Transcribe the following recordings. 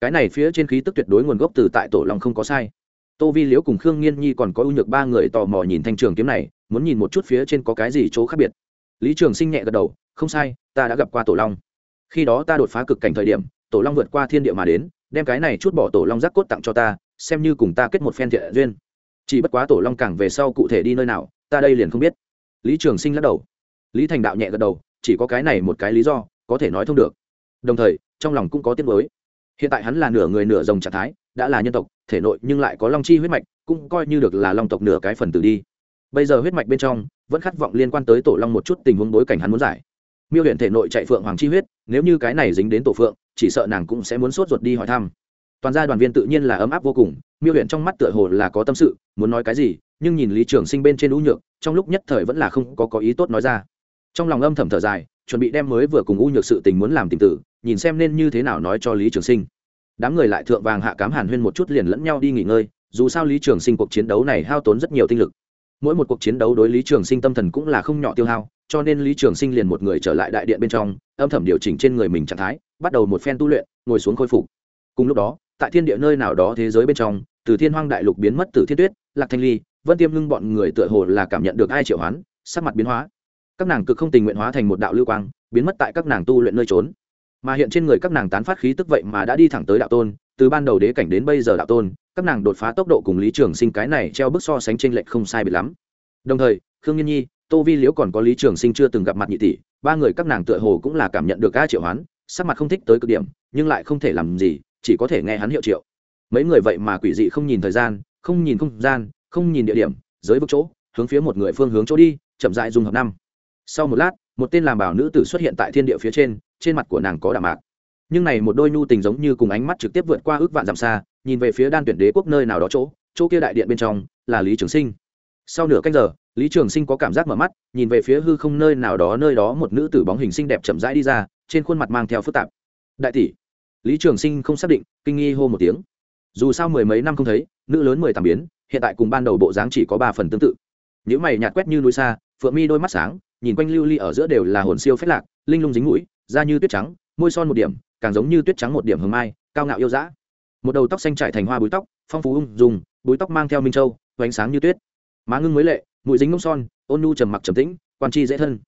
cái này phía trên khí tức tuyệt đối nguồn gốc từ tại tổ long không có sai. Tô vi liễu cùng khương nghiên nhi còn có ưu nhược ba người tò mò nhìn thanh trường kiếm này, muốn nhìn một chút phía trên có cái gì chỗ khác biệt. Lý trường sinh nhẹ gật đầu, không sai, ta đã gặp qua tổ long. Khi đó ta đột phá cực cảnh thời điểm, tổ long vượt qua thiên địa mà đến, đem cái này chút bỏ tổ long giác cốt tặng cho ta, xem như cùng ta kết một phen thiện duyên. Chỉ bất quá tổ long càng về sau cụ thể đi nơi nào, ta đây liền không biết. Lý trường sinh lắc đầu. Lý thành đạo nhẹ gật đầu, chỉ có cái này một cái lý do, có thể nói thông được. Đồng thời, trong lòng cũng có tiếc nuối hiện tại hắn là nửa người nửa rồng trạng thái, đã là nhân tộc, thể nội nhưng lại có long chi huyết mạch, cũng coi như được là long tộc nửa cái phần tử đi. Bây giờ huyết mạch bên trong, vẫn khát vọng liên quan tới tổ long một chút tình huống bối cảnh hắn muốn giải. Miêu huyện thể nội chạy phượng hoàng chi huyết, nếu như cái này dính đến tổ phượng, chỉ sợ nàng cũng sẽ muốn sốt ruột đi hỏi thăm. Toàn gia đoàn viên tự nhiên là ấm áp vô cùng, miêu huyện trong mắt tựa hồ là có tâm sự, muốn nói cái gì, nhưng nhìn lý trường sinh bên trên u nhược, trong lúc nhất thời vẫn là không có có ý tốt nói ra. Trong lòng âm thầm thở dài chuẩn bị đem mới vừa cùng u nhược sự tình muốn làm tìm tử, nhìn xem nên như thế nào nói cho lý trường sinh. Đám người lại thượng vàng hạ cám hàn huyên một chút liền lẫn nhau đi nghỉ ngơi, dù sao lý trường sinh cuộc chiến đấu này hao tốn rất nhiều tinh lực. Mỗi một cuộc chiến đấu đối lý trường sinh tâm thần cũng là không nhỏ tiêu hao, cho nên lý trường sinh liền một người trở lại đại điện bên trong, âm thầm điều chỉnh trên người mình trạng thái, bắt đầu một phen tu luyện, ngồi xuống khôi phục. Cùng lúc đó, tại thiên địa nơi nào đó thế giới bên trong, từ thiên hoang đại lục biến mất từ thiên tuyết, lạc thanh ly, vân tiêm ngưng bọn người tựa hồ là cảm nhận được ai triệu hoán, sắc mặt biến hóa các nàng cực không tình nguyện hóa thành một đạo lưu quang, biến mất tại các nàng tu luyện nơi trốn. Mà hiện trên người các nàng tán phát khí tức vậy mà đã đi thẳng tới đạo tôn, từ ban đầu đế cảnh đến bây giờ đạo tôn, các nàng đột phá tốc độ cùng lý trường sinh cái này treo bức so sánh t r ê n lệch không sai bị lắm. Đồng thời, khương nhiên nhi, tô vi liễu còn có lý trường sinh chưa từng gặp mặt nhị tỷ, ba người các nàng tựa hồ cũng là cảm nhận được ca triệu hoán, sắc mặt không thích tới cực điểm, nhưng lại không thể làm gì, chỉ có thể nghe hắn hiệu triệu. Mấy người vậy mà quỷ dị không nhìn thời gian, không nhìn không gian, không nhìn địa điểm, giới vực chỗ, hướng phía một người phương hướng chỗ đi, chậm dại dùng hợp năm sau một lát, một tên làm bảo nữ tử xuất hiện tại thiên địa phía trên trên mặt của nàng có đạm mạc. Nhưng này một đôi nhu tình giống như cùng ánh mắt trực tiếp vượt qua ước vạn dặm xa, nhìn về phía đan tuyển đế quốc nơi nào đó chỗ chỗ kia đại điện bên trong, là lý trường sinh. Sau nửa canh giờ, lý trường sinh có cảm giác mở mắt, nhìn về phía hư không nơi nào đó, nơi đó một nữ tử bóng hình xinh đẹp chậm rãi đi ra, trên khuôn mặt mang theo phức tạp. Đại tỷ. Lý trường sinh không xác định, kinh nghi hô một tiếng. Dù sao mười mấy năm không thấy, nữ lớn mười tàm biến, hiện tại cùng ban đầu bộ dáng chỉ có ba phần tương tự. Những mày nhạt quét như núi xa, phượng mi đôi mắt sáng nhìn quanh lưu ly ở giữa đều là hồn siêu phách lạc, linh lung dính mũi, da như tuyết trắng, môi son một điểm, càng giống như tuyết trắng một điểm hương mai, cao ngạo yêu dã. Một đầu tóc xanh trải thành hoa búi tóc, phong phú ung dùng búi tóc mang theo minh châu, ánh sáng như tuyết. Má ngưng mới lệ, mũi dính ngông son, ôn nu trầm mặc trầm tĩnh, quan chi dễ thân.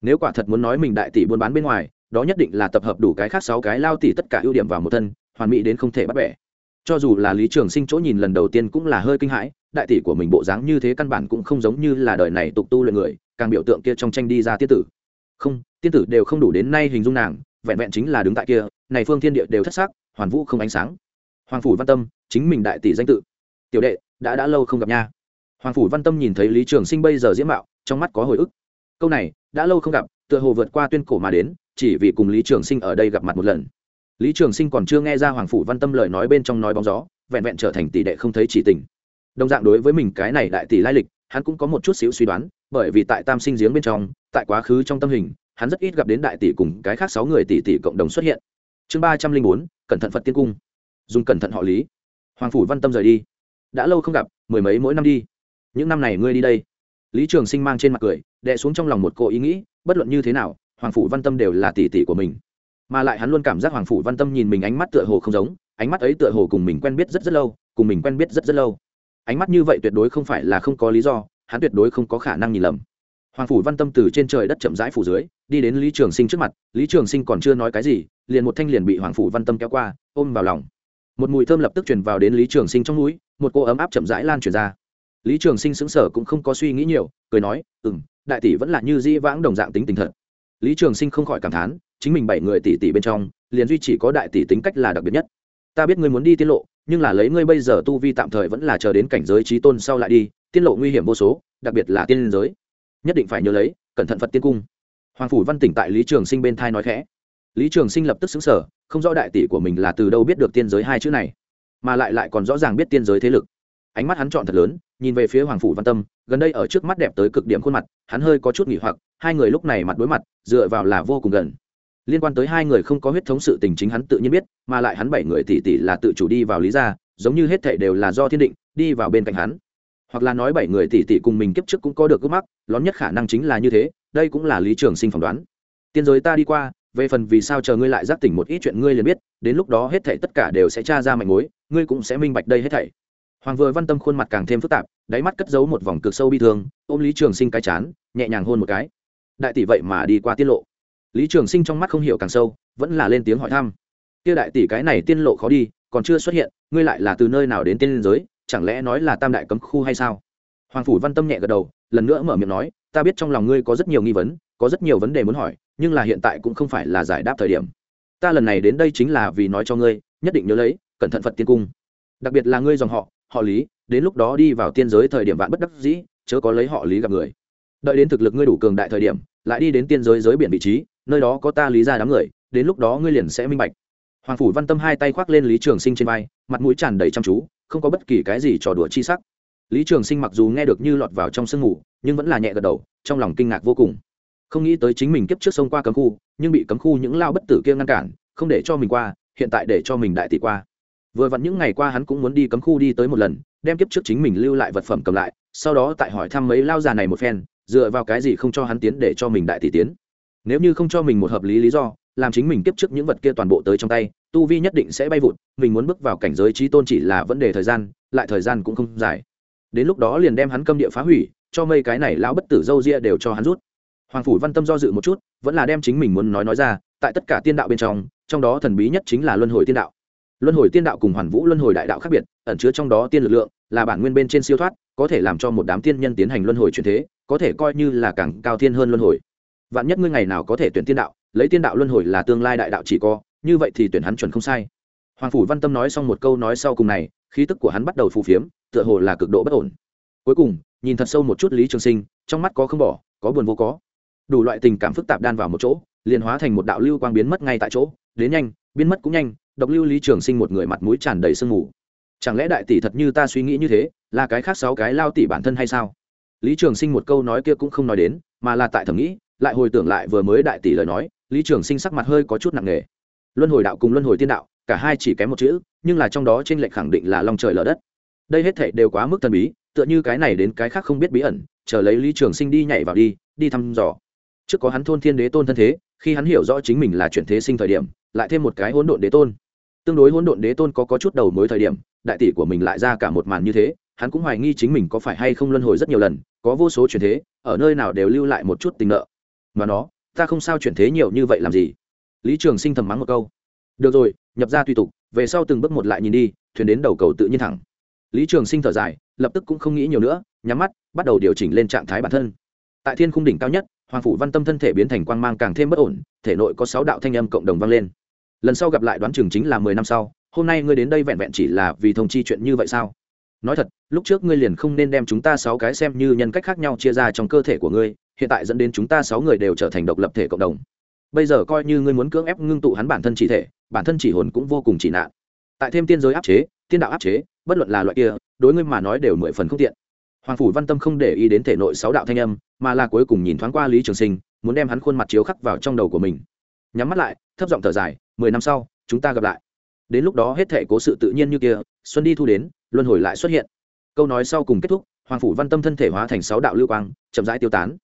Nếu quả thật muốn nói mình đại tỷ buôn bán bên ngoài, đó nhất định là tập hợp đủ cái khác sáu cái lao tỷ tất cả ưu điểm vào một thân, hoàn mỹ đến không thể bắt bẻ cho dù là lý trường sinh chỗ nhìn lần đầu tiên cũng là hơi kinh hãi, đại tỷ của mình bộ dáng như thế căn bản cũng không giống như là đời này tục tu luyện người, càng biểu tượng kia trong tranh đi ra tiết tử. Không, tiên tử đều không đủ đến nay hình dung nàng, vẹn vẹn chính là đứng tại kia, này phương thiên địa đều thất sắc, hoàn vũ không ánh sáng. Hoàng phủ văn tâm, chính mình đại tỷ danh tự. Tiểu đệ, đã đã lâu không gặp nha. Hoàng phủ văn tâm nhìn thấy lý trường sinh bây giờ diễm mạo, trong mắt có hồi ức. Câu này, đã lâu không gặp, tựa hồ vượt qua tuyên cổ mà đến, chỉ vì cùng lý trường sinh ở đây gặp mặt một lần lý trường sinh còn chưa nghe ra hoàng phủ văn tâm lời nói bên trong nói bóng gió, vẹn vẹn trở thành tỷ đệ không thấy chỉ tình. Đồng dạng đối với mình cái này đại tỷ lai lịch, hắn cũng có một chút xíu suy đoán, bởi vì tại tam sinh giếng bên trong, tại quá khứ trong tâm hình, hắn rất ít gặp đến đại tỷ cùng cái khác sáu người tỷ tỷ cộng đồng xuất hiện. Chương ba trăm linh bốn, cẩn thận phật tiên cung. Dùng cẩn thận họ lý. Hoàng phủ văn tâm rời đi. Đã lâu không gặp, mười mấy mỗi năm đi. Những năm này ngươi đi đây. Lý trường sinh mang trên mặt cười, đè xuống trong lòng một cô ý nghĩ, bất luận như thế nào, hoàng phủ văn tâm đều là tỷ tỷ của mình mà lại hắn luôn cảm giác hoàng phủ văn tâm nhìn mình ánh mắt tựa hồ không giống, ánh mắt ấy tựa hồ cùng mình quen biết rất rất lâu, cùng mình quen biết rất rất lâu. Ánh mắt như vậy tuyệt đối không phải là không có lý do, hắn tuyệt đối không có khả năng nhìn lầm. Hoàng phủ văn tâm từ trên trời đất chậm rãi phủ dưới, đi đến lý trường sinh trước mặt, lý trường sinh còn chưa nói cái gì, liền một thanh liền bị hoàng phủ văn tâm kéo qua, ôm vào lòng. Một mùi thơm lập tức truyền vào đến lý trường sinh trong núi một cô ấm áp chậm rãi lan truyền ra. Lý trường sinh xứng sở cũng không có suy nghĩ nhiều, cười nói ừ m đại tỷ vẫn là như di vãng đồng dạng tính tình thật. Lý trường sinh không khỏi cảm thán chính mình bảy người tỷ tỷ bên trong, liền duy chỉ có đại tỷ tính cách là đặc biệt nhất. Ta biết ngươi muốn đi tiết lộ, nhưng là lấy ngươi bây giờ tu vi tạm thời vẫn là chờ đến cảnh giới trí tôn sau lại đi, tiết lộ nguy hiểm vô số, đặc biệt là tiên giới. Nhất định phải nhớ lấy, cẩn thận phật tiên cung. Hoàng phủ văn tỉnh tại lý trường sinh bên thai nói khẽ. Lý trường sinh lập tức xứng sở không rõ đại tỷ của mình là từ đâu biết được tiên giới hai chữ này, mà lại lại còn rõ ràng biết tiên giới thế lực. Ánh mắt hắn chọn thật lớn, nhìn về phía hoàng phủ văn tâm, gần đây ở trước mắt đẹp tới cực điểm khuôn mặt, hắn hơi có chút nghỉ hoặc, hai người lúc này mặt đối mặt, dựa vào là vô cùng gần liên quan tới hai người không có huyết thống sự tình chính hắn tự nhiên biết, mà lại hắn bảy người tỷ tỷ là tự chủ đi vào lý gia, giống như hết thảy đều là do thiên định, đi vào bên cạnh hắn. Hoặc là nói bảy người tỷ tỷ cùng mình kiếp trước cũng có được gốc mắc, lón nhất khả năng chính là như thế, đây cũng là lý trường sinh phỏng đoán. Tiên giới ta đi qua, về phần vì sao chờ ngươi lại giác tỉnh một ít chuyện ngươi liền biết, đến lúc đó hết thảy tất cả đều sẽ tra ra mạnh mối, ngươi cũng sẽ minh bạch đây hết thảy. Hoàng vừa văn tâm khuôn mặt càng thêm phức tạp, đáy mắt cất giấu một vòng cực sâu bi thương, ôm lý trường sinh cái chán, nhẹ nhàng hôn một cái. Đại tỷ vậy mà đi qua tiết lộ lý trường sinh trong mắt không hiểu càng sâu, vẫn là lên tiếng hỏi thăm. Kia đại tỷ cái này tiên lộ khó đi, còn chưa xuất hiện, ngươi lại là từ nơi nào đến tiên giới, chẳng lẽ nói là tam đại cấm khu hay sao? Hoàng phủ văn tâm nhẹ gật đầu, lần nữa mở miệng nói, ta biết trong lòng ngươi có rất nhiều nghi vấn, có rất nhiều vấn đề muốn hỏi, nhưng là hiện tại cũng không phải là giải đáp thời điểm. Ta lần này đến đây chính là vì nói cho ngươi, nhất định nhớ lấy, cẩn thận phật tiên cung. Đặc biệt là ngươi dòng họ họ lý, đến lúc đó đi vào tiên giới thời điểm vạn bất đắc dĩ, chớ có lấy họ lý gặp người. Đợi đến thực lực ngươi đủ cường đại thời điểm, lại đi đến tiên giới giới biển vị trí nơi đó có ta lý ra đám người, đến lúc đó ngươi liền sẽ minh bạch. Hoàng phủ văn tâm hai tay khoác lên lý trường sinh trên vai, mặt mũi tràn đầy chăm chú, không có bất kỳ cái gì trò đùa chi sắc. Lý trường sinh mặc dù nghe được như lọt vào trong sương ngủ nhưng vẫn là nhẹ gật đầu, trong lòng kinh ngạc vô cùng. Không nghĩ tới chính mình kiếp trước sông qua cấm khu, nhưng bị cấm khu những lao bất tử kia ngăn cản, không để cho mình qua, hiện tại để cho mình đại tỷ qua. Vừa vặn những ngày qua hắn cũng muốn đi cấm khu đi tới một lần, đem kiếp trước chính mình lưu lại vật phẩm cầm lại, sau đó tại hỏi thăm mấy lao già này một phen, dựa vào cái gì không cho hắn tiến để cho mình đại tỷ tiến nếu như không cho mình một hợp lý lý do, làm chính mình tiếp trước những vật kia toàn bộ tới trong tay, tu vi nhất định sẽ bay vụt, mình muốn bước vào cảnh giới trí tôn chỉ là vấn đề thời gian, lại thời gian cũng không dài. Đến lúc đó liền đem hắn câm địa phá hủy, cho mây cái này lão bất tử dâu ria đều cho hắn rút. Hoàng phủ văn tâm do dự một chút, vẫn là đem chính mình muốn nói nói ra, tại tất cả tiên đạo bên trong trong đó thần bí nhất chính là luân hồi tiên đạo. Luân hồi tiên đạo cùng hoàn vũ luân hồi đại đạo khác biệt, ẩn chứa trong đó tiên lực lượng, là bản nguyên bên trên siêu thoát, có thể làm cho một đám tiên nhân tiến hành luân hồi chuyển thế, có thể coi như là càng cao tiên hơn luân hồi vạn nhất ngươi ngày nào có thể tuyển tiên đạo, lấy tiên đạo luân hồi là tương lai đại đạo chỉ có, như vậy thì tuyển hắn chuẩn không sai. Hoàng phủ văn tâm nói xong một câu nói sau cùng này, khí tức của hắn bắt đầu phù phiếm, tựa hồ là cực độ bất ổn. Cuối cùng, nhìn thật sâu một chút lý trường sinh, trong mắt có không bỏ, có buồn vô có. Đủ loại tình cảm phức tạp đan vào một chỗ, liền hóa thành một đạo lưu quang biến mất ngay tại chỗ, đến nhanh, biến mất cũng nhanh, độc lưu lý trường sinh một người mặt mũi tràn đầy sương mù. Chẳng lẽ đại tỷ thật như ta suy nghĩ như thế, là cái khác sáu cái lao tỷ bản thân hay sao? Lý trường sinh một câu nói kia cũng không nói đến, mà là tại thầm nghĩ lại hồi tưởng lại vừa mới đại tỷ lời nói lý trường sinh sắc mặt hơi có chút nặng nề. Luân hồi đạo cùng luân hồi tiên đạo cả hai chỉ kém một chữ nhưng là trong đó t r ê n lệch khẳng định là lòng trời lở đất. Đây hết thệ đều quá mức thần bí tựa như cái này đến cái khác không biết bí ẩn chờ lấy lý trường sinh đi nhảy vào đi đi thăm dò. Trước có hắn thôn thiên đế tôn thân thế khi hắn hiểu rõ chính mình là chuyển thế sinh thời điểm lại thêm một cái hỗn độn đế tôn. Tương đối hỗn độn đế tôn có, có chút đầu mối thời điểm đại tỷ của mình lại ra cả một màn như thế hắn cũng hoài nghi chính mình có phải hay không luân hồi rất nhiều lần có vô số chuyển thế ở nơi nào đều lưu lại một chút tình nợ mà nó, ta không sao chuyển thế nhiều như vậy làm gì? Lý trường sinh thầm mắng một câu. Được rồi, nhập ra tùy tục, về sau từng bước một lại nhìn đi, thuyền đến đầu cầu tự nhiên thẳng. Lý trường sinh thở dài, lập tức cũng không nghĩ nhiều nữa, nhắm mắt, bắt đầu điều chỉnh lên trạng thái bản thân. Tại thiên khung đỉnh cao nhất, hoàng phủ văn tâm thân thể biến thành quang mang càng thêm bất ổn, thể nội có sáu đạo thanh âm cộng đồng vang lên. Lần sau gặp lại đoán chừng chính là mười năm sau, hôm nay ngươi đến đây vẹn vẹn chỉ là vì thông chi chuyện như vậy sao? Nói thật, lúc trước ngươi liền không nên đem chúng ta sáu cái xem như nhân cách khác nhau chia ra trong cơ thể của ngươi hiện tại dẫn đến chúng ta sáu người đều trở thành độc lập thể cộng đồng. Bây giờ coi như ngươi muốn cưỡng ép ngưng tụ hắn bản thân chỉ thể, bản thân chỉ hồn cũng vô cùng chỉ nạn. Tại thêm tiên giới áp chế, tiên đạo áp chế, bất luận là loại kia, đối ngươi mà nói đều mười phần không tiện. Hoàng phủ văn tâm không để ý đến thể nội sáu đạo thanh âm, mà là cuối cùng nhìn thoáng qua lý trường sinh, muốn đem hắn khuôn mặt chiếu khắc vào trong đầu của mình. Nhắm mắt lại, thấp giọng thở dài, mười năm sau, chúng ta gặp lại. Đến lúc đó hết thể cố sự tự nhiên như kia, xuân đi thu đến, luân hồi lại xuất hiện. Câu nói sau cùng kết thúc, hoàng phủ văn tâm thân thể hóa thành sáu đạo lưu quang, chậm rãi tiêu tán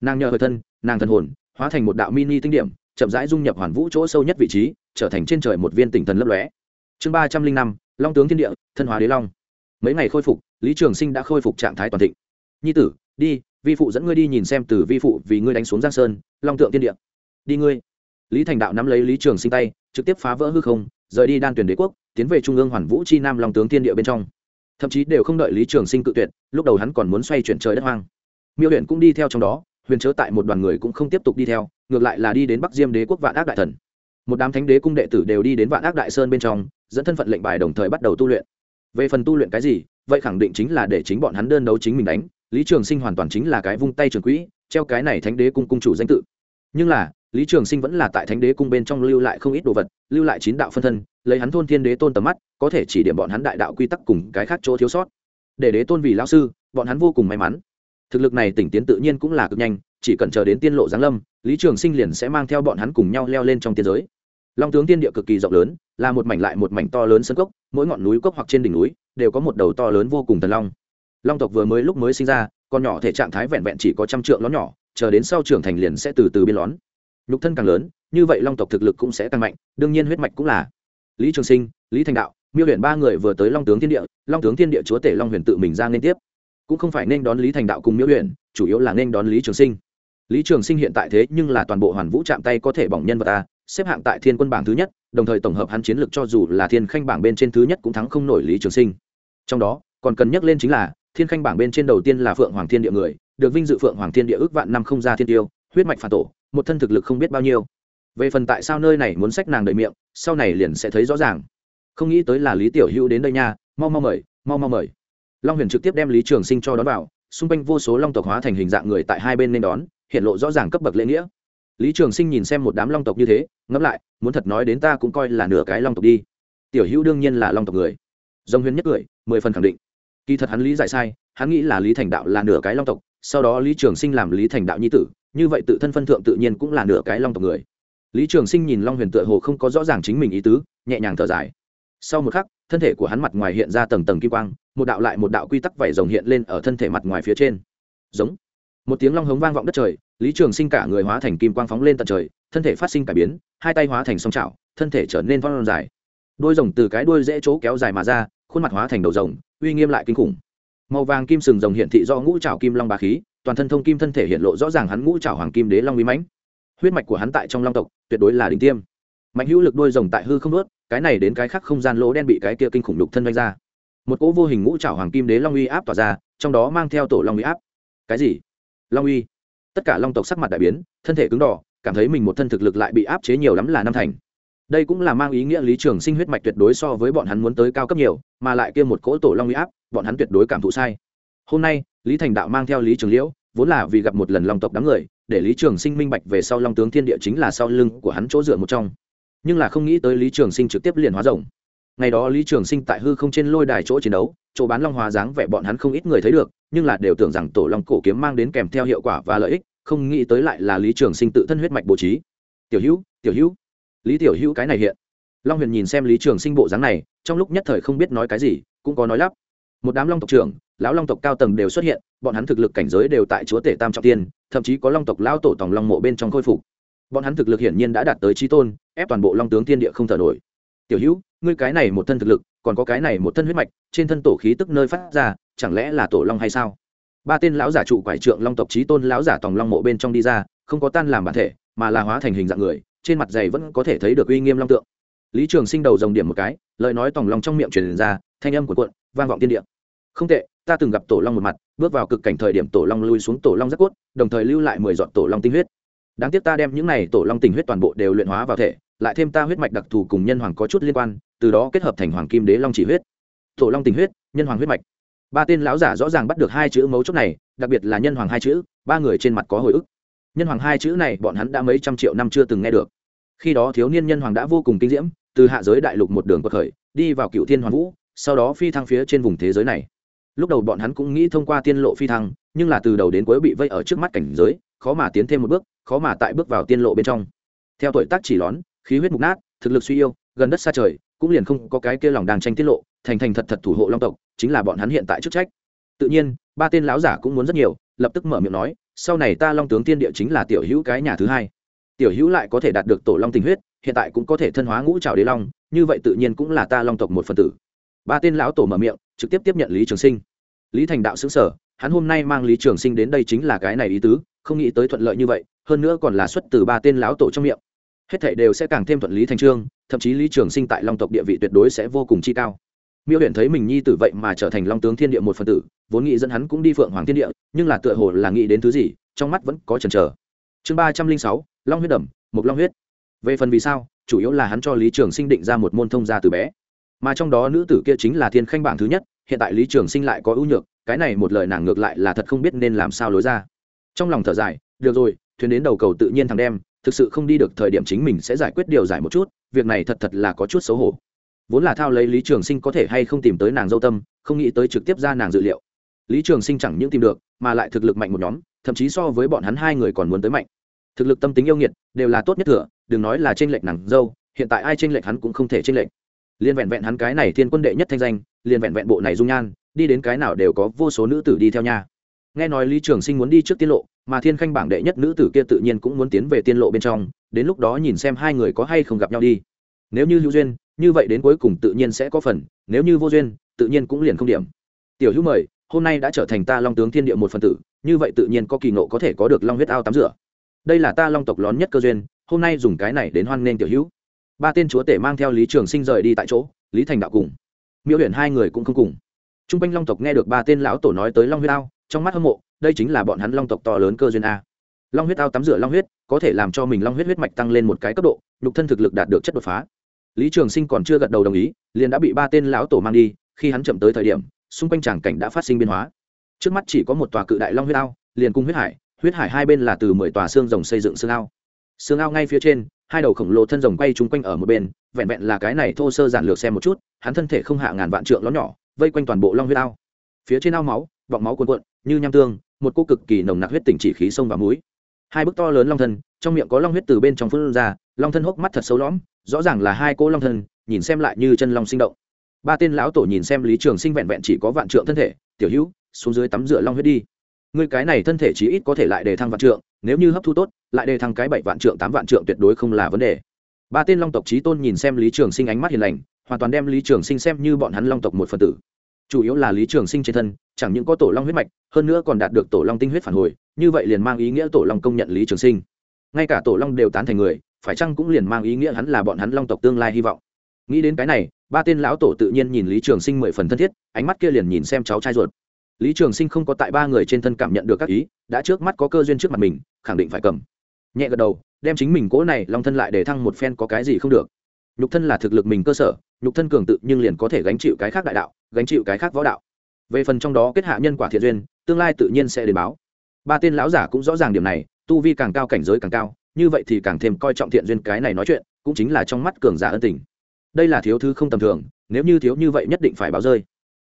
nàng nhờ hơi thân, nàng thần hồn, hóa thành một đạo mini tinh điểm, chậm rãi dung nhập hoàn vũ chỗ sâu nhất vị trí, trở thành trên trời một viên tỉnh thần lấp lóe. Chương ba trăm linh năm, long tướng thiên địa, thân hóa đế long. Mấy ngày khôi phục, lý trường sinh đã khôi phục trạng thái toàn thịnh. Nhi tử, đi, vi phụ dẫn ngươi đi nhìn xem từ vi phụ vì ngươi đánh xuống giang sơn, long tượng thiên địa. Đi ngươi. Lý thành đạo nắm lấy lý trường sinh tay, trực tiếp phá vỡ hư không, rời đi đan tuyển đế quốc, tiến về trung ương hoàn vũ chi nam long tướng thiên địa bên trong. Thậm chí đều không đợi lý trường sinh cự tuyệt, lúc đầu hắn còn muốn xoay chuyển trời đất hoang. Miêu huyện cũng đi theo trong đó huyền chớ tại một đoàn người cũng không tiếp tục đi theo, ngược lại là đi đến bắc diêm đế quốc vạn ác đại thần. Một đám thánh đế cung đệ tử đều đi đến vạn ác đại sơn bên trong, dẫn thân phận lệnh bài đồng thời bắt đầu tu luyện. Về phần tu luyện cái gì, vậy khẳng định chính là để chính bọn hắn đơn đấu chính mình đánh. Lý trường sinh hoàn toàn chính là cái vung tay trường quỹ, treo cái này thánh đế cung cung chủ danh tự. Nhưng là, lý trường sinh vẫn là tại thánh đế cung bên trong lưu lại không ít đồ vật, lưu lại chín đạo phân thân, lấy hắn thôn thiên đế tôn tầm mắt, có thể chỉ điểm bọn hắn đại đạo quy tắc cùng cái khác chỗ thiếu sót. Để đế tôn vì lao sư, bọn hắn vô cùng may mắn thực lực này tỉnh tiến tự nhiên cũng là cực nhanh, chỉ cần chờ đến tiên lộ giáng lâm, lý trường sinh liền sẽ mang theo bọn hắn cùng nhau leo lên trong tiên giới. Long tướng tiên địa cực kỳ rộng lớn, là một mảnh lại một mảnh to lớn sân cốc, mỗi ngọn núi cốc hoặc trên đỉnh núi đều có một đầu to lớn vô cùng thần long. Long tộc vừa mới lúc mới sinh ra, con nhỏ thể trạng thái vẹn vẹn chỉ có trăm trượng lón nhỏ, chờ đến sau trưởng thành liền sẽ từ từ biên lón. Nhục thân càng lớn, như vậy long tộc thực lực cũng sẽ càng mạnh, đương nhiên huyết mạch cũng là. Lý trường sinh, lý thành đạo, miêu huyền ba người vừa tới long tướng thiên địa, long tướng thiên địa chúa tể long huyền tự mình ra liên tiếp cũng không phải nên đón lý thành đạo cùng miễu huyền chủ yếu là nên đón lý trường sinh. Lý trường sinh hiện tại thế nhưng là toàn bộ hoàn vũ chạm tay có thể bỏng nhân vật ta xếp hạng tại thiên quân bảng thứ nhất, đồng thời tổng hợp hắn chiến lược cho dù là thiên khanh bảng bên trên thứ nhất cũng thắng không nổi lý trường sinh. Trong đó, còn cần nhắc lên chính là, thiên khanh bảng bên trên đầu tiên là phượng hoàng thiên địa người, được vinh dự phượng hoàng thiên địa ước vạn năm không ra thiên tiêu, huyết mạch phản tổ, một thân thực lực không biết bao nhiêu. Về phần tại sao nơi này muốn sách nàng đợi miệng, sau này liền sẽ thấy rõ ràng. Không nghĩ tới là lý tiểu hữu đến đây nha, mau mau mời, mau mau mời long huyền trực tiếp đem lý trường sinh cho đón vào, xung quanh vô số long tộc hóa thành hình dạng người tại hai bên nên đón, hiện lộ rõ ràng cấp bậc lễ nghĩa. Lý trường sinh nhìn xem một đám long tộc như thế, ngẫm lại, muốn thật nói đến ta cũng coi là nửa cái long tộc đi. Tiểu hữu đương nhiên là long tộc người. Dông huyền nhất cười, mười phần khẳng định. Kỳ thật hắn lý giải sai, hắn nghĩ là lý thành đạo là nửa cái long tộc, sau đó lý trường sinh làm lý thành đạo nhi tử, như vậy tự thân phân thượng tự nhiên cũng là nửa cái long tộc người. Lý trường sinh nhìn long huyền tựa hồ không có rõ ràng chính mình ý tứ, nhẹ nhàng thở dài. Sau một khắc, thân thể của hắn mặt ngoài hiện ra tầng tầng kim quang một đạo lại một đạo quy tắc vảy rồng hiện lên ở thân thể mặt ngoài phía trên. Giống. Một tiếng long hống vang vọng đất trời, lý trường sinh cả người hóa thành kim quang phóng lên tận trời, thân thể phát sinh cải biến, hai tay hóa thành song trào thân thể trở nên vong dài. Đôi rồng từ cái đuôi dễ chỗ kéo dài mà ra, khuôn mặt hóa thành đầu rồng, uy nghiêm lại kinh khủng. Màu vàng kim sừng rồng hiện thị do ngũ trào kim long bà khí, toàn thân thông kim thân thể hiện lộ rõ ràng hắn ngũ trào hoàng kim đế long uy mãnh. Huyết mạch của hắn tại trong long tộc, tuyệt đối là đỉnh tiêm. Mạnh hữu lực đôi rồng tại hư không đốt, cái này đến cái khác không gian lỗ đen bị cái kia kinh khủng lục thân vanh ra một cỗ vô hình ngũ trảo hoàng kim đế long uy áp tỏa ra, trong đó mang theo tổ long uy áp. Cái gì? Long uy? Tất cả long tộc sắc mặt đại biến, thân thể cứng đỏ, cảm thấy mình một thân thực lực lại bị áp chế nhiều lắm là năm thành. Đây cũng là mang ý nghĩa lý trường sinh huyết mạch tuyệt đối so với bọn hắn muốn tới cao cấp nhiều, mà lại kia một cỗ tổ long uy áp, bọn hắn tuyệt đối cảm thụ sai. Hôm nay, lý thành đạo mang theo lý trường liễu, vốn là vì gặp một lần long tộc đám người, để lý trường sinh minh bạch về sau long tướng thiên địa chính là sau lưng của hắn chỗ dựa một trong. Nhưng là không nghĩ tới lý trường sinh trực tiếp liền hóa rồng ngày đó lý trường sinh tại hư không trên lôi đài chỗ chiến đấu, chỗ bán long hóa dáng vẻ bọn hắn không ít người thấy được, nhưng là đều tưởng rằng tổ long cổ kiếm mang đến kèm theo hiệu quả và lợi ích, không nghĩ tới lại là lý trường sinh tự thân huyết mạch bố trí. Tiểu hữu tiểu hữu. Lý tiểu hữu, cái này hiện. Long huyền nhìn xem lý trường sinh bộ dáng này, trong lúc nhất thời không biết nói cái gì, cũng có nói lắp. Một đám long tộc trưởng, lão long tộc cao tầng đều xuất hiện, bọn hắn thực lực cảnh giới đều tại chúa tể tam trọng tiên, thậm chí có long tộc lão tổ tòng long mộ bên trong khôi phục. Bọn hắn thực lực hiển nhiên đã đạt tới trí tôn, ép toàn bộ long tướng tiên địa không thở nổi. Tiểu hữu ngươi cái này một thân thực lực, còn có cái này một thân huyết mạch, trên thân tổ khí tức nơi phát ra, chẳng lẽ là tổ long hay sao? Ba tên lão giả trụ quải trượng long tộc trí tôn lão giả tòng long mộ bên trong đi ra, không có tan làm bản thể, mà là hóa thành hình dạng người, trên mặt dày vẫn có thể thấy được uy nghiêm long tượng. Lý trường sinh đầu dòng điểm một cái, lời nói tòng long trong miệng truyền ra, thanh âm của cuộn, vang vọng tiên địa. Không tệ, ta từng gặp tổ long một mặt, bước vào cực cảnh thời điểm tổ long lui xuống tổ long rất cốt, đồng thời lưu lại mười dọn tổ long tinh huyết. Đáng tiếc ta đem những này tổ long tình huyết toàn bộ đều luyện hóa vào thể lại thêm ta huyết mạch đặc thù cùng nhân hoàng có chút liên quan, từ đó kết hợp thành hoàng kim đế long chỉ huyết, thổ long tình huyết, nhân hoàng huyết mạch. Ba tên lão giả rõ ràng bắt được hai chữ mấu chốt này, đặc biệt là nhân hoàng hai chữ, ba người trên mặt có hồi ức. Nhân hoàng hai chữ này bọn hắn đã mấy trăm triệu năm chưa từng nghe được. Khi đó thiếu niên nhân hoàng đã vô cùng kinh diễm, từ hạ giới đại lục một đường bậc khởi, đi vào cựu thiên hoàng vũ, sau đó phi thăng phía trên vùng thế giới này. Lúc đầu bọn hắn cũng nghĩ thông qua tiên lộ phi thăng, nhưng là từ đầu đến cuối bị vây ở trước mắt cảnh giới, khó mà tiến thêm một bước, khó mà tại bước vào tiên lộ bên trong. Theo tuổi tác chỉ lón khí huyết mục nát, thực lực suy yêu, gần đất xa trời, cũng liền không có cái kia lòng đang tranh tiết lộ, thành thành thật thật thủ hộ long tộc, chính là bọn hắn hiện tại chức trách. Tự nhiên, ba tên lão giả cũng muốn rất nhiều, lập tức mở miệng nói, sau này ta long tướng tiên địa chính là tiểu hữu cái nhà thứ hai. Tiểu hữu lại có thể đạt được tổ long tình huyết, hiện tại cũng có thể thân hóa ngũ trào đế long, như vậy tự nhiên cũng là ta long tộc một phần tử. Ba tên lão tổ mở miệng, trực tiếp tiếp nhận lý trường sinh. Lý thành đạo xứng sở hắn hôm nay mang lý trường sinh đến đây chính là cái này ý tứ, không nghĩ tới thuận lợi như vậy, hơn nữa còn là xuất từ ba tên lão tổ trong miệng hết thảy đều sẽ càng thêm thuận lý thành trương, thậm chí lý trường sinh tại long tộc địa vị tuyệt đối sẽ vô cùng chi cao. Miêu huyện thấy mình nhi tử vậy mà trở thành long tướng thiên địa một phần tử, vốn nghĩ dẫn hắn cũng đi phượng hoàng thiên địa, nhưng là tựa hồ là nghĩ đến thứ gì, trong mắt vẫn có chần chờ. Chương ba trăm linh sáu, long huyết đầm, một long huyết. Về phần vì sao, chủ yếu là hắn cho lý trường sinh định ra một môn thông gia từ bé. Mà trong đó nữ tử kia chính là thiên khanh bảng thứ nhất, hiện tại lý trường sinh lại có ưu nhược, cái này một lời nàng ngược lại là thật không biết nên làm sao lối ra. Trong lòng thở dài, được rồi, thuyền đến đầu cầu tự nhiên thằng đem thực sự không đi được thời điểm chính mình sẽ giải quyết điều giải một chút, việc này thật thật là có chút xấu hổ. Vốn là thao lấy lý trường sinh có thể hay không tìm tới nàng dâu tâm, không nghĩ tới trực tiếp ra nàng dự liệu. Lý trường sinh chẳng những tìm được, mà lại thực lực mạnh một nhóm, thậm chí so với bọn hắn hai người còn muốn tới mạnh. Thực lực tâm tính yêu nghiệt, đều là tốt nhất thừa, đừng nói là t r ê n lệch nàng dâu, hiện tại ai t r ê n lệch hắn cũng không thể t r ê n lệch. Liên vẹn vẹn hắn cái này thiên quân đệ nhất thanh danh liên vẹn vẹn bộ này dung nhan, đi đến cái nào đều có vô số nữ tử đi theo nha. Nghe nói lý trường sinh muốn đi trước tiết lộ mà thiên khanh bảng đệ nhất nữ tử kia tự nhiên cũng muốn tiến về tiên lộ bên trong, đến lúc đó nhìn xem hai người có hay không gặp nhau đi. Nếu như hữu duyên, như vậy đến cuối cùng tự nhiên sẽ có phần, nếu như vô duyên, tự nhiên cũng liền không điểm. Tiểu hữu mời, hôm nay đã trở thành ta long tướng thiên địa một phần tử, như vậy tự nhiên có kỳ ngộ có thể có được long huyết ao tắm rửa. Đây là ta long tộc lón nhất cơ duyên, hôm nay dùng cái này đến hoan nghênh tiểu hữu. Ba tên chúa tể mang theo lý trường sinh rời đi tại chỗ, lý thành đạo cùng. Miễu huyền hai người cũng không cùng. T r u n g quanh long tộc nghe được ba tên lão tổ nói tới long huyết ao trong mắt hâm mộ, đây chính là bọn hắn long tộc to lớn cơ duyên a. Long huyết ao tắm rửa long huyết, có thể làm cho mình long huyết huyết mạch tăng lên một cái cấp độ, nhục thân thực lực đạt được chất đột phá. Lý trường sinh còn chưa gật đầu đồng ý, liền đã bị ba tên lão tổ mang đi, khi hắn chậm tới thời điểm, xung quanh tràng cảnh đã phát sinh biến hóa. Trước mắt chỉ có một tòa cự đại long huyết ao, liền cung huyết hải huyết hải hai bên là từ mười tòa xương rồng xây dựng xương ao. Xương ao ngay phía trên, hai đầu khổng lồ thân rồng quay chung quanh ở một bên, vẹn vẹn là cái này thô sơ giản lược xem một chút, hắn thân thể không hạ ngàn vạn trượng ló nhỏ, vây quanh toàn bộ long huyết ao. Phía trên ao máu, vọng máu cuồn cuộn như nham tương, một cô cực kỳ nồng nặc huyết tỉnh chỉ khí sông và mũi. Hai bức to lớn long thân, trong miệng có long huyết từ bên trong phun ra, long thân hốc mắt thật sâu lõm, rõ ràng là hai cô long thân, nhìn xem lại như chân long sinh động. Ba tên lão tổ nhìn xem lý trường sinh vẹn vẹn chỉ có vạn trượng thân thể, tiểu hữu, xuống dưới tắm rửa long huyết đi. Người cái này thân thể chí ít có thể lại đề thăng vạn trượng, nếu như hấp thu tốt, lại đề thăng cái bảy vạn trượng, tám vạn trượng tuyệt đối không là vấn đề. Ba tên long tộc trí tôn nhìn xem lý trường sinh ánh mắt hiền lành, hoàn toàn đem lý trường sinh xem như bọn hắn long tộc một phần tử chủ yếu là lý trường sinh trên thân, chẳng những có tổ long huyết mạch, hơn nữa còn đạt được tổ long tinh huyết phản hồi, như vậy liền mang ý nghĩa tổ long công nhận lý trường sinh. Ngay cả tổ long đều tán thành người, phải chăng cũng liền mang ý nghĩa hắn là bọn hắn long tộc tương lai hy vọng? Nghĩ đến cái này, ba tên lão tổ tự nhiên nhìn lý trường sinh mười phần thân thiết, ánh mắt kia liền nhìn xem cháu trai ruột. Lý trường sinh không có tại ba người trên thân cảm nhận được các ý, đã trước mắt có cơ duyên trước mặt mình, khẳng định phải cầm. Nhẹ gật đầu, đem chính mình cố này long thân lại để thăng một phen có cái gì không được nhục thân là thực lực mình cơ sở, nhục thân cường tự nhưng liền có thể gánh chịu cái khác đại đạo, gánh chịu cái khác võ đạo. Về phần trong đó kết hạ nhân quả thiện duyên, tương lai tự nhiên sẽ đến báo. Ba tên lão giả cũng rõ ràng điểm này, tu vi càng cao cảnh giới càng cao, như vậy thì càng thêm coi trọng thiện duyên cái này nói chuyện, cũng chính là trong mắt cường giả ân tình. Đây là thiếu thứ không tầm thường, nếu như thiếu như vậy nhất định phải báo rơi.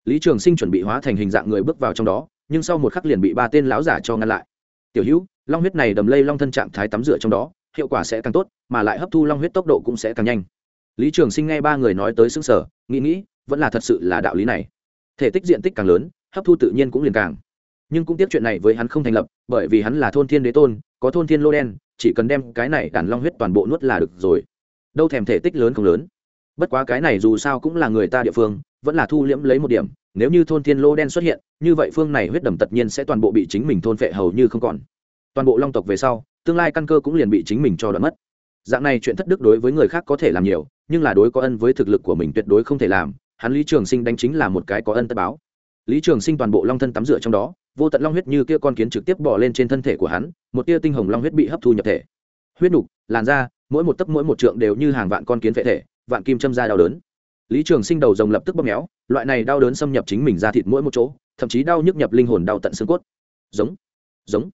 Lý trường sinh chuẩn bị hóa thành hình dạng người bước vào trong đó, nhưng sau một khắc liền bị ba tên lão giả cho ngăn lại. Tiểu hữu, long huyết này đầm lây long thân trạng thái tắm rửa trong đó, hiệu quả sẽ càng tốt, mà lại hấp thu long huyết tốc độ cũng sẽ càng nhanh lý trường sinh nghe ba người nói tới xứng sở nghĩ nghĩ, vẫn là thật sự là đạo lý này. Thể tích diện tích càng lớn, hấp thu tự nhiên cũng liền càng. Nhưng cũng tiếc chuyện này với hắn không thành lập, bởi vì hắn là thôn thiên đế tôn, có thôn thiên lô đen, chỉ cần đem cái này đàn long huyết toàn bộ nuốt là được rồi. Đâu thèm thể tích lớn không lớn. Bất quá cái này dù sao cũng là người ta địa phương, vẫn là thu liễm lấy một điểm, nếu như thôn thiên lô đen xuất hiện, như vậy phương này huyết đầm tất nhiên sẽ toàn bộ bị chính mình thôn phệ hầu như không còn. Toàn bộ long tộc về sau, tương lai căn cơ cũng liền bị chính mình cho đoạn mất dạng này chuyện thất đức đối với người khác có thể làm nhiều, nhưng là đối có ân với thực lực của mình tuyệt đối không thể làm, hắn lý trường sinh đánh chính là một cái có ân tất báo. Lý trường sinh toàn bộ long thân tắm rửa trong đó, vô tận long huyết như kia con kiến trực tiếp bỏ lên trên thân thể của hắn, một tia tinh hồng long huyết bị hấp thu nhập thể. Huyết nục, làn da, mỗi một tấc mỗi một trượng đều như hàng vạn con kiến vệ thể, vạn kim châm ra đau đớn. Lý trường sinh đầu rồng lập tức bóp méo, loại này đau đớn xâm nhập chính mình ra thịt mỗi một chỗ, thậm chí đau nhức nhập linh hồn đau tận xương cốt. Giống giống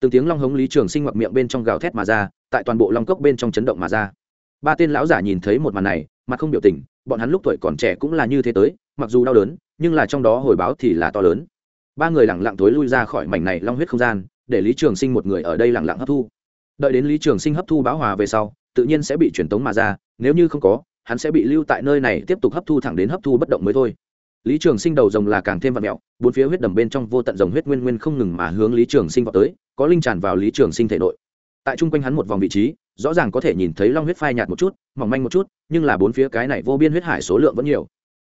từng tiếng long hống lý trường sinh mặc miệng bên trong gào thét mà ra, tại toàn bộ long cốc bên trong chấn động mà ra. Ba tên lão giả nhìn thấy một màn này, mà không biểu tình, bọn hắn lúc tuổi còn trẻ cũng là như thế tới, mặc dù đau đớn, nhưng là trong đó hồi báo thì là to lớn. Ba người lẳng lặng thối lui ra khỏi mảnh này long huyết không gian, để lý trường sinh một người ở đây lẳng lặng hấp thu. Đợi đến lý trường sinh hấp thu báo hòa về sau, tự nhiên sẽ bị truyền tống mà ra, nếu như không có, hắn sẽ bị lưu tại nơi này tiếp tục hấp thu thẳng đến hấp thu bất động mới thôi lý trường sinh đầu rồng là càng thêm vật mẹo, bốn phía huyết đầm bên trong vô tận rồng huyết nguyên nguyên không ngừng mà hướng lý trường sinh vào tới, có linh tràn vào lý trường sinh thể nội. Tại chung quanh hắn một vòng vị trí, rõ ràng có thể nhìn thấy long huyết phai nhạt một chút, mỏng manh một chút, nhưng là bốn phía cái này vô biên huyết hải số lượng vẫn nhiều.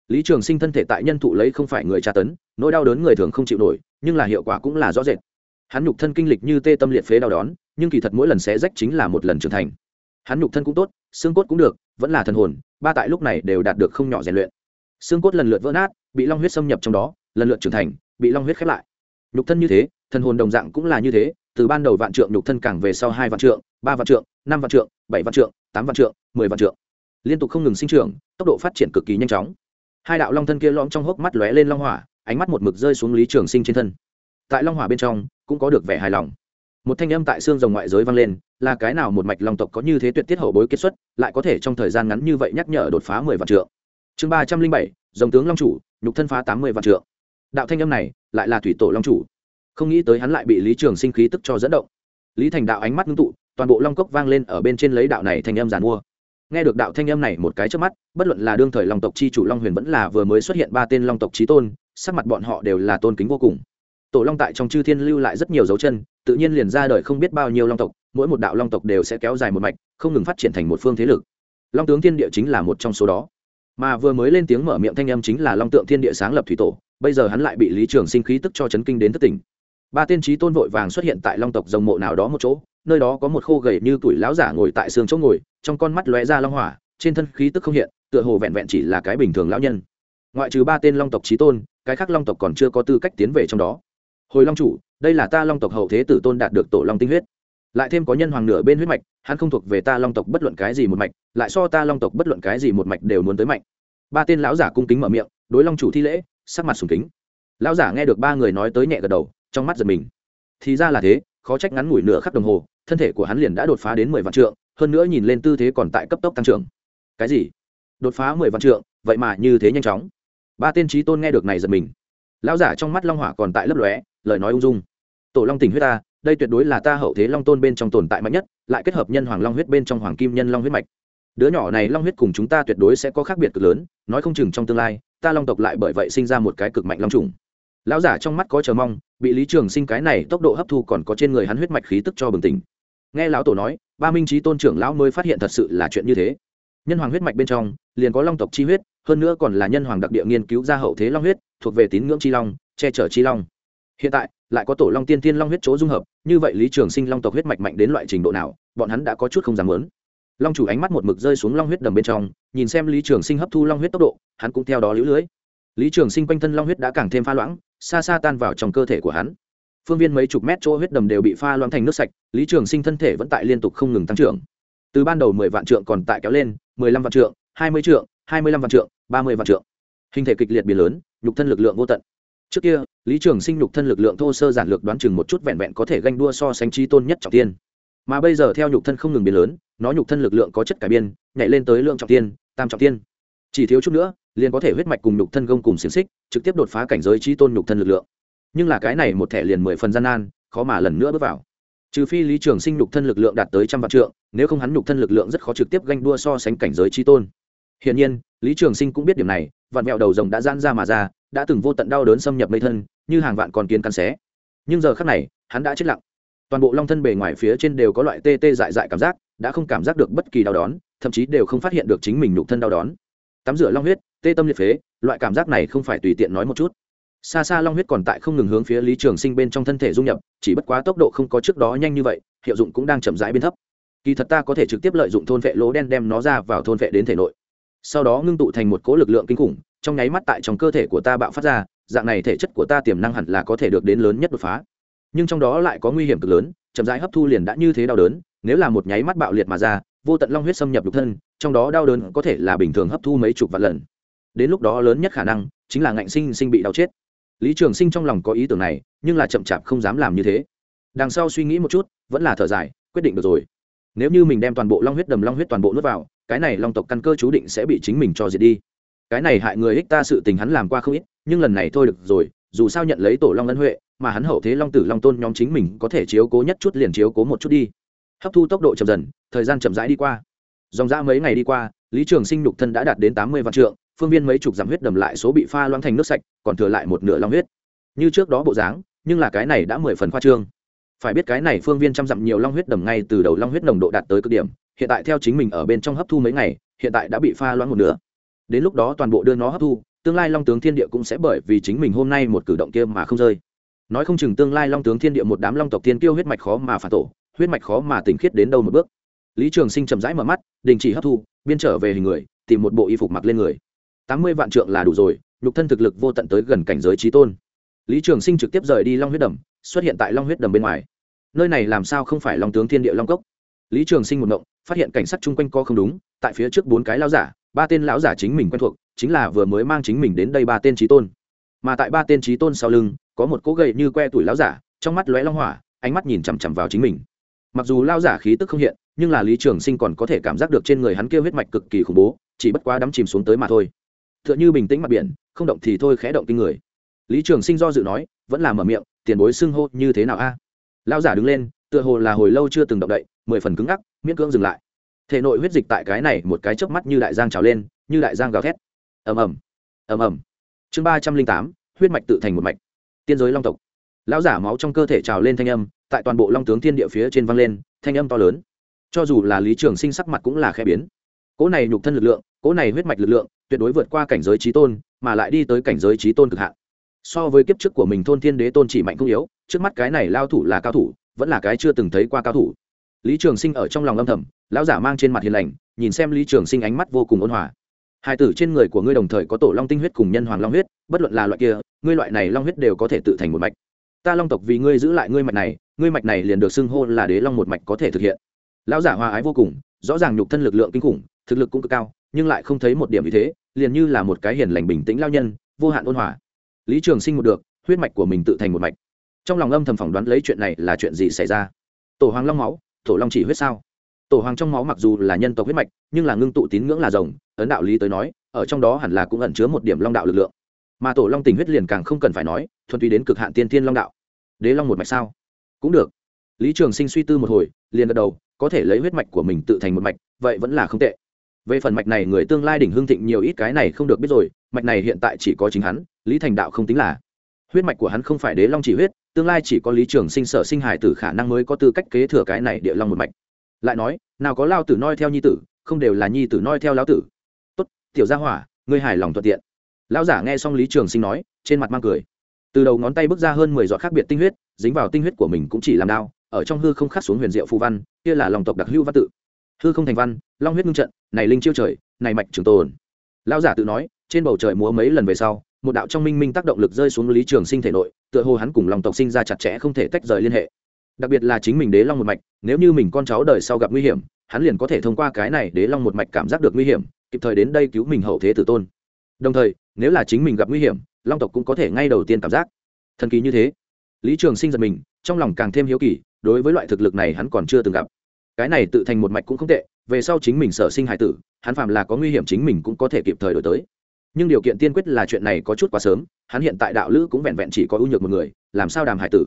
Lý trường sinh thân thể tại nhân thụ lấy không phải người tra tấn, nỗi đau đớn người thường không chịu nổi, nhưng là hiệu quả cũng là rõ rệt. Hắn nhục thân kinh lịch như tê tâm liệt phế đau đón nhưng kỳ thật mỗi lần xé rách chính là một lần trưởng thành. Hắn nhục thân cũng tốt, xương cốt cũng được, vẫn là thần hồn, ba tại lúc này đều đạt được không nhỏ rèn luyện. Xương cốt lần lượt vỡ nát bị long huyết xâm nhập trong đó, lần lượt trưởng thành, bị long huyết khép lại. Nhục thân như thế, thần hồn đồng dạng cũng là như thế, từ ban đầu vạn trượng nhục thân càng về sau hai vạn trượng, ba vạn trượng, năm vạn trượng, bảy vạn trượng, tám vạn trượng, mười vạn trượng. Liên tục không ngừng sinh trưởng, tốc độ phát triển cực kỳ nhanh chóng. Hai đạo long thân kia lõm trong hốc mắt lóe lên long hỏa, ánh mắt một mực rơi xuống lý trường sinh trên thân. Tại long hỏa bên trong, cũng có được vẻ hài lòng. Một thanh âm tại xương rồng ngoại giới vang lên, là cái nào một mạch long tộc có như thế tuyệt tiết hậu bối kết xuất, lại có thể trong thời gian ngắn như vậy nhắc nhở đột phá mười vạn trượng. Chương ba trăm linh bảy, dòng tướng long chủ nhục thân phá tám mươi vạn trượng. Đạo thanh âm này lại là thủy tổ long chủ. Không nghĩ tới hắn lại bị lý trường sinh khí tức cho dẫn động. Lý thành đạo ánh mắt ngưng tụ, toàn bộ long cốc vang lên ở bên trên lấy đạo này thanh âm giàn mua. Nghe được đạo thanh âm này một cái trước mắt, bất luận là đương thời long tộc chi chủ long huyền vẫn là vừa mới xuất hiện ba tên long tộc trí tôn, sắc mặt bọn họ đều là tôn kính vô cùng. Tổ long tại trong chư thiên lưu lại rất nhiều dấu chân, tự nhiên liền ra đời không biết bao nhiêu long tộc, mỗi một đạo long tộc đều sẽ kéo dài một mạch, không ngừng phát triển thành một phương thế lực. Long tướng thiên địa chính là một trong số đó mà vừa mới lên tiếng mở miệng thanh âm chính là long tượng thiên địa sáng lập thủy tổ, bây giờ hắn lại bị lý trường sinh khí tức cho chấn kinh đến thất tỉnh. Ba tiên trí tôn vội vàng xuất hiện tại long tộc rồng mộ nào đó một chỗ, nơi đó có một khô gầy như tuổi lão giả ngồi tại xương chỗ ngồi, trong con mắt lóe ra long hỏa, trên thân khí tức không hiện, tựa hồ vẹn vẹn chỉ là cái bình thường lão nhân. Ngoại trừ ba tên long tộc trí tôn, cái khác long tộc còn chưa có tư cách tiến về trong đó. Hồi long chủ, đây là ta long tộc hậu thế tử tôn đạt được tổ long tinh huyết lại thêm có nhân hoàng nửa bên huyết mạch, hắn không thuộc về ta long tộc bất luận cái gì một mạch, lại so ta long tộc bất luận cái gì một mạch đều muốn tới mạnh. Ba tên lão giả cung kính mở miệng, đối long chủ thi lễ, sắc mặt sùng kính. Lão giả nghe được ba người nói tới nhẹ gật đầu, trong mắt giật mình. Thì ra là thế, khó trách ngắn ngủi nửa khắc đồng hồ, thân thể của hắn liền đã đột phá đến mười vạn trượng, hơn nữa nhìn lên tư thế còn tại cấp tốc tăng trưởng. Cái gì? Đột phá mười vạn trượng, vậy mà như thế nhanh chóng. Ba tên trí tôn nghe được này giật mình. Lão giả trong mắt long hỏa còn tại lấp lóe, lời nói ung dung. Tổ long tình huyết ta đây tuyệt đối là ta hậu thế long tôn bên trong tồn tại mạnh nhất, lại kết hợp nhân hoàng long huyết bên trong hoàng kim nhân long huyết mạch. Đứa nhỏ này long huyết cùng chúng ta tuyệt đối sẽ có khác biệt cực lớn, nói không chừng trong tương lai, ta long tộc lại bởi vậy sinh ra một cái cực mạnh long trùng. Lão giả trong mắt có chờ mong, bị lý trường sinh cái này tốc độ hấp thu còn có trên người hắn huyết mạch khí tức cho bừng tỉnh. Nghe lão tổ nói, ba minh trí tôn trưởng lão mới phát hiện thật sự là chuyện như thế. Nhân hoàng huyết mạch bên trong, liền có long tộc chi huyết, hơn nữa còn là nhân hoàng đặc địa nghiên cứu ra hậu thế long huyết, thuộc về tín ngưỡng chi long, che chở chi long. Hiện tại lại có tổ long tiên tiên long huyết chỗ dung hợp, như vậy lý trường sinh long tộc huyết mạch mạnh đến loại trình độ nào, bọn hắn đã có chút không dám lớn long chủ ánh mắt một mực rơi xuống long huyết đầm bên trong, nhìn xem lý trường sinh hấp thu long huyết tốc độ, hắn cũng theo đó lũ lưới. Lý trường sinh quanh thân long huyết đã càng thêm pha loãng, xa xa tan vào trong cơ thể của hắn. Phương viên mấy chục mét chỗ huyết đầm đều bị pha loãng thành nước sạch, lý trường sinh thân thể vẫn tại liên tục không ngừng tăng trưởng. Từ ban đầu mười vạn trượng còn tại kéo lên, mười lăm vạn trượng, hai mươi trượng, hai mươi lăm vạn trượng, ba mươi vạn trượng. Hình thể kịch liệt biến lớn, nhục thân lực lượng vô tận trước kia, lý trường sinh nhục thân lực lượng thô sơ giản lược đoán chừng một chút vẹn vẹn có thể ganh đua so sánh trí tôn nhất trọng tiên mà bây giờ theo nhục thân không ngừng biến lớn, nó nhục thân lực lượng có chất cải biên, nhảy lên tới lượng trọng tiên tam trọng tiên chỉ thiếu chút nữa, liền có thể huyết mạch cùng nhục thân gông cùng xiềng xích, trực tiếp đột phá cảnh giới trí tôn nhục thân lực lượng. Nhưng là cái này một thẻ liền mười phần gian nan, khó mà lần nữa bước vào. Trừ phi lý trường sinh nhục thân lực lượng đạt tới trăm vạn trượng, nếu không hắn nhục thân lực lượng rất khó trực tiếp ganh đua so sánh cảnh giới trí tôn. Hiển nhiên lý trường sinh cũng biết điểm này, vạn mẹo đầu rồng đã gian ra mà ra, đã từng vô tận đau đớn xâm nhập mây thân, như hàng vạn con kiến cắn xé. Nhưng giờ khác này, hắn đã chết lặng. Toàn bộ long thân bề ngoài phía trên đều có loại tê tê dại dại cảm giác, đã không cảm giác được bất kỳ đau đón thậm chí đều không phát hiện được chính mình nhục thân đau đón tắm rửa long huyết, tê tâm liệt phế, loại cảm giác này không phải tùy tiện nói một chút. Xa xa long huyết còn tại không ngừng hướng phía lý trường sinh bên trong thân thể dung nhập, chỉ bất quá tốc độ không có trước đó nhanh như vậy, hiệu dụng cũng đang chậm rãi bên thấp. Kỳ thật ta có thể trực tiếp lợi dụng thôn vệ lỗ đen đem nó ra vào thôn vệ đến thể nội sau đó ngưng tụ thành một cỗ lực lượng kinh khủng, trong nháy mắt tại trong cơ thể của ta bạo phát ra, dạng này thể chất của ta tiềm năng hẳn là có thể được đến lớn nhất đột phá. Nhưng trong đó lại có nguy hiểm cực lớn, chậm rãi hấp thu liền đã như thế đau đớn, nếu là một nháy mắt bạo liệt mà ra, vô tận long huyết xâm nhập đục thân, trong đó đau đớn có thể là bình thường hấp thu mấy chục vạn lần. Đến lúc đó lớn nhất khả năng chính là ngạnh sinh sinh bị đau chết. Lý trường sinh trong lòng có ý tưởng này, nhưng là chậm chạp không dám làm như thế. Đằng sau suy nghĩ một chút, vẫn là thở dài, quyết định được rồi. Nếu như mình đem toàn bộ long huyết đầm long huyết toàn bộ nuốt vào cái này long tộc căn cơ chú định sẽ bị chính mình cho diệt đi. Cái này hại người ích ta sự tình hắn làm qua không ít, nhưng lần này thôi được rồi, dù sao nhận lấy tổ long ân huệ, mà hắn hậu thế long tử long tôn nhóm chính mình có thể chiếu cố nhất chút liền chiếu cố một chút đi. Hấp thu tốc độ chậm dần, thời gian chậm rãi đi qua. Dòng dã mấy ngày đi qua, lý trường sinh nhục thân đã đạt đến tám mươi vạn trượng, phương viên mấy chục dặm huyết đầm lại số bị pha loãng thành nước sạch, còn thừa lại một nửa long huyết. Như trước đó bộ dáng, nhưng là cái này đã mười phần khoa trương. Phải biết cái này phương viên trăm dặm nhiều long huyết đầm ngay từ đầu long huyết nồng độ đạt tới cực điểm hiện tại theo chính mình ở bên trong hấp thu mấy ngày, hiện tại đã bị pha loãng một nửa. Đến lúc đó toàn bộ đưa nó hấp thu, tương lai long tướng thiên địa cũng sẽ bởi vì chính mình hôm nay một cử động kia mà không rơi. Nói không chừng tương lai long tướng thiên địa một đám long tộc thiên kiêu huyết mạch khó mà phản tổ, huyết mạch khó mà tỉnh khiết đến đâu một bước. Lý trường sinh chậm rãi mở mắt, đình chỉ hấp thu, biên trở về hình người, tìm một bộ y phục mặc lên người. Tám mươi vạn trượng là đủ rồi, nhục thân thực lực vô tận tới gần cảnh giới trí tôn. Lý trường sinh trực tiếp rời đi long huyết đầm, xuất hiện tại long huyết đầm bên ngoài. Nơi này làm sao không phải long tướng thiên địa long cốc? Lý trường sinh một ngộng, phát hiện cảnh sát chung quanh co không đúng, tại phía trước bốn cái lão giả, ba tên lão giả chính mình quen thuộc, chính là vừa mới mang chính mình đến đây ba tên trí tôn. Mà tại ba tên trí tôn sau lưng, có một cỗ gậy như que tuổi lão giả, trong mắt lóe long hỏa, ánh mắt nhìn chằm chằm vào chính mình. Mặc dù lao giả khí tức không hiện, nhưng là lý trường sinh còn có thể cảm giác được trên người hắn kêu huyết mạch cực kỳ khủng bố, chỉ bất quá đắm chìm xuống tới mà thôi. T h ư ợ n h ư bình tĩnh mặt biển, không động thì thôi khẽ động kinh người. Lý trường sinh do dự nói, vẫn là mở miệng, tiền bối xưng hô như thế nào a? Lao giả đứng lên tựa hồ là hồi lâu chưa từng động đậy, mười phần cứng ngắc, miễn cưỡng dừng lại. Thể nội huyết dịch tại cái này một cái chớp mắt như đại giang trào lên, như đại giang gào thét. Ầm ầm ầm ầm. Chương ba trăm linh tám, huyết mạch tự thành một mạch. Tiên giới long tộc. Lão giả máu trong cơ thể trào lên thanh âm, tại toàn bộ long tướng thiên địa phía trên vang lên, thanh âm to lớn. Cho dù là lý trường sinh sắc mặt cũng là khẽ biến. Cỗ này nhục thân lực lượng, cỗ này huyết mạch lực lượng, tuyệt đối vượt qua cảnh giới trí tôn, mà lại đi tới cảnh giới trí tôn cực hạn. So với kiếp trước của mình thôn thiên đế tôn chỉ mạnh không yếu, trước mắt cái này lao thủ là cao thủ vẫn là cái chưa từng thấy qua cao thủ. Lý trường sinh ở trong lòng âm thầm, lão giả mang trên mặt hiền lành, nhìn xem lý trường sinh ánh mắt vô cùng ôn hòa. Hai tử trên người của ngươi đồng thời có tổ long tinh huyết cùng nhân hoàng long huyết, bất luận là loại kia, ngươi loại này long huyết đều có thể tự thành một mạch. Ta long tộc vì ngươi giữ lại ngươi mạch này, ngươi mạch này liền được xưng hô là đế long một mạch có thể thực hiện. Lão giả hòa ái vô cùng, rõ ràng nhục thân lực lượng kinh khủng, thực lực cũng cực cao, nhưng lại không thấy một điểm như thế, liền như là một cái hiền lành bình tĩnh lao nhân, vô hạn ôn hòa. Lý trường sinh một được, huyết mạch của mình tự thành một mạch trong lòng âm thầm phỏng đoán lấy chuyện này là chuyện gì xảy ra. Tổ hoàng long máu, tổ long chỉ huyết sao? Tổ hoàng trong máu mặc dù là nhân tộc huyết mạch, nhưng là ngưng tụ tín ngưỡng là rồng, ấn đạo lý tới nói, ở trong đó hẳn là cũng ẩn chứa một điểm long đạo lực lượng. Mà tổ long tình huyết liền càng không cần phải nói, thuần túy đến cực hạn tiên thiên long đạo. Đế long một mạch sao? Cũng được. Lý trường sinh suy tư một hồi, liền gật đầu, có thể lấy huyết mạch của mình tự thành một mạch, vậy vẫn là không tệ. Về phần mạch này người tương lai đỉnh hương thịnh nhiều ít cái này không được biết rồi, mạch này hiện tại chỉ có chính hắn, lý thành đạo không tính là. Huyết mạch của hắn không phải đế long chỉ huyết tương lai chỉ có lý trường sinh sở sinh hải tử khả năng mới có tư cách kế thừa cái này địa long một mạch. Lại nói, nào có lao tử noi theo nhi tử, không đều là nhi tử noi theo lão tử. Tốt, tiểu gia hỏa, ngươi hài lòng thuận tiện. Lão giả nghe xong lý trường sinh nói, trên mặt mang cười. Từ đầu ngón tay bước ra hơn mười giọt khác biệt tinh huyết, dính vào tinh huyết của mình cũng chỉ làm đao ở trong hư không khắc xuống huyền diệu phù văn, kia là lòng tộc đặc hữu văn tự. Hư không thành văn, long huyết ngưng trận, này linh chiêu trời, này mạch trường tồn. Lão giả tự nói, trên bầu trời múa mấy lần về sau một đạo trong minh minh tác động lực rơi xuống lý trường sinh thể nội, tựa hồ hắn cùng lòng tộc sinh ra chặt chẽ không thể tách rời liên hệ. Đặc biệt là chính mình đế long một mạch, nếu như mình con cháu đời sau gặp nguy hiểm, hắn liền có thể thông qua cái này đế long một mạch cảm giác được nguy hiểm, kịp thời đến đây cứu mình hậu thế tử tôn. Đồng thời, nếu là chính mình gặp nguy hiểm, long tộc cũng có thể ngay đầu tiên cảm giác. Thần kỳ như thế. Lý trường sinh giật mình, trong lòng càng thêm hiếu kỳ, đối với loại thực lực này hắn còn chưa từng gặp. Cái này tự thành một mạch cũng không tệ, về sau chính mình sở sinh hải tử, hắn phạm là có nguy hiểm chính mình cũng có thể kịp thời đổi tới nhưng điều kiện tiên quyết là chuyện này có chút quá sớm, hắn hiện tại đạo lữ cũng vẹn vẹn chỉ có ưu nhược một người, làm sao đàm hải tử?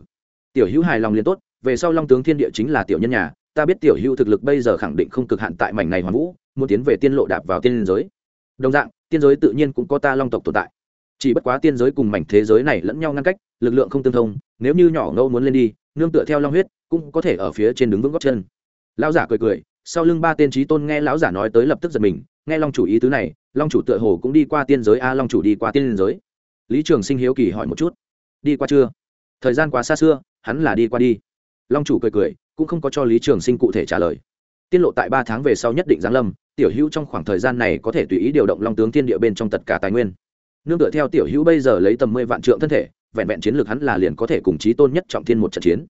Tiểu hữu hài lòng liền tốt, về sau long tướng thiên địa chính là tiểu nhân nhà, ta biết tiểu hữu thực lực bây giờ khẳng định không cực hạn tại mảnh này hoàn vũ, muốn tiến về tiên lộ đạp vào tiên giới. Đồng dạng, tiên giới tự nhiên cũng có ta long tộc tồn tại. Chỉ bất quá tiên giới cùng mảnh thế giới này lẫn nhau ngăn cách, lực lượng không tương thông, nếu như nhỏ ngâu muốn lên đi, nương tựa theo long huyết, cũng có thể ở phía trên đứng vững góc chân. Lão giả cười cười, sau lưng ba tên trí tôn nghe lão giả nói tới lập tức giật mình nghe long chủ ý tứ này, long chủ tựa hồ cũng đi qua tiên giới. A, long chủ đi qua tiên giới. Lý trường sinh hiếu kỳ hỏi một chút. Đi qua chưa? Thời gian quá xa xưa, hắn là đi qua đi. Long chủ cười cười, cũng không có cho lý trường sinh cụ thể trả lời. Tiết lộ tại ba tháng về sau nhất định giáng lâm, tiểu hữu trong khoảng thời gian này có thể tùy ý điều động long tướng thiên địa bên trong tất cả tài nguyên. Nương tựa theo tiểu hữu bây giờ lấy tầm mười vạn trượng thân thể, vẹn vẹn chiến lược hắn là liền có thể cùng chí tôn nhất trọng thiên một trận chiến.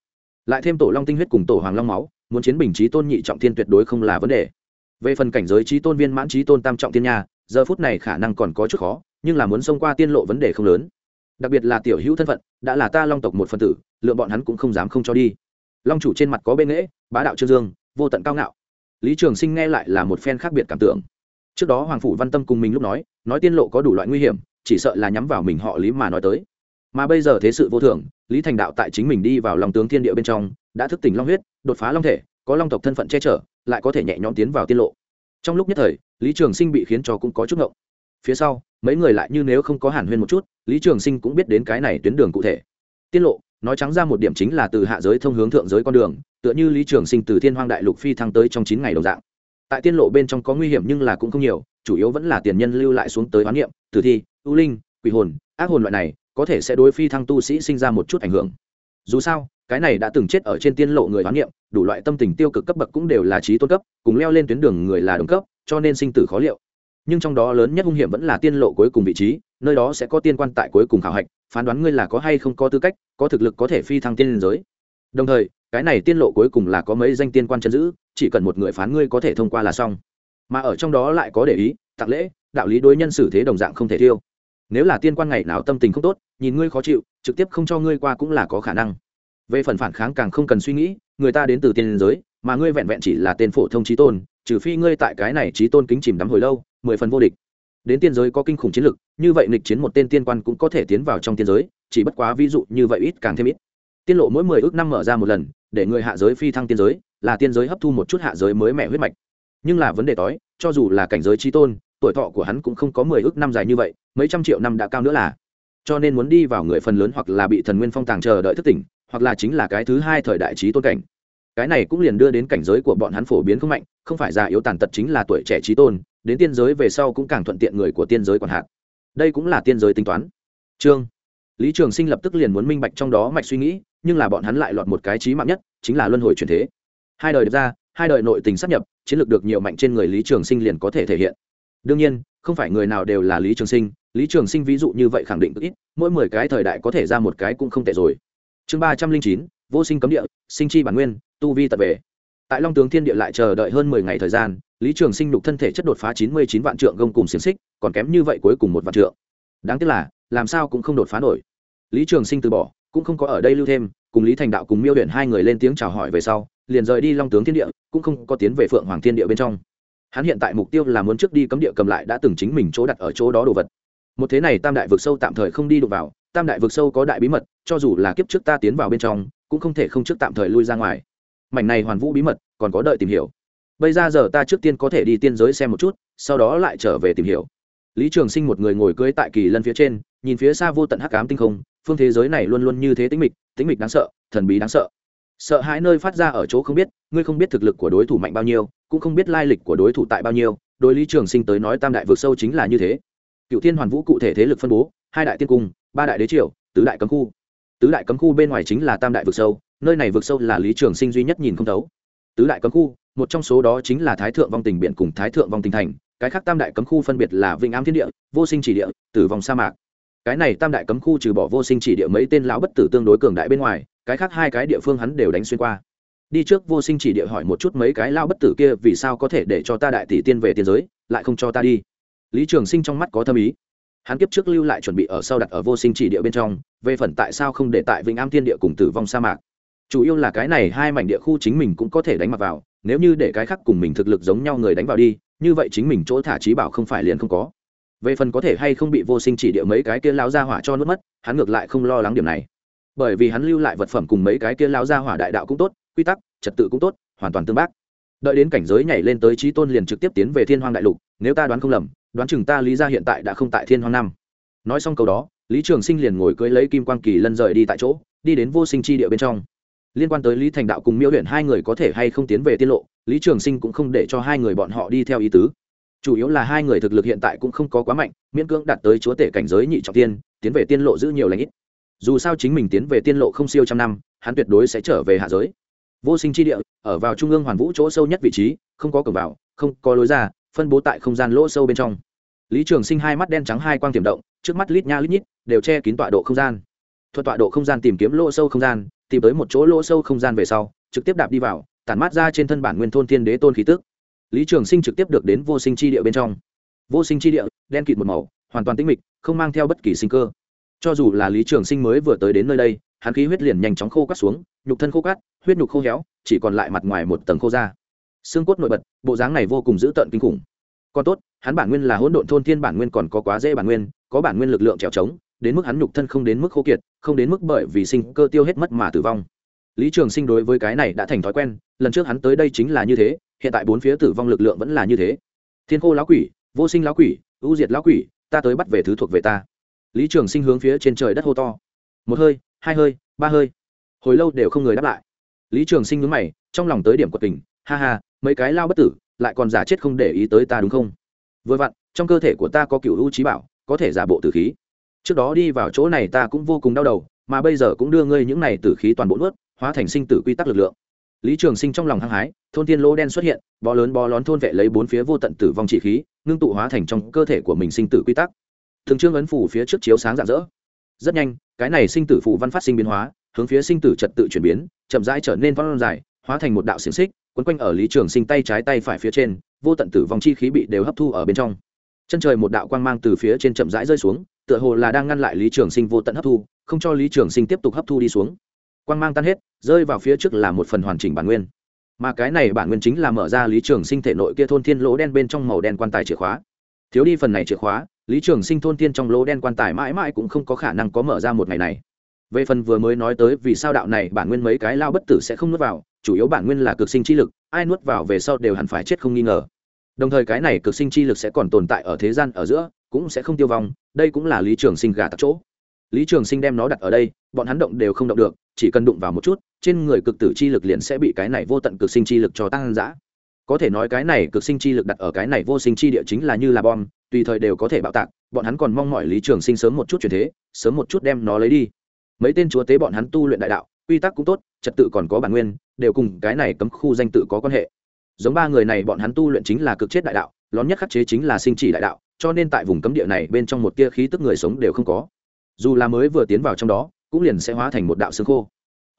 Lại thêm tổ long tinh huyết cùng tổ hoàng long máu, muốn chiến bình chí tôn nhị trọng thiên tuyệt đối không là vấn đề về phần cảnh giới trí tôn viên mãn trí tôn tam trọng tiên nha, giờ phút này khả năng còn có chút khó, nhưng là muốn xông qua tiên lộ vấn đề không lớn. Đặc biệt là tiểu hữu thân phận, đã là ta long tộc một phần tử, lựa bọn hắn cũng không dám không cho đi. Long chủ trên mặt có bên nghễ, bá đạo trương dương, vô tận cao ngạo. Lý trường sinh nghe lại là một phen khác biệt cảm tưởng. Trước đó hoàng phủ văn tâm cùng mình lúc nói nói tiên lộ có đủ loại nguy hiểm, chỉ sợ là nhắm vào mình họ lý mà nói tới. Mà bây giờ thế sự vô thường, lý thành đạo tại chính mình đi vào lòng tướng thiên địa bên trong, đã thức tỉnh long huyết, đột phá long thể, có long tộc thân phận che chở lại có thể nhẹ nhõm tiến vào tiên lộ. Trong lúc nhất thời, lý trường sinh bị khiến cho cũng có chút ngộng. Phía sau, mấy người lại như nếu không có hàn huyên một chút, lý trường sinh cũng biết đến cái này tuyến đường cụ thể. Tiết lộ, nói trắng ra một điểm chính là từ hạ giới thông hướng thượng giới con đường, tựa như lý trường sinh từ thiên hoang đại lục phi thăng tới trong chín ngày đồng dạng. Tại tiên lộ bên trong có nguy hiểm nhưng là cũng không nhiều, chủ yếu vẫn là tiền nhân lưu lại xuống tới hoán niệm, tử thi, ưu linh, quỷ hồn, ác hồn loại này, có thể sẽ đối phi thăng tu sĩ sinh ra một chút ảnh hưởng dù sao, cái này đã từng chết ở trên tiên lộ người hoán niệm, đủ loại tâm tình tiêu cực cấp bậc cũng đều là trí tôn cấp, cùng leo lên tuyến đường người là đồng cấp, cho nên sinh tử khó liệu. Nhưng trong đó lớn nhất hung hiểm vẫn là tiên lộ cuối cùng vị trí, nơi đó sẽ có tiên quan tại cuối cùng khảo hạch, phán đoán ngươi là có hay không có tư cách, có thực lực có thể phi thăng tiên liên giới. Đồng thời, cái này tiên lộ cuối cùng là có mấy danh tiên quan chân giữ, chỉ cần một người phán ngươi có thể thông qua là xong. Mà ở trong đó lại có để ý, tặng lễ, đạo lý đối nhân xử thế đồng dạng không thể thiêu nếu là tiên quan ngày nào tâm tình không tốt, nhìn ngươi khó chịu, trực tiếp không cho ngươi qua cũng là có khả năng. Về phần phản kháng càng không cần suy nghĩ, người ta đến từ tiên giới, mà ngươi vẹn vẹn chỉ là tên phổ thông trí tôn, trừ phi ngươi tại cái này trí tôn kính chìm đắm hồi lâu, mười phần vô địch. Đến tiên giới có kinh khủng chiến lực, như vậy nghịch chiến một tên tiên quan cũng có thể tiến vào trong tiên giới, chỉ bất quá ví dụ như vậy ít càng thêm ít. Tiên lộ mỗi mười ước năm mở ra một lần, để người hạ giới phi thăng tiên giới, là tiên giới hấp thu một chút hạ giới mới mẻ huyết mạch. Nhưng là vấn đề tối cho dù là cảnh giới trí tôn tuổi thọ của hắn cũng không có mười ước năm dài như vậy, mấy trăm triệu năm đã cao nữa là. Cho nên muốn đi vào người phần lớn hoặc là bị thần nguyên phong tàng chờ đợi thức tỉnh, hoặc là chính là cái thứ hai thời đại trí tôn cảnh. Cái này cũng liền đưa đến cảnh giới của bọn hắn phổ biến không mạnh, không phải già yếu tàn tật chính là tuổi trẻ trí tôn, đến tiên giới về sau cũng càng thuận tiện người của tiên giới còn hạn đây cũng là tiên giới tính toán. Trương, lý trường sinh lập tức liền muốn minh bạch trong đó mạch suy nghĩ, nhưng là bọn hắn lại lọt một cái trí mạng nhất, chính là luân hồi truyền thế. Hai đời ra, hai đời nội tình sắp nhập, chiến lược được nhiều mạnh trên người lý trường sinh liền có thể thể hiện đương nhiên, không phải người nào đều là lý trường sinh. Lý trường sinh ví dụ như vậy khẳng định ít, mỗi mười cái thời đại có thể ra một cái cũng không tệ rồi. Chương ba trăm linh chín, vô sinh cấm địa, sinh chi bản nguyên, tu vi tập về tại long tướng thiên địa lại chờ đợi hơn mười ngày thời gian, lý trường sinh đục thân thể chất đột phá chín mươi chín vạn trượng gông cùng xiềng xích, còn kém như vậy cuối cùng một vạn trượng. Đáng tiếc là, làm sao cũng không đột phá nổi. Lý trường sinh từ bỏ, cũng không có ở đây lưu thêm, cùng lý thành đạo cùng miêu luyện hai người lên tiếng chào hỏi về sau, liền rời đi long tướng thiên địa, cũng không có tiến về phượng hoàng thiên địa bên trong hắn hiện tại mục tiêu là muốn trước đi cấm địa cầm lại đã từng chính mình chỗ đặt ở chỗ đó đồ vật. Một thế này tam đại vực sâu tạm thời không đi đụng vào, tam đại vực sâu có đại bí mật, cho dù là kiếp trước ta tiến vào bên trong, cũng không thể không trước tạm thời lui ra ngoài. Mảnh này hoàn vũ bí mật, còn có đợi tìm hiểu. Bây giờ giờ ta trước tiên có thể đi tiên giới xem một chút, sau đó lại trở về tìm hiểu. Lý trường sinh một người ngồi cưới tại kỳ lân phía trên, nhìn phía xa vô tận hắc ám tinh không, phương thế giới này luôn luôn như thế tĩnh mịch tĩnh mịch đáng sợ, thần bí đáng sợ sợ hãi nơi phát ra ở chỗ không biết, ngươi không biết thực lực của đối thủ mạnh bao nhiêu, cũng không biết lai lịch của đối thủ tại bao nhiêu, đối lý trường sinh tới nói tam đại Vượt sâu chính là như thế. Cựu thiên hoàn vũ cụ thể thế lực phân bố, hai đại tiên cung, ba đại đế triều, tứ đại cấm khu. Tứ đại cấm khu bên ngoài chính là tam đại Vượt sâu, nơi này vượt sâu là lý trường sinh duy nhất nhìn không thấu. Tứ đại cấm khu, một trong số đó chính là thái thượng vong tình biển cùng thái thượng vong tình thành, cái khác tam đại cấm khu phân biệt là vĩnh ám thiên địa, vô sinh chỉ địa, tử vong sa mạc. Cái này tam đại cấm khu trừ bỏ vô sinh chỉ địa mấy tên lão bất tử tương đối cường đại bên ngoài cái khác hai cái địa phương hắn đều đánh xuyên qua. Đi trước vô sinh chỉ địa hỏi một chút mấy cái lao bất tử kia vì sao có thể để cho ta đại tỷ tiên về tiên giới, lại không cho ta đi. Lý trường sinh trong mắt có thâm ý. Hắn kiếp trước lưu lại chuẩn bị ở sau đặt ở vô sinh chỉ địa bên trong, về phần tại sao không để tại vĩnh am thiên địa cùng tử vong sa mạc. Chủ yếu là cái này hai mảnh địa khu chính mình cũng có thể đánh mặc vào, nếu như để cái khác cùng mình thực lực giống nhau người đánh vào đi, như vậy chính mình chỗ thả trí bảo không phải liền không có. Về phần có thể hay không bị vô sinh chỉ địa mấy cái kia lao ra hỏa cho nuốt mất, hắn ngược lại không lo lắng điểm này bởi vì hắn lưu lại vật phẩm cùng mấy cái kia lao ra hỏa đại đạo cũng tốt, quy tắc, trật tự cũng tốt, hoàn toàn tương bác. Đợi đến cảnh giới nhảy lên tới trí tôn liền trực tiếp tiến về thiên hoang đại lục, nếu ta đoán không lầm, đoán chừng ta lý ra hiện tại đã không tại thiên hoang năm. Nói xong câu đó, lý trường sinh liền ngồi cưới lấy kim quang kỳ lân rời đi tại chỗ, đi đến vô sinh chi địa bên trong. Liên quan tới lý thành đạo cùng miêu huyện hai người có thể hay không tiến về tiết lộ, lý trường sinh cũng không để cho hai người bọn họ đi theo ý tứ. Chủ yếu là hai người thực lực hiện tại cũng không có quá mạnh, miễn cưỡng đạt tới chúa tể cảnh giới nhị trọng tiên, tiến về tiên lộ giữ nhiều lãnh ít dù sao chính mình tiến về tiên lộ không siêu trăm năm, hắn tuyệt đối sẽ trở về hạ giới. Vô sinh chi địa, ở vào trung ương hoàn vũ chỗ sâu nhất vị trí, không có cửa vào, không có lối ra, phân bố tại không gian lỗ sâu bên trong. Lý trường sinh hai mắt đen trắng hai quang tiềm động, trước mắt lít nha lít nhít, đều che kín tọa độ không gian. Thuật tọa độ không gian tìm kiếm lỗ sâu không gian, tìm tới một chỗ lỗ sâu không gian về sau, trực tiếp đạp đi vào, tản mát ra trên thân bản nguyên thôn thiên đế tôn khí tức. Lý trường sinh trực tiếp được đến vô sinh chi địa bên trong. Vô sinh chi địa, đen kịt một màu, hoàn toàn tĩnh mịch, không mang theo bất kỳ sinh cơ cho dù là lý trường sinh mới vừa tới đến nơi đây, hắn khí huyết liền nhanh chóng khô cắt xuống, nhục thân khô cắt huyết nhục khô héo, chỉ còn lại mặt ngoài một tầng khô da. Xương cốt nổi bật, bộ dáng này vô cùng dữ tợn kinh khủng. Còn tốt, hắn bản nguyên là hỗn độn thôn thiên bản nguyên còn có quá dễ bản nguyên, có bản nguyên lực lượng trèo trống, đến mức hắn nhục thân không đến mức khô kiệt, không đến mức bởi vì sinh cơ tiêu hết mất mà tử vong. Lý trường sinh đối với cái này đã thành thói quen, lần trước hắn tới đây chính là như thế, hiện tại bốn phía tử vong lực lượng vẫn là như thế. Thiên khô lão quỷ, vô sinh lão quỷ, ưu diệt lão quỷ, ta tới bắt về thứ thuộc về ta lý trường sinh hướng phía trên trời đất hô to. Một hơi, hai hơi, ba hơi. Hồi lâu đều không người đáp lại. Lý trường sinh nhướng mày, trong lòng tới điểm quật tình, ha ha, mấy cái lao bất tử, lại còn giả chết không để ý tới ta đúng không? Vừa vặn, trong cơ thể của ta có cựu hữu trí bảo, có thể giả bộ tử khí. Trước đó đi vào chỗ này ta cũng vô cùng đau đầu, mà bây giờ cũng đưa ngươi những này tử khí toàn bộ nuốt, hóa thành sinh tử quy tắc lực lượng. Lý trường sinh trong lòng hăng hái, thôn thiên lô đen xuất hiện, bó lớn bó lón thôn vệ lấy bốn phía vô tận tử vong trị khí, ngưng tụ hóa thành trong cơ thể của mình sinh tử quy tắc thường trương ấn phủ phía trước chiếu sáng rạng rỡ. Rất nhanh, cái này sinh tử phủ văn phát sinh biến hóa, hướng phía sinh tử trật tự chuyển biến, chậm rãi trở nên văn dài, hóa thành một đạo xiềng xích, quấn quanh ở lý trường sinh tay trái tay phải phía trên, vô tận tử vong chi khí bị đều hấp thu ở bên trong. Chân trời một đạo quang mang từ phía trên chậm rãi rơi xuống, tựa hồ là đang ngăn lại lý trường sinh vô tận hấp thu, không cho lý trường sinh tiếp tục hấp thu đi xuống. Quang mang tan hết, rơi vào phía trước là một phần hoàn chỉnh bản nguyên. Mà cái này bản nguyên chính là mở ra lý trường sinh thể nội kia thôn thiên lỗ đen bên trong màu đen quan tài chìa khóa. Thiếu đi phần này chìa khóa lý trường sinh thôn tiên trong lỗ đen quan tài mãi mãi cũng không có khả năng có mở ra một ngày này. Về phần vừa mới nói tới vì sao đạo này bản nguyên mấy cái lao bất tử sẽ không nuốt vào, chủ yếu bản nguyên là cực sinh chi lực, ai nuốt vào về sau đều hẳn phải chết không nghi ngờ. Đồng thời cái này cực sinh chi lực sẽ còn tồn tại ở thế gian ở giữa, cũng sẽ không tiêu vong, đây cũng là lý trường sinh gà tặc chỗ. Lý trường sinh đem nó đặt ở đây, bọn hắn động đều không động được, chỉ cần đụng vào một chút, trên người cực tử chi lực liền sẽ bị cái này vô tận cực sinh chi lực cho tăng giã có thể nói cái này cực sinh chi lực đặt ở cái này vô sinh chi địa chính là như là bom, tùy thời đều có thể bạo tạc, bọn hắn còn mong mọi lý trường sinh sớm một chút chuyển thế, sớm một chút đem nó lấy đi. Mấy tên chúa tế bọn hắn tu luyện đại đạo, quy tắc cũng tốt, trật tự còn có bản nguyên, đều cùng cái này cấm khu danh tự có quan hệ. Giống ba người này bọn hắn tu luyện chính là cực chết đại đạo, lón nhất khắc chế chính là sinh chỉ đại đạo, cho nên tại vùng cấm địa này bên trong một tia khí tức người sống đều không có. Dù là mới vừa tiến vào trong đó, cũng liền sẽ hóa thành một đạo xương khô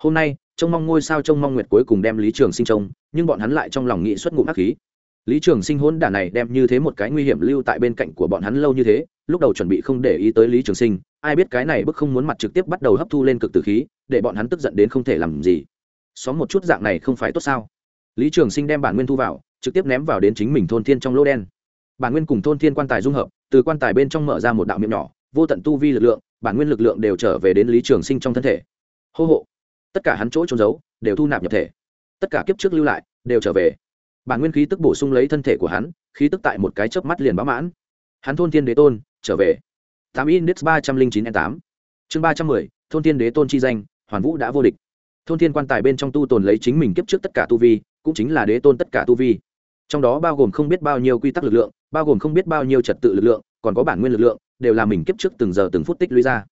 hôm nay, trông mong ngôi sao trông mong nguyệt cuối cùng đem lý trường sinh trông, nhưng bọn hắn lại trong lòng nghị xuất ngụm ác khí. Lý trường sinh hôn đả này đem như thế một cái nguy hiểm lưu tại bên cạnh của bọn hắn lâu như thế, lúc đầu chuẩn bị không để ý tới lý trường sinh, ai biết cái này bức không muốn mặt trực tiếp bắt đầu hấp thu lên cực tử khí, để bọn hắn tức giận đến không thể làm gì. Xóm một chút dạng này không phải tốt sao? Lý trường sinh đem bản nguyên thu vào, trực tiếp ném vào đến chính mình thôn thiên trong lỗ đen. Bản nguyên cùng thôn thiên quan tài dung hợp, từ quan tài bên trong mở ra một đạo miệng nhỏ, vô tận tu vi lực lượng, bản nguyên lực lượng đều trở về đến lý trường sinh trong thân thể. Hô hộ tất cả hắn chỗ trốn giấu đều thu nạp nhập thể. Tất cả kiếp trước lưu lại đều trở về. Bản nguyên khí tức bổ sung lấy thân thể của hắn, khí tức tại một cái chớp mắt liền bão mãn. Hắn thôn thiên đế tôn, trở về. Tám index ba trăm linh chín n tám. Chương ba trăm mười, thôn thiên đế tôn chi danh, hoàn vũ đã vô địch. Thôn thiên quan tài bên trong tu tồn lấy chính mình kiếp trước tất cả tu vi, cũng chính là đế tôn tất cả tu vi. Trong đó bao gồm không biết bao nhiêu quy tắc lực lượng, bao gồm không biết bao nhiêu trật tự lực lượng, còn có bản nguyên lực lượng, đều là mình kiếp trước từng giờ từng phút tích lũy ra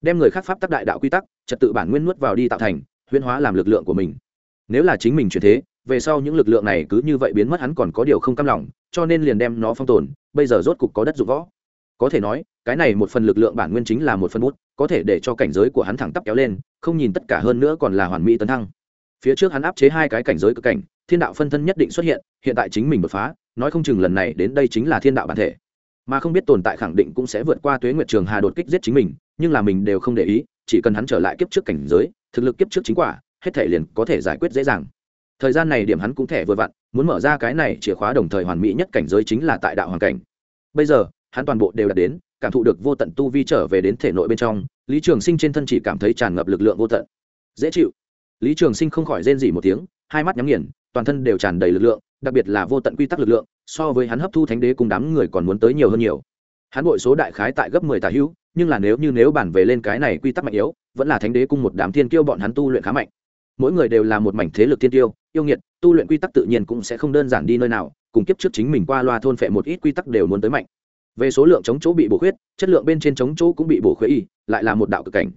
đem người khác pháp tắc đại đạo quy tắc, trật tự bản nguyên nuốt vào đi tạo thành, huyễn hóa làm lực lượng của mình. Nếu là chính mình chuyển thế, về sau những lực lượng này cứ như vậy biến mất hắn còn có điều không cam lòng, cho nên liền đem nó phong tồn, bây giờ rốt cục có đất dụng võ. Có thể nói, cái này một phần lực lượng bản nguyên chính là một phần bút, có thể để cho cảnh giới của hắn thẳng tắp kéo lên, không nhìn tất cả hơn nữa còn là hoàn mỹ tấn thăng. Phía trước hắn áp chế hai cái cảnh giới cực cảnh, thiên đạo phân thân nhất định xuất hiện hiện tại chính mình bật phá, nói không chừng lần này đến đây chính là thiên đạo bản thể. Mà không biết tồn tại khẳng định cũng sẽ vượt qua tuế nguyệt trường hà đột kích giết chính mình nhưng là mình đều không để ý, chỉ cần hắn trở lại kiếp trước cảnh giới, thực lực kiếp trước chính quả, hết thể liền có thể giải quyết dễ dàng. Thời gian này điểm hắn cũng thẻ vừa vặn, muốn mở ra cái này chìa khóa đồng thời hoàn mỹ nhất cảnh giới chính là tại đạo hoàn cảnh. Bây giờ, hắn toàn bộ đều đạt đến, cảm thụ được vô tận tu vi trở về đến thể nội bên trong, lý trường sinh trên thân chỉ cảm thấy tràn ngập lực lượng vô tận. Dễ chịu. Lý trường sinh không khỏi rên dỉ một tiếng, hai mắt nhắm nghiền, toàn thân đều tràn đầy lực lượng, đặc biệt là vô tận quy tắc lực lượng, so với hắn hấp thu thánh đế cùng đám người còn muốn tới nhiều hơn nhiều. Hắn bội số đại khái tại gấp mười tà hữu nhưng là nếu như nếu bản về lên cái này quy tắc mạnh yếu, vẫn là thánh đế cung một đám thiên kiêu bọn hắn tu luyện khá mạnh. Mỗi người đều là một mảnh thế lực thiên kiêu, yêu nghiệt, tu luyện quy tắc tự nhiên cũng sẽ không đơn giản đi nơi nào, cùng kiếp trước chính mình qua loa thôn phệ một ít quy tắc đều muốn tới mạnh. Về số lượng chống chỗ bị bổ khuyết, chất lượng bên trên chống chỗ cũng bị bổ khuyết y, lại là một đạo cực cảnh.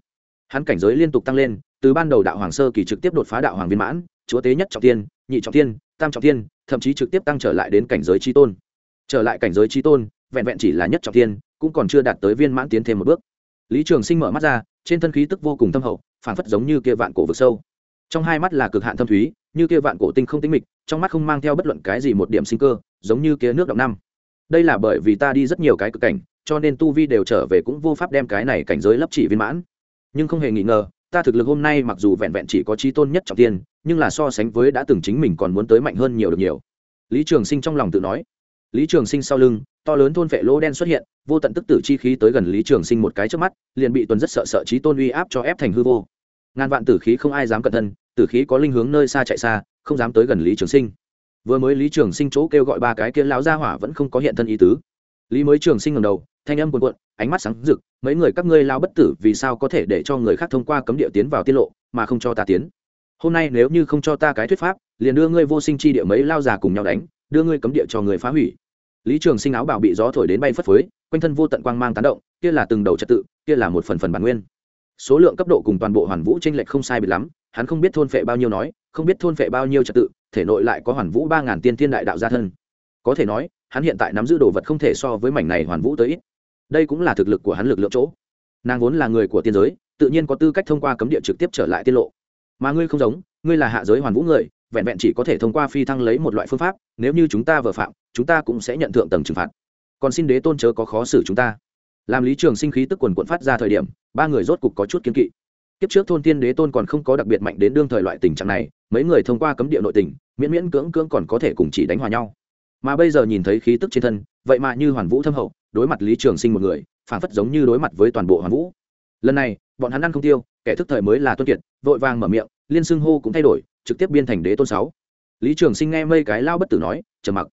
Hắn cảnh giới liên tục tăng lên, từ ban đầu đạo hoàng sơ kỳ trực tiếp đột phá đạo hoàng viên mãn, chúa tế nhất trọng tiên nhị trọng tiên tam trọng tiên thậm chí trực tiếp tăng trở lại đến cảnh giới tri tôn. Trở lại cảnh giới tri tôn, vẹn vẹn chỉ là nhất trọng tiên cũng còn chưa đạt tới viên mãn tiến thêm một bước. Lý trường sinh mở mắt ra, trên thân khí tức vô cùng thâm hậu phản phất giống như kia vạn cổ vực sâu. Trong hai mắt là cực hạn thâm thúy, như kia vạn cổ tinh không tính mịch, trong mắt không mang theo bất luận cái gì một điểm sinh cơ, giống như kia nước động năm. Đây là bởi vì ta đi rất nhiều cái cực cảnh, cho nên tu vi đều trở về cũng vô pháp đem cái này cảnh giới lấp chỉ viên mãn. Nhưng không hề nghi ngờ, ta thực lực hôm nay mặc dù vẹn vẹn chỉ có trí tôn nhất trọng tiên nhưng là so sánh với đã từng chính mình còn muốn tới mạnh hơn nhiều được nhiều. Lý trường sinh trong lòng tự nói lý trường sinh sau lưng, to lớn thôn vệ lỗ đen xuất hiện, vô tận tức tử chi khí tới gần lý trường sinh một cái trước mắt, liền bị tuần rất sợ sợ trí tôn uy áp cho ép thành hư vô. Ngàn vạn tử khí không ai dám cẩn thân tử khí có linh hướng nơi xa chạy xa, không dám tới gần lý trường sinh. Vừa mới lý trường sinh chỗ kêu gọi ba cái kia lão gia hỏa vẫn không có hiện thân ý tứ. Lý mới trường sinh ngầm đầu, thanh âm cuồn cuộn, ánh mắt sáng rực, mấy người các ngươi lao bất tử vì sao có thể để cho người khác thông qua cấm địa tiến vào tiết lộ, mà không cho ta tiến? Hôm nay nếu như không cho ta cái thuyết pháp, liền đưa ngươi vô sinh chi địa mấy lao già cùng nhau đánh, đưa ngươi cấm địa cho người phá hủy lý trường sinh áo bảo bị gió thổi đến bay phất phới, quanh thân vô tận quang mang tán động, kia là từng đầu trật tự, kia là một phần phần bản nguyên. Số lượng cấp độ cùng toàn bộ hoàn vũ tranh lệch không sai biệt lắm, hắn không biết thôn phệ bao nhiêu nói, không biết thôn phệ bao nhiêu trật tự, thể nội lại có hoàn vũ ba ngàn tiên thiên đại đạo gia thân. Có thể nói, hắn hiện tại nắm giữ đồ vật không thể so với mảnh này hoàn vũ tới ít. Đây cũng là thực lực của hắn lực lượng chỗ. Nàng vốn là người của tiên giới, tự nhiên có tư cách thông qua cấm địa trực tiếp trở lại tiết lộ. Mà ngươi không giống, ngươi là hạ giới hoàn vũ người, vẹn vẹn chỉ có thể thông qua phi thăng lấy một loại phương pháp, nếu như chúng ta vừa phạm chúng ta cũng sẽ nhận thượng tầng trừng phạt. Còn xin đế tôn chớ có khó xử chúng ta. Làm lý trường sinh khí tức quần quận phát ra thời điểm, ba người rốt cục có chút kiên kỵ. Kiếp trước thôn tiên đế tôn còn không có đặc biệt mạnh đến đương thời loại tình trạng này, mấy người thông qua cấm địa nội tình, miễn miễn cưỡng cưỡng còn có thể cùng chỉ đánh hòa nhau. Mà bây giờ nhìn thấy khí tức trên thân, vậy mà như hoàn vũ thâm hậu, đối mặt lý trường sinh một người phản phất giống như đối mặt với toàn bộ hoàn vũ. Lần này, bọn hắn ăn không tiêu, kẻ thức thời mới là tuân kiệt, vội vàng mở miệng, liên xưng hô cũng thay đổi, trực tiếp biên thành đế tôn sáu. Lý trường sinh nghe mây cái lao bất tử nói, trầm mặc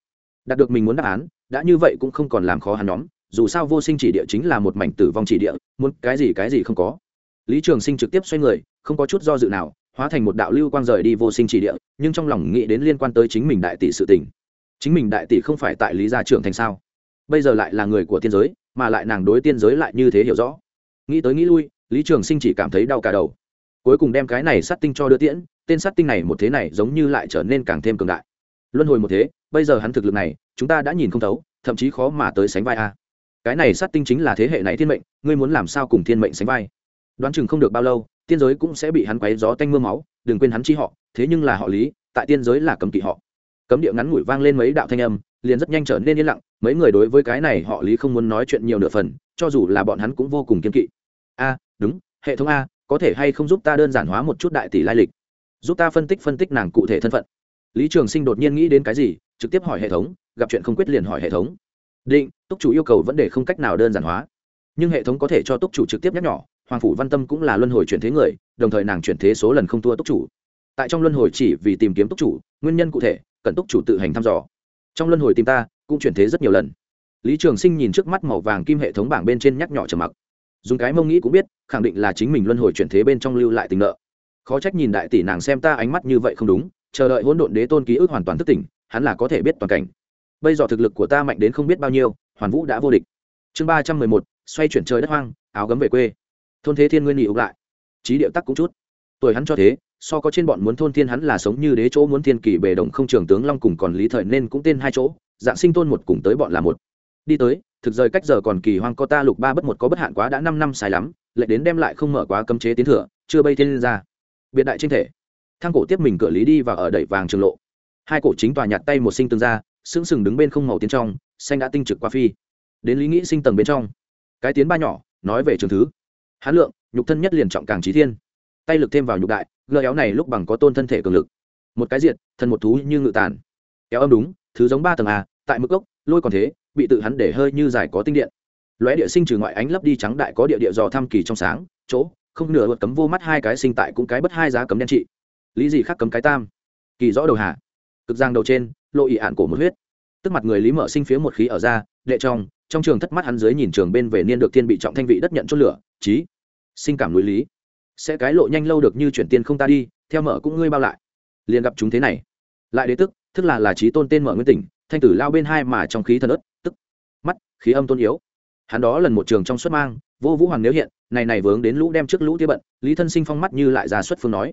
đạt được mình muốn đáp án, đã như vậy cũng không còn làm khó hắn nhóm, dù sao vô sinh chỉ địa chính là một mảnh tử vong chỉ địa, muốn cái gì cái gì không có. Lý trường sinh trực tiếp xoay người, không có chút do dự nào, hóa thành một đạo lưu quang rời đi vô sinh chỉ địa, nhưng trong lòng nghĩ đến liên quan tới chính mình đại tỷ sự tình. Chính mình đại tỷ không phải tại lý gia trưởng thành sao? Bây giờ lại là người của tiên giới, mà lại nàng đối tiên giới lại như thế hiểu rõ. Nghĩ tới nghĩ lui, lý trường sinh chỉ cảm thấy đau cả đầu. Cuối cùng đem cái này sát tinh cho đưa tiễn, tên sát tinh này một thế này giống như lại trở nên càng thêm cường đại. Luân hồi một thế bây giờ hắn thực lực này, chúng ta đã nhìn không thấu, thậm chí khó mà tới sánh vai a. Cái này sát tinh chính là thế hệ này thiên mệnh, ngươi muốn làm sao cùng thiên mệnh sánh vai? Đoán chừng không được bao lâu, tiên giới cũng sẽ bị hắn quấy gió tanh m ư a máu, đừng quên hắn chi họ, thế nhưng là họ lý, tại tiên giới là cấm kỵ họ. Cấm điệu ngắn ngủi vang lên mấy đạo thanh âm, liền rất nhanh trở nên yên lặng, mấy người đối với cái này họ lý không muốn nói chuyện nhiều nửa phần, cho dù là bọn hắn cũng vô cùng kiên kỵ. A, đúng, hệ thống a, có thể hay không giúp ta đơn giản hóa một chút đại tỷ lai lịch? Giúp ta phân tích phân tích nàng cụ thể thân phận lý trường sinh đột nhiên nghĩ đến cái gì, trực tiếp hỏi hệ thống, gặp chuyện không quyết liền hỏi hệ thống. Định, túc chủ yêu cầu vấn đề không cách nào đơn giản hóa. Nhưng hệ thống có thể cho túc chủ trực tiếp nhắc nhỏ, hoàng phủ văn tâm cũng là luân hồi chuyển thế người, đồng thời nàng chuyển thế số lần không thua túc chủ. Tại trong luân hồi chỉ vì tìm kiếm túc chủ, nguyên nhân cụ thể, cần túc chủ tự hành thăm dò. Trong luân hồi tìm ta, cũng chuyển thế rất nhiều lần. Lý trường sinh nhìn trước mắt màu vàng kim hệ thống bảng bên trên nhắc nhỏ trầm mặc. Dùng cái mông nghĩ cũng biết, khẳng định là chính mình luân hồi chuyển thế bên trong lưu lại tình nợ. Khó trách nhìn đại tỷ nàng xem ta ánh mắt như vậy không đúng chờ đợi hỗn độn đế tôn ký ức hoàn toàn thức tỉnh, hắn là có thể biết toàn cảnh. Bây giờ thực lực của ta mạnh đến không biết bao nhiêu, hoàn vũ đã vô địch. Chương ba trăm mười một, xoay chuyển trời đất hoang, áo gấm về quê. Thôn thế thiên nguyên nghỉ ục lại. Trí điệu tắc cũng chút. Tuổi hắn cho thế, so có trên bọn muốn thôn thiên hắn là sống như đế chỗ muốn thiên kỳ bề đồng không trường tướng long cùng còn lý thời nên cũng tên hai chỗ, dạng sinh tôn một cùng tới bọn là một. Đi tới, thực rời cách giờ còn kỳ hoang có ta lục ba bất một có bất hạn quá đã năm năm sai lắm lại đến đem lại không mở quá cấm chế tiến thừa, chưa bay thiên ra. Biệt đại tranh thể thang cổ tiếp mình cửa lý đi và ở đẩy vàng trường lộ. Hai cổ chính tòa nhặt tay một sinh tương ra sững sừng đứng bên không màu tiến trong, xanh đã tinh trực qua phi. Đến lý nghĩ sinh tầng bên trong. Cái tiến ba nhỏ, nói về trường thứ. Hán lượng, nhục thân nhất liền trọng càng trí thiên. Tay lực thêm vào nhục đại gỡ éo này lúc bằng có tôn thân thể cường lực. Một cái diện thân một thú như ngự tàn. Kéo âm đúng, thứ giống ba tầng a, tại mức gốc, lôi còn thế, bị tự hắn để hơi như dài có tinh điện. Lóe địa sinh trừ ngoại ánh lấp đi trắng đại có địa địa dò thăm kỳ trong sáng, chỗ, không nửa luật cấm vô mắt hai cái sinh tại cũng cái bất hai giá cấm đen trị lý gì khác cấm cái tam. Kỳ rõ đầu hạ. Cực giang đầu trên, lộ ị ạn cổ một huyết. Tức mặt người lý mở sinh phía một khí ở ra, đệ trong trong trường thất mắt hắn dưới nhìn trường bên về niên được thiên bị trọng thanh vị đất nhận chốt lửa trí sinh cảm núi lý. Sẽ cái lộ nhanh lâu được như chuyển tiên không ta đi, theo mở cũng ngươi bao lại. Liền gặp chúng thế này. Lại đế tức tức là là trí tôn tên mở nguyên tỉnh, thanh tử lao bên hai mà trong khí thần ớt, tức. Mắt, khí âm tôn yếu. Hắn đó lần một trường trong xuất mang, vô vũ hoàng nếu hiện, này này vướng đến lũ đem trước lũ tiêu bận, lý thân sinh phong mắt như lại ra xuất phương nói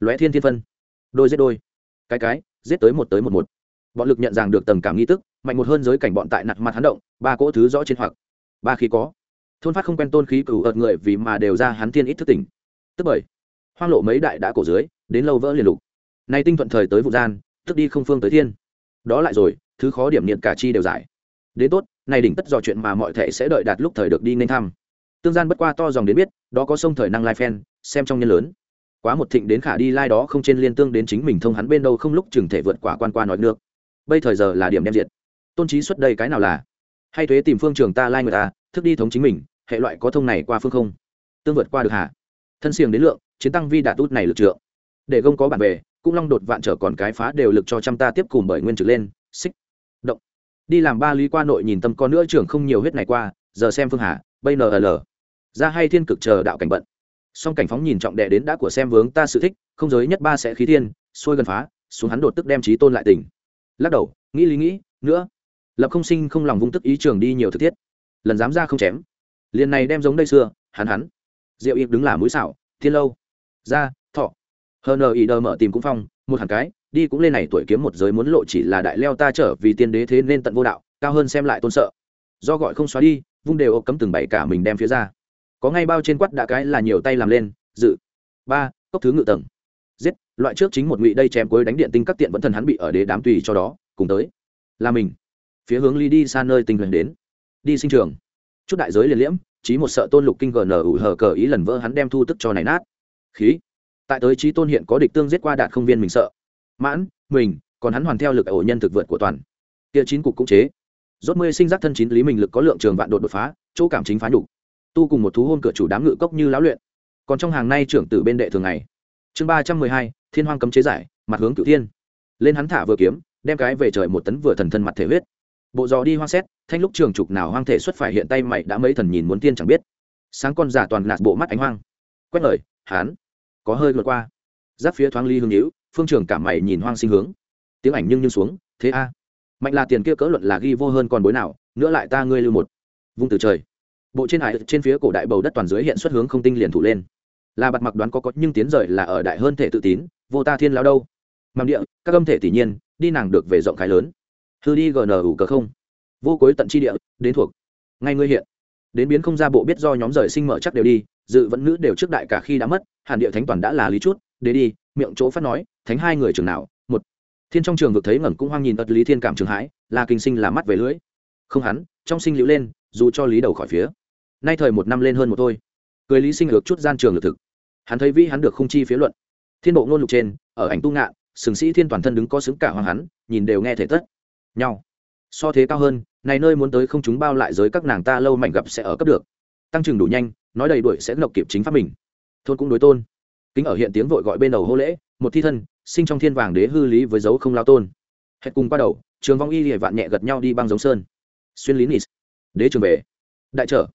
lóe thiên thiên phân. Đôi giết đôi. Cái cái, giết tới một tới một một. Bọn lực nhận rằng được tầng cảm nghi tức, mạnh một hơn giới cảnh bọn tại nặng mặt hắn động, ba cỗ thứ rõ trên hoặc. Ba khí có. Thôn phát không quen tôn khí cửu ợt người vì mà đều ra hắn thiên ít thức tỉnh. Tức bởi, hoang lộ mấy đại đã cổ dưới, đến lâu vỡ liền lục. Nay tinh thuận thời tới vụ gian, tức đi không phương tới thiên. Đó lại rồi, thứ khó điểm niệm cả chi đều giải. Đến tốt này đỉnh tất dò chuyện mà mọi thể sẽ đợi đạt lúc thời được đi nên thăm. Tương gian bất qua to dòng đến biết, đó có sông thời năng lai phen, xem trong nhân lớn quá một thịnh đến khả đi lai đó không trên liên tương đến chính mình thông hắn bên đâu không lúc chừng thể vượt quả quan qua nói nước bây thời giờ là điểm đem diệt. Tôn trí xuất đây cái nào là? Hay thuế tìm phương trường ta lai người ta, thức đi thống chính mình, hệ loại có thông này qua phương không? Tương vượt qua được hả? Thân xiềng đến lượng, chiến tăng vi đạt út này lực trượng. Để gông có bản về, cũng long đột vạn trở còn cái phá đều lực cho trăm ta tiếp cùng bởi nguyên trực lên, xích. Động. Đi làm ba lý qua nội nhìn tâm con nữa trưởng không nhiều huyết này qua, giờ xem phương hà bây nl ờ ra hay thiên cực chờ đạo cảnh bận song cảnh phóng nhìn trọng đệ đến đã của xem vướng ta sự thích, không giới nhất ba sẽ khí thiên, xuôi gần phá, xuống hắn đột tức đem trí tôn lại tỉnh. Lắc đầu, nghĩ lý nghĩ, nữa. Lập không sinh không lòng vung tức ý trường đi nhiều thực thiết. Lần dám ra không chém. Liền này đem giống đây xưa, hắn hắn. Diệu ịp đứng là mũi xảo, thiên lâu. Ra, thọ. Hờ nờ ý đờ mở tìm cũng phong, một hàng cái, đi cũng lên này tuổi kiếm một giới muốn lộ chỉ là đại leo ta trở vì tiên đế thế nên tận vô đạo, cao hơn xem lại tôn sợ. Do gọi không xóa đi, vung đều ộp cấm từng bảy cả mình đem phía ra có ngay bao trên quắt đã cái là nhiều tay làm lên, dự. Ba, cốc thứ ngự tầng. Giết, loại trước chính một ngụy đây chém cuối đánh điện tinh các tiện vẫn thần hắn bị ở đế đám tùy cho đó, cùng tới. Là mình. Phía hướng ly đi xa nơi tình huyền đến. Đi sinh trường. Chút đại giới liền liễm, chí một sợ tôn lục kinh gn ủ hờ cờ ý lần vỡ hắn đem thu tức cho này nát. Khí. Tại tới chí tôn hiện có địch tương giết qua đạt không viên mình sợ. Mãn, mình, còn hắn hoàn theo lực ổ nhân thực vượt của toàn. Kia chín cục cũng chế. Rốt mươi sinh giác thân chín lý mình lực có lượng trường vạn đột đột phá, chỗ cảm chính phá nhục tu cùng một thú hôn cửa chủ đám ngự cốc như lão luyện. Còn trong hàng nay trưởng tử bên đệ thường ngày. Chương ba trăm mười hai, thiên hoang cấm chế giải, mặt hướng cửu thiên. Lên hắn thả vừa kiếm, đem cái về trời một tấn vừa thần thân mặt thể huyết. Bộ dò đi hoang xét, thanh lúc trường trục nào hoang thể xuất phải hiện tay mày đã mấy thần nhìn muốn tiên chẳng biết. Sáng con giả toàn nạt bộ mắt ánh hoang. Quét lời hán có hơi vượt qua. Giáp phía thoáng ly hương hữu phương trường cảm mày nhìn hoang sinh hướng. Tiếng ảnh nhưng như xuống, thế a. Mạnh là tiền kia cỡ luận là ghi vô hơn còn bối nào, nữa lại ta ngươi lưu một. Vung từ trời bộ trên hải trên phía cổ đại bầu đất toàn dưới hiện xuất hướng không tinh liền thủ lên. Là bặt mặc đoán có có, nhưng tiến rời là ở đại hơn thể tự tín, vô ta thiên lao đâu. Mầm địa, các âm thể tỷ nhiên, đi nàng được về rộng khái lớn. Hư đi gn ủ cờ không. Vô cuối tận chi địa, đến thuộc. Ngay ngươi hiện. Đến biến không ra bộ biết do nhóm rời sinh mở chắc đều đi, dự vẫn nữ đều trước đại cả khi đã mất, hàn địa thánh toàn đã là lý chút, để đi, miệng chỗ phát nói, thánh hai người trường nào? Một. Thiên trong trường vực thấy ngẩn cũng hoang nhìn ật lý thiên cảm trường hãi, là kinh sinh là mắt về lưỡi. Không hắn, trong sinh liễu lên, dù cho lý đầu khỏi phía nay thời một năm lên hơn một thôi. Cười lý sinh được chút gian trường lực thực. Hắn thấy vĩ hắn được không chi phía luận. Thiên bộ ngôn lục trên, ở ảnh tu ngạn sừng sĩ thiên toàn thân đứng có xứng cả hoàng hắn, nhìn đều nghe thể tất. Nhau. So thế cao hơn, này nơi muốn tới không chúng bao lại giới các nàng ta lâu mảnh gặp sẽ ở cấp được. Tăng trưởng đủ nhanh, nói đầy đuổi sẽ nộp kịp chính pháp mình. Thôn cũng đối tôn. Kính ở hiện tiếng vội gọi bên đầu hô lễ, một thi thân, sinh trong thiên vàng đế hư lý với dấu không lao tôn. Hết cùng qua đầu, trường vong y hệ vạn nhẹ gật nhau đi băng giống sơn. Xuyên lý nis đế trường về. Đại trở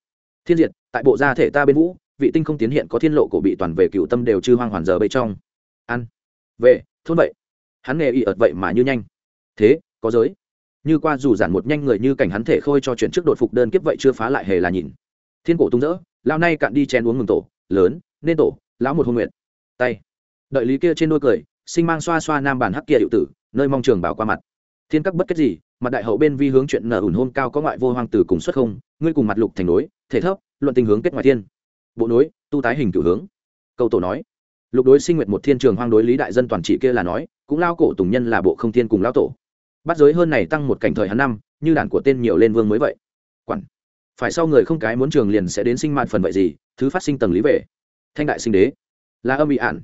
thiên diệt, tại bộ gia thể ta bên vũ, vị tinh không tiến hiện có thiên lộ cổ bị toàn về cựu tâm đều chư hoang hoàn giờ bên trong. Ăn về, thôn vậy. Hắn nghề y ợt vậy mà như nhanh. Thế, có giới. Như qua dù giản một nhanh người như cảnh hắn thể khôi cho chuyện trước đột phục đơn kiếp vậy chưa phá lại hề là nhìn. Thiên cổ tung rỡ lao nay cạn đi chén uống mừng tổ, lớn, nên tổ, lão một hôn nguyện tay. Đợi lý kia trên đôi cười, sinh mang xoa xoa nam bản hắc kia hiệu tử, nơi mong trường bảo qua mặt thiên các bất kết gì, mặt đại hậu bên vi hướng chuyện nở ủn hôn cao có ngoại vô hoang tử cùng xuất không, ngươi cùng mặt lục thành đối, thể thấp, luận tình hướng kết ngoại thiên. Bộ nối tu tái hình cửu hướng. Câu tổ nói. Lục đối sinh nguyệt một thiên trường hoang đối lý đại dân toàn trị kia là nói, cũng lao cổ tùng nhân là bộ không thiên cùng lao tổ. Bắt giới hơn này tăng một cảnh thời hắn năm, như đàn của tên nhiều lên vương mới vậy. Quản. Phải sau người không cái muốn trường liền sẽ đến sinh mạn phần vậy gì, thứ phát sinh tầng lý về. Thanh đại sinh đế. Là âm bị ản.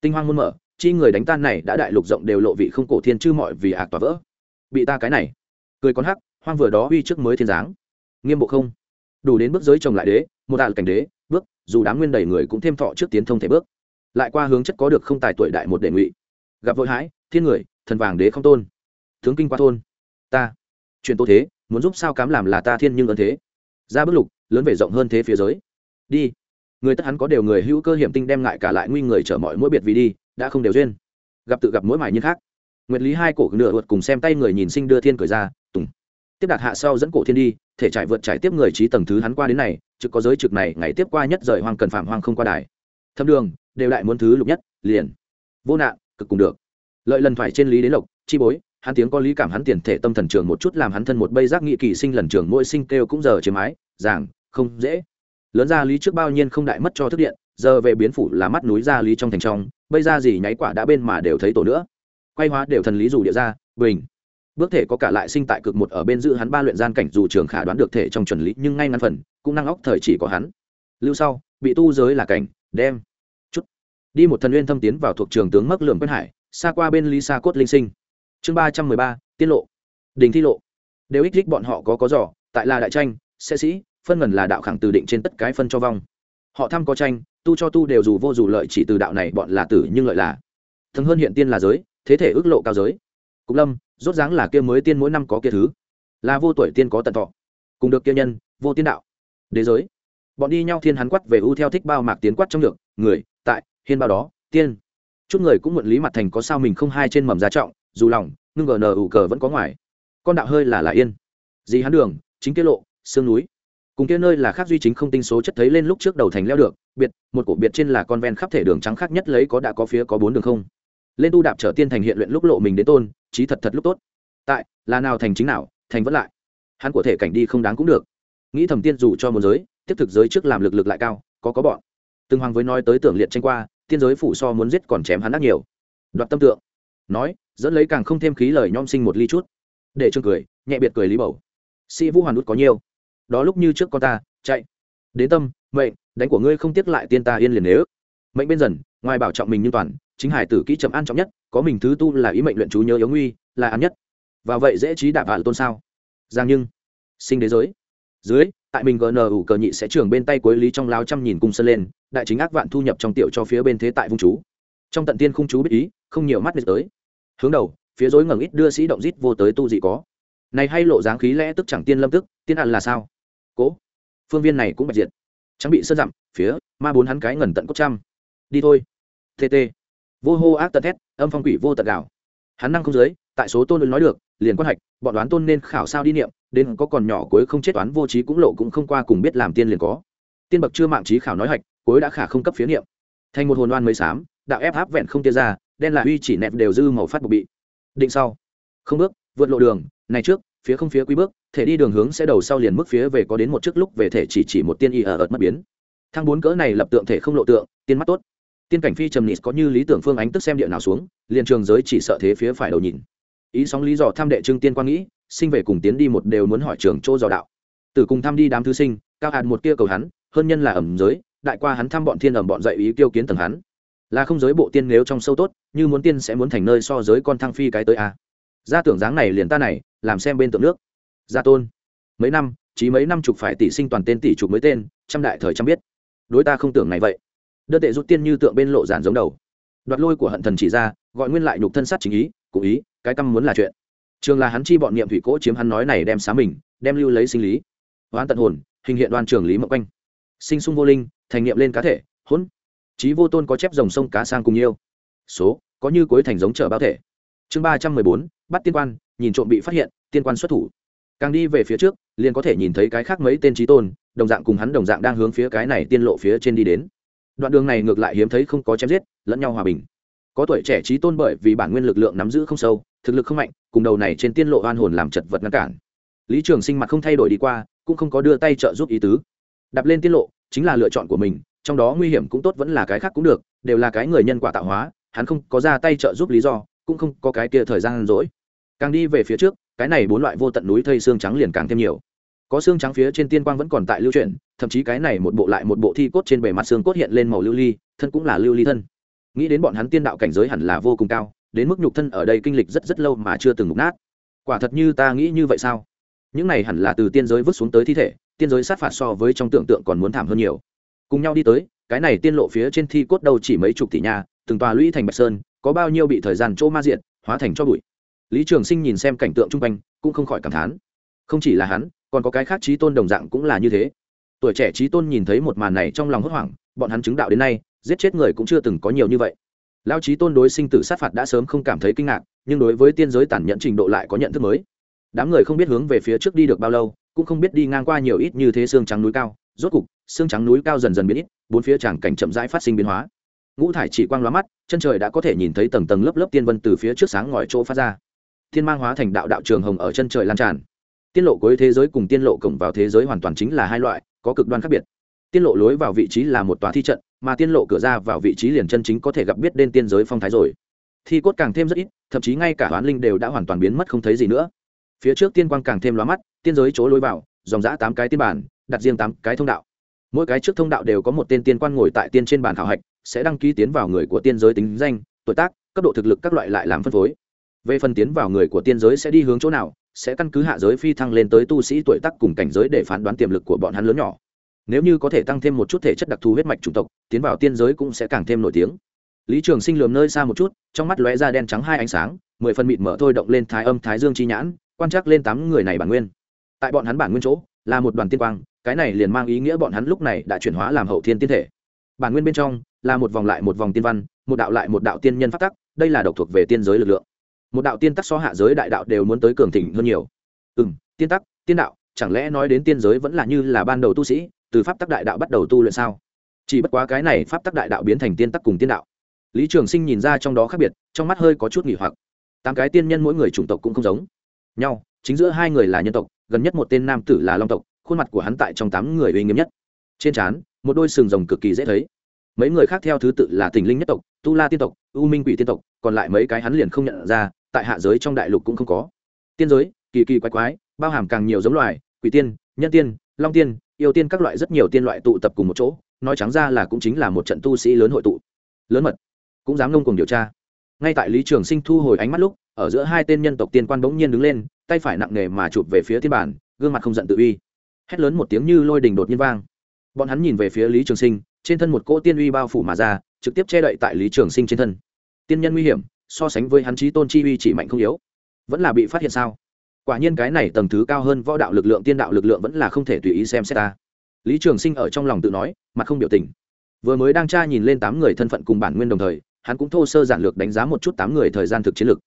Tinh hoang muôn mở, chi người đánh tan này đã đại lục rộng đều lộ vị không cổ thiên chư mọi vì ạc tỏa vỡ bị ta cái này. Cười con hắc, hoang vừa đó uy trước mới thiên giáng. Nghiêm bộ không? Đủ đến bước giới chồng lại đế, một đạn cảnh đế, bước, dù đám nguyên đầy người cũng thêm thọ trước tiến thông thể bước. Lại qua hướng chất có được không tài tuổi đại một đề ngụy. Gặp vội hãi, thiên người, thần vàng đế không tôn. Tướng kinh qua thôn. Ta. Chuyện tô thế, muốn giúp sao cám làm là ta thiên nhưng ơn thế. Ra bước lục, lớn về rộng hơn thế phía giới. Đi. Người tất hắn có đều người hữu cơ hiểm tinh đem ngại cả lại nguy người chở mọi mỗi biệt vì đi, đã không đều duyên. Gặp tự gặp mỗi mải nhân khác nguyệt lý hai cổ nửa ruột cùng xem tay người nhìn sinh đưa thiên cười ra tùng. Tiếp đạt hạ sau dẫn cổ thiên đi thể trải vượt trải tiếp người trí tầng thứ hắn qua đến này trực có giới trực này ngày tiếp qua nhất rời hoang cần phạm hoang không qua đài. Thâm đường đều lại muốn thứ lục nhất liền. Vô nạn cực cùng được. Lợi lần phải trên lý đến lộc chi bối hắn tiếng có lý cảm hắn tiền thể tâm thần trường một chút làm hắn thân một bây giác nghị kỳ sinh lần trường mỗi sinh kêu cũng giờ chiếm mái, giảng không dễ. Lớn ra lý trước bao nhiên không đại mất cho thức điện giờ về biến phủ là mắt núi ra lý trong thành trong bây ra gì nháy quả đã bên mà đều thấy tổ nữa quay hóa đều thần lý dù địa ra, bình. Bước thể có cả lại sinh tại cực một ở bên giữ hắn ba luyện gian cảnh dù trường khả đoán được thể trong chuẩn lý, nhưng ngay ngắn phần, cũng năng óc thời chỉ có hắn. Lưu sau, bị tu giới là cảnh, đem. Chút. Đi một thần uyên thâm tiến vào thuộc trường tướng mất lượm quân hải, xa qua bên lý sa cốt linh sinh. Chương ba trăm mười ba, tiết lộ. Đình thi lộ. Đều ích thích bọn họ có có giỏ, tại là đại tranh, sẽ sĩ, phân ngần là đạo khẳng từ định trên tất cái phân cho vong. Họ thăm có tranh, tu cho tu đều dù vô dù lợi chỉ từ đạo này bọn là tử nhưng lợi là. Thường hơn hiện tiên là giới thế thể ước lộ cao giới. Cục lâm, rốt dáng là kia mới tiên mỗi năm có kia thứ. Là vô tuổi tiên có tận thọ. Cùng được kia nhân, vô tiên đạo. Đế giới. Bọn đi nhau thiên hắn quắt về ưu theo thích bao mạc tiến quát trong được người, tại, hiên bao đó, tiên. Chút người cũng muộn lý mặt thành có sao mình không hai trên mầm giá trọng, dù lòng, ngưng gờ nờ ủ cờ vẫn có ngoài. Con đạo hơi là là yên. Gì hắn đường, chính kia lộ, sương núi. Cùng kia nơi là khác duy chính không tinh số chất thấy lên lúc trước đầu thành leo được, biệt, một cổ biệt trên là con ven khắp thể đường trắng khác nhất lấy có đã có phía có bốn đường không lên tu đạp trở tiên thành hiện luyện lúc lộ mình đến tôn trí thật thật lúc tốt. Tại, là nào thành chính nào, thành vẫn lại. Hắn của thể cảnh đi không đáng cũng được. Nghĩ thầm tiên dù cho một giới, tiếp thực giới trước làm lực lực lại cao, có có bọn. Từng hoàng với nói tới tưởng liệt tranh qua, tiên giới phủ so muốn giết còn chém hắn đắc nhiều. Đoạt tâm tượng. Nói, dẫn lấy càng không thêm khí lời nhom sinh một ly chút. Để trương cười, nhẹ biệt cười lý bầu. Sĩ vũ hoàn út có nhiều. Đó lúc như trước con ta, chạy. Đến tâm, mệnh, đánh của ngươi không tiếc lại tiên ta yên liền nếu. Mệnh bên dần, ngoài bảo trọng mình như toàn chính hải tử kỹ chậm an trọng nhất, có mình thứ tu là ý mệnh luyện chú nhớ yếu nguy, là an nhất. Và vậy dễ trí đạp vạn tôn sao? Giang nhưng, sinh đế giới. Dưới, tại mình gn ủ cờ nhị sẽ trưởng bên tay cuối lý trong lao trăm nhìn cung sơn lên, đại chính ác vạn thu nhập trong tiểu cho phía bên thế tại vung chú. Trong tận tiên khung chú biết ý, không nhiều mắt được tới. Hướng đầu, phía dối ngẩng ít đưa sĩ động rít vô tới tu dị có. Này hay lộ dáng khí lẽ tức chẳng tiên lâm tức, tiên ăn là sao? Cố. Phương viên này cũng bạch diện trắng bị sơn dặm, phía, ma bốn hắn cái ngần tận cốt trăm. Đi thôi. Tt vô hô ác tận thét, âm phong quỷ vô tận gạo hắn năng không giới, tại số tôn nói được, liền quan hạch, bọn đoán tôn nên khảo sao đi niệm, đến có còn nhỏ cuối không chết toán vô trí cũng lộ cũng không qua cùng biết làm tiên liền có. Tiên bậc chưa mạng trí khảo nói hạch, cuối đã khả không cấp phía niệm. Thành một hồn oan mới sám đạo ép áp vẹn không tia ra, đen là uy chỉ nẹp đều dư màu phát bộ bị. Định sau. Không bước, vượt lộ đường, này trước, phía không phía quý bước, thể đi đường hướng sẽ đầu sau liền mức phía về có đến một trước lúc về thể chỉ chỉ một tiên y ở ợt mất biến. Thang bốn cỡ này lập tượng thể không lộ tượng, tiên mắt tốt tiên cảnh phi trầm nịt có như lý tưởng phương ánh tức xem địa nào xuống, liền trường giới chỉ sợ thế phía phải đầu nhìn. Ý sóng lý dò tham đệ trương tiên quan nghĩ, sinh về cùng tiến đi một đều muốn hỏi trường chỗ dò đạo. Từ cùng tham đi đám thư sinh, cao hạt một kia cầu hắn, hơn nhân là ẩm giới, đại qua hắn thăm bọn thiên ẩm bọn dạy ý tiêu kiến tầng hắn. Là không giới bộ tiên nếu trong sâu tốt, như muốn tiên sẽ muốn thành nơi so giới con thăng phi cái tới a. Ra tưởng dáng này liền ta này, làm xem bên tượng nước. Gia tôn. Mấy năm chỉ mấy năm chục phải tỷ sinh toàn tên tỷ chục mới tên, trăm đại thời trăm biết. Đối ta không tưởng này vậy đơn tệ rút tiên như tượng bên lộ giản giống đầu. Đoạt lôi của hận thần chỉ ra, gọi nguyên lại nhục thân sát chính ý cụ ý, cái căm muốn là chuyện. Trường là hắn chi bọn niệm thủy cỗ chiếm hắn nói này đem xá mình, đem lưu lấy sinh lý. Oán tận hồn, hình hiện đoan trường lý mộng quanh. Sinh sung vô linh, thành niệm lên cá thể, hỗn. Trí vô tôn có chép dòng sông cá sang cùng yêu. Số, có như cuối thành giống trở bao thể. Chương ba trăm mười bốn, bắt tiên quan, nhìn trộm bị phát hiện, tiên quan xuất thủ. Càng đi về phía trước, liền có thể nhìn thấy cái khác mấy tên trí tôn, đồng dạng cùng hắn đồng dạng đang hướng phía cái này tiên lộ phía trên đi đến đoạn đường này ngược lại hiếm thấy không có chém giết, lẫn nhau hòa bình. Có tuổi trẻ trí tôn bởi vì bản nguyên lực lượng nắm giữ không sâu, thực lực không mạnh, cùng đầu này trên tiên lộ oan hồn làm chật vật ngăn cản. Lý trường sinh mặt không thay đổi đi qua, cũng không có đưa tay trợ giúp ý tứ. Đạp lên tiên lộ, chính là lựa chọn của mình, trong đó nguy hiểm cũng tốt vẫn là cái khác cũng được, đều là cái người nhân quả tạo hóa, hắn không có ra tay trợ giúp lý do, cũng không có cái kia thời gian rỗi. Càng đi về phía trước, cái này bốn loại vô tận núi thây xương trắng liền càng thêm nhiều có xương trắng phía trên tiên quang vẫn còn tại lưu chuyển, thậm chí cái này một bộ lại một bộ thi cốt trên bề mặt xương cốt hiện lên màu lưu ly, thân cũng là lưu ly thân. Nghĩ đến bọn hắn tiên đạo cảnh giới hẳn là vô cùng cao, đến mức nhục thân ở đây kinh lịch rất rất lâu mà chưa từng mục nát. Quả thật như ta nghĩ như vậy sao? Những này hẳn là từ tiên giới vứt xuống tới thi thể, tiên giới sát phạt so với trong tưởng tượng còn muốn thảm hơn nhiều. Cùng nhau đi tới, cái này tiên lộ phía trên thi cốt đâu chỉ mấy chục tỷ nhà từng tòa lũy thành bạch sơn, có bao nhiêu bị thời gian chỗ ma diện hóa thành cho bụi. Lý trường sinh nhìn xem cảnh tượng chung quanh, cũng không khỏi cảm thán. Không chỉ là hắn còn có cái khác trí tôn đồng dạng cũng là như thế. Tuổi trẻ trí tôn nhìn thấy một màn này trong lòng hốt hoảng, bọn hắn chứng đạo đến nay, giết chết người cũng chưa từng có nhiều như vậy. Lao trí tôn đối sinh tử sát phạt đã sớm không cảm thấy kinh ngạc, nhưng đối với tiên giới tàn nhẫn trình độ lại có nhận thức mới. Đám người không biết hướng về phía trước đi được bao lâu, cũng không biết đi ngang qua nhiều ít như thế xương trắng núi cao. Rốt cục, xương trắng núi cao dần dần biến ít, bốn phía tràng cảnh chậm rãi phát sinh biến hóa. Ngũ thải chỉ quang lóa mắt, chân trời đã có thể nhìn thấy tầng tầng lớp lớp tiên vân từ phía trước sáng ngòi chỗ phát ra. Thiên mang hóa thành đạo đạo trường hồng ở chân trời lan tràn tiên lộ cuối thế giới cùng tiên lộ cổng vào thế giới hoàn toàn chính là hai loại, có cực đoan khác biệt. Tiên lộ lối vào vị trí là một tòa thi trận, mà tiên lộ cửa ra vào vị trí liền chân chính có thể gặp biết đến tiên giới phong thái rồi. Thi cốt càng thêm rất ít, thậm chí ngay cả hoán linh đều đã hoàn toàn biến mất không thấy gì nữa. Phía trước tiên quang càng thêm lóa mắt, tiên giới chỗ lối vào, dòng giã tám cái tiên bản, đặt riêng tám cái thông đạo. Mỗi cái trước thông đạo đều có một tên tiên quan ngồi tại tiên trên bàn khảo hạch, sẽ đăng ký tiến vào người của tiên giới tính danh, tuổi tác, cấp độ thực lực các loại lại làm phân phối. Về phần tiến vào người của tiên giới sẽ đi hướng chỗ nào sẽ căn cứ hạ giới phi thăng lên tới tu sĩ tuổi tác cùng cảnh giới để phán đoán tiềm lực của bọn hắn lớn nhỏ. Nếu như có thể tăng thêm một chút thể chất đặc thù huyết mạch chủng tộc, tiến vào tiên giới cũng sẽ càng thêm nổi tiếng. Lý trường sinh lườm nơi xa một chút, trong mắt lóe ra đen trắng hai ánh sáng, mười phần mịt mở thôi động lên thái âm thái dương chi nhãn, quan trắc lên tám người này bản nguyên. Tại bọn hắn bản nguyên chỗ, là một đoàn tiên quang, cái này liền mang ý nghĩa bọn hắn lúc này đã chuyển hóa làm hậu thiên tiên thể. Bản nguyên bên trong, là một vòng lại một vòng tiên văn, một đạo lại một đạo tiên nhân phát tắc, đây là độc thuộc về tiên giới lực lượng một đạo tiên tắc so hạ giới đại đạo đều muốn tới cường thịnh hơn nhiều. Ừ m tiên tắc, tiên đạo, chẳng lẽ nói đến tiên giới vẫn là như là ban đầu tu sĩ, từ pháp tắc đại đạo bắt đầu tu luyện sao? Chỉ bất quá cái này pháp tắc đại đạo biến thành tiên tắc cùng tiên đạo. Lý trường sinh nhìn ra trong đó khác biệt, trong mắt hơi có chút nghỉ hoặc. Tám cái tiên nhân mỗi người chủng tộc cũng không giống nhau, chính giữa hai người là nhân tộc, gần nhất một tên nam tử là long tộc, khuôn mặt của hắn tại trong tám người uy nghiêm nhất. Trên trán, một đôi sừng rồng cực kỳ dễ thấy. Mấy người khác theo thứ tự là tình linh nhất tộc, tu la tiên tộc, u minh quỷ tiên tộc, còn lại mấy cái hắn liền không nhận ra tại hạ giới trong đại lục cũng không có. Tiên giới, kỳ kỳ quái quái, bao hàm càng nhiều giống loài, quỷ tiên, nhân tiên, long tiên, yêu tiên các loại rất nhiều tiên loại tụ tập cùng một chỗ, nói trắng ra là cũng chính là một trận tu sĩ lớn hội tụ. Lớn mật. Cũng dám ngông cùng điều tra. Ngay tại lý trường sinh thu hồi ánh mắt lúc, ở giữa hai tên nhân tộc tiên quan bỗng nhiên đứng lên, tay phải nặng nề mà chụp về phía thiên bản, gương mặt không giận tự uy. Hét lớn một tiếng như lôi đình đột nhiên vang. Bọn hắn nhìn về phía lý trường sinh, trên thân một cỗ tiên uy bao phủ mà ra, trực tiếp che đậy tại lý trường sinh trên thân. Tiên nhân nguy hiểm so sánh với hắn trí tôn chi uy chỉ mạnh không yếu. Vẫn là bị phát hiện sao? Quả nhiên cái này tầng thứ cao hơn võ đạo lực lượng, tiên đạo lực lượng vẫn là không thể tùy ý xem xét ta. Lý trường sinh ở trong lòng tự nói, mặt không biểu tình. Vừa mới đang tra nhìn lên tám người thân phận cùng bản nguyên đồng thời, hắn cũng thô sơ giản lược đánh giá một chút tám người thời gian thực chiến lực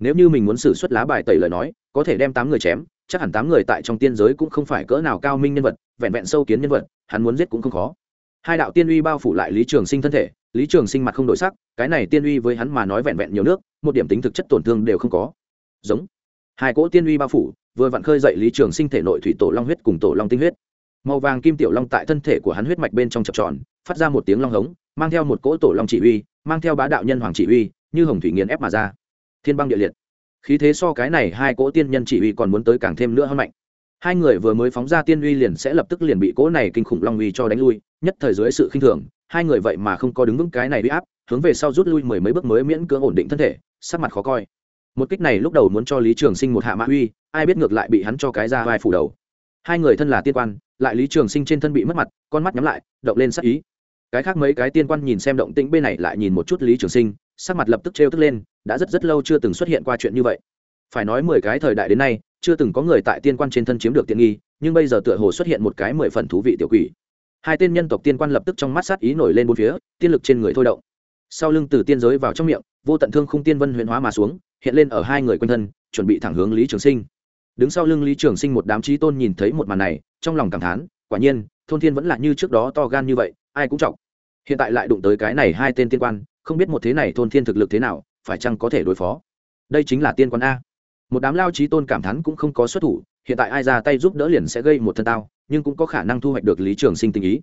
nếu như mình muốn xử suất lá bài tẩy lời nói, có thể đem tám người chém, chắc hẳn tám người tại trong tiên giới cũng không phải cỡ nào cao minh nhân vật, vẹn vẹn sâu kiến nhân vật, hắn muốn giết cũng không khó hai đạo tiên uy bao phủ lại lý trường sinh thân thể, lý trường sinh mặt không đổi sắc, cái này tiên uy với hắn mà nói vẹn vẹn nhiều nước, một điểm tính thực chất tổn thương đều không có. Giống. Hai cỗ tiên uy bao phủ, vừa vặn khơi dậy lý trường sinh thể nội thủy tổ long huyết cùng tổ long tinh huyết. Màu vàng kim tiểu long tại thân thể của hắn huyết mạch bên trong chập tròn, phát ra một tiếng long hống, mang theo một cỗ tổ long chỉ uy, mang theo bá đạo nhân hoàng chỉ uy, như hồng thủy nghiền ép mà ra. Thiên băng địa liệt. Khí thế so cái này hai cỗ tiên nhân chỉ uy còn muốn tới càng thêm nữa hơn mạnh hai người vừa mới phóng ra tiên uy liền sẽ lập tức liền bị cỗ này kinh khủng long uy cho đánh lui, nhất thời dưới sự khinh thường, hai người vậy mà không có đứng vững cái này bị áp, hướng về sau rút lui mười mấy bước mới miễn cưỡng ổn định thân thể, sắc mặt khó coi. Một kích này lúc đầu muốn cho lý trường sinh một hạ mã uy, ai biết ngược lại bị hắn cho cái ra vai phủ đầu. Hai người thân là tiên quan, lại lý trường sinh trên thân bị mất mặt, con mắt nhắm lại, động lên sắc ý. Cái khác mấy cái tiên quan nhìn xem động tĩnh bên này lại nhìn một chút lý trường sinh, sắc mặt lập tức trêu tức lên, đã rất rất lâu chưa từng xuất hiện qua chuyện như vậy. Phải nói mười cái thời đại đến nay chưa từng có người tại tiên quan trên thân chiếm được tiện nghi, nhưng bây giờ tựa hồ xuất hiện một cái mười phần thú vị tiểu quỷ. Hai tên nhân tộc tiên quan lập tức trong mắt sát ý nổi lên bốn phía, tiên lực trên người thôi động. Sau lưng từ tiên giới vào trong miệng, vô tận thương khung tiên vân huyền hóa mà xuống, hiện lên ở hai người quanh thân, chuẩn bị thẳng hướng lý trường sinh. Đứng sau lưng lý trường sinh một đám trí tôn nhìn thấy một màn này, trong lòng cảm thán, quả nhiên, thôn thiên vẫn là như trước đó to gan như vậy, ai cũng trọng. Hiện tại lại đụng tới cái này hai tên tiên quan, không biết một thế này thôn thiên thực lực thế nào, phải chăng có thể đối phó? Đây chính là tiên quan a một đám lao trí tôn cảm thán cũng không có xuất thủ, hiện tại ai ra tay giúp đỡ liền sẽ gây một thân tao, nhưng cũng có khả năng thu hoạch được lý trường sinh tình ý.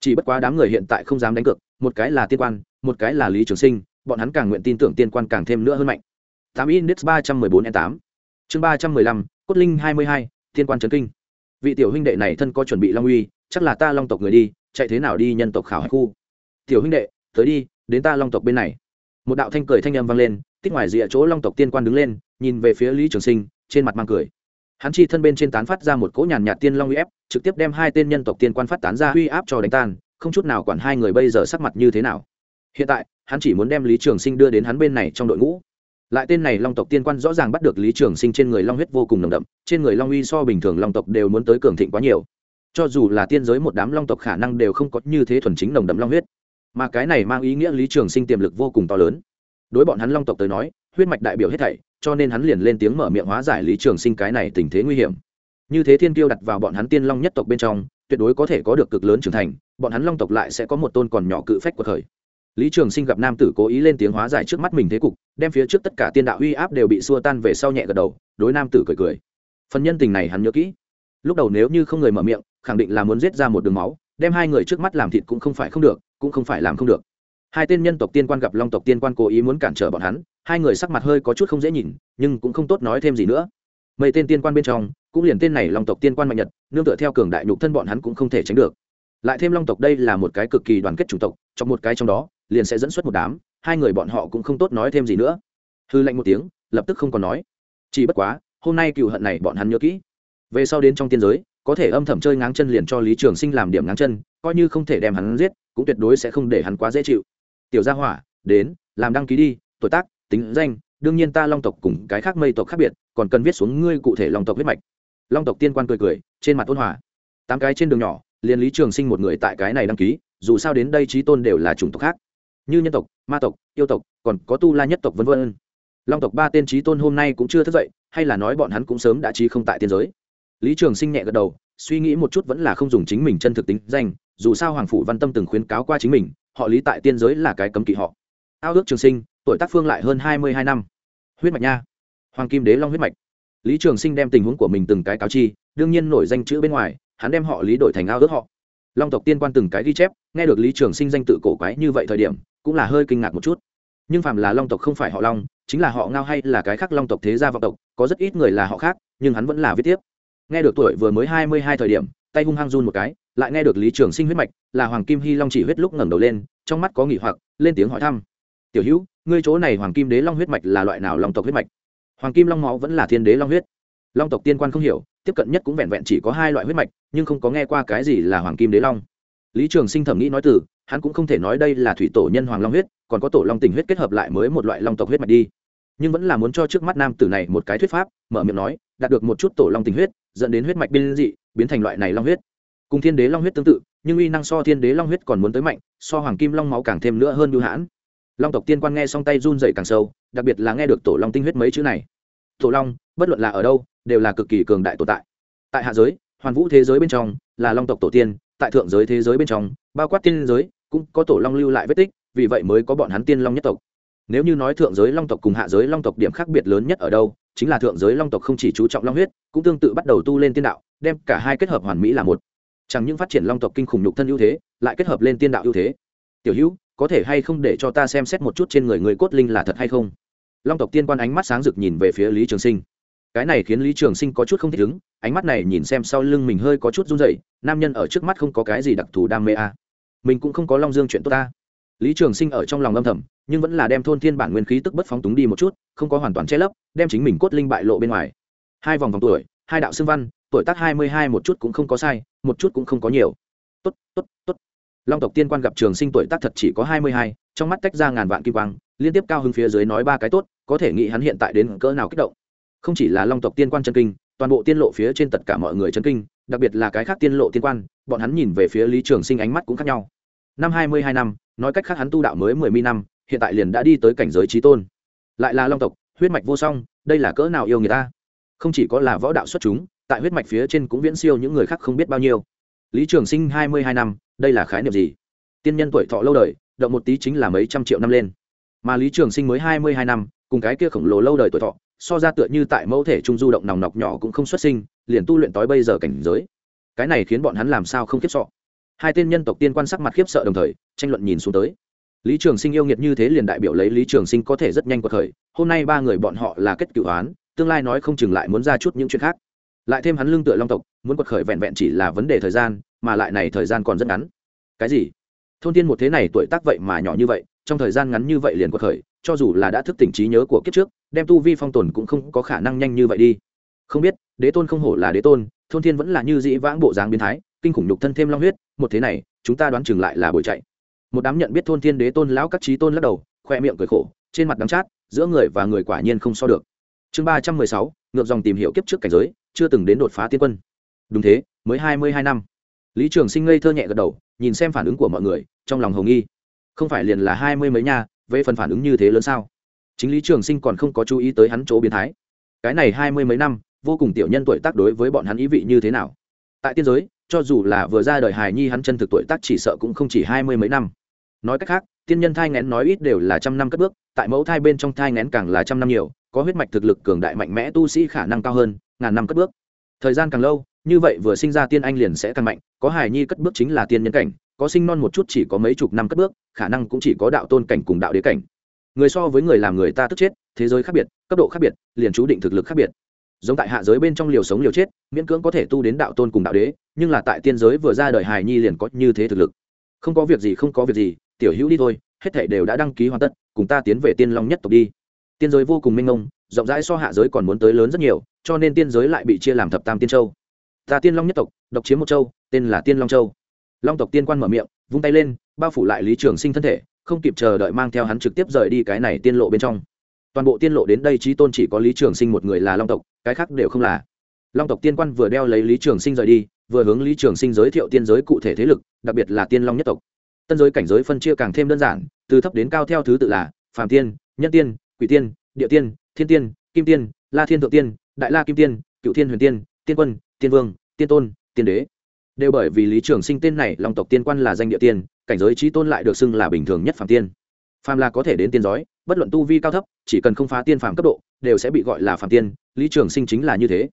Chỉ bất quá đám người hiện tại không dám đánh cược, một cái là tiên quan, một cái là lý trường sinh, bọn hắn càng nguyện tin tưởng tiên quan càng thêm nữa hơn mạnh. Tám index ba trăm mười bốn n tám. Chương ba trăm mười lăm, cốt linh hai mươi hai, tiên quan trấn kinh. Vị tiểu huynh đệ này thân có chuẩn bị long uy, chắc là ta long tộc người đi, chạy thế nào đi nhân tộc khảo hải khu. Tiểu huynh đệ, tới đi, đến ta long tộc bên này. Một đạo thanh cười thanh âm vang lên, tích ngoài rìa chỗ long tộc tiên quan đứng lên nhìn về phía lý trường sinh, trên mặt mang cười. Hắn chi thân bên trên tán phát ra một cỗ nhàn nhạt tiên long uy ép, trực tiếp đem hai tên nhân tộc tiên quan phát tán ra uy áp cho đánh tan, không chút nào quản hai người bây giờ sắc mặt như thế nào. Hiện tại, hắn chỉ muốn đem lý trường sinh đưa đến hắn bên này trong đội ngũ. Lại tên này long tộc tiên quan rõ ràng bắt được lý trường sinh trên người long huyết vô cùng nồng đậm, trên người long uy so bình thường long tộc đều muốn tới cường thịnh quá nhiều. Cho dù là tiên giới một đám long tộc khả năng đều không có như thế thuần chính nồng đậm long huyết. Mà cái này mang ý nghĩa lý trường sinh tiềm lực vô cùng to lớn. Đối bọn hắn long tộc tới nói, huyết mạch đại biểu hết thảy cho nên hắn liền lên tiếng mở miệng hóa giải lý trường sinh cái này tình thế nguy hiểm. Như thế thiên kiêu đặt vào bọn hắn tiên long nhất tộc bên trong, tuyệt đối có thể có được cực lớn trưởng thành, bọn hắn long tộc lại sẽ có một tôn còn nhỏ cự phách của thời. Lý trường sinh gặp nam tử cố ý lên tiếng hóa giải trước mắt mình thế cục, đem phía trước tất cả tiên đạo uy áp đều bị xua tan về sau nhẹ gật đầu, đối nam tử cười cười. Phần nhân tình này hắn nhớ kỹ. Lúc đầu nếu như không người mở miệng, khẳng định là muốn giết ra một đường máu, đem hai người trước mắt làm thịt cũng không phải không được, cũng không phải làm không được. Hai tên nhân tộc tiên quan gặp long tộc tiên quan cố ý muốn cản trở bọn hắn hai người sắc mặt hơi có chút không dễ nhìn, nhưng cũng không tốt nói thêm gì nữa. Mấy tên tiên quan bên trong, cũng liền tên này long tộc tiên quan mạnh nhật, nương tựa theo cường đại nhục thân bọn hắn cũng không thể tránh được. Lại thêm long tộc đây là một cái cực kỳ đoàn kết chủng tộc, trong một cái trong đó, liền sẽ dẫn xuất một đám, hai người bọn họ cũng không tốt nói thêm gì nữa. Hư lệnh một tiếng, lập tức không còn nói. Chỉ bất quá, hôm nay cựu hận này bọn hắn nhớ kỹ. Về sau đến trong tiên giới, có thể âm thầm chơi ngáng chân liền cho lý trường sinh làm điểm ngáng chân, coi như không thể đem hắn giết, cũng tuyệt đối sẽ không để hắn quá dễ chịu. Tiểu gia hỏa, đến, làm đăng ký đi, tuổi tác tính danh, đương nhiên ta long tộc cùng cái khác mây tộc khác biệt, còn cần viết xuống ngươi cụ thể long tộc huyết mạch. Long tộc tiên quan cười cười, trên mặt ôn hòa. Tám cái trên đường nhỏ, liền lý trường sinh một người tại cái này đăng ký, dù sao đến đây trí tôn đều là chủng tộc khác. Như nhân tộc, ma tộc, yêu tộc, còn có tu la nhất tộc v v long tộc ba tên trí tôn hôm nay cũng chưa thức dậy, hay là nói bọn hắn cũng sớm đã trí không tại tiên giới. Lý trường sinh nhẹ gật đầu, suy nghĩ một chút vẫn là không dùng chính mình chân thực tính danh, dù sao hoàng phủ văn tâm từng khuyến cáo qua chính mình, họ lý tại tiên giới là cái cấm kỵ họ. Ao ước trường sinh tuổi tác phương lại hơn hai mươi hai năm. Huyết mạch nha. Hoàng kim đế long huyết mạch. Lý trường sinh đem tình huống của mình từng cái cáo chi, đương nhiên nổi danh chữ bên ngoài, hắn đem họ lý đổi thành ao ước họ. Long tộc tiên quan từng cái ghi chép, nghe được lý trường sinh danh tự cổ quái như vậy thời điểm, cũng là hơi kinh ngạc một chút. Nhưng phạm là long tộc không phải họ long, chính là họ ngao hay là cái khác long tộc thế gia vọng tộc, có rất ít người là họ khác, nhưng hắn vẫn là viết tiếp. Nghe được tuổi vừa mới hai mươi hai thời điểm, tay hung hăng run một cái, lại nghe được lý trường sinh huyết mạch, là hoàng kim hy long chỉ huyết lúc ngẩng đầu lên, trong mắt có nghỉ hoặc, lên tiếng hỏi thăm. Tiểu hữu ngươi chỗ này hoàng kim đế long huyết mạch là loại nào long tộc huyết mạch? Hoàng kim long máu vẫn là thiên đế long huyết. Long tộc tiên quan không hiểu, tiếp cận nhất cũng vẹn vẹn chỉ có hai loại huyết mạch, nhưng không có nghe qua cái gì là hoàng kim đế long. Lý trường sinh thẩm nghĩ nói từ, hắn cũng không thể nói đây là thủy tổ nhân hoàng long huyết, còn có tổ long tình huyết kết hợp lại mới một loại long tộc huyết mạch đi. Nhưng vẫn là muốn cho trước mắt nam tử này một cái thuyết pháp, mở miệng nói, đạt được một chút tổ long tình huyết, dẫn đến huyết mạch biên dị, biến thành loại này long huyết. Cùng thiên đế long huyết tương tự, nhưng uy năng so thiên đế long huyết còn muốn tới mạnh, so hoàng kim long máu càng thêm nữa hơn bưu hãn long tộc tiên quan nghe xong tay run dậy càng sâu, đặc biệt là nghe được tổ long tinh huyết mấy chữ này. Tổ long, bất luận là ở đâu, đều là cực kỳ cường đại tồn tại. Tại hạ giới, hoàn vũ thế giới bên trong, là long tộc tổ tiên, tại thượng giới thế giới bên trong, bao quát tiên giới, cũng có tổ long lưu lại vết tích, vì vậy mới có bọn hắn tiên long nhất tộc. Nếu như nói thượng giới long tộc cùng hạ giới long tộc điểm khác biệt lớn nhất ở đâu, chính là thượng giới long tộc không chỉ chú trọng long huyết, cũng tương tự bắt đầu tu lên tiên đạo, đem cả hai kết hợp hoàn mỹ là một. Chẳng những phát triển long tộc kinh khủng nhục thân ưu thế, lại kết hợp lên tiên đạo ưu thế. Tiểu hữu có thể hay không để cho ta xem xét một chút trên người người cốt linh là thật hay không? Long tộc tiên quan ánh mắt sáng rực nhìn về phía lý trường sinh. Cái này khiến lý trường sinh có chút không thích ứng, ánh mắt này nhìn xem sau lưng mình hơi có chút run rẩy, nam nhân ở trước mắt không có cái gì đặc thù đam mê à. mình cũng không có long dương chuyện tốt ta. Lý trường sinh ở trong lòng âm thầm, nhưng vẫn là đem thôn thiên bản nguyên khí tức bất phóng túng đi một chút, không có hoàn toàn che lấp, đem chính mình cốt linh bại lộ bên ngoài. Hai vòng vòng tuổi, hai đạo xưng văn, tuổi tác hai mươi hai một chút cũng không có sai, một chút cũng không có nhiều. Tốt tốt tốt long tộc tiên quan gặp trường sinh tuổi tác thật chỉ có hai mươi hai, trong mắt tách ra ngàn vạn kim quang, liên tiếp cao hứng phía dưới nói ba cái tốt, có thể nghĩ hắn hiện tại đến cỡ nào kích động. Không chỉ là long tộc tiên quan chân kinh, toàn bộ tiên lộ phía trên tất cả mọi người chân kinh, đặc biệt là cái khác tiên lộ tiên quan, bọn hắn nhìn về phía lý trường sinh ánh mắt cũng khác nhau. Năm hai mươi hai năm, nói cách khác hắn tu đạo mới mười mi năm, hiện tại liền đã đi tới cảnh giới trí tôn. Lại là long tộc, huyết mạch vô song, đây là cỡ nào yêu người ta? Không chỉ có là võ đạo xuất chúng, tại huyết mạch phía trên cũng viễn siêu những người khác không biết bao nhiêu. Lý trường sinh hai mươi hai năm đây là khái niệm gì? Tiên nhân tuổi thọ lâu đời, động một tí chính là mấy trăm triệu năm lên. Mà lý trường sinh mới hai mươi hai năm, cùng cái kia khổng lồ lâu đời tuổi thọ, so ra tựa như tại mẫu thể trung du động nòng nọc nhỏ cũng không xuất sinh, liền tu luyện tối bây giờ cảnh giới. Cái này khiến bọn hắn làm sao không khiếp sọ hai tên nhân tộc tiên quan sắc mặt khiếp sợ đồng thời, tranh luận nhìn xuống tới. Lý trường sinh yêu nghiệt như thế liền đại biểu lấy lý trường sinh có thể rất nhanh cuộc thời. hôm nay ba người bọn họ là kết cựu án tương lai nói không chừng lại muốn ra chút những chuyện khác lại thêm hắn lương tựa long tộc, muốn quật khởi vẹn vẹn chỉ là vấn đề thời gian, mà lại này thời gian còn rất ngắn. Cái gì? Thôn tiên một thế này tuổi tác vậy mà nhỏ như vậy, trong thời gian ngắn như vậy liền quật khởi, cho dù là đã thức tỉnh trí nhớ của kiếp trước, đem tu vi phong tồn cũng không có khả năng nhanh như vậy đi. Không biết, đế tôn không hổ là đế tôn, thôn thiên vẫn là như dĩ vãng bộ dáng biến thái, kinh khủng nhục thân thêm long huyết, một thế này, chúng ta đoán chừng lại là buổi chạy. Một đám nhận biết thôn thiên đế tôn lão các trí tôn lắc đầu, khoe miệng cười khổ, trên mặt đắng chát, giữa người và người quả nhiên không so được chương ba trăm mười sáu, ngược dòng tìm hiểu kiếp trước cảnh giới, chưa từng đến đột phá tiên quân. Đúng thế, mới hai mươi hai năm. Lý trường sinh ngây thơ nhẹ gật đầu, nhìn xem phản ứng của mọi người, trong lòng hồng nghi. Không phải liền là hai mươi mấy nha, về phần phản ứng như thế lớn sao? Chính lý trường sinh còn không có chú ý tới hắn chỗ biến thái. Cái này hai mươi mấy năm, vô cùng tiểu nhân tuổi tác đối với bọn hắn ý vị như thế nào? Tại tiên giới, cho dù là vừa ra đời hài nhi hắn chân thực tuổi tác chỉ sợ cũng không chỉ hai mươi mấy năm. Nói cách khác, tiên nhân thai ngén nói ít đều là trăm năm cất bước, tại mẫu thai bên trong thai ngén càng là trăm năm nhiều có huyết mạch thực lực cường đại mạnh mẽ tu sĩ khả năng cao hơn, ngàn năm cất bước. Thời gian càng lâu, như vậy vừa sinh ra tiên anh liền sẽ càng mạnh, có hài nhi cất bước chính là tiên nhân cảnh, có sinh non một chút chỉ có mấy chục năm cất bước, khả năng cũng chỉ có đạo tôn cảnh cùng đạo đế cảnh. Người so với người làm người ta tức chết, thế giới khác biệt, cấp độ khác biệt, liền chú định thực lực khác biệt. Giống tại hạ giới bên trong liều sống liều chết, miễn cưỡng có thể tu đến đạo tôn cùng đạo đế, nhưng là tại tiên giới vừa ra đời hài nhi liền có như thế thực lực. Không có việc gì, không có việc gì, tiểu hữu đi thôi, hết thảy đều đã đăng ký hoàn tất, cùng ta tiến về tiên long nhất tộc đi tiên giới vô cùng minh ông rộng rãi so hạ giới còn muốn tới lớn rất nhiều, cho nên tiên giới lại bị chia làm thập tam tiên châu. Ta tiên long nhất tộc, độc chiếm một châu, tên là tiên long châu. Long tộc tiên quan mở miệng, vung tay lên, bao phủ lại lý trường sinh thân thể, không kịp chờ đợi mang theo hắn trực tiếp rời đi cái này tiên lộ bên trong. Toàn bộ tiên lộ đến đây trí tôn chỉ có lý trường sinh một người là long tộc, cái khác đều không là. Long tộc tiên quan vừa đeo lấy lý trường sinh rời đi, vừa hướng lý trường sinh giới thiệu tiên giới cụ thể thế lực, đặc biệt là tiên long nhất tộc. Tân giới cảnh giới phân chia càng thêm đơn giản, từ thấp đến cao theo thứ tự là phàm tiên, nhân tiên quỷ tiên, địa tiên, thiên tiên, kim tiên, la thiên thượng tiên, đại la kim tiên, cựu thiên huyền tiên tiên quân, tiên vương, tiên tôn, tiên đế. Đều bởi vì lý trường sinh tên này long tộc tiên quan là danh địa tiên, cảnh giới trí tôn lại được xưng là bình thường nhất phạm tiên. Phàm là có thể đến tiên giói, bất luận tu vi cao thấp, chỉ cần không phá tiên phàm cấp độ, đều sẽ bị gọi là phạm tiên, lý trường sinh chính là như thế.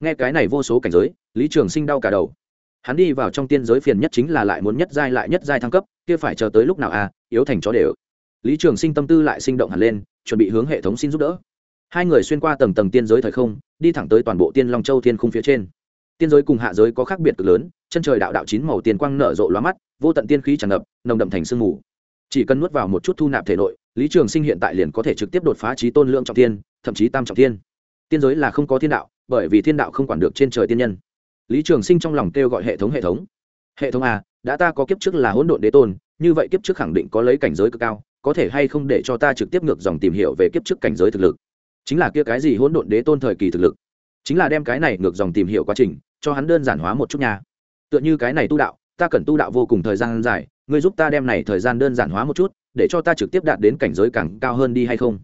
Nghe cái này vô số cảnh giới, lý trường sinh đau cả đầu. Hắn đi vào trong tiên giới phiền nhất chính là lại muốn nhất giai lại nhất giai thăng cấp, kia phải chờ tới lúc nào à yếu thành chó đều. Lý trường sinh tâm tư lại sinh động hẳn lên chuẩn bị hướng hệ thống xin giúp đỡ. Hai người xuyên qua tầng tầng tiên giới thời không, đi thẳng tới toàn bộ tiên long châu thiên khung phía trên. Tiên giới cùng hạ giới có khác biệt cực lớn, chân trời đạo đạo chín màu tiền quang nở rộ lóa mắt, vô tận tiên khí tràn ngập, nồng đậm thành sương mù. Chỉ cần nuốt vào một chút thu nạp thể nội, lý trường sinh hiện tại liền có thể trực tiếp đột phá trí tôn lượng trọng tiên thậm chí tam trọng tiên tiên giới là không có thiên đạo, bởi vì thiên đạo không quản được trên trời tiên nhân. Lý trường sinh trong lòng kêu gọi hệ thống hệ thống. Hệ thống a đã ta có kiếp trước là hỗn độn đế tôn, như vậy kiếp trước khẳng định có lấy cảnh giới cực cao có thể hay không để cho ta trực tiếp ngược dòng tìm hiểu về kiếp trước cảnh giới thực lực? Chính là kia cái gì hỗn độn đế tôn thời kỳ thực lực? Chính là đem cái này ngược dòng tìm hiểu quá trình, cho hắn đơn giản hóa một chút nha. Tựa như cái này tu đạo, ta cần tu đạo vô cùng thời gian dài, ngươi giúp ta đem này thời gian đơn giản hóa một chút, để cho ta trực tiếp đạt đến cảnh giới càng cao hơn đi hay không?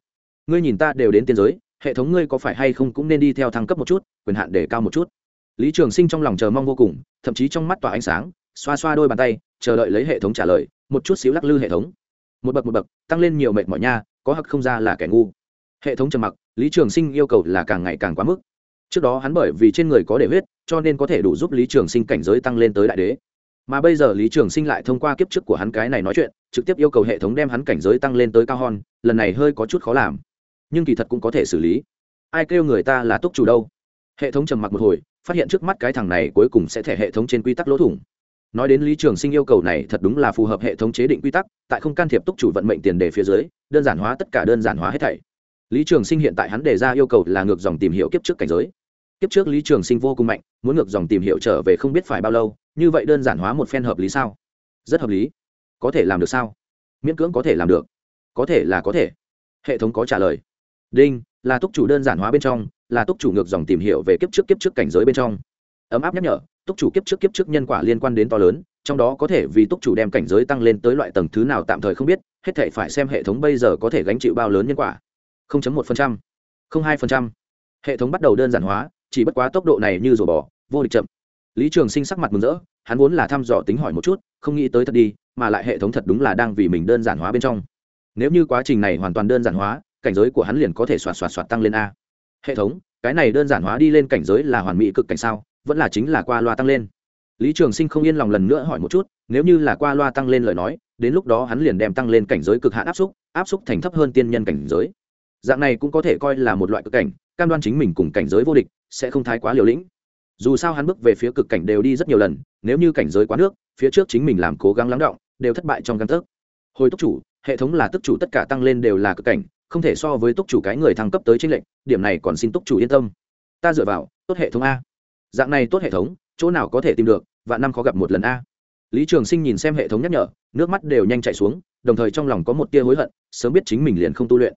Ngươi nhìn ta đều đến tiên giới, hệ thống ngươi có phải hay không cũng nên đi theo thăng cấp một chút, quyền hạn để cao một chút? Lý trường sinh trong lòng chờ mong vô cùng, thậm chí trong mắt tỏa ánh sáng, xoa xoa đôi bàn tay, chờ đợi lấy hệ thống trả lời, một chút xíu lắc lư hệ thống một bậc một bậc, tăng lên nhiều mệt mỏi nha, có hặc không ra là kẻ ngu. Hệ thống trầm mặc, lý trường sinh yêu cầu là càng ngày càng quá mức. Trước đó hắn bởi vì trên người có để huyết, cho nên có thể đủ giúp lý trường sinh cảnh giới tăng lên tới đại đế. Mà bây giờ lý trường sinh lại thông qua kiếp trước của hắn cái này nói chuyện, trực tiếp yêu cầu hệ thống đem hắn cảnh giới tăng lên tới cao hon lần này hơi có chút khó làm. Nhưng kỳ thật cũng có thể xử lý. Ai kêu người ta là túc chủ đâu? Hệ thống trầm mặc một hồi, phát hiện trước mắt cái thằng này cuối cùng sẽ thể hệ thống trên quy tắc lỗ thủng nói đến lý trường sinh yêu cầu này thật đúng là phù hợp hệ thống chế định quy tắc, tại không can thiệp túc chủ vận mệnh tiền đề phía dưới, đơn giản hóa tất cả đơn giản hóa hết thảy. Lý trường sinh hiện tại hắn đề ra yêu cầu là ngược dòng tìm hiểu kiếp trước cảnh giới. Kiếp trước lý trường sinh vô cùng mạnh, muốn ngược dòng tìm hiểu trở về không biết phải bao lâu, như vậy đơn giản hóa một phen hợp lý sao? Rất hợp lý. Có thể làm được sao? Miễn cưỡng có thể làm được. Có thể là có thể. Hệ thống có trả lời. Đinh, là túc chủ đơn giản hóa bên trong, là túc chủ ngược dòng tìm hiểu về kiếp trước kiếp trước cảnh giới bên trong. Ấm áp nhắc nhở túc chủ kiếp trước kiếp trước nhân quả liên quan đến to lớn trong đó có thể vì túc chủ đem cảnh giới tăng lên tới loại tầng thứ nào tạm thời không biết hết thể phải xem hệ thống bây giờ có thể gánh chịu bao lớn nhân quả. 0.1%, 0.2%. hệ thống bắt đầu đơn giản hóa chỉ bất quá tốc độ này như rùa bò vô địch chậm. Lý trường sinh sắc mặt mừng rỡ hắn vốn là thăm dò tính hỏi một chút không nghĩ tới thật đi mà lại hệ thống thật đúng là đang vì mình đơn giản hóa bên trong. Nếu như quá trình này hoàn toàn đơn giản hóa cảnh giới của hắn liền có thể xoạt xoạt xoạt tăng lên a. Hệ thống cái này đơn giản hóa đi lên cảnh giới là hoàn mỹ cực cảnh sao? Vẫn là chính là qua loa tăng lên. Lý trường sinh không yên lòng lần nữa hỏi một chút, nếu như là qua loa tăng lên lời nói, đến lúc đó hắn liền đem tăng lên cảnh giới cực hạn áp xúc áp xúc thành thấp hơn tiên nhân cảnh giới. Dạng này cũng có thể coi là một loại cực cảnh, cam đoan chính mình cùng cảnh giới vô địch sẽ không thái quá liều lĩnh. Dù sao hắn bước về phía cực cảnh đều đi rất nhiều lần, nếu như cảnh giới quá nước, phía trước chính mình làm cố gắng lắng động, đều thất bại trong căn thức. hồi túc chủ, hệ thống là tức chủ tất cả tăng lên đều là cực cảnh, không thể so với túc chủ cái người thăng cấp tới tranh lệnh điểm này còn xin túc chủ yên tâm. Ta dựa vào, tốt hệ thống a dạng này tốt hệ thống, chỗ nào có thể tìm được và năm khó gặp một lần a. Lý trường sinh nhìn xem hệ thống nhắc nhở, nước mắt đều nhanh chạy xuống, đồng thời trong lòng có một tia hối hận, sớm biết chính mình liền không tu luyện.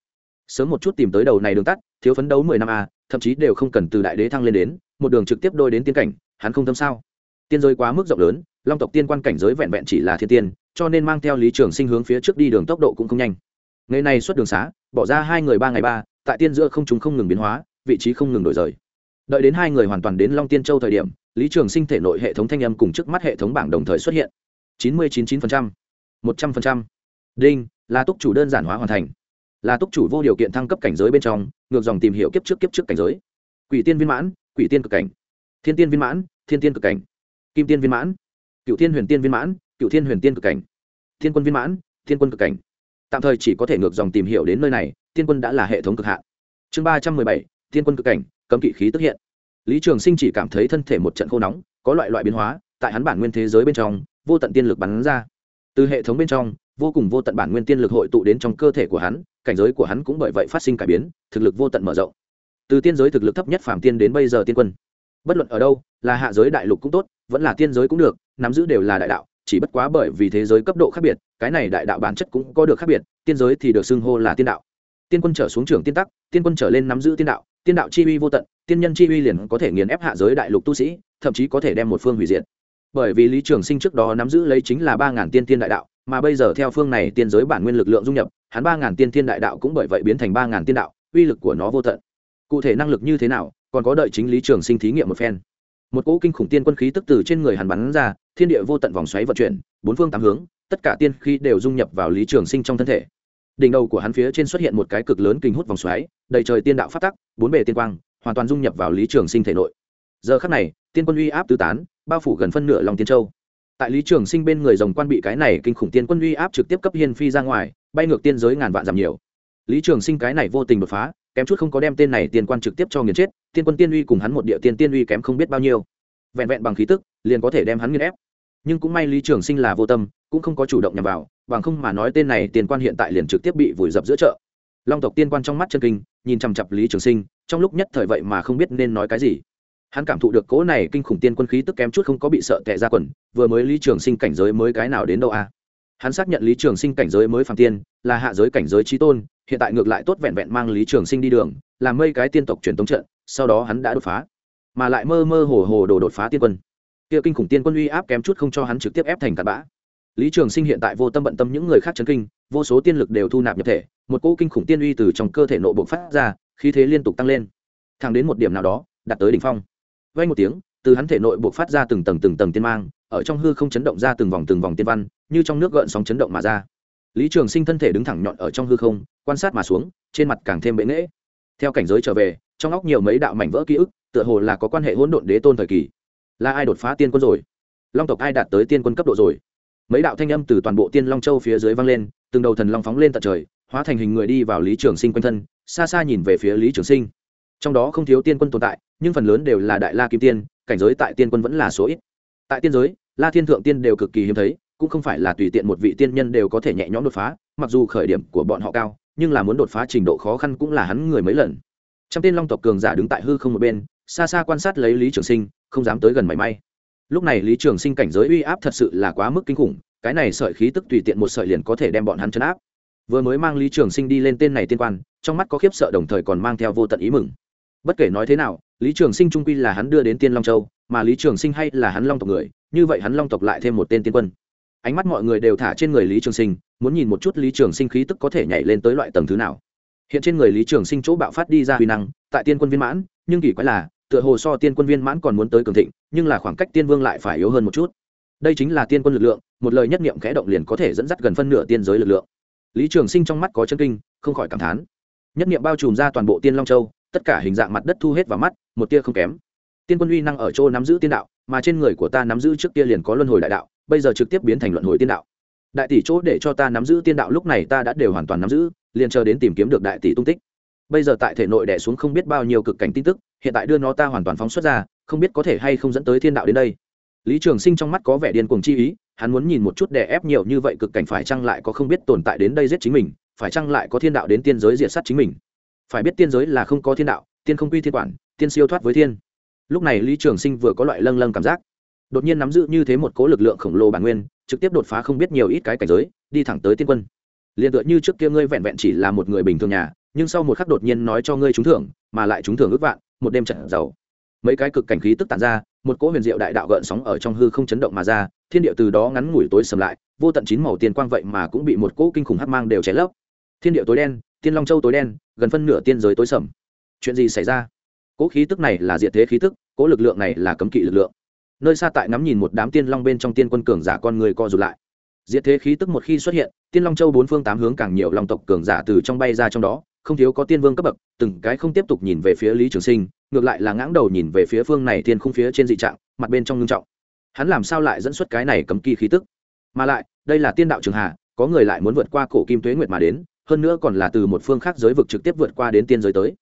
Sớm một chút tìm tới đầu này đường tắt, thiếu phấn đấu mười năm a, thậm chí đều không cần từ đại đế thăng lên đến, một đường trực tiếp đôi đến tiên cảnh, hắn không tâm sao? Tiên giới quá mức rộng lớn, long tộc tiên quan cảnh giới vẹn vẹn chỉ là thiên tiên, cho nên mang theo lý trường sinh hướng phía trước đi đường tốc độ cũng không nhanh. Ngày này xuất đường xá, bỏ ra hai người ba ngày ba, tại tiên giữa không chúng không ngừng biến hóa, vị trí không ngừng đổi rời đợi đến hai người hoàn toàn đến long tiên châu thời điểm, lý trường sinh thể nội hệ thống thanh âm cùng trước mắt hệ thống bảng đồng thời xuất hiện. chín mươi chín chín một trăm linh đinh là túc chủ đơn giản hóa hoàn thành. Là túc chủ vô điều kiện thăng cấp cảnh giới bên trong, ngược dòng tìm hiểu kiếp trước kiếp trước cảnh giới. Quỷ tiên viên mãn, quỷ tiên cực cảnh. Thiên tiên viên mãn, thiên tiên cực cảnh. Kim tiên viên mãn, cựu Tiên huyền tiên viên mãn, cựu thiên huyền tiên cực cảnh. Thiên quân viên mãn, thiên quân cực cảnh. Tạm thời chỉ có thể ngược dòng tìm hiểu đến nơi này tiên quân đã là hệ thống cực hạn. Chương ba trăm mười bảy, thiên quân cực cảnh cấm kỵ khí tức hiện. Lý trường sinh chỉ cảm thấy thân thể một trận khô nóng, có loại loại biến hóa, tại hắn bản nguyên thế giới bên trong, vô tận tiên lực bắn ra. Từ hệ thống bên trong, vô cùng vô tận bản nguyên tiên lực hội tụ đến trong cơ thể của hắn, cảnh giới của hắn cũng bởi vậy phát sinh cải biến, thực lực vô tận mở rộng. Từ tiên giới thực lực thấp nhất phàm tiên đến bây giờ tiên quân. Bất luận ở đâu, là hạ giới đại lục cũng tốt, vẫn là tiên giới cũng được, nắm giữ đều là đại đạo, chỉ bất quá bởi vì thế giới cấp độ khác biệt, cái này đại đạo bản chất cũng có được khác biệt, tiên giới thì được xưng hô là tiên đạo. Tiên quân trở xuống trưởng tiên tắc, tiên quân trở lên nắm giữ tiên đạo tiên đạo chi uy vô tận, tiên nhân chi uy liền có thể nghiền ép hạ giới đại lục tu sĩ, thậm chí có thể đem một phương hủy diệt. Bởi vì lý trường sinh trước đó nắm giữ lấy chính là ba ngàn tiên tiên đại đạo, mà bây giờ theo phương này tiên giới bản nguyên lực lượng dung nhập, hắn ba ngàn tiên tiên đại đạo cũng bởi vậy biến thành ba ngàn tiên đạo, uy lực của nó vô tận. Cụ thể năng lực như thế nào, còn có đợi chính lý trường sinh thí nghiệm một phen. Một cỗ kinh khủng tiên quân khí tức từ trên người hắn bắn ra, thiên địa vô tận vòng xoáy vận chuyển, bốn phương tám hướng, tất cả tiên khí đều dung nhập vào lý trường sinh trong thân thể đỉnh đầu của hắn phía trên xuất hiện một cái cực lớn kinh hút vòng xoáy, đầy trời tiên đạo phát tắc, bốn bề tiên quang, hoàn toàn dung nhập vào lý trường sinh thể nội. Giờ khắc này, tiên quân uy áp tứ tán, bao phủ gần phân nửa lòng tiên châu. Tại lý trường sinh bên người rồng quan bị cái này kinh khủng tiên quân uy áp trực tiếp cấp hiên phi ra ngoài, bay ngược tiên giới ngàn vạn giảm nhiều. Lý trường sinh cái này vô tình đột phá, kém chút không có đem tên này tiên quan trực tiếp cho nghiền chết, tiên quân tiên uy cùng hắn một địa tiên tiên uy kém không biết bao nhiêu. Vẹn vẹn bằng khí tức, liền có thể đem hắn nghiền ép. Nhưng cũng may lý trường sinh là vô tâm, cũng không có chủ động nhằm vào bằng không mà nói tên này tiền quan hiện tại liền trực tiếp bị vùi dập giữa chợ. Long tộc tiên quan trong mắt chân kinh, nhìn chằm chặp lý trường sinh, trong lúc nhất thời vậy mà không biết nên nói cái gì. Hắn cảm thụ được cố này kinh khủng tiên quân khí tức kém chút không có bị sợ tệ ra quần, vừa mới lý trường sinh cảnh giới mới cái nào đến đâu a à? hắn xác nhận lý trường sinh cảnh giới mới phạm tiên, là hạ giới cảnh giới trí tôn, hiện tại ngược lại tốt vẹn vẹn mang lý trường sinh đi đường, làm mây cái tiên tộc truyền tống trận, sau đó hắn đã đột phá. Mà lại mơ mơ hồ hồ đồ đột phá tiên quân. Kia kinh khủng tiên quân uy áp kém chút không cho hắn trực tiếp ép thành cặn bã lý trường sinh hiện tại vô tâm bận tâm những người khác chấn kinh, vô số tiên lực đều thu nạp nhập thể, một cỗ kinh khủng tiên uy từ trong cơ thể nội bộ phát ra, khí thế liên tục tăng lên. Thẳng đến một điểm nào đó, đạt tới đỉnh phong. Vay một tiếng, từ hắn thể nội bộ phát ra từng tầng từng tầng tiên mang, ở trong hư không chấn động ra từng vòng từng vòng tiên văn, như trong nước gợn sóng chấn động mà ra. Lý trường sinh thân thể đứng thẳng nhọn ở trong hư không, quan sát mà xuống, trên mặt càng thêm bệ nghễ. Theo cảnh giới trở về, trong óc nhiều mấy đạo mảnh vỡ ký ức, tựa hồ là có quan hệ hỗn độn đế tôn thời kỳ. Là ai đột phá tiên quân rồi? Long tộc ai đạt tới tiên quân cấp độ rồi? Mấy đạo thanh âm từ toàn bộ tiên long châu phía dưới vang lên, từng đầu thần long phóng lên tận trời, hóa thành hình người đi vào lý trường sinh quanh thân, xa xa nhìn về phía lý trường sinh. Trong đó không thiếu tiên quân tồn tại, nhưng phần lớn đều là đại la kim tiên, cảnh giới tại tiên quân vẫn là số ít. Tại tiên giới, la thiên thượng tiên đều cực kỳ hiếm thấy, cũng không phải là tùy tiện một vị tiên nhân đều có thể nhẹ nhõm đột phá, mặc dù khởi điểm của bọn họ cao, nhưng là muốn đột phá trình độ khó khăn cũng là hắn người mấy lần. Trong tiên long tộc cường giả đứng tại hư không một bên, xa xa quan sát lấy lý trường sinh, không dám tới gần mảy may lúc này lý trường sinh cảnh giới uy áp thật sự là quá mức kinh khủng, cái này sợi khí tức tùy tiện một sợi liền có thể đem bọn hắn chấn áp. Vừa mới mang lý trường sinh đi lên tên này tiên quan, trong mắt có khiếp sợ đồng thời còn mang theo vô tận ý mừng. Bất kể nói thế nào, lý trường sinh trung quy là hắn đưa đến tiên long châu, mà lý trường sinh hay là hắn long tộc người, như vậy hắn long tộc lại thêm một tên tiên quân. Ánh mắt mọi người đều thả trên người lý trường sinh, muốn nhìn một chút lý trường sinh khí tức có thể nhảy lên tới loại tầng thứ nào. Hiện trên người lý trường sinh chỗ bạo phát đi ra huy năng, tại tiên quân viên mãn, nhưng kỳ quái là tựa hồ so tiên quân viên mãn còn muốn tới cường thịnh, nhưng là khoảng cách tiên vương lại phải yếu hơn một chút. Đây chính là tiên quân lực lượng, một lời nhất niệm khẽ động liền có thể dẫn dắt gần phân nửa tiên giới lực lượng. Lý trường sinh trong mắt có chân kinh, không khỏi cảm thán. Nhất niệm bao trùm ra toàn bộ tiên long châu, tất cả hình dạng mặt đất thu hết vào mắt, một tia không kém. Tiên quân uy năng ở chỗ nắm giữ tiên đạo, mà trên người của ta nắm giữ trước kia liền có luân hồi đại đạo, bây giờ trực tiếp biến thành luận hồi tiên đạo. Đại tỷ chỗ để cho ta nắm giữ tiên đạo lúc này ta đã đều hoàn toàn nắm giữ, liền chờ đến tìm kiếm được đại tỷ tung tích bây giờ tại thể nội đẻ xuống không biết bao nhiêu cực cảnh tin tức, hiện tại đưa nó ta hoàn toàn phóng xuất ra, không biết có thể hay không dẫn tới thiên đạo đến đây. Lý trường sinh trong mắt có vẻ điên cuồng chi ý, hắn muốn nhìn một chút đè ép nhiều như vậy cực cảnh phải chăng lại có không biết tồn tại đến đây giết chính mình, phải chăng lại có thiên đạo đến tiên giới diệt sát chính mình. Phải biết tiên giới là không có thiên đạo, tiên không quy thiên quản, tiên siêu thoát với thiên. Lúc này lý trường sinh vừa có loại lâng lâng cảm giác. Đột nhiên nắm giữ như thế một cố lực lượng khổng lồ bản nguyên, trực tiếp đột phá không biết nhiều ít cái cảnh giới, đi thẳng tới tiên quân. Liền tựa như trước kia ngươi vẹn vẹn chỉ là một người bình thường nhà nhưng sau một khắc đột nhiên nói cho ngươi trúng thưởng, mà lại trúng thưởng ước vạn, một đêm trận giàu. Mấy cái cực cảnh khí tức tàn ra, một cỗ huyền diệu đại đạo gợn sóng ở trong hư không chấn động mà ra, thiên địa từ đó ngắn ngủi tối sầm lại, vô tận chín màu tiền quang vậy mà cũng bị một cỗ kinh khủng hắc mang đều cháy lấp. Thiên địa tối đen, tiên long châu tối đen, gần phân nửa tiên giới tối sầm. Chuyện gì xảy ra? Cỗ khí tức này là diệt thế khí tức, cỗ lực lượng này là cấm kỵ lực lượng. Nơi xa tại ngắm nhìn một đám tiên long bên trong tiên quân cường giả con người co rụt lại. Diệt thế khí tức một khi xuất hiện, tiên long châu bốn phương tám hướng càng nhiều long tộc cường giả từ trong bay ra trong đó không thiếu có tiên vương cấp bậc, từng cái không tiếp tục nhìn về phía lý trường sinh, ngược lại là ngãng đầu nhìn về phía phương này thiên khung phía trên dị trạng, mặt bên trong ngưng trọng. Hắn làm sao lại dẫn xuất cái này cấm kỳ khí tức? Mà lại, đây là tiên đạo trường hạ có người lại muốn vượt qua cổ kim tuế nguyệt mà đến, hơn nữa còn là từ một phương khác giới vực trực tiếp vượt qua đến tiên giới tới.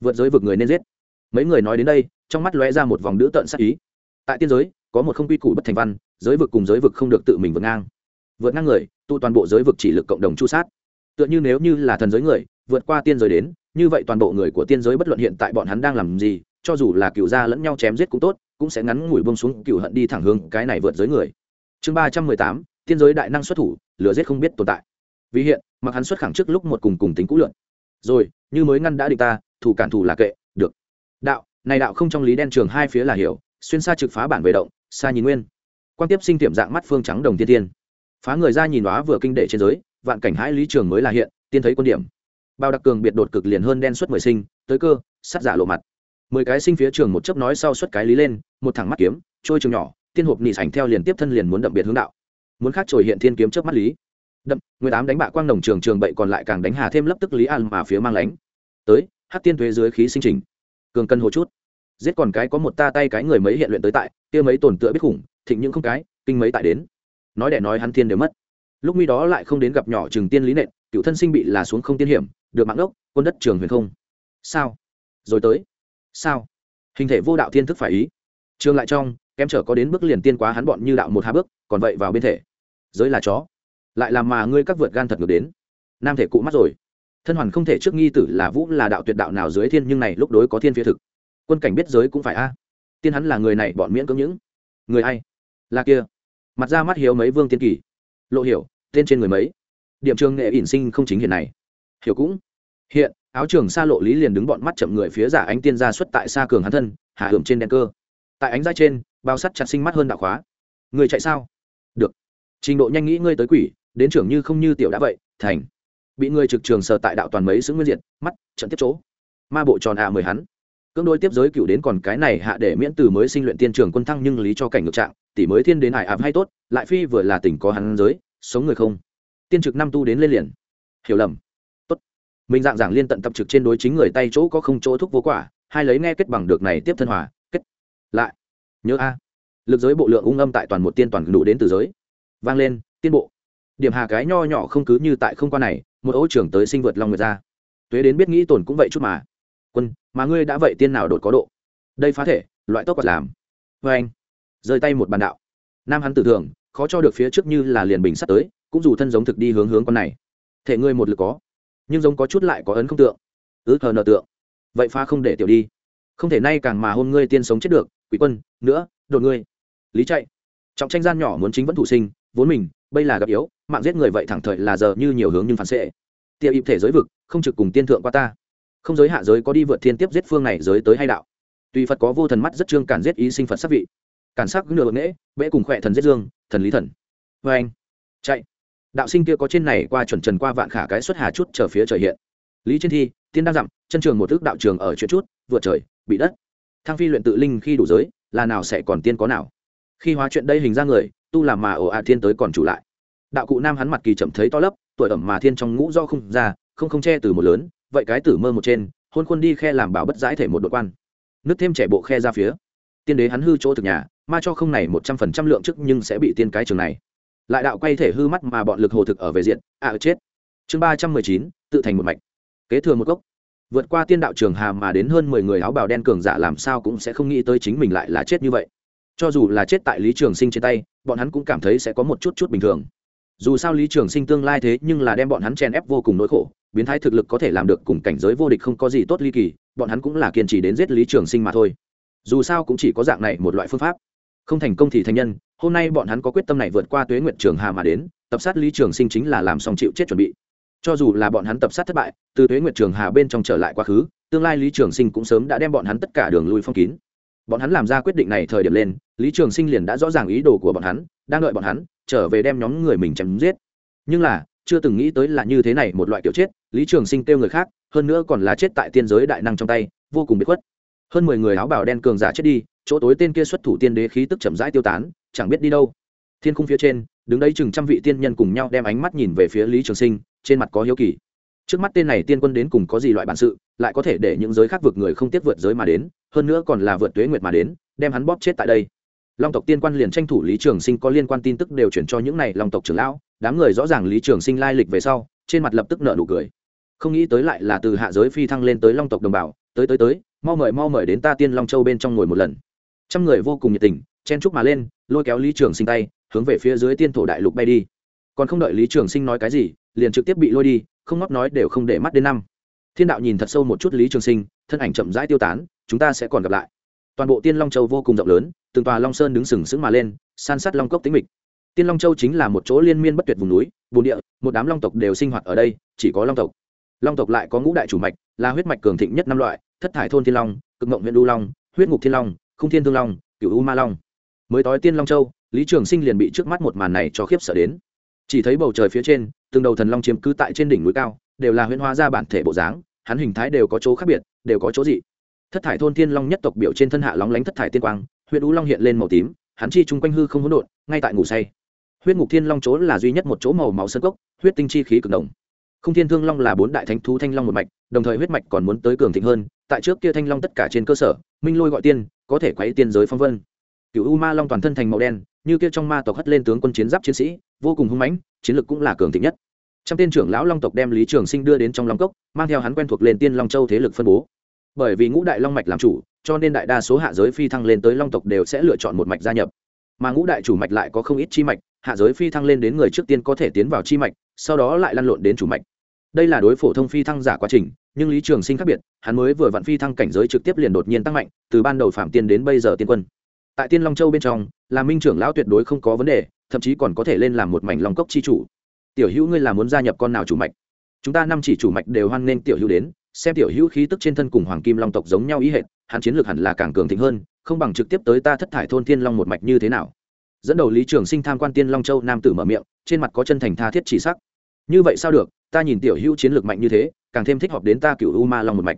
Vượt giới vực người nên giết. Mấy người nói đến đây, trong mắt lóe ra một vòng đữ tợn sắc ý. Tại tiên giới, có một không quy củ bất thành văn, giới vực cùng giới vực không được tự mình vượt ngang. Vượt ngang người, tụ toàn bộ giới vực chỉ lực cộng đồng chu sát. Tựa như nếu như là thần giới người vượt qua tiên giới đến, như vậy toàn bộ người của tiên giới bất luận hiện tại bọn hắn đang làm gì, cho dù là cựu gia lẫn nhau chém giết cũng tốt, cũng sẽ ngắn ngủi bông xuống cựu hận đi thẳng hướng cái này vượt giới người. Chương ba trăm mười tám, tiên giới đại năng xuất thủ lửa giết không biết tồn tại. Vì hiện, mặc hắn xuất khẳng trước lúc một cùng cùng tính cũ lượn. Rồi, như mới ngăn đã địch ta, thủ cản thủ là kệ, được. Đạo, này đạo không trong lý đen trường hai phía là hiểu, xuyên xa trực phá bản về động, xa nhìn nguyên. Quan tiếp sinh tiệm dạng mắt phương trắng đồng tiên tiên phá người ra nhìn đó vừa kinh đệ trên giới, vạn cảnh hãi lý trường mới là hiện, tiên thấy quan điểm bao đặc cường biệt đột cực liền hơn đen suất mười sinh, tới cơ sát giả lộ mặt. Mười cái sinh phía trường một chớp nói sau suất cái lý lên, một thẳng mắt kiếm, trôi trường nhỏ, tiên hộp nị sảnh theo liền tiếp thân liền muốn đậm biệt hướng đạo. Muốn khác trồi hiện thiên kiếm trước mắt lý. Đậm người tám đánh bạ quang đồng trường trường bậy còn lại càng đánh hà thêm lấp tức lý an mà phía mang lánh. Tới hát tiên thuế dưới khí sinh trình. Cường cân hồ chút. Giết còn cái có một ta tay cái người mấy hiện luyện tới tại, kia mấy tổn tựa biết khủng, thịnh những không cái, kinh mấy tại đến. Nói để nói hắn thiên đều mất. Lúc nguy đó lại không đến gặp nhỏ trường tiên lý nện, cựu thân sinh bị là xuống không tiên hiểm được mạng ốc quân đất trường huyền không. Sao? Rồi tới. Sao? Hình thể vô đạo thiên thức phải ý. Trường lại trong, kém trở có đến bước liền tiên quá hắn bọn như đạo một hai bước, còn vậy vào bên thể. Giới là chó. Lại làm mà ngươi các vượt gan thật ngược đến. Nam thể cụ mắt rồi. Thân hoàn không thể trước nghi tử là vũ, là đạo tuyệt đạo nào dưới thiên nhưng này lúc đối có thiên phía thực. Quân cảnh biết giới cũng phải a. Tiên hắn là người này bọn miễn cưỡng những. Người ai? Là kia. Mặt ra mắt hiếu mấy vương tiên kỳ. Lộ hiểu, tên trên người mấy. Điểm trường nghệ ỉn sinh không chính hiện này. Hiểu cũng hiện, áo trường xa lộ lý liền đứng bọn mắt chậm người phía giả ánh tiên ra xuất tại xa cường hắn thân, hạ hưởng trên đèn cơ. Tại ánh ra trên, bao sắt chặt sinh mắt hơn đạo khóa. Người chạy sao? Được. Trình độ nhanh nghĩ ngươi tới quỷ, đến trưởng như không như tiểu đã vậy, thành. Bị người trực trường sờ tại đạo toàn mấy xứ nguyên diện mắt, trận tiếp chỗ. Ma bộ tròn ạ mười hắn. Cưỡng đôi tiếp giới cựu đến còn cái này hạ để miễn từ mới sinh luyện tiên trường quân thăng nhưng lý cho cảnh ngược trạng, tỷ mới thiên đến hải ảm hay tốt, lại phi vừa là tỉnh có hắn giới, sống người không. Tiên trực năm tu đến lên liền. Hiểu lầm mình dạng giảng liên tận tập trực trên đối chính người tay chỗ có không chỗ thúc vô quả, hai lấy nghe kết bằng được này tiếp thân hòa, kết lại. Nhớ a. Lực giới bộ lượng ung âm tại toàn một tiên toàn đủ đến từ giới. Vang lên, tiên bộ. Điểm hà cái nho nhỏ không cứ như tại không quan này, một ô trưởng tới sinh vượt long người ra. Tuế đến biết nghĩ tổn cũng vậy chút mà. Quân, mà ngươi đã vậy tiên nào đột có độ? Đây phá thể, loại tốc quạt làm. Vê anh. Rơi tay một bàn đạo. Nam hắn tử thường, khó cho được phía trước như là liền bình sắt tới, cũng dù thân giống thực đi hướng hướng con này. Thể ngươi một lực có nhưng giống có chút lại có ấn không tượng. Ứ thờ nợ tượng. Vậy pha không để tiểu đi. Không thể nay càng mà hôn ngươi tiên sống chết được, quỷ quân, nữa, đột ngươi. Lý chạy. Trọng tranh gian nhỏ muốn chính vẫn thủ sinh, vốn mình, bây là gặp yếu, mạng giết người vậy thẳng thời là giờ như nhiều hướng nhưng phản xệ. Tiệm ịp thể giới vực, không trực cùng tiên thượng qua ta. Không giới hạ giới có đi vượt thiên tiếp giết phương này giới tới hay đạo. Tuy phật có vô thần mắt rất trương cản giết ý sinh phật sắc vị. Cản sắc nửa nễ bệ cùng khỏe thần giết dương, thần lý thần. Vê anh. Chạy đạo sinh kia có trên này qua chuẩn trần qua vạn khả cái xuất hà chút trở phía trời hiện. Lý trên thi, tiên đang dặm, chân trường một thức đạo trường ở chuyện chút, vượt trời, bị đất. Thang phi luyện tự linh khi đủ giới, là nào sẽ còn tiên có nào? Khi hóa chuyện đây hình ra người, tu làm mà ồ ạt thiên tới còn chủ lại. Đạo cụ nam hắn mặt kỳ chậm thấy to lấp, tuổi ẩm mà thiên trong ngũ do không ra, không không che từ một lớn, vậy cái tử mơ một trên, hôn khuôn đi khe làm bảo bất giải thể một đội quan. Nước thêm trẻ bộ khe ra phía. Tiên đế hắn hư chỗ thực nhà, ma cho không này một trăm phần trăm lượng trước nhưng sẽ bị tiên cái trường này lại đạo quay thể hư mắt mà bọn lực hồ thực ở về diện ạ à, chết. Chương ba trăm mười chín tự thành một mạch. Kế thừa một gốc. Vượt qua tiên đạo trường hà mà đến hơn mười người áo bào đen cường giả làm sao cũng sẽ không nghĩ tới chính mình lại là chết như vậy. Cho dù là chết tại lý trường sinh trên tay bọn hắn cũng cảm thấy sẽ có một chút chút bình thường. Dù sao lý trường sinh tương lai thế nhưng là đem bọn hắn chèn ép vô cùng nỗi khổ biến thái thực lực có thể làm được cùng cảnh giới vô địch không có gì tốt ly kỳ bọn hắn cũng là kiên trì đến giết lý trường sinh mà thôi. Dù sao cũng chỉ có dạng này một loại phương pháp không thành công thì thành nhân, hôm nay bọn hắn có quyết tâm này vượt qua tuế nguyện trường hà mà đến, tập sát lý trường sinh chính là làm xong chịu chết chuẩn bị. Cho dù là bọn hắn tập sát thất bại, từ tuế nguyện trường hà bên trong trở lại quá khứ, tương lai lý trường sinh cũng sớm đã đem bọn hắn tất cả đường lui phong kín. Bọn hắn làm ra quyết định này thời điểm lên, lý trường sinh liền đã rõ ràng ý đồ của bọn hắn, đang đợi bọn hắn, trở về đem nhóm người mình chém giết. Nhưng là, chưa từng nghĩ tới là như thế này một loại kiểu chết, lý trường sinh kêu người khác, hơn nữa còn là chết tại tiên giới đại năng trong tay, vô cùng bị khuất. Hơn mười người áo bào đen cường giả chết đi chỗ tối tên kia xuất thủ tiên đế khí tức chậm rãi tiêu tán, chẳng biết đi đâu. Thiên khung phía trên, đứng đấy chừng trăm vị tiên nhân cùng nhau đem ánh mắt nhìn về phía lý trường sinh, trên mặt có hiếu kỳ. Trước mắt tên này tiên quân đến cùng có gì loại bản sự, lại có thể để những giới khác vượt người không tiếc vượt giới mà đến, hơn nữa còn là vượt tuế nguyệt mà đến, đem hắn bóp chết tại đây. Long tộc tiên quan liền tranh thủ lý trường sinh có liên quan tin tức đều chuyển cho những này long tộc trưởng lão, đám người rõ ràng lý trường sinh lai lịch về sau, trên mặt lập tức nợ nụ cười. Không nghĩ tới lại là từ hạ giới phi thăng lên tới long tộc đồng bào, tới tới tới, mau mời mau mời đến ta tiên long châu bên trong ngồi một lần trăm người vô cùng nhiệt tình, chen chúc mà lên, lôi kéo lý trường sinh tay, hướng về phía dưới tiên thổ đại lục bay đi. Còn không đợi lý trường sinh nói cái gì, liền trực tiếp bị lôi đi, không ngóc nói đều không để mắt đến năm. Thiên đạo nhìn thật sâu một chút lý trường sinh, thân ảnh chậm rãi tiêu tán, chúng ta sẽ còn gặp lại. Toàn bộ tiên long châu vô cùng rộng lớn, từng tòa long sơn đứng sừng sững mà lên, san sát long cốc tính mịch. Tiên long châu chính là một chỗ liên miên bất tuyệt vùng núi, bồn địa, một đám long tộc đều sinh hoạt ở đây, chỉ có long tộc. Long tộc lại có ngũ đại chủ mạch, là huyết mạch cường thịnh nhất năm loại, thất thải thôn thiên long, cực mộng huyện đu long, huyết ngục thiên long không thiên thương long cựu u ma long. Mới tối tiên long châu, lý trường sinh liền bị trước mắt một màn này cho khiếp sợ đến. Chỉ thấy bầu trời phía trên, từng đầu thần long chiếm cứ tại trên đỉnh núi cao, đều là huyễn hóa ra bản thể bộ dáng, hắn hình thái đều có chỗ khác biệt, đều có chỗ dị. Thất thải thôn thiên long nhất tộc biểu trên thân hạ lóng lánh thất thải tiên quang huyện U long hiện lên màu tím, hắn chi chung quanh hư không hỗn độn, ngay tại ngủ say. Huyết ngục thiên long chỗ là duy nhất một chỗ màu máu sơn cốc, huyết tinh chi khí cực đồng không thiên thương long là bốn đại thánh thú thanh long một mạch, đồng thời huyết mạch còn muốn tới cường thịnh hơn, tại trước kia thanh long tất cả trên cơ sở, minh lôi gọi tiên có thể quấy tiên giới phong vân. Cựu u ma long toàn thân thành màu đen, như kia trong ma tộc hất lên tướng quân chiến giáp chiến sĩ, vô cùng hung mãnh, chiến lược cũng là cường thịnh nhất. Trong tiên trưởng lão long tộc đem lý trường sinh đưa đến trong long cốc, mang theo hắn quen thuộc lên tiên long châu thế lực phân bố. Bởi vì ngũ đại long mạch làm chủ, cho nên đại đa số hạ giới phi thăng lên tới long tộc đều sẽ lựa chọn một mạch gia nhập. Mà ngũ đại chủ mạch lại có không ít chi mạch, hạ giới phi thăng lên đến người trước tiên có thể tiến vào chi mạch, sau đó lại lăn lộn đến chủ mạch. Đây là đối phổ thông phi thăng giả quá trình nhưng lý trường sinh khác biệt, hắn mới vừa vạn phi thăng cảnh giới trực tiếp liền đột nhiên tăng mạnh, từ ban đầu phạm tiên đến bây giờ tiên quân. Tại tiên long châu bên trong, là minh trưởng lão tuyệt đối không có vấn đề, thậm chí còn có thể lên làm một mảnh long cốc chi chủ. Tiểu hữu ngươi là muốn gia nhập con nào chủ mạch? Chúng ta năm chỉ chủ mạch đều hoan nghênh tiểu hữu đến, xem tiểu hữu khí tức trên thân cùng hoàng kim long tộc giống nhau ý hệ hắn chiến lược hẳn là càng cường thịnh hơn, không bằng trực tiếp tới ta thất thải thôn tiên long một mạch như thế nào? Dẫn đầu lý trường sinh tham quan tiên long châu nam tử mở miệng, trên mặt có chân thành tha thiết chỉ sắc. Như vậy sao được, ta nhìn tiểu hữu chiến lược mạnh như thế càng thêm thích hợp đến ta cựu u ma long một mạch.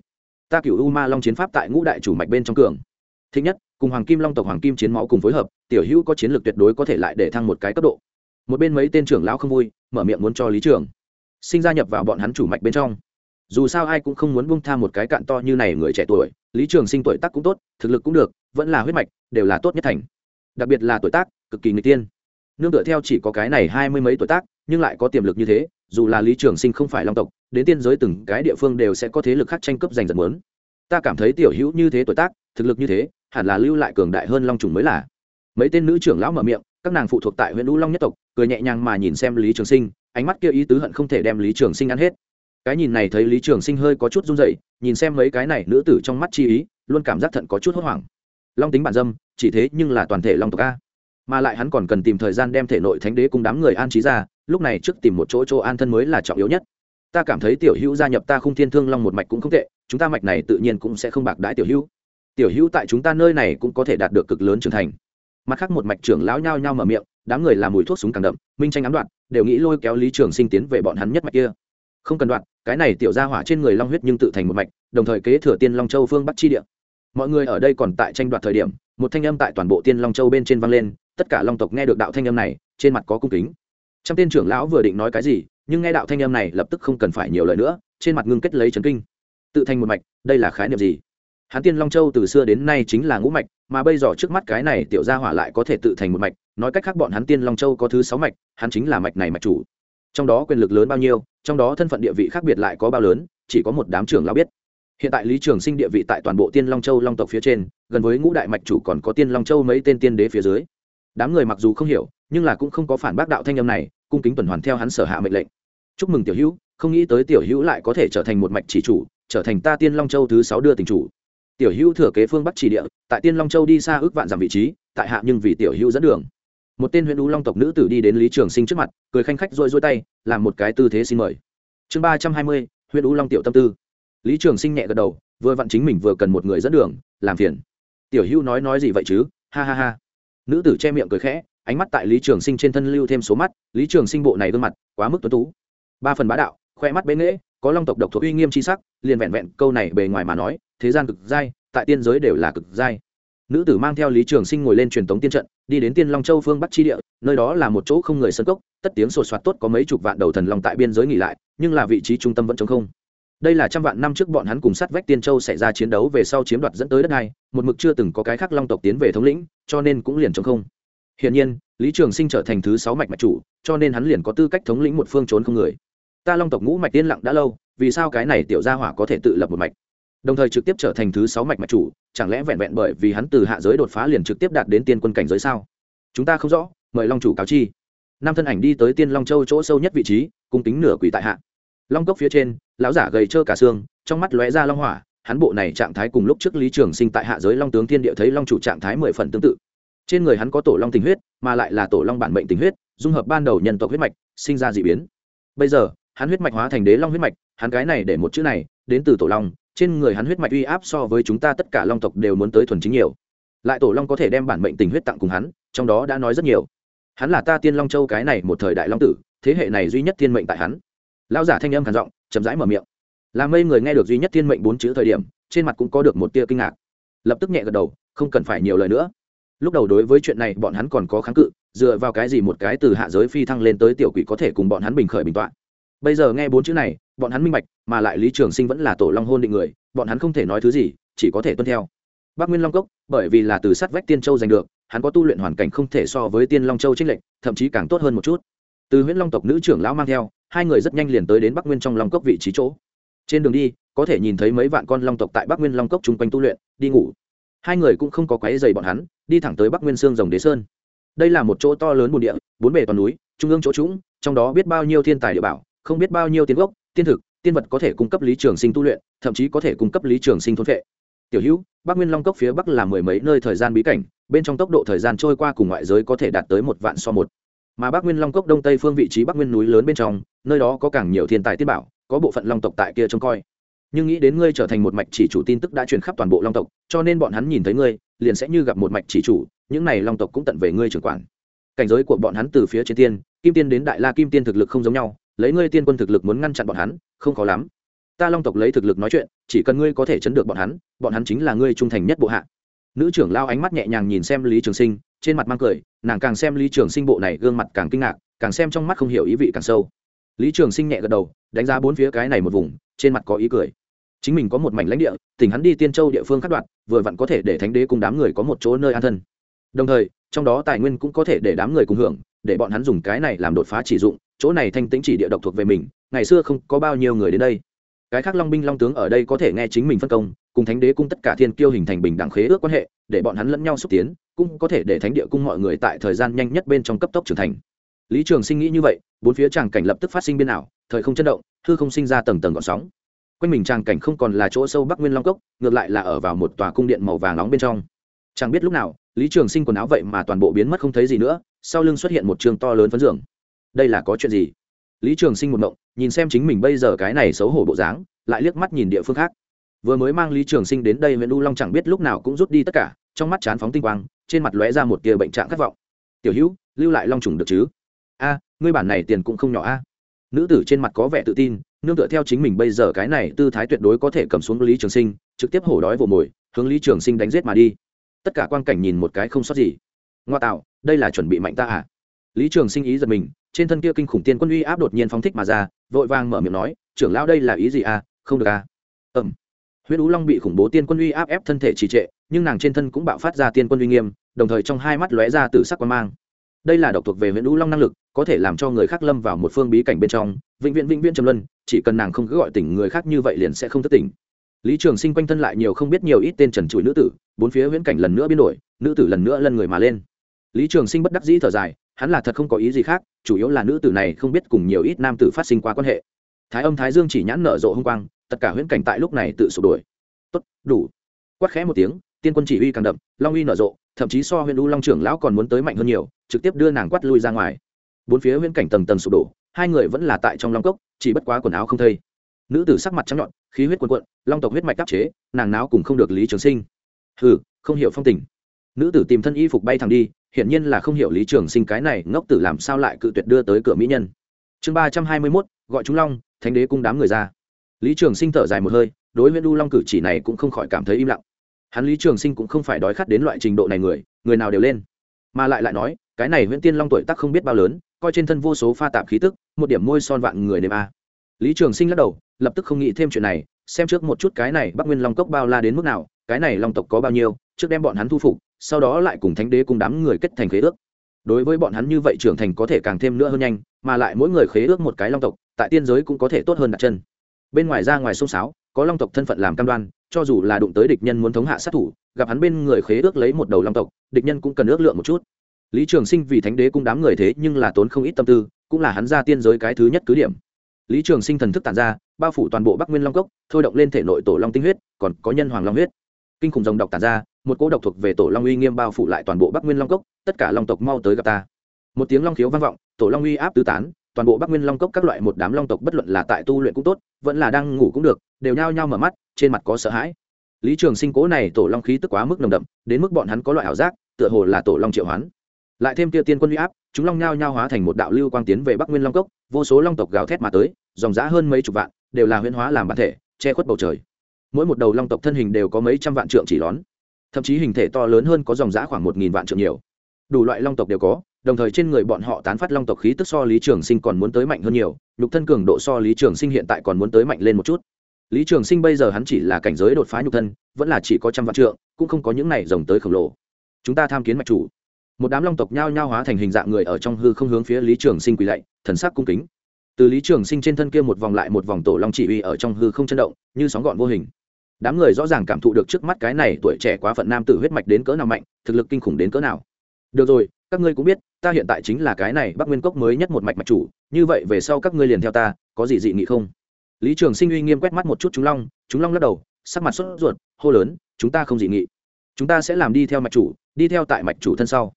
Ta cựu u ma long chiến pháp tại ngũ đại chủ mạch bên trong cường. Thích nhất, cùng hoàng kim long tộc hoàng kim chiến máu cùng phối hợp, tiểu hữu có chiến lược tuyệt đối có thể lại để thăng một cái cấp độ. Một bên mấy tên trưởng lão không vui, mở miệng muốn cho lý trường sinh gia nhập vào bọn hắn chủ mạch bên trong. Dù sao ai cũng không muốn buông tha một cái cạn to như này người trẻ tuổi, lý trường sinh tuổi tác cũng tốt, thực lực cũng được, vẫn là huyết mạch, đều là tốt nhất thành. Đặc biệt là tuổi tác, cực kỳ người tiên. Nương tựa theo chỉ có cái này hai mươi mấy tuổi tác nhưng lại có tiềm lực như thế, dù là lý trường sinh không phải long tộc, đến tiên giới từng cái địa phương đều sẽ có thế lực khác tranh cướp giành giật muốn. Ta cảm thấy tiểu hữu như thế tuổi tác, thực lực như thế, hẳn là lưu lại cường đại hơn long trùng mới là. Mấy tên nữ trưởng lão mở miệng, các nàng phụ thuộc tại huyện lũ long nhất tộc, cười nhẹ nhàng mà nhìn xem lý trường sinh, ánh mắt kia ý tứ hận không thể đem lý trường sinh ăn hết. Cái nhìn này thấy lý trường sinh hơi có chút run dậy nhìn xem mấy cái này nữ tử trong mắt chi ý, luôn cảm giác thận có chút hốt hoảng. Long tính bản dâm, chỉ thế nhưng là toàn thể long tộc a. Mà lại hắn còn cần tìm thời gian đem thể nội thánh đế cùng đám người an trí ra lúc này trước tìm một chỗ chỗ an thân mới là trọng yếu nhất. Ta cảm thấy tiểu hữu gia nhập ta không thiên thương long một mạch cũng không tệ, chúng ta mạch này tự nhiên cũng sẽ không bạc đãi tiểu hữu. Tiểu hữu tại chúng ta nơi này cũng có thể đạt được cực lớn trưởng thành. Mặt khác một mạch trưởng lão nhao nhao mở miệng, đám người làm mùi thuốc súng càng đậm, minh tranh ám đoạn, đều nghĩ lôi kéo lý trường sinh tiến về bọn hắn nhất mạch kia. Không cần đoạn, cái này tiểu ra hỏa trên người long huyết nhưng tự thành một mạch, đồng thời kế thừa tiên long châu phương bắc chi địa. Mọi người ở đây còn tại tranh đoạt thời điểm, một thanh âm tại toàn bộ tiên long châu bên trên vang lên, tất cả long tộc nghe được đạo thanh âm này, trên mặt có cung kính trăm tên trưởng lão vừa định nói cái gì, nhưng nghe đạo thanh em này lập tức không cần phải nhiều lời nữa, trên mặt ngưng kết lấy trấn kinh. Tự thành một mạch, đây là khái niệm gì? Hán tiên long châu từ xưa đến nay chính là ngũ mạch, mà bây giờ trước mắt cái này tiểu gia hỏa lại có thể tự thành một mạch, nói cách khác bọn hắn tiên long châu có thứ sáu mạch, hắn chính là mạch này mạch chủ. Trong đó quyền lực lớn bao nhiêu, trong đó thân phận địa vị khác biệt lại có bao lớn, chỉ có một đám trưởng lão biết. Hiện tại lý trường sinh địa vị tại toàn bộ tiên long châu long tộc phía trên, gần với ngũ đại mạch chủ còn có tiên long châu mấy tên tiên đế phía dưới. Đám người mặc dù không hiểu, nhưng là cũng không có phản bác đạo thanh âm này cung kính tuần hoàn theo hắn sở hạ mệnh lệnh. Chúc mừng tiểu hữu, không nghĩ tới tiểu hữu lại có thể trở thành một mạch chỉ chủ, trở thành ta tiên long châu thứ sáu đưa tình chủ. Tiểu hữu thừa kế phương bắc chỉ địa, tại tiên long châu đi xa ước vạn giảm vị trí, tại hạ nhưng vì tiểu hữu dẫn đường. Một tên huyện ú long tộc nữ tử đi đến lý trường sinh trước mặt, cười khanh khách rôi rôi tay, làm một cái tư thế xin mời. Chương ba trăm hai mươi huyện ú long tiểu tâm tư. Lý trường sinh nhẹ gật đầu, vừa vặn chính mình vừa cần một người dẫn đường, làm phiền. Tiểu hữu nói nói gì vậy chứ? Ha ha ha. Nữ tử che miệng cười khẽ ánh mắt tại lý trường sinh trên thân lưu thêm số mắt, lý trường sinh bộ này gương mặt quá mức tuấn tú. Ba phần bá đạo, khoe mắt bế nghễ, có long tộc độc thuộc uy nghiêm c sắc, liền vẹn vẹn câu này bề ngoài mà nói, thế gian cực giai tại tiên giới đều là cực giai nữ tử mang theo lý trường sinh ngồi lên truyền tống tiên trận, đi đến tiên long châu phương bắc chi địa, nơi đó là một chỗ không người sân cốc, tất tiếng sột soạt tốt có mấy chục vạn đầu thần long tại biên giới nghỉ lại, nhưng là vị trí trung tâm vẫn chống không. Đây là trăm vạn năm trước bọn hắn cùng sát vách tiên châu xảy ra chiến đấu về sau chiếm đoạt dẫn tới đất này, một mực chưa từng có cái khác long tộc tiến về thống lĩnh, cho nên cũng liền chống không hiển nhiên, lý trường sinh trở thành thứ sáu mạch mạch chủ, cho nên hắn liền có tư cách thống lĩnh một phương trốn không người. Ta long tộc ngũ mạch tiên lặng đã lâu, vì sao cái này tiểu gia hỏa có thể tự lập một mạch? Đồng thời trực tiếp trở thành thứ sáu mạch mạch chủ, chẳng lẽ vẹn vẹn bởi vì hắn từ hạ giới đột phá liền trực tiếp đạt đến tiên quân cảnh giới sao? Chúng ta không rõ, mời long chủ cáo chi. Nam thân ảnh đi tới tiên long châu chỗ sâu nhất vị trí, cung kính nửa quỷ tại hạ. Long cốc phía trên, lão giả gầy trơ cả xương, trong mắt lóe ra long hỏa, hắn bộ này trạng thái cùng lúc trước lý trường sinh tại hạ giới long tướng thiên địa thấy long chủ trạng thái mười phần tương tự trên người hắn có tổ long tình huyết, mà lại là tổ long bản mệnh tình huyết, dung hợp ban đầu nhân tộc huyết mạch, sinh ra d ị biến. Bây giờ, hắn huyết mạch hóa thành đế long huyết mạch, hắn cái này để một chữ này, đến từ tổ long, trên người hắn huyết mạch uy áp so với chúng ta tất cả long tộc đều muốn tới thuần chính nhiều. Lại tổ long có thể đem bản mệnh tình huyết tặng cùng hắn, trong đó đã nói rất nhiều. Hắn là ta tiên long châu cái này một thời đại long tử, thế hệ này duy nhất thiên mệnh tại hắn. Lão giả thanh âm khản giọng, chậm rãi mở miệng. Làm mây người nghe được duy nhất thiên mệnh bốn chữ thời điểm, trên mặt cũng có được một tia kinh ngạc. Lập tức nhẹ gật đầu, không cần phải nhiều lời nữa lúc đầu đối với chuyện này bọn hắn còn có kháng cự, dựa vào cái gì một cái từ hạ giới phi thăng lên tới tiểu quỷ có thể cùng bọn hắn bình khởi bình tọa. Bây giờ nghe bốn chữ này, bọn hắn minh bạch, mà lại lý trường sinh vẫn là tổ long hôn định người, bọn hắn không thể nói thứ gì, chỉ có thể tuân theo. Bắc nguyên long cốc, bởi vì là từ sát vách tiên châu giành được, hắn có tu luyện hoàn cảnh không thể so với tiên long châu trích lệnh thậm chí càng tốt hơn một chút. Từ huyễn long tộc nữ trưởng lão mang theo, hai người rất nhanh liền tới đến bắc nguyên trong long cốc vị trí chỗ. Trên đường đi, có thể nhìn thấy mấy vạn con long tộc tại bắc nguyên long cốc chung quanh tu luyện, đi ngủ. Hai người cũng không có quáy dày bọn hắn đi thẳng tới bắc nguyên sương rồng đế sơn đây là một chỗ to lớn bồn địa bốn bề toàn núi trung ương chỗ trũng trong đó biết bao nhiêu thiên tài địa bảo không biết bao nhiêu tiến gốc tiên thực tiên vật có thể cung cấp lý trường sinh tu luyện thậm chí có thể cung cấp lý trường sinh thôn vệ tiểu hữu bắc nguyên long cốc phía bắc là mười mấy nơi thời gian bí cảnh bên trong tốc độ thời gian trôi qua cùng ngoại giới có thể đạt tới một vạn so một mà bắc nguyên long cốc đông tây phương vị trí bắc nguyên núi lớn bên trong nơi đó có càng nhiều thiên tài tiên bảo có bộ phận long tộc tại kia trông coi nhưng nghĩ đến ngươi trở thành một mạch chỉ chủ tin tức đã truyền khắp toàn bộ long tộc, cho nên bọn hắn nhìn thấy ngươi, liền sẽ như gặp một mạch chỉ chủ, những này long tộc cũng tận về ngươi trưởng quản. Cảnh giới của bọn hắn từ phía trên tiên, kim tiên đến đại la kim tiên thực lực không giống nhau, lấy ngươi tiên quân thực lực muốn ngăn chặn bọn hắn, không khó lắm. Ta long tộc lấy thực lực nói chuyện, chỉ cần ngươi có thể chấn được bọn hắn bọn hắn chính là ngươi trung thành nhất bộ hạ. Nữ trưởng lao ánh mắt nhẹ nhàng nhìn xem lý trường sinh, trên mặt mang cười, nàng càng xem lý trường sinh bộ này gương mặt càng kinh ngạc, càng xem trong mắt không hiểu ý vị càng sâu. Lý trường sinh nhẹ gật đầu, đánh giá bốn phía cái này một vùng, trên mặt có ý cười chính mình có một mảnh lãnh địa tỉnh hắn đi tiên châu địa phương khắc đoạn vừa vặn có thể để thánh đế cùng đám người có một chỗ nơi an thân. Đồng thời, trong đó tài nguyên cũng có thể để đám người cùng hưởng, để bọn hắn dùng cái này làm đột phá chỉ dụng, chỗ này thanh tĩnh chỉ địa độc thuộc về mình, ngày xưa không có bao nhiêu người đến đây. Cái khác long binh long tướng ở đây có thể nghe chính mình phân công, cùng thánh đế cung tất cả thiên kiêu hình thành bình đẳng khế ước quan hệ, để bọn hắn lẫn nhau xúc tiến, cũng có thể để thánh địa cung mọi người tại thời gian nhanh nhất bên trong cấp tốc trưởng thành. Lý trường sinh nghĩ như vậy, bốn phía tràng cảnh lập tức phát sinh biên ảo, thời không chấn động, hư không sinh ra tầng tầng gọn sóng quanh mình tràng cảnh không còn là chỗ sâu bắc nguyên long cốc, ngược lại là ở vào một tòa cung điện màu vàng nóng bên trong. Chẳng biết lúc nào, lý trường sinh quần áo vậy mà toàn bộ biến mất không thấy gì nữa, sau lưng xuất hiện một trường to lớn phấn giường. Đây là có chuyện gì? Lý trường sinh một mộng, nhìn xem chính mình bây giờ cái này xấu hổ bộ dáng, lại liếc mắt nhìn địa phương khác. Vừa mới mang lý trường sinh đến đây huyện u long chẳng biết lúc nào cũng rút đi tất cả, trong mắt chán phóng tinh quang, trên mặt lóe ra một tia bệnh trạng khát vọng. Tiểu hữu, lưu lại long trùng được chứ? A, ngươi bản này tiền cũng không nhỏ a. Nữ tử trên mặt có vẻ tự tin nương tựa theo chính mình bây giờ cái này tư thái tuyệt đối có thể cầm xuống lý trường sinh, trực tiếp hổ đói vồ mồi, hướng lý trường sinh đánh giết mà đi. Tất cả quan cảnh nhìn một cái không sót gì. Ngoa tạo, đây là chuẩn bị mạnh ta à? Lý trường sinh ý giật mình, trên thân kia kinh khủng tiên quân uy áp đột nhiên phóng thích mà ra, vội vàng mở miệng nói, trưởng lão đây là ý gì à? Không được à? Ẩm huyết ú long bị khủng bố tiên quân uy áp ép thân thể trì trệ, nhưng nàng trên thân cũng bạo phát ra tiên quân uy nghiêm, đồng thời trong hai mắt lóe ra từ sắc quan mang đây là độc thuộc về huyện ú long năng lực, có thể làm cho người khác lâm vào một phương bí cảnh bên trong. Vĩnh viễn vĩnh viễn trầm luân, chỉ cần nàng không cứ gọi tỉnh người khác như vậy liền sẽ không thất tỉnh. Lý trường sinh quanh thân lại nhiều không biết nhiều ít tên trần trụi nữ tử, bốn phía huyễn cảnh lần nữa biến đổi, nữ tử lần nữa lân người mà lên. Lý trường sinh bất đắc dĩ thở dài, hắn là thật không có ý gì khác, chủ yếu là nữ tử này không biết cùng nhiều ít nam tử phát sinh qua quan hệ. Thái âm, thái dương chỉ nhãn nở rộ h ư n g quang, tất cả huyễn cảnh tại lúc này tự sụp đổi tốt, đủ. Quát khẽ một tiếng, tiên quân chỉ uy càng đậm, long uy nở rộ thậm chí so huyện u long trưởng lão còn muốn tới mạnh hơn nhiều, trực tiếp đưa nàng quát lui ra ngoài. Bốn phía huyễn cảnh tầng tầng sụp đổ, hai người vẫn là tại trong long cốc, chỉ bất quá quần áo không thây. Nữ tử sắc mặt trắng nhọn, khí huyết quần quận long tộc huyết mạch đắc chế, nàng náo cùng không được lý trường sinh. Hừ, không hiểu phong tình. Nữ tử tìm thân y phục bay thẳng đi, hiển nhiên là không hiểu lý trường sinh cái này ngốc tử làm sao lại cự tuyệt đưa tới cửa mỹ nhân. Chương ba trăm hai mươi mốt, gọi chúng long, thánh đế cung đám người ra. Lý trường sinh thở dài một hơi, đối với u long cử chỉ này cũng không khỏi cảm thấy im lặng hắn lý trường sinh cũng không phải đói khát đến loại trình độ này người người nào đều lên. Mà lại lại nói, cái này nguyễn tiên long tuổi tác không biết bao lớn, coi trên thân vô số pha tạp khí tức, một điểm môi son vạn người nêm a. Lý trường sinh lắc đầu, lập tức không nghĩ thêm chuyện này, xem trước một chút cái này bắc nguyên long cốc bao la đến mức nào, cái này long tộc có bao nhiêu, trước đem bọn hắn thu phục, sau đó lại cùng thánh đế cùng đám người kết thành khế ước. Đối với bọn hắn như vậy trưởng thành có thể càng thêm nữa hơn nhanh, mà lại mỗi người khế ước một cái long tộc, tại tiên giới cũng có thể tốt hơn đặt chân. Bên ngoài ra ngoài sông sáo có long tộc thân phận làm cam đoan, cho dù là đụng tới địch nhân muốn thống hạ sát thủ, gặp hắn bên người khế ước lấy một đầu long tộc, địch nhân cũng cần ước lượng một chút. Lý trường sinh vì thánh đế cung đám người thế nhưng là tốn không ít tâm tư, cũng là hắn ra tiên giới cái thứ nhất cứ điểm. Lý trường sinh thần thức tàn ra, bao phủ toàn bộ bắc nguyên long cốc, thôi động lên thể nội tổ long tinh huyết, còn có nhân hoàng long huyết. Kinh khủng dòng độc tàn ra, một cỗ độc thuộc về tổ long uy nghiêm bao phủ lại toàn bộ bắc nguyên long cốc, tất cả long tộc mau tới gặp ta. Một tiếng long khiếu vang vọng, tổ long uy áp tứ tán toàn bộ bắc nguyên long cốc các loại một đám long tộc bất luận là tại tu luyện cũng tốt, vẫn là đang ngủ cũng được, đều nhao nhao mở mắt, trên mặt có sợ hãi. Lý trường sinh cố này tổ long khí tức quá mức nồng đậm, đến mức bọn hắn có loại ảo giác, tựa hồ là tổ long triệu hoán. Lại thêm tiêu tiên quân uy áp, chúng long nhao nhao hóa thành một đạo lưu quang tiến về bắc nguyên long cốc, vô số long tộc gào thét mà tới, dòng giã hơn mấy chục vạn, đều là huyễn hóa làm bản thể, che khuất bầu trời. Mỗi một đầu long tộc thân hình đều có mấy trăm vạn trượng chỉ lón, thậm chí hình thể to lớn hơn có dòng giã khoảng một nghìn vạn trượng nhiều. Đủ loại long tộc đều có đồng thời trên người bọn họ tán phát long tộc khí tức so lý trường sinh còn muốn tới mạnh hơn nhiều, nhục thân cường độ so lý trường sinh hiện tại còn muốn tới mạnh lên một chút. Lý trường sinh bây giờ hắn chỉ là cảnh giới đột phá nhục thân, vẫn là chỉ có trăm vạn trượng, cũng không có những này rồng tới khổng lồ. Chúng ta tham kiến mạch chủ. Một đám long tộc nhao nhao hóa thành hình dạng người ở trong hư không hướng phía lý trường sinh quỳ lạy, thần sắc cung kính. Từ lý trường sinh trên thân kia một vòng lại một vòng tổ long chỉ uy ở trong hư không chấn động, như sóng gọn vô hình. Đám người rõ ràng cảm thụ được trước mắt cái này tuổi trẻ quá phận nam tử huyết mạch đến cỡ nào mạnh, thực lực kinh khủng đến cỡ nào. Được rồi các ngươi cũng biết, ta hiện tại chính là cái này bắc nguyên cốc mới nhất một mạch mạch chủ, như vậy về sau các ngươi liền theo ta, có gì dị nghị không? Lý trường sinh uy nghiêm quét mắt một chút chúng long chúng long lắc đầu, sắc mặt sốt ruột, hô lớn, chúng ta không dị nghị. Chúng ta sẽ làm đi theo mạch chủ, đi theo tại mạch chủ thân sau.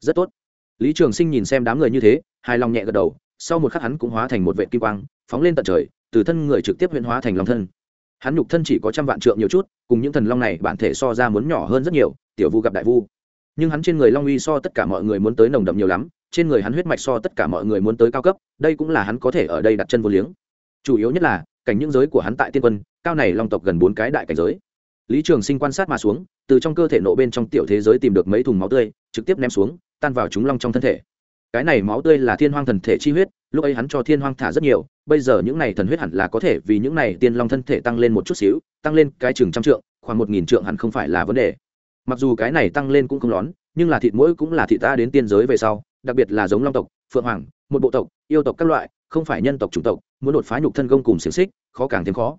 Rất tốt. Lý trường sinh nhìn xem đám người như thế, hài lòng nhẹ gật đầu, sau một khắc hắn cũng hóa thành một vệ kim quang, phóng lên tận trời, từ thân người trực tiếp huyễn hóa thành long thân. Hắn nhục thân chỉ có trăm vạn trượng nhiều chút, cùng những thần long này bản thể so ra muốn nhỏ hơn rất nhiều, tiểu vu gặp đại vu nhưng hắn trên người long uy so tất cả mọi người muốn tới nồng đậm nhiều lắm, trên người hắn huyết mạch so tất cả mọi người muốn tới cao cấp, đây cũng là hắn có thể ở đây đặt chân vô liếng. Chủ yếu nhất là, cảnh những giới của hắn tại tiên quân, cao này long tộc gần bốn cái đại cảnh giới. Lý trường sinh quan sát mà xuống, từ trong cơ thể nộ bên trong tiểu thế giới tìm được mấy thùng máu tươi, trực tiếp ném xuống, tan vào chúng long trong thân thể. Cái này máu tươi là thiên hoang thần thể chi huyết, lúc ấy hắn cho thiên hoang thả rất nhiều, bây giờ những này thần huyết hẳn là có thể vì những này tiên long thân thể tăng lên một chút xíu, tăng lên cái chừng trăm trượng, khoảng một nghìn trượng hẳn không phải là vấn đề mặc dù cái này tăng lên cũng không lón, nhưng là thịt mũi cũng là thịt ta đến tiên giới về sau, đặc biệt là giống long tộc, phượng hoàng, một bộ tộc, yêu tộc các loại, không phải nhân tộc chủng tộc, muốn đột phá nhục thân công cùng xiềng xích, khó càng thêm khó.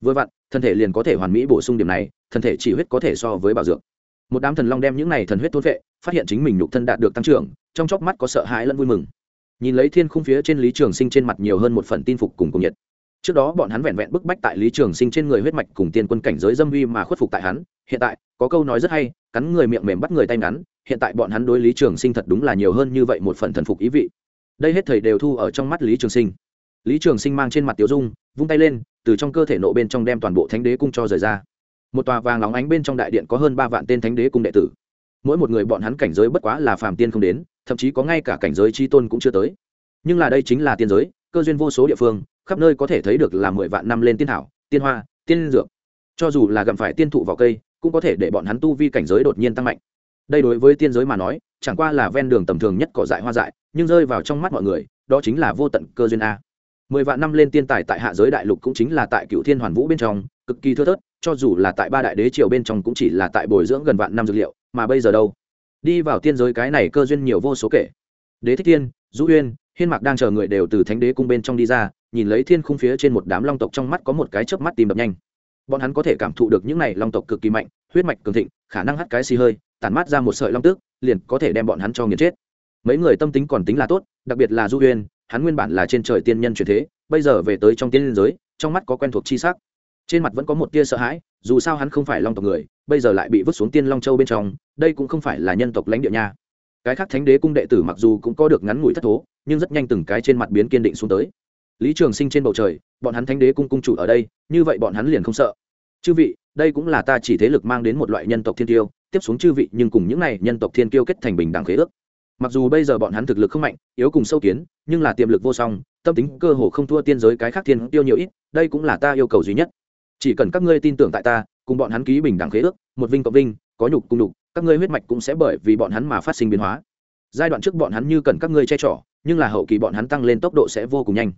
Vừa vặn, thân thể liền có thể hoàn mỹ bổ sung điểm này, thân thể chỉ huyết có thể so với bảo dược. Một đám thần long đem những này thần huyết thôn vệ, phát hiện chính mình nhục thân đạt được tăng trưởng, trong chóc mắt có sợ hãi lẫn vui mừng. Nhìn lấy thiên khung phía trên lý trường sinh trên mặt nhiều hơn một phần tin phục cùng cùng nhiệt. Trước đó bọn hắn vẹn vẹn bức bách tại lý trường sinh trên người huyết mạch cùng tiên quân cảnh giới dâm uy mà khuất phục tại hắn, hiện tại có câu nói rất hay, cắn người miệng mềm bắt người tay ngắn, hiện tại bọn hắn đối lý trường sinh thật đúng là nhiều hơn như vậy một phần thần phục ý vị. Đây hết thầy đều thu ở trong mắt lý trường sinh. Lý trường sinh mang trên mặt tiểu dung, vung tay lên, từ trong cơ thể nộ bên trong đem toàn bộ thánh đế cung cho rời ra. Một tòa vàng óng ánh bên trong đại điện có hơn ba vạn tên thánh đế cung đệ tử. Mỗi một người bọn hắn cảnh giới bất quá là phàm tiên không đến, thậm chí có ngay cả cảnh giới tri tôn cũng chưa tới. Nhưng là đây chính là tiên giới, cơ duyên vô số địa phương, khắp nơi có thể thấy được là mười vạn năm lên tiên thảo, tiên hoa, tiên dược. Cho dù là gặm phải tiên thụ vào cây cũng có thể để bọn hắn tu vi cảnh giới đột nhiên tăng mạnh. Đây đối với tiên giới mà nói chẳng qua là ven đường tầm thường nhất cỏ dại hoa dại nhưng rơi vào trong mắt mọi người đó chính là vô tận cơ duyên a. Mười vạn năm lên tiên tài tại hạ giới đại lục cũng chính là tại cựu thiên hoàn vũ bên trong cực kỳ thưa thớt cho dù là tại ba đại đế triều bên trong cũng chỉ là tại bồi dưỡng gần vạn năm dược liệu mà bây giờ đâu? Đi vào tiên giới cái này cơ duyên nhiều vô số kể. Đế thích thiên Dũ uyên, hiên mạc đang chờ người đều từ thánh đế cung bên trong đi ra nhìn lấy thiên khung phía trên một đám long tộc trong mắt có một cái chớp mắt tìm đập nhanh bọn hắn có thể cảm thụ được những này long tộc cực kỳ mạnh, huyết mạch cường thịnh, khả năng hắt cái xì hơi, tản mát ra một sợi long tước, liền có thể đem bọn hắn cho nghiền chết. Mấy người tâm tính còn tính là tốt, đặc biệt là du huyên hắn nguyên bản là trên trời tiên nhân truyền thế, bây giờ về tới trong tiên liên giới, trong mắt có quen thuộc chi sắc. Trên mặt vẫn có một tia sợ hãi, dù sao hắn không phải long tộc người, bây giờ lại bị vứt xuống tiên long châu bên trong, đây cũng không phải là nhân tộc lãnh địa nha. Cái khác thánh đế cung đệ tử mặc dù cũng có được ngắn ngủi thất thố, nhưng rất nhanh từng cái trên mặt biến kiên định xuống tới. Lý trường sinh trên bầu trời bọn hắn thánh đế cung cung chủ ở đây, như vậy bọn hắn liền không sợ. Chư vị, đây cũng là ta chỉ thế lực mang đến một loại nhân tộc thiên tiêu tiếp xuống chư vị nhưng cùng những này nhân tộc thiên tiêu kết thành bình đẳng khế ước. Mặc dù bây giờ bọn hắn thực lực không mạnh, yếu cùng sâu kiến, nhưng là tiềm lực vô song, tâm tính cơ hồ không thua tiên giới cái khác thiên tiêu nhiều ít, đây cũng là ta yêu cầu duy nhất. Chỉ cần các ngươi tin tưởng tại ta, cùng bọn hắn ký bình đẳng khế ước, một vinh cộng vinh, có nhục cùng nhục, các ngươi huyết mạch cũng sẽ bởi vì bọn hắn mà phát sinh biến hóa. Giai đoạn trước bọn hắn như cần các ngươi che trỏ nhưng là hậu kỳ bọn hắn tăng lên tốc độ sẽ vô cùng nhanh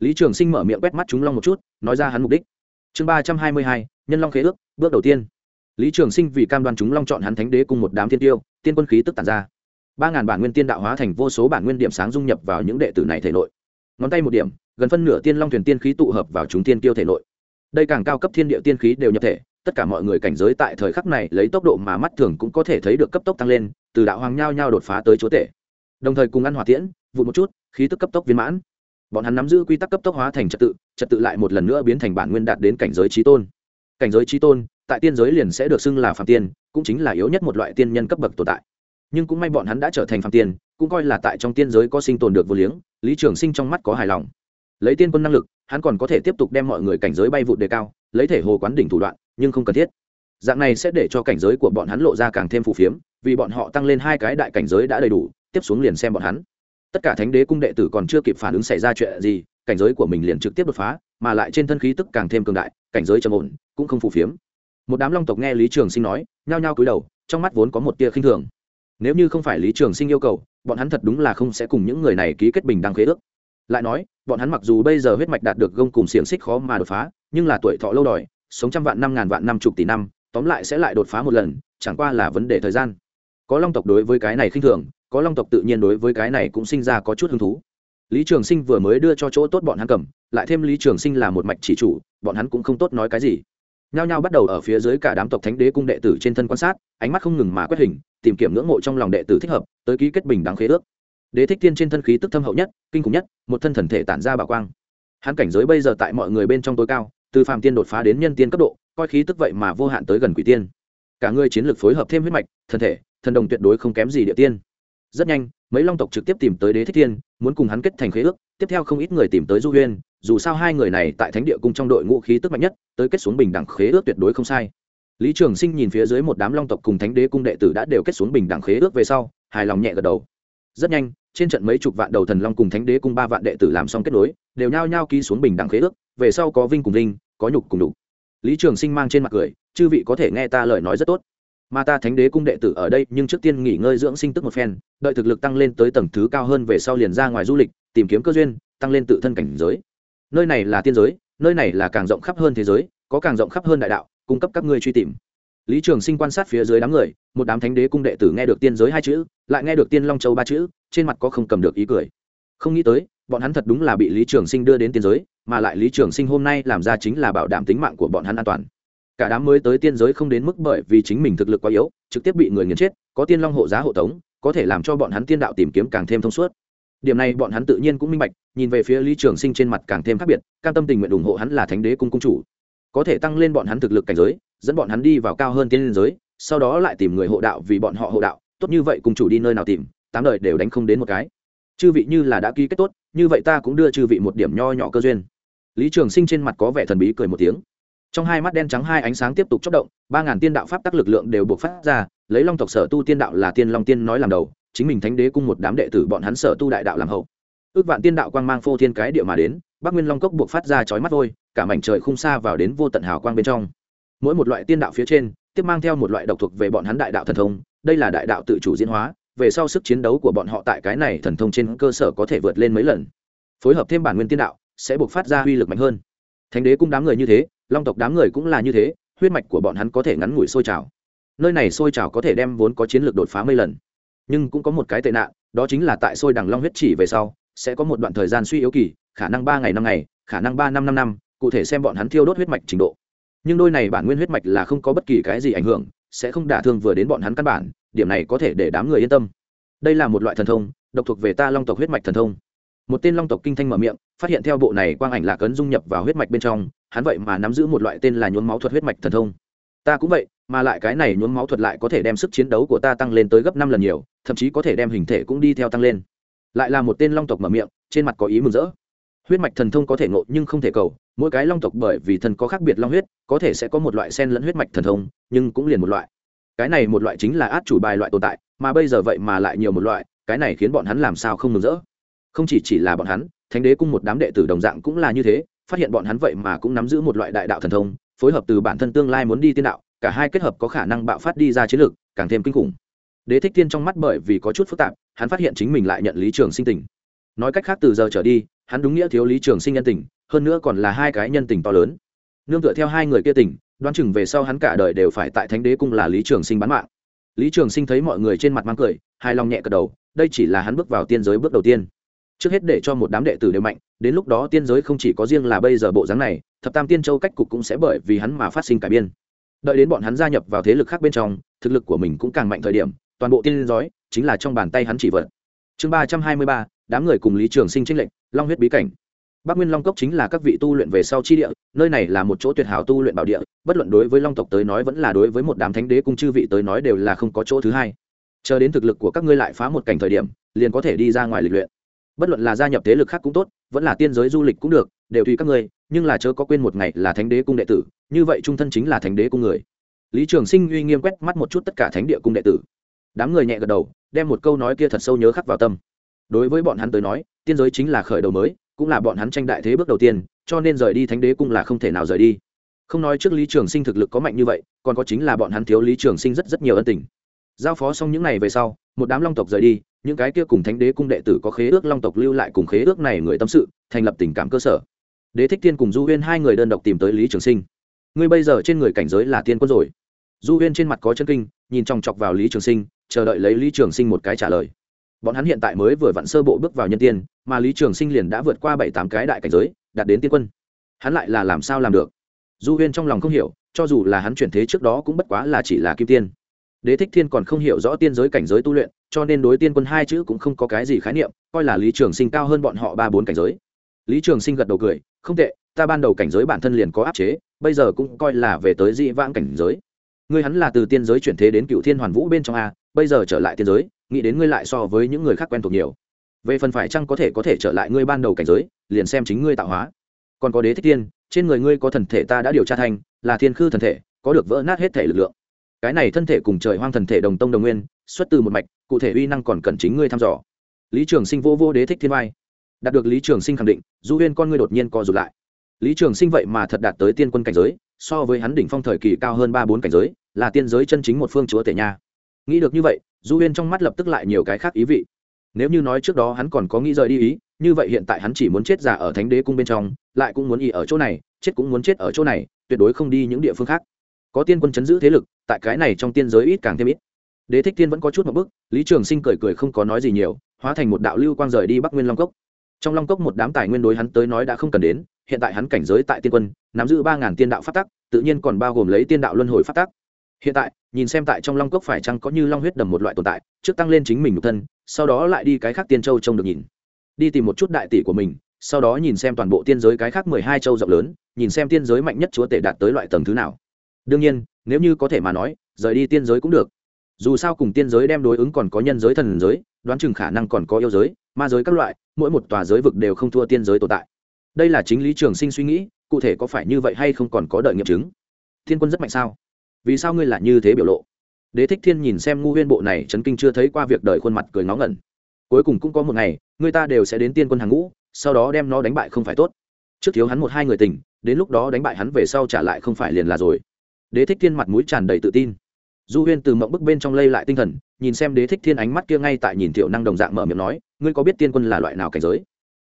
lý trường sinh mở miệng quét mắt chúng long một chút, nói ra hắn mục đích. Chương ba trăm hai mươi hai, nhân long khế ước, bước đầu tiên. Lý trường sinh vì cam đoan chúng long chọn hắn thánh đế cùng một đám thiên tiêu, tiên quân khí tức tàn ra. Ba ngàn bản nguyên tiên đạo hóa thành vô số bản nguyên điểm sáng dung nhập vào những đệ tử này thể nội. Ngón tay một điểm, gần phân nửa tiên long thuyền tiên khí tụ hợp vào chúng tiên tiêu thể nội. Đây càng cao cấp thiên địa tiên khí đều nhập thể, tất cả mọi người cảnh giới tại thời khắc này lấy tốc độ mà mắt thường cũng có thể thấy được cấp tốc tăng lên, từ đạo hoàng nhao nhao đột phá tới chúa tể. Đồng thời cùng ăn hỏa tiễn, vụt một chút, khí tức cấp tốc viên mãn bọn hắn nắm giữ quy tắc cấp tốc hóa thành trật tự trật tự lại một lần nữa biến thành bản nguyên đạt đến cảnh giới trí tôn. Cảnh giới trí tôn, tại tiên giới liền sẽ được xưng là phạm tiên, cũng chính là yếu nhất một loại tiên nhân cấp bậc tồn tại. Nhưng cũng may bọn hắn đã trở thành phạm tiên, cũng coi là tại trong tiên giới có sinh tồn được vô liếng, lý trường sinh trong mắt có hài lòng. Lấy tiên quân năng lực, hắn còn có thể tiếp tục đem mọi người cảnh giới bay vụt đề cao, lấy thể hồ quán đỉnh thủ đoạn, nhưng không cần thiết. Dạng này sẽ để cho cảnh giới của bọn hắn lộ ra càng thêm phù phiếm, vì bọn họ tăng lên hai cái đại cảnh giới đã đầy đủ, tiếp xuống liền xem bọn hắn tất cả thánh đế cung đệ tử còn chưa kịp phản ứng xảy ra chuyện gì, cảnh giới của mình liền trực tiếp đột phá, mà lại trên thân khí tức càng thêm cường đại, cảnh giới trầm ổn, cũng không phù phiếm. Một đám long tộc nghe lý trường sinh nói, nhao nhao cúi đầu, trong mắt vốn có một tia khinh thường. Nếu như không phải lý trường sinh yêu cầu, bọn hắn thật đúng là không sẽ cùng những người này ký kết bình đăng khế ước. Lại nói, bọn hắn mặc dù bây giờ huyết mạch đạt được gông cùng xiềng xích khó mà đột phá, nhưng là tuổi thọ lâu đòi, sống trăm vạn năm, ngàn vạn năm, chục tỷ năm, tóm lại sẽ lại đột phá một lần, chẳng qua là vấn đề thời gian. Có long tộc đối với cái này khinh thường có long tộc tự nhiên đối với cái này cũng sinh ra có chút hứng thú. Lý trường sinh vừa mới đưa cho chỗ tốt bọn hắn cầm, lại thêm lý trường sinh là một mạch chỉ chủ, bọn hắn cũng không tốt nói cái gì. Nhao nhao bắt đầu ở phía dưới cả đám tộc thánh đế cung đệ tử trên thân quan sát, ánh mắt không ngừng mà quét hình, tìm kiếm ngưỡng mộ trong lòng đệ tử thích hợp, tới ký kết bình đáng khế ước. Đế thích tiên trên thân khí tức thâm hậu nhất, kinh khủng nhất, một thân thần thể tản ra bảo quang. Hắn cảnh giới bây giờ tại mọi người bên trong tối cao, từ phàm tiên đột phá đến nhân tiên cấp độ, coi khí tức vậy mà vô hạn tới gần quỷ tiên. Cả người chiến lược phối hợp thêm huyết mạch, thân thể, thần đồng tuyệt đối không kém gì địa tiên rất nhanh, mấy long tộc trực tiếp tìm tới đế thích thiên, muốn cùng hắn kết thành khế ước, tiếp theo không ít người tìm tới du huyên, dù sao hai người này tại thánh địa cung trong đội ngũ khí tức mạnh nhất, tới kết xuống bình đẳng khế ước tuyệt đối không sai. Lý trường sinh nhìn phía dưới một đám long tộc cùng thánh đế cung đệ tử đã đều kết xuống bình đẳng khế ước về sau, hài lòng nhẹ gật đầu. Rất nhanh, trên trận mấy chục vạn đầu thần long cùng thánh đế cung ba vạn đệ tử làm xong kết nối, đều nhao nhao ký xuống bình đẳng khế ước, về sau có vinh cùng vinh, có nhục cùng đục lý trường sinh mang trên mặt cười, chư vị có thể nghe ta lời nói rất tốt mà ta thánh đế cung đệ tử ở đây, nhưng trước tiên nghỉ ngơi dưỡng sinh tức một phen, đợi thực lực tăng lên tới tầng thứ cao hơn về sau liền ra ngoài du lịch, tìm kiếm cơ duyên, tăng lên tự thân cảnh giới. Nơi này là tiên giới, nơi này là càng rộng khắp hơn thế giới, có càng rộng khắp hơn đại đạo, cung cấp các ngươi truy tìm. Lý trường sinh quan sát phía dưới đám người, một đám thánh đế cung đệ tử nghe được tiên giới hai chữ, lại nghe được tiên long châu ba chữ, trên mặt có không cầm được ý cười. Không nghĩ tới, bọn hắn thật đúng là bị lý trường sinh đưa đến tiên giới, mà lại lý trường sinh hôm nay làm ra chính là bảo đảm tính mạng của bọn hắn an toàn cả đám mới tới tiên giới không đến mức bởi vì chính mình thực lực quá yếu, trực tiếp bị người nghiền chết, có tiên long hộ giá hộ tống, có thể làm cho bọn hắn tiên đạo tìm kiếm càng thêm thông suốt. Điểm này bọn hắn tự nhiên cũng minh bạch, nhìn về phía lý trường sinh trên mặt càng thêm khác biệt, cam tâm tình nguyện ủng hộ hắn là thánh đế cung cung chủ. Có thể tăng lên bọn hắn thực lực cảnh giới, dẫn bọn hắn đi vào cao hơn tiên liên giới, sau đó lại tìm người hộ đạo vì bọn họ hộ đạo, tốt như vậy cung chủ đi nơi nào tìm, tám đời đều đánh không đến một cái. Chư vị như là đã ký kết tốt, như vậy ta cũng đưa chư vị một điểm nho nhỏ cơ duyên. Lý trường sinh trên mặt có vẻ thần bí cười một tiếng trong hai mắt đen trắng hai ánh sáng tiếp tục chốc động, ba ngàn tiên đạo pháp tắc lực lượng đều buộc phát ra, lấy long tộc sở tu tiên đạo là tiên long tiên nói làm đầu, chính mình thánh đế cung một đám đệ tử bọn hắn sở tu đại đạo làm hậu. Ước vạn tiên đạo quang mang phô thiên cái địa mà đến, bắc nguyên long cốc buộc phát ra chói mắt vôi, cả mảnh trời khung xa vào đến vô tận hào quang bên trong. Mỗi một loại tiên đạo phía trên, tiếp mang theo một loại độc thuộc về bọn hắn đại đạo thần thông, đây là đại đạo tự chủ diễn hóa, về sau sức chiến đấu của bọn họ tại cái này thần thông trên cơ sở có thể vượt lên mấy lần. Phối hợp thêm bản nguyên tiên đạo, sẽ buộc phát ra uy lực mạnh hơn. Thánh đế cung đám người như thế long tộc đám người cũng là như thế, huyết mạch của bọn hắn có thể ngắn ngủi sôi trào. Nơi này sôi trào có thể đem vốn có chiến lược đột phá mấy lần. Nhưng cũng có một cái tệ nạn, đó chính là tại sôi đằng long huyết chỉ về sau, sẽ có một đoạn thời gian suy yếu kỳ, khả năng ba ngày năm ngày, khả năng ba năm năm năm, cụ thể xem bọn hắn thiêu đốt huyết mạch trình độ. Nhưng đôi này bản nguyên huyết mạch là không có bất kỳ cái gì ảnh hưởng, sẽ không đả thương vừa đến bọn hắn căn bản, điểm này có thể để đám người yên tâm. Đây là một loại thần thông, độc thuộc về ta long tộc huyết mạch thần thông. Một tên long tộc kinh thanh mở miệng phát hiện theo bộ này quang ảnh lạc ấn dung nhập vào huyết mạch bên trong, hắn vậy mà nắm giữ một loại tên là nhuốm máu thuật huyết mạch thần thông. Ta cũng vậy, mà lại cái này nhuốm máu thuật lại có thể đem sức chiến đấu của ta tăng lên tới gấp năm lần nhiều, thậm chí có thể đem hình thể cũng đi theo tăng lên. Lại là một tên long tộc mở miệng, trên mặt có ý mừng rỡ. Huyết mạch thần thông có thể ngộ nhưng không thể cầu, mỗi cái long tộc bởi vì thần có khác biệt long huyết, có thể sẽ có một loại sen lẫn huyết mạch thần thông, nhưng cũng liền một loại. Cái này một loại chính là át chủ bài loại tồn tại, mà bây giờ vậy mà lại nhiều một loại, cái này khiến bọn hắn làm sao không mừng rỡ? Không chỉ chỉ là bọn hắn thánh đế cung một đám đệ tử đồng dạng cũng là như thế, phát hiện bọn hắn vậy mà cũng nắm giữ một loại đại đạo thần thông, phối hợp từ bản thân tương lai muốn đi tiên đạo, cả hai kết hợp có khả năng bạo phát đi ra chiến lược, càng thêm kinh khủng. Đế thích tiên trong mắt bởi vì có chút phức tạp, hắn phát hiện chính mình lại nhận lý trường sinh tình. Nói cách khác từ giờ trở đi, hắn đúng nghĩa thiếu lý trường sinh nhân tình, hơn nữa còn là hai cái nhân tình to lớn. Nương tựa theo hai người kia tình, đoán chừng về sau hắn cả đời đều phải tại thánh đế cung là lý trường sinh bán mạng. Lý trường sinh thấy mọi người trên mặt mang cười, hài lòng nhẹ cật đầu, đây chỉ là hắn bước vào tiên giới bước đầu tiên trước hết để cho một đám đệ tử đều mạnh, đến lúc đó tiên giới không chỉ có riêng là bây giờ bộ dáng này, thập tam tiên châu cách cục cũng sẽ bởi vì hắn mà phát sinh cải biên. Đợi đến bọn hắn gia nhập vào thế lực khác bên trong, thực lực của mình cũng càng mạnh thời điểm, toàn bộ tiên giới chính là trong bàn tay hắn chỉ vật. Chương ba trăm hai mươi ba, đám người cùng lý trường sinh tranh lệnh long huyết bí cảnh. Bắc nguyên long cốc chính là các vị tu luyện về sau chi địa, nơi này là một chỗ tuyệt hảo tu luyện bảo địa, bất luận đối với long tộc tới nói vẫn là đối với một đám thánh đế cung chư vị tới nói đều là không có chỗ thứ hai. Chờ đến thực lực của các ngươi lại phá một cảnh thời điểm, liền có thể đi ra ngoài lịch luyện bất luận là gia nhập thế lực khác cũng tốt, vẫn là tiên giới du lịch cũng được, đều tùy các ngươi, nhưng là chớ có quên một ngày là thánh đế cung đệ tử, như vậy trung thân chính là thánh đế cung người. Lý trường sinh uy nghiêm quét mắt một chút tất cả thánh địa cung đệ tử. Đám người nhẹ gật đầu, đem một câu nói kia thật sâu nhớ khắc vào tâm. Đối với bọn hắn tới nói, tiên giới chính là khởi đầu mới, cũng là bọn hắn tranh đại thế bước đầu tiên, cho nên rời đi thánh đế cung là không thể nào rời đi. Không nói trước lý trường sinh thực lực có mạnh như vậy, còn có chính là bọn hắn thiếu lý trường sinh rất rất nhiều ân tình. Giao phó xong những n à y về sau, một đám long tộc rời đi những cái kia cùng thánh đế cung đệ tử có khế ước long tộc lưu lại cùng khế ước này người tâm sự, thành lập tình cảm cơ sở. Đế thích tiên cùng du huyên hai người đơn độc tìm tới lý trường sinh. Ngươi bây giờ trên người cảnh giới là tiên quân rồi. Du huyên trên mặt có chân kinh, nhìn chòng chọc vào lý trường sinh, chờ đợi lấy lý trường sinh một cái trả lời. Bọn hắn hiện tại mới vừa vặn sơ bộ bước vào nhân tiên, mà lý trường sinh liền đã vượt qua bảy tám cái đại cảnh giới, đạt đến tiên quân. Hắn lại là làm sao làm được? Du huyên trong lòng không hiểu, cho dù là hắn chuyển thế trước đó cũng bất quá là chỉ là kim tiên. Đế thích thiên còn không hiểu rõ tiên giới cảnh giới tu luyện cho nên đối tiên quân hai chữ cũng không có cái gì khái niệm, coi là lý trường sinh cao hơn bọn họ ba bốn cảnh giới. Lý trường sinh gật đầu cười, không tệ, ta ban đầu cảnh giới bản thân liền có áp chế, bây giờ cũng coi là về tới dị vãng cảnh giới. Ngươi hắn là từ tiên giới chuyển thế đến cựu thiên hoàn vũ bên trong a, bây giờ trở lại tiên giới, nghĩ đến ngươi lại so với những người khác quen thuộc nhiều. Về phần phải chăng có thể có thể trở lại ngươi ban đầu cảnh giới, liền xem chính ngươi tạo hóa. Còn có đế thích tiên, trên người ngươi có thần thể ta đã điều tra thành, là thiên khư thần thể, có được vỡ nát hết thể lực lượng. Cái này thân thể cùng trời hoang thần thể đồng tông đồng nguyên xuất từ một mạch, cụ thể uy năng còn cần chính ngươi thăm dò. Lý trường sinh vô vô đế thích thiên vai. Đạt được lý trường sinh khẳng định, du huyên con ngươi đột nhiên co rụt lại. Lý trường sinh vậy mà thật đạt tới tiên quân cảnh giới, so với hắn đỉnh phong thời kỳ cao hơn ba bốn cảnh giới, là tiên giới chân chính một phương chúa tể nha. Nghĩ được như vậy, du huyên trong mắt lập tức lại nhiều cái khác ý vị. Nếu như nói trước đó hắn còn có nghĩ rời đi ý, như vậy hiện tại hắn chỉ muốn chết già ở thánh đế cung bên trong, lại cũng muốn y ở chỗ này, chết cũng muốn chết ở chỗ này, tuyệt đối không đi những địa phương khác. Có tiên quân chấn giữ thế lực, tại cái này trong tiên giới ít càng thêm ít đế thích tiên vẫn có chút một bức, lý trường sinh cười cười không có nói gì nhiều, hóa thành một đạo lưu quang rời đi bắc nguyên long cốc. Trong long cốc một đám tài nguyên đối hắn tới nói đã không cần đến, hiện tại hắn cảnh giới tại tiên quân, nắm giữ ba ngàn tiên đạo phát tắc, tự nhiên còn bao gồm lấy tiên đạo luân hồi phát tắc. Hiện tại, nhìn xem tại trong long cốc phải chăng có như long huyết đầm một loại tồn tại, trước tăng lên chính mình nhục thân, sau đó lại đi cái khác tiên châu trông được nhìn. Đi tìm một chút đại tỷ của mình, sau đó nhìn xem toàn bộ tiên giới cái khác mười hai châu rộng lớn, nhìn xem tiên giới mạnh nhất chúa tể đạt tới loại tầng thứ nào. Đương nhiên, nếu như có thể mà nói, rời đi tiên giới cũng được dù sao cùng tiên giới đem đối ứng còn có nhân giới thần giới, đoán chừng khả năng còn có yêu giới, ma giới các loại, mỗi một tòa giới vực đều không thua tiên giới tồn tại. Đây là chính lý trường sinh suy nghĩ, cụ thể có phải như vậy hay không còn có đợi nghiệm chứng. Thiên quân rất mạnh sao? Vì sao ngươi lại như thế biểu lộ? Đế thích thiên nhìn xem ngu huyên bộ này, chấn kinh chưa thấy qua việc đợi khuôn mặt cười ngó ngẩn. Cuối cùng cũng có một ngày, người ta đều sẽ đến tiên quân hàng ngũ, sau đó đem nó đánh bại không phải tốt. Trước thiếu hắn một hai người tình, đến lúc đó đánh bại hắn về sau trả lại không phải liền là rồi. Đế thích thiên mặt mũi tràn đầy tự tin du huyên từ mộng bức bên trong lây lại tinh thần, nhìn xem đế thích thiên ánh mắt kia ngay tại nhìn thiểu năng đồng dạng mở miệng nói, ngươi có biết tiên quân là loại nào cảnh giới?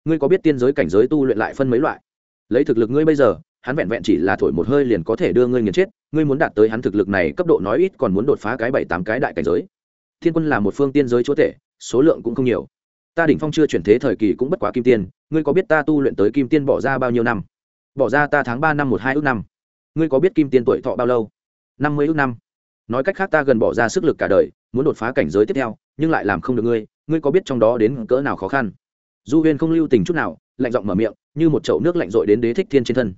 Ngươi có biết tiên giới cảnh giới tu luyện lại phân mấy loại? Lấy thực lực ngươi bây giờ, hắn vẹn vẹn chỉ là thổi một hơi liền có thể đưa ngươi nghiền chết, ngươi muốn đạt tới hắn thực lực này cấp độ nói ít còn muốn đột phá cái bảy tám cái đại cảnh giới. Thiên quân là một phương tiên giới chúa tể, số lượng cũng không nhiều. Ta đỉnh phong chưa chuyển thế thời kỳ cũng bất quá kim tiên, ngươi có biết ta tu luyện tới kim tiên bỏ ra bao nhiêu năm? Bỏ ra ta tháng ba năm một hai ước năm. Ngươi có biết kim tiên tuổi thọ bao lâu? Năm mươi ước năm nói cách khác ta gần bỏ ra sức lực cả đời, muốn đột phá cảnh giới tiếp theo, nhưng lại làm không được ngươi ngươi có biết trong đó đến cỡ nào khó khăn? Du huyên không lưu tình chút nào, lạnh giọng mở miệng, như một chậu nước lạnh rội đến đế thích thiên trên thân.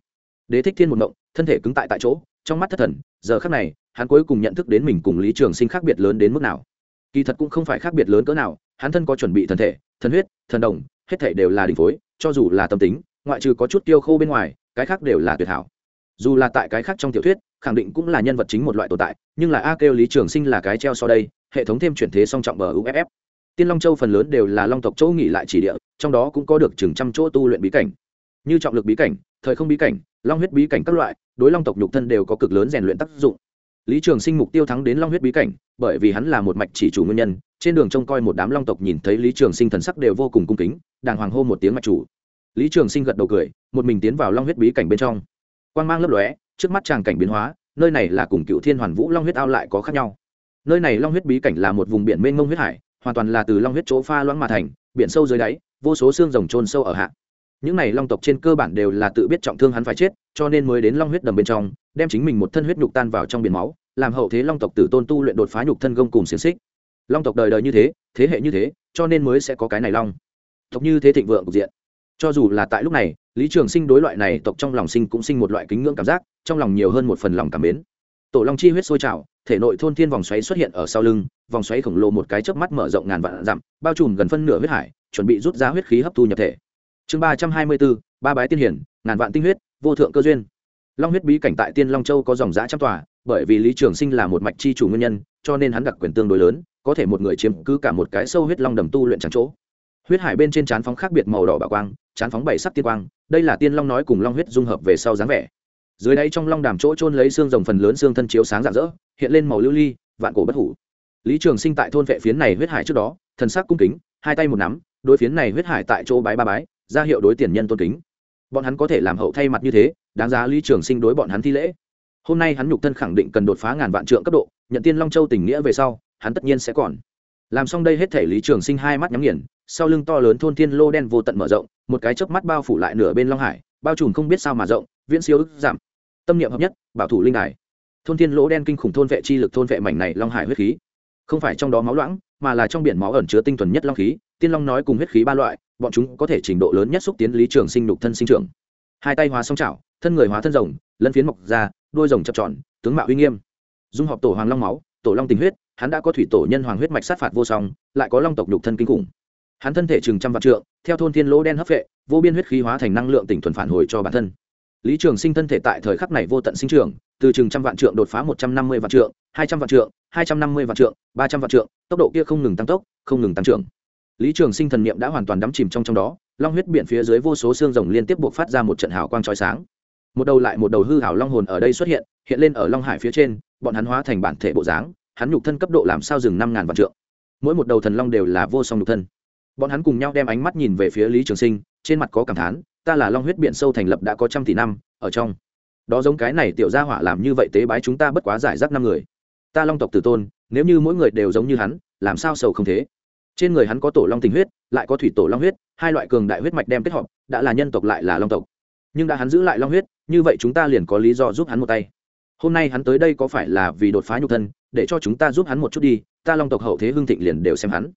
Đế thích thiên một mộng thân thể cứng tại tại chỗ, trong mắt thất thần, giờ khác này, hắn cuối cùng nhận thức đến mình cùng lý trường sinh khác biệt lớn đến mức nào. Kỳ thật cũng không phải khác biệt lớn cỡ nào, hắn thân có chuẩn bị thân thể thân huyết, thần đồng, hết thể đều là đình phối, cho dù là tâm tính, ngoại trừ có chút tiêu khô bên ngoài, cái khác đều là tuyệt hảo dù là tại cái khác trong tiểu thuyết, khẳng định cũng là nhân vật chính một loại tồn tại, nhưng là a kêu lý trường sinh là cái treo so đây, hệ thống thêm chuyển thế song trọng bờ uff tiên long châu phần lớn đều là long tộc chỗ nghỉ lại chỉ địa, trong đó cũng có được chừng trăm chỗ tu luyện bí cảnh. Như trọng lực bí cảnh, thời không bí cảnh, long huyết bí cảnh các loại, đối long tộc nhục thân đều có cực lớn rèn luyện tác dụng. Lý trường sinh mục tiêu thắng đến long huyết bí cảnh, bởi vì hắn là một mạch chỉ chủ nguyên nhân, trên đường trông coi một đám long tộc nhìn thấy lý trường sinh thần sắc đều vô cùng cung kính, đàng hoàng hô một tiếng mạch chủ. Lý trường sinh gật đầu cười, một mình tiến vào long huyết bí cảnh bên trong quan mang lấp lóe, trước mắt tràng cảnh biến hóa, nơi này là cùng cựu thiên hoàn vũ long huyết ao lại có khác nhau. Nơi này long huyết bí cảnh là một vùng biển mênh mông huyết hải, hoàn toàn là từ long huyết chỗ pha loãng mà thành, biển sâu dưới đáy, vô số xương rồng trôn sâu ở hạ. Những này long tộc trên cơ bản đều là tự biết trọng thương hắn phải chết, cho nên mới đến long huyết đầm bên trong, đem chính mình một thân huyết nhục tan vào trong biển máu, làm hậu thế long tộc tử tôn tu luyện đột phá nhục thân gông cùng xiềng xích. Long tộc đời đời như thế thế hệ như thế, cho nên mới sẽ có cái này long. Tộc như thế thịnh vượng cục diện. Cho dù là tại lúc này lý trường sinh đối loại này tộc trong lòng sinh cũng sinh một loại kính ngưỡng cảm giác, trong lòng nhiều hơn một phần lòng cảm mến. Tổ long chi huyết sôi trào, thể nội thôn thiên vòng xoáy xuất hiện ở sau lưng, vòng xoáy khổng lồ một cái chớp mắt mở rộng ngàn vạn dặm, bao trùm gần phân nửa huyết hải, chuẩn bị rút ra huyết khí hấp thu nhập thể. Chương ba trăm hai mươi bốn, ba bái tiên hiển, ngàn vạn tinh huyết, vô thượng cơ duyên. Long huyết bí cảnh tại tiên long châu có dòng giã trăm tòa, bởi vì lý trường sinh là một mạch chi chủ nguyên nhân, cho nên hắn đặc quyền tương đối lớn, có thể một người chiếm cứ cả một cái sâu huyết long đầm tu luyện trắng chỗ. Huyết hải bên trên trán phóng khác biệt màu đỏ bạo quang chán phóng bảy sắc tiên quang, đây là tiên long nói cùng long huyết dung hợp về sau dáng vẻ. Dưới đáy trong long đàm chỗ trôn lấy xương rồng phần lớn xương thân chiếu sáng rạng rỡ, hiện lên màu lưu ly, vạn cổ bất hủ. Lý trường sinh tại thôn vệ phiến này huyết hải trước đó, thần sắc cung kính, hai tay một nắm, đối phiến này huyết hải tại chỗ bái ba bái, ra hiệu đối tiền nhân tôn kính. Bọn hắn có thể làm hậu thay mặt như thế, đáng giá lý trường sinh đối bọn hắn thi lễ. Hôm nay hắn nhục thân khẳng định cần đột phá ngàn vạn trượng cấp độ, nhận tiên long châu tình nghĩa về sau, hắn tất nhiên sẽ còn. Làm xong đây hết thể lý trường sinh hai mắt nhắm nghiền sau lưng to lớn thôn thiên lô đen vô tận mở rộng, một cái chớp mắt bao phủ lại nửa bên long hải, bao trùm không biết sao mà rộng, viễn siêu ức giảm. Tâm niệm hợp nhất, bảo thủ linh đài. Thôn thiên lỗ đen kinh khủng thôn vệ chi lực thôn vệ mảnh này long hải huyết khí. Không phải trong đó máu loãng, mà là trong biển máu ẩn chứa tinh thuần nhất long khí, tiên long nói cùng huyết khí ba loại, bọn chúng có thể trình độ lớn nhất xúc tiến lý trường sinh đục thân sinh trưởng. Hai tay hóa song chảo thân người hóa thân rồng, lân phiến mọc ra, đôi rồng chập tròn, tướng mạo uy nghiêm. Dung họp tổ hoàng long máu, tổ long tình huyết, hắn đã có thủy tổ nhân hoàng huyết mạch sát phạt vô song, lại có long tộc nhục thân kinh khủng hắn thân thể chừng trăm vạn trượng, theo thôn thiên lỗ đen hấp vệ vô biên huyết khí hóa thành năng lượng tỉnh thuần phản hồi cho bản thân. Lý trường sinh thân thể tại thời khắc này vô tận sinh trưởng, từ chừng trăm vạn trượng đột phá một trăm năm mươi vạn trượng, hai trăm vạn trượng, hai trăm năm mươi vạn trượng, ba trăm vạn trượng, tốc độ kia không ngừng tăng tốc, không ngừng tăng trưởng. Lý trường sinh thần niệm đã hoàn toàn đắm chìm trong trong đó, long huyết biển phía dưới vô số xương rồng liên tiếp buộc phát ra một trận hào quang trói sáng. Một đầu lại một đầu hư hảo long hồn ở đây xuất hiện hiện lên ở long hải phía trên, bọn hắn hóa thành bản thể bộ dáng, hắn nhục thân cấp độ làm sao dừng năm ngàn vạn trượng. Mỗi một đầu thần long đều là vô song nhục thân bọn hắn cùng nhau đem ánh mắt nhìn về phía lý trường sinh, trên mặt có cảm thán, ta là long huyết biển sâu thành lập đã có trăm tỷ năm, ở trong, đó giống cái này tiểu gia hỏa làm như vậy tế bái chúng ta bất quá giải rác năm người. Ta long tộc tử tôn, nếu như mỗi người đều giống như hắn, làm sao sầu không thế? Trên người hắn có tổ long tình huyết, lại có thủy tổ long huyết, hai loại cường đại huyết mạch đem kết hợp, đã là nhân tộc lại là long tộc. Nhưng đã hắn giữ lại long huyết, như vậy chúng ta liền có lý do giúp hắn một tay. Hôm nay hắn tới đây có phải là vì đột phá nhục thân, để cho chúng ta giúp hắn một chút đi, ta long tộc hậu thế hương thịnh liền đều xem hắn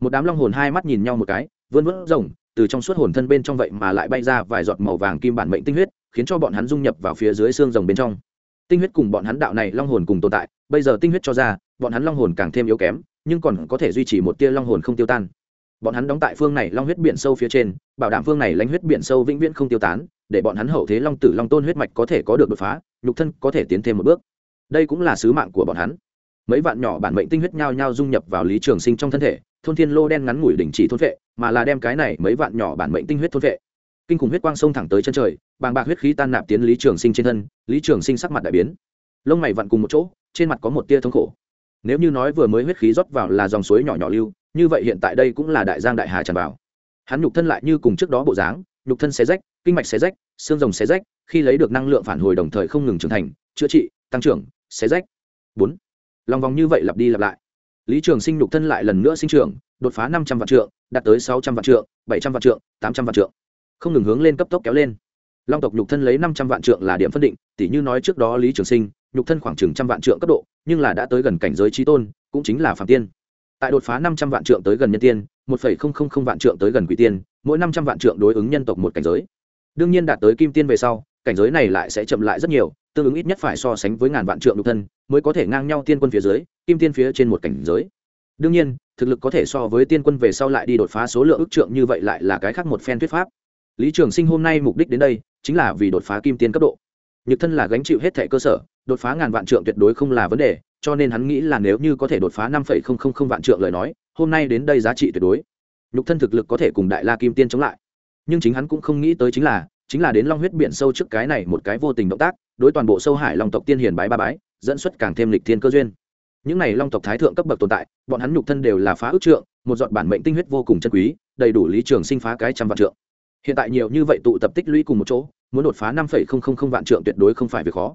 một đám long hồn hai mắt nhìn nhau một cái, vươn vỡ rồng, từ trong suốt hồn thân bên trong vậy mà lại bay ra vài giọt màu vàng kim bản mệnh tinh huyết, khiến cho bọn hắn dung nhập vào phía dưới xương rồng bên trong. Tinh huyết cùng bọn hắn đạo này long hồn cùng tồn tại, bây giờ tinh huyết cho ra, bọn hắn long hồn càng thêm yếu kém, nhưng còn có thể duy trì một tia long hồn không tiêu tan. Bọn hắn đóng tại phương này long huyết biển sâu phía trên, bảo đảm phương này lãnh huyết biển sâu vĩnh viễn không tiêu tán, để bọn hắn hậu thế long tử long tôn huyết mạch có thể có được đột phá, nhục thân có thể tiến thêm một bước. Đây cũng là sứ mạng của bọn hắn. Mấy vạn nhỏ bản mệnh tinh huyết nhao nhao dung nhập vào lý trường sinh trong thân thể thôn thiên lô đen ngắn ngủi đình chỉ thôn vệ, mà là đem cái này mấy vạn nhỏ bản mệnh tinh huyết thôn vệ. Kinh khủng huyết quang sông thẳng tới chân trời, bàng bạc huyết khí tan nạp tiến lý trường sinh trên thân, lý trường sinh sắc mặt đại biến. Lông mày vặn cùng một chỗ, trên mặt có một tia thống khổ. Nếu như nói vừa mới huyết khí rót vào là dòng suối nhỏ nhỏ lưu, như vậy hiện tại đây cũng là đại giang đại hà tràn vào. Hắn nhục thân lại như cùng trước đó bộ dáng, nhục thân xé rách, kinh mạch xé rách, xương rồng xé rách, khi lấy được năng lượng phản hồi đồng thời không ngừng trưởng thành, chữa trị, tăng trưởng, xé rách. Bốn. Lòng vòng như vậy lặp đi lặp lại lý trường sinh nhục thân lại lần nữa sinh trưởng, đột phá năm trăm vạn trượng, đạt tới sáu trăm vạn trượng, bảy trăm vạn trượng, tám trăm vạn trượng. Không ngừng hướng lên cấp tốc kéo lên. Long tộc nhục thân lấy năm trăm vạn trượng là điểm phân định tỷ như nói trước đó lý trường sinh, nhục thân khoảng chừng trăm vạn trượng cấp độ, nhưng là đã tới gần cảnh giới trí tôn, cũng chính là phạm tiên. Tại đột phá năm trăm vạn trượng tới gần nhân tiên, một phẩy không không không vạn trượng tới gần quỷ tiên, mỗi năm trăm vạn trượng đối ứng nhân tộc một cảnh giới. Đương nhiên đạt tới kim tiên về sau cảnh giới này lại sẽ chậm lại rất nhiều, tương ứng ít nhất phải so sánh với ngàn vạn trượng lục thân, mới có thể ngang nhau tiên quân phía dưới, kim tiên phía trên một cảnh giới. Đương nhiên, thực lực có thể so với tiên quân về sau lại đi đột phá số lượng ước trượng như vậy lại là cái khác một phen thuyết pháp. Lý trường sinh hôm nay mục đích đến đây, chính là vì đột phá kim tiên cấp độ. Nhược thân là gánh chịu hết thẻ cơ sở, đột phá ngàn vạn trượng tuyệt đối không là vấn đề, cho nên hắn nghĩ là nếu như có thể đột phá năm phẩy không không không vạn trượng lời nói, hôm nay đến đây giá trị tuyệt đối. Nhục thân thực lực có thể cùng đại la kim tiên chống lại. Nhưng chính hắn cũng không nghĩ tới chính là chính là đến long huyết biển sâu trước cái này một cái vô tình động tác, đối toàn bộ sâu hải long tộc tiên hiền bái ba bái, dẫn xuất càng thêm lịch thiên cơ duyên. Những này long tộc thái thượng cấp bậc tồn tại, bọn hắn nhục thân đều là phá ước trượng, một dọn bản mệnh tinh huyết vô cùng chân quý, đầy đủ lý trường sinh phá cái trăm vạn trượng. Hiện tại nhiều như vậy tụ tập tích lũy cùng một chỗ, muốn đột phá năm phẩy không không không vạn trượng tuyệt đối không phải việc khó.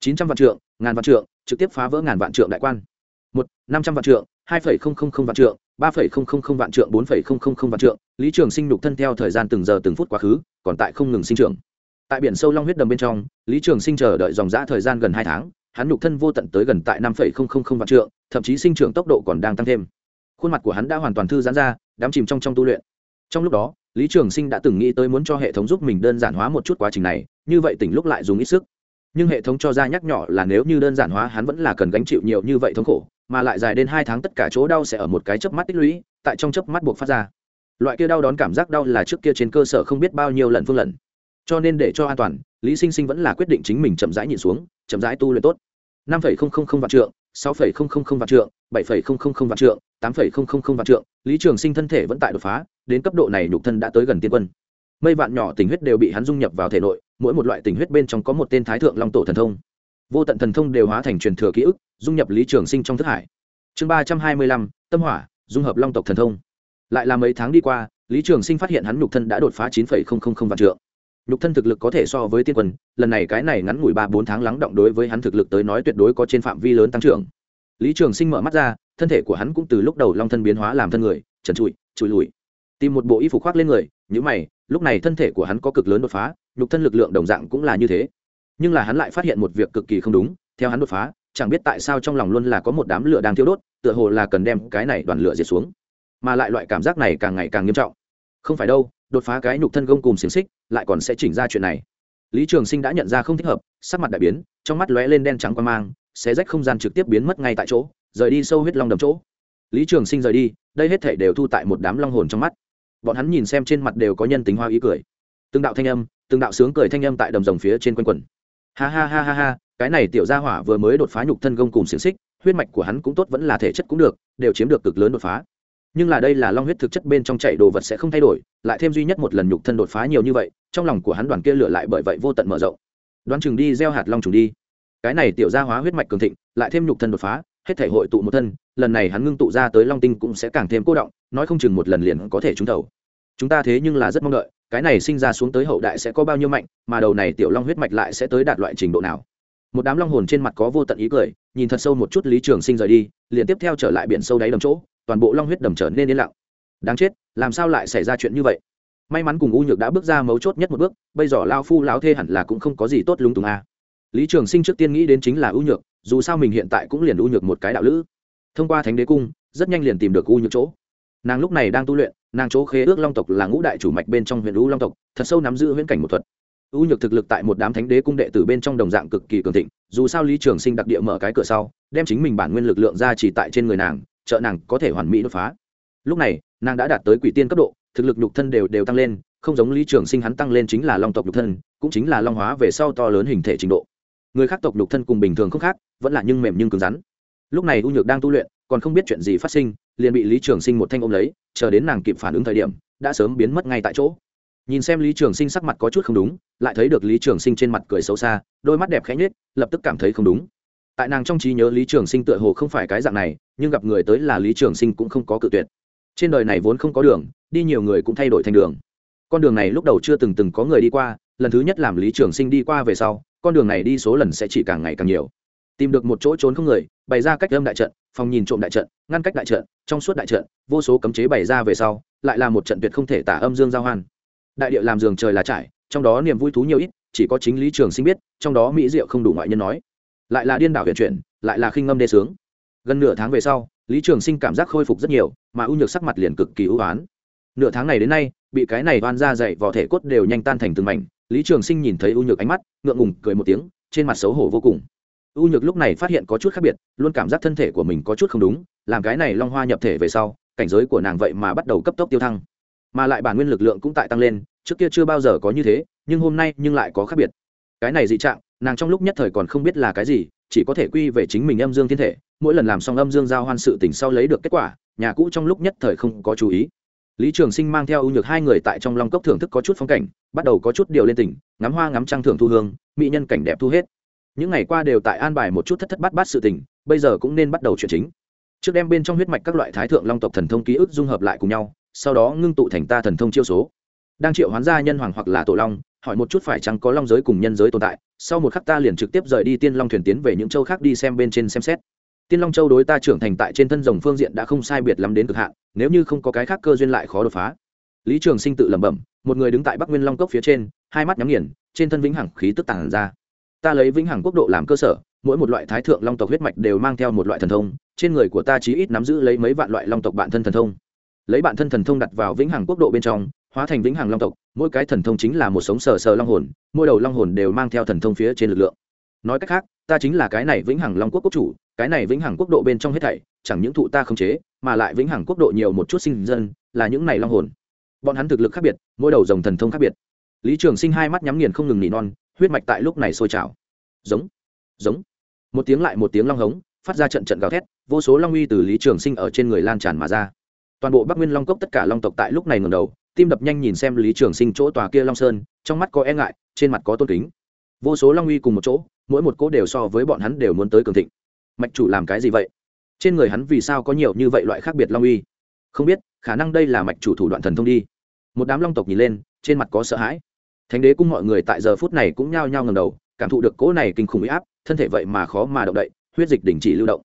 Chín trăm vạn trượng, ngàn vạn trượng, trực tiếp phá vỡ ngàn vạn trượng đại quan. Một, năm trăm vạn trượng hai phẩy không không không vạn trượng, ba phẩy không không không vạn trượng, bốn phẩy không không không vạn trượng. Lý trường sinh nhục thân theo thời gian từng giờ từng phút quá khứ, còn tại không ngừng sinh trưởng. Tại biển sâu long huyết đầm bên trong, lý trường sinh chờ đợi dòng giã thời gian gần hai tháng, hắn nhục thân vô tận tới gần tại năm phẩy không không không vạn trượng, thậm chí sinh trưởng tốc độ còn đang tăng thêm. Khuôn mặt của hắn đã hoàn toàn thư giãn ra, đắm chìm trong trong tu luyện. Trong lúc đó, lý trường sinh đã từng nghĩ tới muốn cho hệ thống giúp mình đơn giản hóa một chút quá trình này, như vậy tỉnh lúc lại dùng ít sức. Nhưng hệ thống cho ra nhắc nhỏ là nếu như đơn giản hóa, hắn vẫn là cần gánh chịu nhiều như vậy thống khổ mà lại dài đến hai tháng tất cả chỗ đau sẽ ở một cái chớp mắt tích lũy, tại trong chớp mắt buộc phát ra. Loại kia đau đón cảm giác đau là trước kia trên cơ sở không biết bao nhiêu lần phương lần. Cho nên để cho an toàn, lý sinh sinh vẫn là quyết định chính mình chậm rãi nhịn xuống, chậm rãi tu luyện tốt. năm phẩy không không không vạn trượng, sáu phẩy không không không vạn trượng, bảy phẩy không không không vạn trượng, tám phẩy không không không vạn trượng, lý trường sinh thân thể vẫn tại đột phá, đến cấp độ này nhục thân đã tới gần tiên quân. Mây vạn nhỏ tình huyết đều bị hắn dung nhập vào thể nội, mỗi một loại tình huyết bên trong có một tên thái thượng long tổ thần thông vô tận thần thông đều hóa thành truyền thừa ký ức, dung nhập lý trường sinh trong thức hải. Chương ba trăm hai mươi lăm, tâm hỏa, dung hợp long tộc thần thông. Lại là mấy tháng đi qua, lý trường sinh phát hiện hắn nhục thân đã đột phá chín phẩy không không không vạn trượng. Nhục thân thực lực có thể so với tiên quân, lần này cái này ngắn ngủi ba bốn tháng lắng động đối với hắn thực lực tới nói tuyệt đối có trên phạm vi lớn tăng trưởng. Lý trường sinh mở mắt ra, thân thể của hắn cũng từ lúc đầu long thân biến hóa làm thân người, trần trụi trụi lùi. Tìm một bộ y phục khoác lên người nhữ mày, lúc này thân thể của hắn có cực lớn đột phá, nhục thân lực lượng đồng dạng cũng là như thế nhưng là hắn lại phát hiện một việc cực kỳ không đúng, theo hắn đột phá, chẳng biết tại sao trong lòng luôn là có một đám lửa đang thiêu đốt, tựa hồ là cần đem cái này đoàn lửa diệt xuống. Mà lại loại cảm giác này càng ngày càng nghiêm trọng. Không phải đâu, đột phá cái nhục thân gông cùng xiềng xích, lại còn sẽ chỉnh ra chuyện này. Lý trường sinh đã nhận ra không thích hợp, sắc mặt đại biến, trong mắt lóe lên đen trắng qua mang, xé rách không gian trực tiếp biến mất ngay tại chỗ, rời đi sâu huyết long đầm chỗ. Lý trường sinh rời đi, đây hết thể đều thu tại một đám long hồn trong mắt. Bọn hắn nhìn xem trên mặt đều có nhân tính hoa ý cười. Từng đạo thanh âm, từng đạo sướng cười thanh âm tại đầm rồng phía trên quanh quần ha ha ha ha ha, cái này tiểu gia hỏa vừa mới đột phá nhục thân gông cùng xiềng xích, huyết mạch của hắn cũng tốt vẫn là thể chất cũng được, đều chiếm được cực lớn đột phá. Nhưng là đây là long huyết thực chất bên trong chạy đồ vật sẽ không thay đổi, lại thêm duy nhất một lần nhục thân đột phá nhiều như vậy, trong lòng của hắn đoàn kia lửa lại bởi vậy vô tận mở rộng. Đoán chừng đi, gieo hạt long trùng đi. Cái này tiểu gia hóa huyết mạch cường thịnh, lại thêm nhục thân đột phá, hết thể hội tụ một thân, lần này hắn ngưng tụ ra tới long tinh cũng sẽ càng thêm cô động, nói không chừng một lần liền có thể trúng thầu. Chúng ta thế nhưng là rất mong đợi cái này sinh ra xuống tới hậu đại sẽ có bao nhiêu mạnh, mà đầu này tiểu long huyết mạch lại sẽ tới đạt loại trình độ nào? Một đám long hồn trên mặt có vô tận ý cười, nhìn thật sâu một chút lý trường sinh rời đi, liền tiếp theo trở lại biển sâu đáy đầm chỗ, toàn bộ long huyết đầm trở nên yên lặng. Đáng chết, làm sao lại xảy ra chuyện như vậy? May mắn cùng u nhược đã bước ra mấu chốt nhất một bước, bây giờ lao phu lão thê hẳn là cũng không có gì tốt lúng túng a à. lý trường sinh trước tiên nghĩ đến chính là u nhược, dù sao mình hiện tại cũng liền u nhược một cái đạo lữ. Thông qua thánh đế cung, rất nhanh liền tìm được u nhược chỗ. Nàng lúc này đang tu luyện nàng chỗ khế ước long tộc là ngũ đại chủ mạch bên trong huyện u long tộc, thật sâu nắm giữ huyễn cảnh một thuật. U nhược thực lực tại một đám thánh đế cung đệ tử bên trong đồng dạng cực kỳ cường thịnh, dù sao lý trường sinh đặc địa mở cái cửa sau, đem chính mình bản nguyên lực lượng ra chỉ tại trên người nàng, trợ nàng có thể hoàn mỹ đột phá. Lúc này, nàng đã đạt tới quỷ tiên cấp độ, thực lực nhục thân đều đều tăng lên, không giống lý trường sinh hắn tăng lên chính là long tộc nhục thân, cũng chính là long hóa về sau to lớn hình thể trình độ. Người khác tộc nhục thân cùng bình thường không khác, vẫn là nhưng mềm nhưng cứng rắn. Lúc này u nhược đang tu luyện, còn không biết chuyện gì phát sinh liền bị lý trường sinh một thanh ôm lấy, chờ đến nàng kịp phản ứng thời điểm, đã sớm biến mất ngay tại chỗ. Nhìn xem lý trường sinh sắc mặt có chút không đúng, lại thấy được lý trường sinh trên mặt cười xấu xa, đôi mắt đẹp khẽ nhết lập tức cảm thấy không đúng. Tại nàng trong trí nhớ lý trường sinh tựa hồ không phải cái dạng này, nhưng gặp người tới là lý trường sinh cũng không có cự tuyệt. Trên đời này vốn không có đường, đi nhiều người cũng thay đổi thành đường. Con đường này lúc đầu chưa từng từng có người đi qua, lần thứ nhất làm lý trường sinh đi qua về sau, con đường này đi số lần sẽ chỉ càng ngày càng nhiều. Tìm được một chỗ trốn không người, bày ra cách âm đại trận phòng nhìn trộm đại trận, ngăn cách đại trận, trong suốt đại trận, vô số cấm chế bày ra về sau, lại là một trận tuyệt không thể tả âm dương giao hoan. Đại địa làm giường trời là trải, trong đó niềm vui thú nhiều ít, chỉ có chính lý trường sinh biết, trong đó mỹ diệu không đủ ngoại nhân nói. Lại là điên đảo huyền chuyển, lại là khinh ngâm đê sướng. Gần nửa tháng về sau, lý trường sinh cảm giác khôi phục rất nhiều, mà ưu nhược sắc mặt liền cực kỳ ưu oán nửa tháng này đến nay, bị cái này oan ra dậy vỏ thể cốt đều nhanh tan thành từng mảnh, lý trường sinh nhìn thấy ưu nhược ánh mắt, ngượng ngùng cười một tiếng, trên mặt xấu hổ vô cùng u nhược lúc này phát hiện có chút khác biệt, luôn cảm giác thân thể của mình có chút không đúng, làm cái này long hoa nhập thể về sau, cảnh giới của nàng vậy mà bắt đầu cấp tốc tiêu thăng. Mà lại bản nguyên lực lượng cũng tại tăng lên, trước kia chưa bao giờ có như thế, nhưng hôm nay nhưng lại có khác biệt. Cái này dị trạng, nàng trong lúc nhất thời còn không biết là cái gì, chỉ có thể quy về chính mình âm dương thiên thể, mỗi lần làm xong âm dương giao hoan sự tỉnh sau lấy được kết quả, nhà cũ trong lúc nhất thời không có chú ý. Lý trường sinh mang theo ưu nhược hai người tại trong long cốc thưởng thức có chút phong cảnh, bắt đầu có chút điều lên tỉnh, ngắm hoa ngắm trăng thưởng thu hương, mỹ nhân cảnh đẹp thu hết những ngày qua đều tại an bài một chút thất thất bát bát sự tình, bây giờ cũng nên bắt đầu chuyện chính. Trước đem bên trong huyết mạch các loại thái thượng long tộc thần thông ký ức dung hợp lại cùng nhau, sau đó ngưng tụ thành ta thần thông chiêu số. Đang triệu hoán gia nhân hoàng hoặc là tổ long, hỏi một chút phải chăng có long giới cùng nhân giới tồn tại, sau một khắc ta liền trực tiếp rời đi tiên long thuyền tiến về những châu khác đi xem bên trên xem xét. Tiên long châu đối ta trưởng thành tại trên thân rồng phương diện đã không sai biệt lắm đến cực hạn, nếu như không có cái khác cơ duyên lại khó đột phá. Lý trường sinh tự lẩm bẩm, một người đứng tại bắc nguyên long cốc phía trên, hai mắt nhắm nghiền, trên thân vĩnh hằng khí tức tản ra ta lấy vĩnh hằng quốc độ làm cơ sở, mỗi một loại thái thượng long tộc huyết mạch đều mang theo một loại thần thông, trên người của ta chí ít nắm giữ lấy mấy vạn loại long tộc bản thân thần thông. Lấy bản thân thần thông đặt vào vĩnh hằng quốc độ bên trong, hóa thành vĩnh hằng long tộc, mỗi cái thần thông chính là một sống sờ sờ long hồn, mỗi đầu long hồn đều mang theo thần thông phía trên lực lượng. Nói cách khác, ta chính là cái này vĩnh hằng long quốc quốc chủ, cái này vĩnh hằng quốc độ bên trong hết thảy, chẳng những thụ ta không chế, mà lại vĩnh hằng quốc độ nhiều một chút sinh dân, là những này long hồn. Bọn hắn thực lực khác biệt, mỗi đầu dòng thần thông khác biệt. Lý trường sinh hai mắt nhắm nghiền không ngừng nỉ non huyết mạch tại lúc này sôi trào. Giống giống. Một tiếng lại một tiếng long hống, phát ra trận trận gào thét, vô số long uy từ lý trường sinh ở trên người lan tràn mà ra. Toàn bộ bắc nguyên long cốc tất cả long tộc tại lúc này ngầm đầu, tim đập nhanh nhìn xem lý trường sinh chỗ tòa kia long sơn, trong mắt có e ngại, trên mặt có tôn kính. Vô số long uy cùng một chỗ, mỗi một cỗ đều so với bọn hắn đều muốn tới cường thịnh. Mạch chủ làm cái gì vậy? Trên người hắn vì sao có nhiều như vậy loại khác biệt long uy? Không biết, khả năng đây là mạch chủ thủ đoạn thần thông đi. Một đám long tộc nhìn lên, trên mặt có sợ hãi thánh đế cung mọi người tại giờ phút này cũng nhao nhao ngầm đầu, cảm thụ được cỗ này kinh khủng huy áp, thân thể vậy mà khó mà động đậy, huyết dịch đình chỉ lưu động.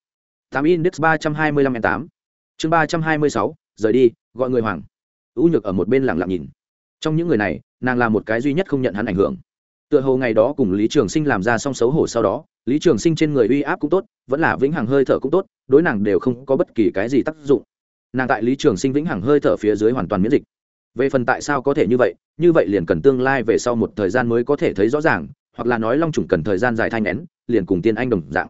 Tám index ba trăm hai mươi lăm tám. Chương ba trăm hai mươi sáu, rời đi, gọi người hoàng. U nhược ở một bên lặng lặng nhìn. Trong những người này, nàng là một cái duy nhất không nhận hắn ảnh hưởng. Tựa hồ ngày đó cùng lý trường sinh làm ra xong xấu hổ sau đó, lý trường sinh trên người uy áp cũng tốt, vẫn là vĩnh hằng hơi thở cũng tốt, đối nàng đều không có bất kỳ cái gì tác dụng. Nàng tại lý trường sinh vĩnh hằng hơi thở phía dưới hoàn toàn miễn dịch về phần tại sao có thể như vậy như vậy liền cần tương lai về sau một thời gian mới có thể thấy rõ ràng, hoặc là nói long trùng cần thời gian dài thai nén, liền cùng tiên anh đồng dạng.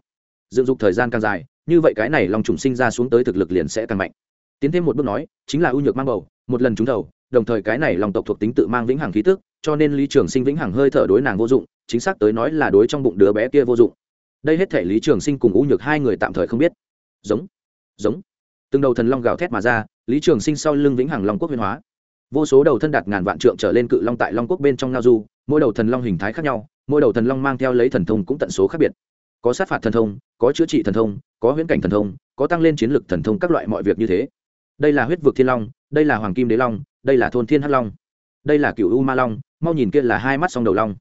Dựng dục thời gian càng dài, như vậy cái này long trùng sinh ra xuống tới thực lực liền sẽ càng mạnh. Tiến thêm một bước nói, chính là ưu nhược mang bầu, một lần trúng đầu, đồng thời cái này long tộc thuộc tính tự mang vĩnh hằng khí tức, cho nên lý trường sinh vĩnh hằng hơi thở đối nàng vô dụng, chính xác tới nói là đối trong bụng đứa bé kia vô dụng. Đây hết thể lý trường sinh cùng ưu nhược hai người tạm thời không biết. Giống giống. Từng đầu thần long gào thét mà ra, lý trường sinh sau lưng vĩnh hằng long quốc huyền hóa vô số đầu thân đạt ngàn vạn trượng trở lên cự long tại long quốc bên trong ngao du, mỗi đầu thần long hình thái khác nhau, mỗi đầu thần long mang theo lấy thần thông cũng tận số khác biệt. Có sát phạt thần thông, có chữa trị thần thông, có huyễn cảnh thần thông, có tăng lên chiến lược thần thông các loại mọi việc như thế. Đây là huyết vực thiên long, đây là hoàng kim đế long, đây là thôn thiên hắc long, đây là cựu u ma long, mau nhìn kia là hai mắt song đầu long.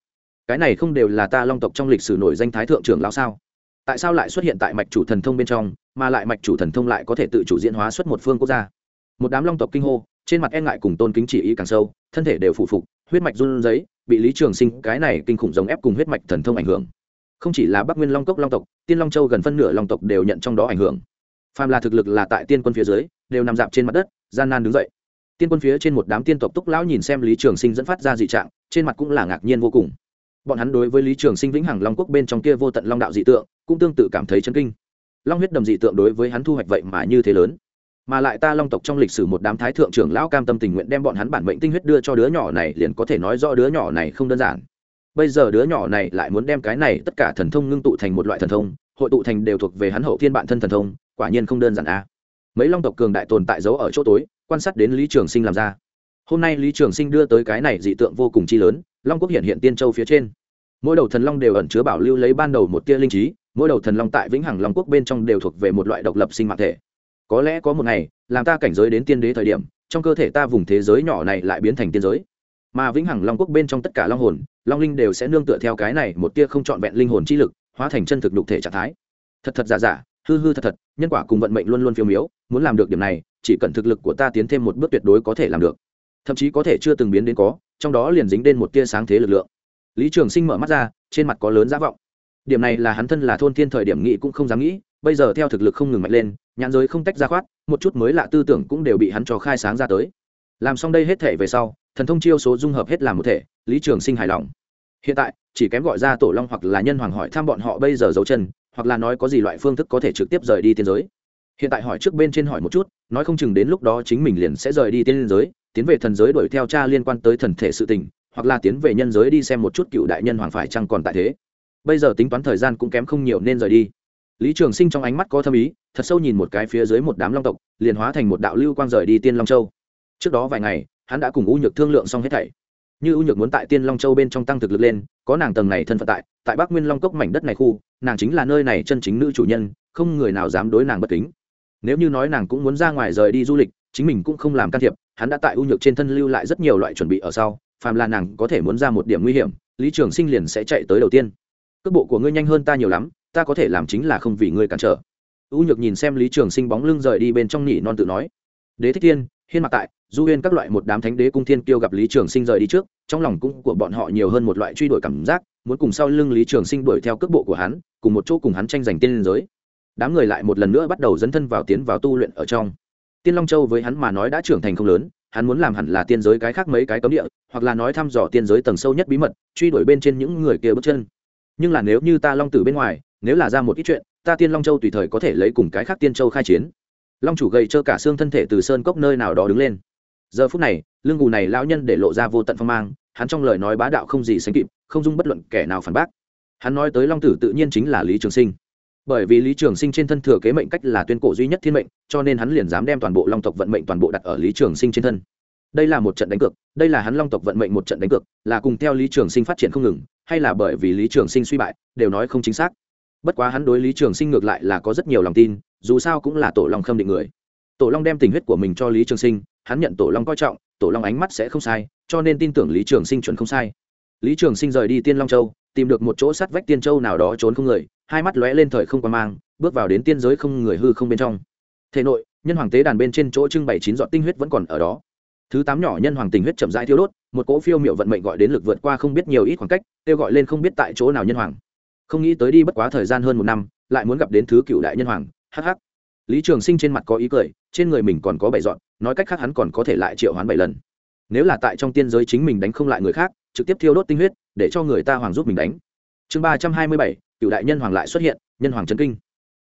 Cái này không đều là ta long tộc trong lịch sử nổi danh thái thượng trưởng lão sao? Tại sao lại xuất hiện tại mạch chủ thần thông bên trong, mà lại mạch chủ thần thông lại có thể tự chủ diễn hóa xuất một phương quốc gia? Một đám long tộc kinh hô trên mặt e ngại cùng tôn kính chỉ ý càng sâu, thân thể đều phụ phục, huyết mạch run giấy bị lý trường sinh, cái này kinh khủng giống ép cùng huyết mạch thần thông ảnh hưởng. Không chỉ là bắc nguyên long cốc long tộc, tiên long châu gần phân nửa long tộc đều nhận trong đó ảnh hưởng. Phàm là thực lực là tại tiên quân phía dưới, đều nằm dạp trên mặt đất, gian nan đứng dậy. Tiên quân phía trên một đám tiên tộc túc lão nhìn xem lý trường sinh dẫn phát ra dị trạng, trên mặt cũng là ngạc nhiên vô cùng. Bọn hắn đối với lý trường sinh vĩnh hằng long quốc bên trong kia vô tận long đạo dị tượng, cũng tương tự cảm thấy chân kinh. Long huyết đầm dị tượng đối với hắn thu hoạch vậy mà như thế lớn mà lại ta long tộc trong lịch sử một đám thái thượng trưởng lão cam tâm tình nguyện đem bọn hắn bản mệnh tinh huyết đưa cho đứa nhỏ này liền có thể nói rõ đứa nhỏ này không đơn giản. Bây giờ đứa nhỏ này lại muốn đem cái này tất cả thần thông ngưng tụ thành một loại thần thông, hội tụ thành đều thuộc về hắn hậu thiên bản thân thần thông, quả nhiên không đơn giản a. Mấy long tộc cường đại tồn tại giấu ở chỗ tối, quan sát đến lý trường sinh làm ra. Hôm nay lý trường sinh đưa tới cái này dị tượng vô cùng chi lớn, long quốc hiện hiện tiên châu phía trên. Mỗi đầu thần long đều ẩn chứa bảo lưu lấy ban đầu một tia linh trí, mỗi đầu thần long tại vĩnh hằng long quốc bên trong đều thuộc về một loại độc lập sinh mạng thể có lẽ có một ngày, làm ta cảnh giới đến tiên đế thời điểm, trong cơ thể ta vùng thế giới nhỏ này lại biến thành tiên giới. Mà vĩnh hằng long quốc bên trong tất cả long hồn, long linh đều sẽ nương tựa theo cái này một tia không trọn vẹn linh hồn chi lực, hóa thành chân thực đục thể trạng thái. Thật thật giả giả, hư hư thật thật, nhân quả cùng vận mệnh luôn luôn phiêu miếu, muốn làm được điểm này, chỉ cần thực lực của ta tiến thêm một bước tuyệt đối có thể làm được. Thậm chí có thể chưa từng biến đến có, trong đó liền dính đến một tia sáng thế lực lượng. Lý trường sinh mở mắt ra, trên mặt có lớn giả vọng. Điểm này là hắn thân là thôn thiên thời điểm nghĩ cũng không dám nghĩ bây giờ theo thực lực không ngừng mạnh lên, nhãn giới không tách ra khoát, một chút mới lạ tư tưởng cũng đều bị hắn cho khai sáng ra tới. Làm xong đây hết thể về sau, thần thông chiêu số dung hợp hết làm một thể, lý trường sinh hài lòng. Hiện tại, chỉ kém gọi ra tổ long hoặc là nhân hoàng hỏi thăm bọn họ bây giờ giấu chân, hoặc là nói có gì loại phương thức có thể trực tiếp rời đi tiên giới. Hiện tại hỏi trước bên trên hỏi một chút, nói không chừng đến lúc đó chính mình liền sẽ rời đi tiên giới, tiến về thần giới đuổi theo cha liên quan tới thần thể sự tình, hoặc là tiến về nhân giới đi xem một chút cựu đại nhân hoàng phải chăng còn tại thế. Bây giờ tính toán thời gian cũng kém không nhiều nên rời đi lý trường sinh trong ánh mắt có thâm ý, thật sâu nhìn một cái phía dưới một đám long tộc, liền hóa thành một đạo lưu quang rời đi tiên long châu. Trước đó vài ngày, hắn đã cùng u nhược thương lượng xong hết thảy. Như u nhược muốn tại tiên long châu bên trong tăng thực lực lên, có nàng tầng này thân phận tại tại bắc nguyên long cốc mảnh đất này khu, nàng chính là nơi này chân chính nữ chủ nhân, không người nào dám đối nàng bất kính. Nếu như nói nàng cũng muốn ra ngoài rời đi du lịch, chính mình cũng không làm can thiệp, hắn đã tại u nhược trên thân lưu lại rất nhiều loại chuẩn bị ở sau, phàm là nàng có thể muốn ra một điểm nguy hiểm, lý trường sinh liền sẽ chạy tới đầu tiên. Cước bộ của ngươi nhanh hơn ta nhiều lắm ta có thể làm chính là không vì ngươi cản trở. U nhược nhìn xem lý trường sinh bóng lưng rời đi bên trong nỉ non tự nói. Đế thích thiên, hiên mặc tại, du huyên các loại một đám thánh đế cung thiên kiêu gặp lý trường sinh rời đi trước, trong lòng cũng của bọn họ nhiều hơn một loại truy đuổi cảm giác, muốn cùng sau lưng lý trường sinh đuổi theo cước bộ của hắn, cùng một chỗ cùng hắn tranh giành tiên liên giới. Đám người lại một lần nữa bắt đầu dấn thân vào tiến vào tu luyện ở trong. Tiên long châu với hắn mà nói đã trưởng thành không lớn, hắn muốn làm hẳn là tiên giới cái khác mấy cái cấm địa, hoặc là nói thăm dò tiên giới tầng sâu nhất bí mật, truy đuổi bên trên những người kia bước chân. Nhưng là nếu như ta long tử bên ngoài nếu là ra một ít chuyện, ta tiên long châu tùy thời có thể lấy cùng cái khác tiên châu khai chiến. Long chủ gầy trơ cả xương thân thể từ sơn cốc nơi nào đó đứng lên. Giờ phút này lương gù này lão nhân để lộ ra vô tận phong mang, hắn trong lời nói bá đạo không gì sánh kịp, không dung bất luận kẻ nào phản bác. Hắn nói tới long tử tự nhiên chính là lý trường sinh. Bởi vì lý trường sinh trên thân thừa kế mệnh cách là tuyên cổ duy nhất thiên mệnh, cho nên hắn liền dám đem toàn bộ long tộc vận mệnh toàn bộ đặt ở lý trường sinh trên thân. Đây là một trận đánh cược, đây là hắn long tộc vận mệnh một trận đánh cược, là cùng theo lý trường sinh phát triển không ngừng, hay là bởi vì lý trường sinh suy bại, đều nói không chính xác bất quá hắn đối lý trường sinh ngược lại là có rất nhiều lòng tin, dù sao cũng là tổ long khâm định người. Tổ long đem tình huyết của mình cho lý trường sinh, hắn nhận tổ long coi trọng, tổ long ánh mắt sẽ không sai, cho nên tin tưởng lý trường sinh chuẩn không sai. Lý trường sinh rời đi tiên long châu, tìm được một chỗ sát vách tiên châu nào đó trốn không người, hai mắt lóe lên thời không qua mang, bước vào đến tiên giới không người hư không bên trong. Thể nội, nhân hoàng tế đàn bên trên chỗ trưng bày chín dọn tinh huyết vẫn còn ở đó. Thứ tám nhỏ nhân hoàng tình huyết chậm rãi thiêu đốt, một cỗ phiêu m i ệ u vận mệnh gọi đến lực vượt qua không biết nhiều ít khoảng cách, kêu gọi lên không biết tại chỗ nào nhân hoàng không nghĩ tới đi bất quá thời gian hơn một năm, lại muốn gặp đến thứ cựu đại nhân hoàng hh lý trường sinh trên mặt có ý cười, trên người mình còn có bảy dọn, nói cách khác hắn còn có thể lại triệu hoán bảy lần. Nếu là tại trong tiên giới chính mình đánh không lại người khác, trực tiếp thiêu đốt tinh huyết, để cho người ta hoàng giúp mình đánh. Chương ba trăm hai mươi bảy, cựu đại nhân hoàng lại xuất hiện, nhân hoàng trấn kinh.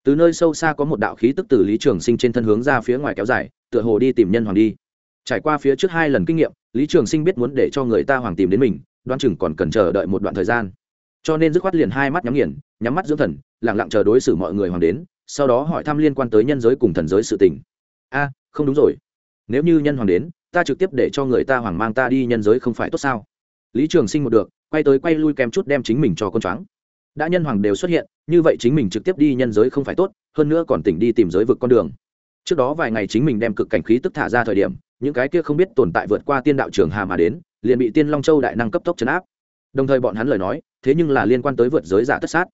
Từ nơi sâu xa có một đạo khí tức từ lý trường sinh trên thân hướng ra phía ngoài kéo dài, tựa hồ đi tìm nhân hoàng đi. Trải qua phía trước hai lần kinh nghiệm, lý trường sinh biết muốn để cho người ta hoàng tìm đến mình đoan chừng còn cần chờ đợi một đoạn thời gian cho nên dứt khoát liền hai mắt nhắm nghiền, nhắm mắt dưỡng thần lẳng lặng chờ đối xử mọi người hoàng đến, sau đó hỏi thăm liên quan tới nhân giới cùng thần giới sự tình. A, không đúng rồi. Nếu như nhân hoàng đến, ta trực tiếp để cho người ta hoàng mang ta đi nhân giới không phải tốt sao? Lý trường sinh một được, quay tới quay lui kèm chút đem chính mình cho con choáng. Đã nhân hoàng đều xuất hiện, như vậy chính mình trực tiếp đi nhân giới không phải tốt, hơn nữa còn tỉnh đi tìm giới vực con đường. Trước đó vài ngày chính mình đem cực cảnh khí tức thả ra thời điểm, những cái kia không biết tồn tại vượt qua tiên đạo trường hà mà đến, liền bị tiên long châu đại năng cấp tốc chấn áp đồng thời bọn hắn lời nói, thế nhưng là liên quan tới vượt giới giả tất sát.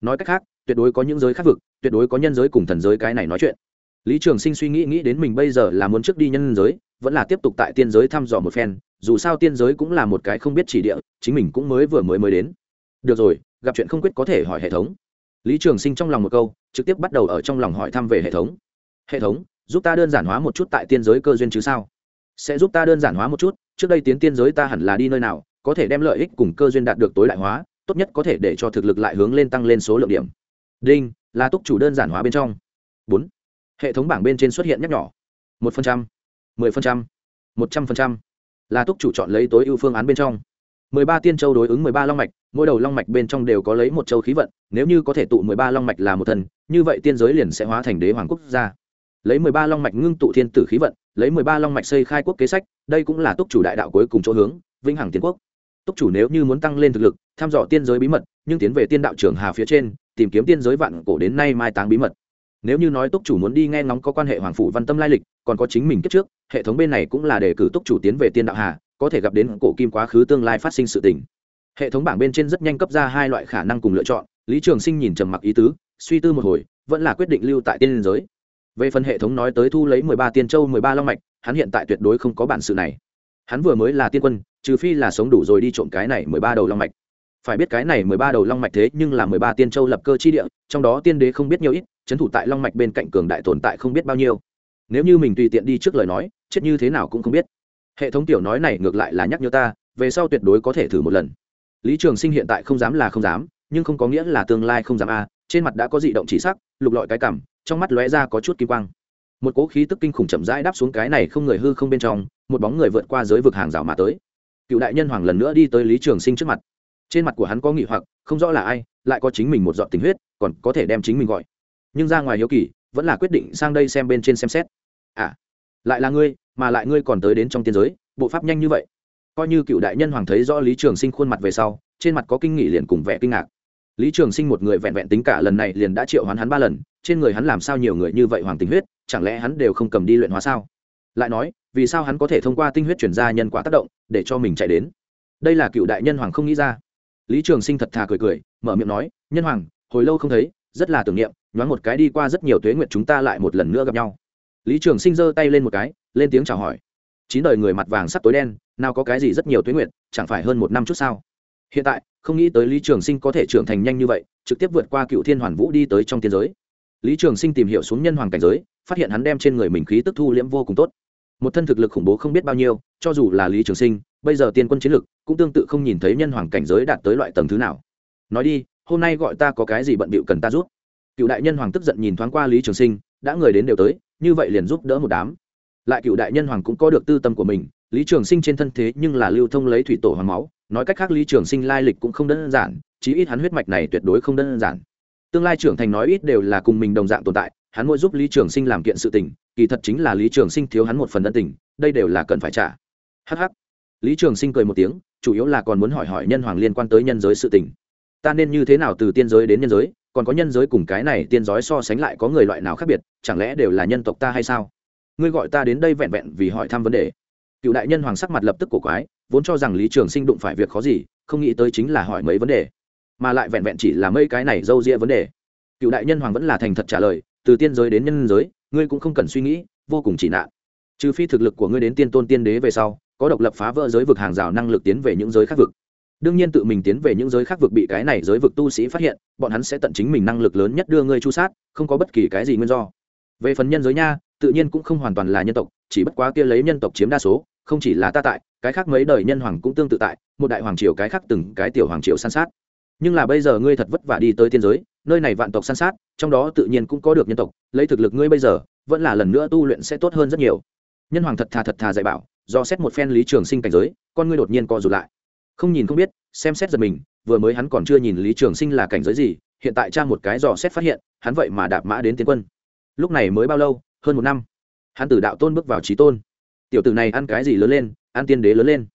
Nói cách khác, tuyệt đối có những giới khác vực, tuyệt đối có nhân giới cùng thần giới cái này nói chuyện. Lý trường sinh suy nghĩ nghĩ đến mình bây giờ là muốn trước đi nhân giới, vẫn là tiếp tục tại tiên giới thăm dò một phen, dù sao tiên giới cũng là một cái không biết chỉ địa, chính mình cũng mới vừa mới mới đến. Được rồi, gặp chuyện không quyết có thể hỏi hệ thống. Lý trường sinh trong lòng một câu, trực tiếp bắt đầu ở trong lòng hỏi thăm về hệ thống. Hệ thống, giúp ta đơn giản hóa một chút tại tiên giới cơ duyên chứ sao? Sẽ giúp ta đơn giản hóa một chút, trước đây tiến tiên giới ta hẳn là đi nơi nào có thể đem lợi ích cùng cơ duyên đạt được tối đại hóa, tốt nhất có thể để cho thực lực lại hướng lên tăng lên số lượng điểm. Đinh, là túc chủ đơn giản hóa bên trong. Bốn, hệ thống bảng bên trên xuất hiện nhắc nhỏ một phần trăm, mười phần trăm, một trăm phần trăm, là túc chủ chọn lấy tối ưu phương án bên trong. mười ba tiên châu đối ứng mười ba long mạch, mỗi đầu long mạch bên trong đều có lấy một châu khí vận, nếu như có thể tụ mười ba long mạch là một thần, như vậy tiên giới liền sẽ hóa thành đế hoàng quốc gia. Lấy mười ba long mạch ngưng tụ thiên tử khí vận, lấy mười ba long mạch xây khai quốc kế sách, đây cũng là túc chủ đại đạo cuối cùng chỗ hướng, vĩnh hằng tiến quốc túc chủ nếu như muốn tăng lên thực lực, thăm dò tiên giới bí mật, nhưng tiến về tiên đạo trường hà phía trên, tìm kiếm tiên giới vạn cổ đến nay mai táng bí mật. Nếu như nói túc chủ muốn đi nghe ngóng có quan hệ hoàng phủ văn tâm lai lịch, còn có chính mình kết trước, hệ thống bên này cũng là để cử túc chủ tiến về tiên đạo hà, có thể gặp đến cổ kim quá khứ tương lai phát sinh sự tình. Hệ thống bảng bên trên rất nhanh cấp ra hai loại khả năng cùng lựa chọn, lý trường sinh nhìn trầm mặc ý tứ, suy tư một hồi, vẫn là quyết định lưu tại tiên giới. Về phần hệ thống nói tới thu lấy mười ba tiên châu, mười ba long mạch, hắn hiện tại tuyệt đối không có bản sự này. Hắn vừa mới là tiên quân trừ phi là sống đủ rồi đi trộm cái này mười ba đầu long mạch. Phải biết cái này mười ba đầu long mạch thế nhưng là mười ba tiên châu lập cơ chi địa, trong đó tiên đế không biết nhiều ít trấn thủ tại long mạch bên cạnh cường đại tồn tại không biết bao nhiêu. Nếu như mình tùy tiện đi trước lời nói, chết như thế nào cũng không biết. Hệ thống tiểu nói này ngược lại là nhắc nhở ta, về sau tuyệt đối có thể thử một lần. Lý trường sinh hiện tại không dám là không dám, nhưng không có nghĩa là tương lai không dám a, trên mặt đã có dị động chỉ sắc, lục lọi cái cảm, trong mắt lóe ra có chút kim quang. Một cỗ khí tức kinh khủng chậm rãi đáp xuống cái này không người hư không bên trong, một bóng người vượt qua giới vực hàng rào mà tới cựu đại nhân hoàng lần nữa đi tới lý trường sinh trước mặt trên mặt của hắn có nghị hoặc không rõ là ai lại có chính mình một dọn tình huyết còn có thể đem chính mình gọi nhưng ra ngoài hiếu kỳ vẫn là quyết định sang đây xem bên trên xem xét à lại là ngươi, mà lại ngươi còn tới đến trong tiên giới, bộ pháp nhanh như vậy. Coi như cựu đại nhân hoàng thấy rõ lý trường sinh khuôn mặt về sau, trên mặt có kinh nghị liền cùng vẻ kinh ngạc. Lý trường sinh một người vẹn vẹn tính cả lần này liền đã triệu hoán hắn ba lần, trên người hắn làm sao nhiều người như vậy hoàng tình huyết, chẳng lẽ hắn đều không cầm đi luyện hóa sao? Lại nói, vì sao hắn có thể thông qua tinh huyết chuyển ra nhân quả tác động để cho mình chạy đến? Đây là cựu đại nhân hoàng không nghĩ ra. Lý trường sinh thật thà cười cười, mở miệng nói, nhân hoàng, hồi lâu không thấy, rất là tưởng niệm, nhoáng một cái đi qua rất nhiều tuế nguyện chúng ta lại một lần nữa gặp nhau. Lý trường sinh giơ tay lên một cái, lên tiếng chào hỏi. Chín đời người mặt vàng sắp tối đen, nào có cái gì rất nhiều tuế nguyện chẳng phải hơn một năm chút sao? Hiện tại, không nghĩ tới lý trường sinh có thể trưởng thành nhanh như vậy, trực tiếp vượt qua cựu thiên hoàn vũ đi tới trong tiên giới. Lý trường sinh tìm hiểu xuống nhân hoàng cảnh giới, phát hiện hắn đem trên người mình khí tức thu liễm vô cùng tốt một thân thực lực khủng bố không biết bao nhiêu, cho dù là lý trường sinh, bây giờ tiên quân chiến lực cũng tương tự không nhìn thấy nhân hoàng cảnh giới đạt tới loại tầng thứ nào. Nói đi, hôm nay gọi ta có cái gì bận bịu cần ta giúp? Cựu đại nhân hoàng tức giận nhìn thoáng qua lý trường sinh, đã người đến đều tới, như vậy liền giúp đỡ một đám. Lại cựu đại nhân hoàng cũng có được tư tâm của mình, lý trường sinh trên thân thế nhưng là lưu thông lấy thủy tổ hoàng máu, nói cách khác lý trường sinh lai lịch cũng không đơn giản, chí ít hắn huyết mạch này tuyệt đối không đơn giản. Tương lai trưởng thành nói ít đều là cùng mình đồng dạng tồn tại hắn mỗi giúp lý trường sinh làm kiện sự tình, kỳ thật chính là lý trường sinh thiếu hắn một phần ân tình, đây đều là cần phải trả. Hh lý trường sinh cười một tiếng, chủ yếu là còn muốn hỏi hỏi nhân hoàng liên quan tới nhân giới sự tình. Ta nên như thế nào từ tiên giới đến nhân giới, còn có nhân giới cùng cái này tiên giới so sánh lại có người loại nào khác biệt, chẳng lẽ đều là nhân tộc ta hay sao? Ngươi gọi ta đến đây vẹn vẹn vì hỏi thăm vấn đề. Cựu đại nhân hoàng sắc mặt lập tức cổ quái, vốn cho rằng lý trường sinh đụng phải việc khó gì, không nghĩ tới chính là hỏi mấy vấn đề. Mà lại vẹn vẹn chỉ là mấy cái này d â u ria vấn đề. Cựu đại nhân hoàng vẫn là thành thật trả lời từ tiên giới đến nhân giới, ngươi cũng không cần suy nghĩ, vô cùng chỉ nạn. Trừ phi thực lực của ngươi đến tiên tôn tiên đế về sau, có độc lập phá vỡ giới vực hàng rào năng lực tiến về những giới khác vực. Đương nhiên tự mình tiến về những giới khác vực bị cái này giới vực tu sĩ phát hiện, bọn hắn sẽ tận chính mình năng lực lớn nhất đưa ngươi chu sát, không có bất kỳ cái gì nguyên do. Về phần nhân giới nha, tự nhiên cũng không hoàn toàn là nhân tộc, chỉ bất quá kia lấy nhân tộc chiếm đa số, không chỉ là ta tại, cái khác mấy đời nhân hoàng cũng tương tự tại, một đại hoàng triều cái khác từng cái tiểu hoàng triều san sát nhưng là bây giờ ngươi thật vất vả đi tới tiên giới, nơi này vạn tộc san sát, trong đó tự nhiên cũng có được nhân tộc, lấy thực lực ngươi bây giờ, vẫn là lần nữa tu luyện sẽ tốt hơn rất nhiều. Nhân hoàng thật thà thật thà dạy bảo, do xét một phen lý trường sinh cảnh giới, con ngươi đột nhiên co rụt lại. Không nhìn không biết, xem xét giật mình, vừa mới hắn còn chưa nhìn lý trường sinh là cảnh giới gì, hiện tại cha một cái dò xét phát hiện, hắn vậy mà đạp mã đến tiến quân. Lúc này mới bao lâu? Hơn một năm. Hắn từ đạo tôn bước vào trí tôn. Tiểu tử này ăn cái gì lớn lên, ăn tiên đế lớn lên.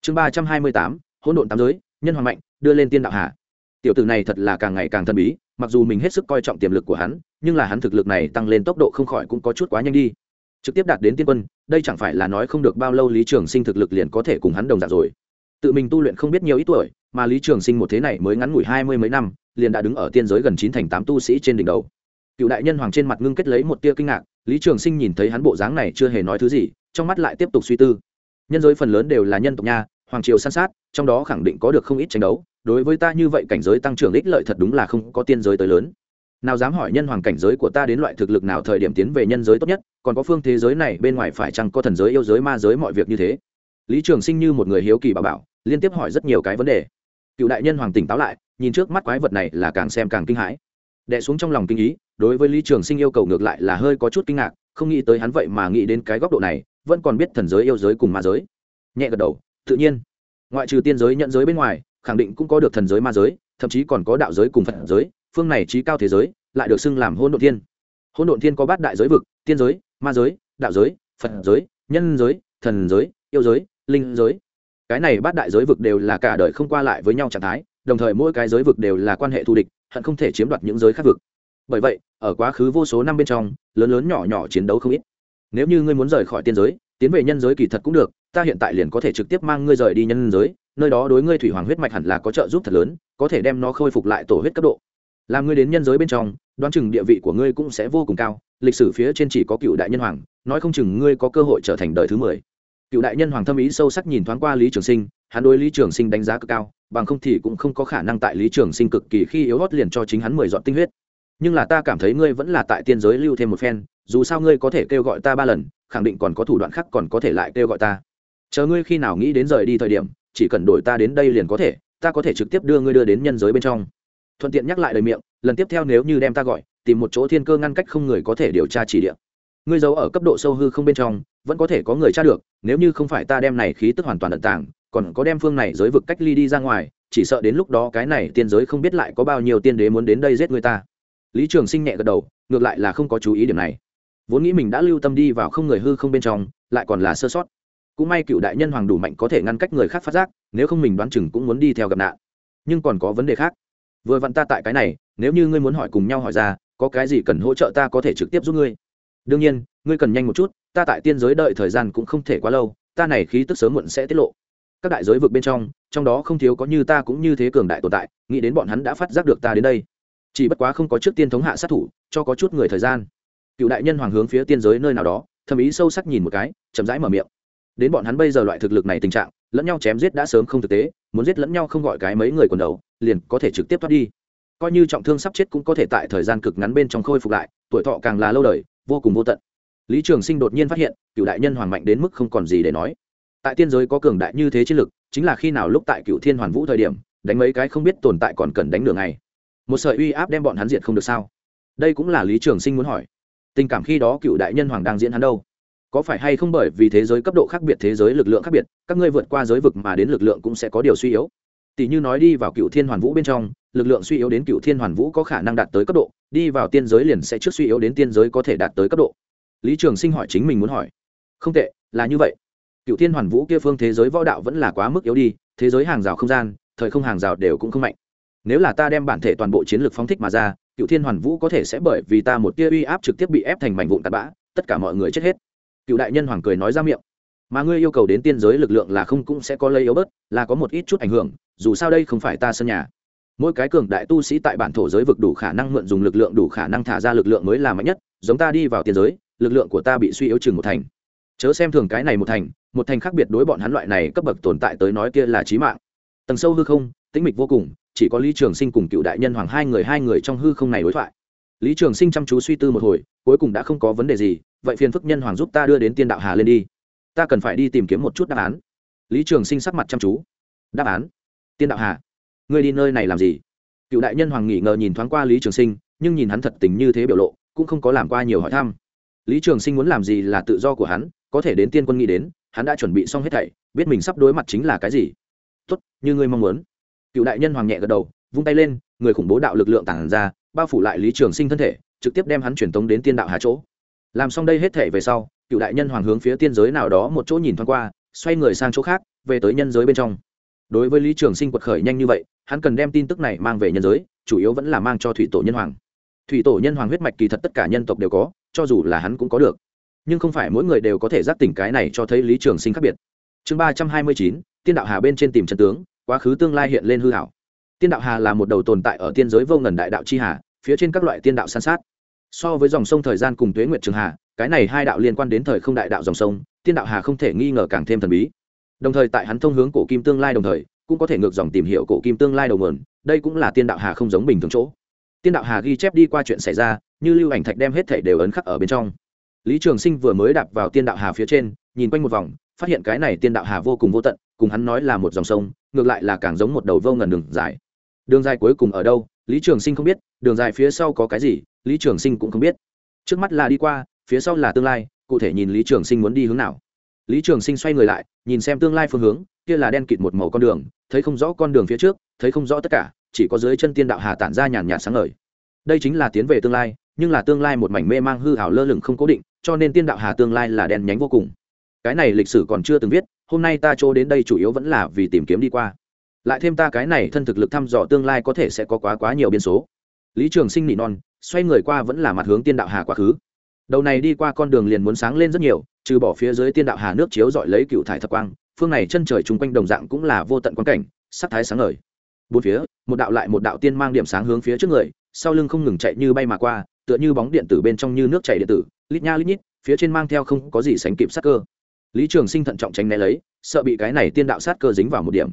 Chương ba trăm hai mươi tám, hỗn độn tám giới, nhân hoàng mạnh, đưa lên tiên đạo hạ tiểu tử này thật là càng ngày càng thần bí, mặc dù mình hết sức coi trọng tiềm lực của hắn, nhưng là hắn thực lực này tăng lên tốc độ không khỏi cũng có chút quá nhanh đi. Trực tiếp đạt đến tiên quân, đây chẳng phải là nói không được bao lâu lý trường sinh thực lực liền có thể cùng hắn đồng dạng rồi. Tự mình tu luyện không biết nhiều ít tuổi, mà lý trường sinh một thế này mới ngắn ngủi hai mươi mấy năm, liền đã đứng ở tiên giới gần chín thành tám tu sĩ trên đỉnh đầu. Cựu đại nhân hoàng trên mặt ngưng kết lấy một tia kinh ngạc, lý trường sinh nhìn thấy hắn bộ dáng này chưa hề nói thứ gì, trong mắt lại tiếp tục suy tư. Nhân giới phần lớn đều là nhân tộc nha, hoàng triều san sát, trong đó khẳng định có được không ít tranh đấu đối với ta như vậy cảnh giới tăng trưởng ích lợi thật đúng là không có tiên giới tới lớn. Nào dám hỏi nhân hoàng cảnh giới của ta đến loại thực lực nào thời điểm tiến về nhân giới tốt nhất, còn có phương thế giới này bên ngoài phải chăng có thần giới, yêu giới, ma giới mọi việc như thế? Lý trường sinh như một người hiếu kỳ bà bảo, liên tiếp hỏi rất nhiều cái vấn đề. Cựu đại nhân hoàng tỉnh táo lại, nhìn trước mắt quái vật này là càng xem càng kinh hãi. Đẻ xuống trong lòng kinh ý, đối với lý trường sinh yêu cầu ngược lại là hơi có chút kinh ngạc, không nghĩ tới hắn vậy mà nghĩ đến cái góc độ này, vẫn còn biết thần giới, yêu giới cùng ma giới. Nhẹ gật đầu, tự nhiên. Ngoại trừ tiên giới nhận giới bên ngoài khẳng định cũng có được thần giới ma giới, thậm chí còn có đạo giới cùng phật giới, phương này trí cao thế giới, lại được xưng làm hôn đ ộ thiên. Hôn đ ộ thiên có bát đại giới vực, tiên giới, ma giới, đạo giới, phật giới, nhân giới, thần giới, yêu giới, linh giới. Cái này bát đại giới vực đều là cả đời không qua lại với nhau trạng thái, đồng thời mỗi cái giới vực đều là quan hệ thù địch, hận không thể chiếm đoạt những giới khác vực. Bởi vậy, ở quá khứ vô số năm bên trong, lớn lớn nhỏ nhỏ chiến đấu không ít. Nếu như ngươi muốn rời khỏi tiên giới, tiến về nhân giới kỳ thật cũng được ta hiện tại liền có thể trực tiếp mang ngươi rời đi nhân giới, nơi đó đối ngươi thủy hoàng huyết mạch hẳn là có trợ giúp thật lớn, có thể đem nó khôi phục lại tổ huyết cấp độ. Làm ngươi đến nhân giới bên trong, đoán chừng địa vị của ngươi cũng sẽ vô cùng cao, lịch sử phía trên chỉ có cựu đại nhân hoàng, nói không chừng ngươi có cơ hội trở thành đời thứ mười. Cựu đại nhân hoàng thâm ý sâu sắc nhìn thoáng qua lý trường sinh, hắn đối lý trường sinh đánh giá cực cao, bằng không thì cũng không có khả năng tại lý trường sinh cực kỳ khi yếu hót liền cho chính hắn mười dọn tinh huyết. Nhưng là ta cảm thấy ngươi vẫn là tại tiên giới lưu thêm một phen, dù sao ngươi có thể kêu gọi ta ba lần, khẳng định còn có thủ đoạn khác còn có thể lại kêu gọi ta chờ ngươi khi nào nghĩ đến rời đi thời điểm, chỉ cần đổi ta đến đây liền có thể, ta có thể trực tiếp đưa ngươi đưa đến nhân giới bên trong. Thuận tiện nhắc lại lời miệng, lần tiếp theo nếu như đem ta gọi, tìm một chỗ thiên cơ ngăn cách không người có thể điều tra chỉ địa. Ngươi giấu ở cấp độ sâu hư không bên trong, vẫn có thể có người tra được, nếu như không phải ta đem này khí tức hoàn toàn ẩn tàng, còn có đem phương này giới vực cách ly đi ra ngoài, chỉ sợ đến lúc đó cái này tiên giới không biết lại có bao nhiêu tiên đế muốn đến đây giết người ta. Lý trường sinh nhẹ gật đầu, ngược lại là không có chú ý điểm này. Vốn nghĩ mình đã lưu tâm đi vào không người hư không bên trong, lại còn là sơ sót cũng may cựu đại nhân hoàng đủ mạnh có thể ngăn cách người khác phát giác, nếu không mình đoán chừng cũng muốn đi theo gặp nạn. Nhưng còn có vấn đề khác. Vừa vặn ta tại cái này, nếu như ngươi muốn hỏi cùng nhau hỏi ra, có cái gì cần hỗ trợ ta có thể trực tiếp giúp ngươi? Đương nhiên, ngươi cần nhanh một chút, ta tại tiên giới đợi thời gian cũng không thể quá lâu, ta này khí tức sớm muộn sẽ tiết lộ. Các đại giới vực bên trong trong đó không thiếu có như ta cũng như thế cường đại tồn tại, nghĩ đến bọn hắn đã phát giác được ta đến đây. Chỉ bất quá không có trước tiên thống hạ sát thủ, cho có chút người thời gian. Cựu đại nhân hoàng hướng phía tiên giới nơi nào đó, thầm ý sâu sắc nhìn một cái, chậm rãi mở miệng đến bọn hắn bây giờ loại thực lực này tình trạng, lẫn nhau chém giết đã sớm không thực tế, muốn giết lẫn nhau không gọi cái mấy người quần đầu, liền có thể trực tiếp thoát đi. Coi như trọng thương sắp chết cũng có thể tại thời gian cực ngắn bên trong khôi phục lại, tuổi thọ càng là lâu đời, vô cùng vô tận. Lý trường sinh đột nhiên phát hiện, cựu đại nhân hoàng mạnh đến mức không còn gì để nói. Tại tiên giới có cường đại như thế chiến lực, chính là khi nào lúc tại cựu thiên hoàn vũ thời điểm, đánh mấy cái không biết tồn tại còn cần đánh đường này một sợi uy áp đem bọn hắn diệt không được sao? Đây cũng là lý trường sinh muốn hỏi. Tình cảm khi đó cựu đại nhân hoàng đang diễn hắn đâu? Có phải hay không bởi vì thế giới cấp độ khác biệt, thế giới lực lượng khác biệt, các ngươi vượt qua giới vực mà đến lực lượng cũng sẽ có điều suy yếu. Tỷ như nói đi vào cựu thiên hoàn vũ bên trong, lực lượng suy yếu đến cựu thiên hoàn vũ có khả năng đạt tới cấp độ, đi vào tiên giới liền sẽ trước suy yếu đến tiên giới có thể đạt tới cấp độ. Lý trường sinh hỏi chính mình muốn hỏi. Không tệ, là như vậy. Cựu thiên hoàn vũ kia phương thế giới võ đạo vẫn là quá mức yếu đi, thế giới hàng rào không gian, thời không hàng rào đều cũng không mạnh. Nếu là ta đem bản thể toàn bộ chiến lược phóng thích mà ra, cựu thiên hoàn vũ có thể sẽ bởi vì ta một tia uy áp trực tiếp bị ép thành mảnh vụn tạt bã, tất cả mọi người chết hết cựu đại nhân hoàng cười nói ra miệng. Mà ngươi yêu cầu đến tiên giới lực lượng là không cũng sẽ có lây yếu bớt, là có một ít chút ảnh hưởng, dù sao đây không phải ta sân nhà. Mỗi cái cường đại tu sĩ tại bản thổ giới vực đủ khả năng mượn dùng lực lượng, đủ khả năng thả ra lực lượng mới là mạnh nhất, giống ta đi vào tiên giới, lực lượng của ta bị suy yếu chừng một thành. Chớ xem thường cái này một thành một thành khác biệt đối bọn hắn loại này cấp bậc tồn tại tới nói kia là trí mạng. Tầng sâu hư không, tĩnh mịch vô cùng, chỉ có lý trường sinh cùng cựu đại nhân hoàng hai người hai người trong hư không này đối thoại lý trường sinh chăm chú suy tư một hồi, cuối cùng đã không có vấn đề gì, vậy phiền phức nhân hoàng giúp ta đưa đến tiên đạo hà lên đi. Ta cần phải đi tìm kiếm một chút đáp án. Lý trường sinh sắc mặt chăm chú. Đáp án? Tiên đạo hà. Ngươi đi nơi này làm gì? Cựu đại nhân hoàng nghỉ ngờ nhìn thoáng qua lý trường sinh, nhưng nhìn hắn thật tình như thế biểu lộ, cũng không có làm qua nhiều hỏi thăm. Lý trường sinh muốn làm gì là tự do của hắn, có thể đến tiên quân nghĩ đến, hắn đã chuẩn bị xong hết thảy, biết mình sắp đối mặt chính là cái gì. Tốt, như ngươi mong muốn. Cựu đại nhân hoàng nhẹ gật đầu vung tay lên, người khủng bố đạo lực lượng tản ra, bao phủ lại lý trường sinh thân thể, trực tiếp đem hắn truyền tống đến tiên đạo hà chỗ. Làm xong đây hết thể về sau, cựu đại nhân hoàng hướng phía tiên giới nào đó một chỗ nhìn thoáng qua, xoay người sang chỗ khác, về tới nhân giới bên trong. Đối với lý trường sinh quật khởi nhanh như vậy, hắn cần đem tin tức này mang về nhân giới, chủ yếu vẫn là mang cho thủy tổ nhân hoàng. Thủy tổ nhân hoàng huyết mạch kỳ thật tất cả nhân tộc đều có, cho dù là hắn cũng có được. Nhưng không phải mỗi người đều có thể giác tỉnh cái này cho thấy lý trường sinh khác biệt. Chương ba trăm hai mươi chín, tiên đạo hà bên trên tìm trần tướng, quá khứ tương lai hiện lên hư hảo tiên đạo hà là một đầu tồn tại ở tiên giới vô ngần đại đạo c h i hà, phía trên các loại tiên đạo san sát. So với dòng sông thời gian cùng tuế nguyệt trường hà, cái này hai đạo liên quan đến thời không đại đạo dòng sông, tiên đạo hà không thể nghi ngờ càng thêm thần bí. Đồng thời tại hắn thông hướng cổ kim tương lai đồng thời, cũng có thể ngược dòng tìm hiểu cổ kim tương lai đầu nguồn, đây cũng là tiên đạo hà không giống bình thường chỗ. Tiên đạo hà ghi chép đi qua chuyện xảy ra, như lưu ảnh thạch đem hết thể đều ấn khắc ở bên trong. Lý trường sinh vừa mới đạp vào tiên đạo hà phía trên, nhìn quanh một vòng, phát hiện cái này tiên đạo hà vô cùng vô tận, cùng hắn nói là một dòng sông, ngược lại là càng giống một đầu vô ngần đường dài đường dài cuối cùng ở đâu, lý trường sinh không biết, đường dài phía sau có cái gì, lý trường sinh cũng không biết. Trước mắt là đi qua, phía sau là tương lai, cụ thể nhìn lý trường sinh muốn đi hướng nào. Lý trường sinh xoay người lại, nhìn xem tương lai phương hướng, kia là đen kịt một màu con đường, thấy không rõ con đường phía trước, thấy không rõ tất cả, chỉ có dưới chân tiên đạo hà tản ra nhàn nhạt sáng ngời. Đây chính là tiến về tương lai, nhưng là tương lai một mảnh mê mang hư hảo lơ lửng không cố định, cho nên tiên đạo hà tương lai là đen nhánh vô cùng. Cái này lịch sử còn chưa từng viết, hôm nay ta chỗ đến đây chủ yếu vẫn là vì tìm kiếm đi qua lại thêm ta cái này thân thực lực thăm dò tương lai có thể sẽ có quá quá nhiều biên số. Lý trường sinh nỉ non, xoay người qua vẫn là mặt hướng tiên đạo hà quá khứ. Đầu này đi qua con đường liền muốn sáng lên rất nhiều, trừ bỏ phía dưới tiên đạo hà nước chiếu dọi lấy cựu thải thập quang, phương này chân trời chung quanh đồng dạng cũng là vô tận quan cảnh, sắc thái sáng ngời. Bốn phía, một đạo lại một đạo tiên mang điểm sáng hướng phía trước người, sau lưng không ngừng chạy như bay mà qua, tựa như bóng điện tử bên trong như nước chảy điện tử, lít nha lít nhít, phía trên mang theo không có gì sánh kịp sát cơ. Lý trường sinh thận trọng tránh né lấy, sợ bị cái này tiên đạo sát cơ dính vào một điểm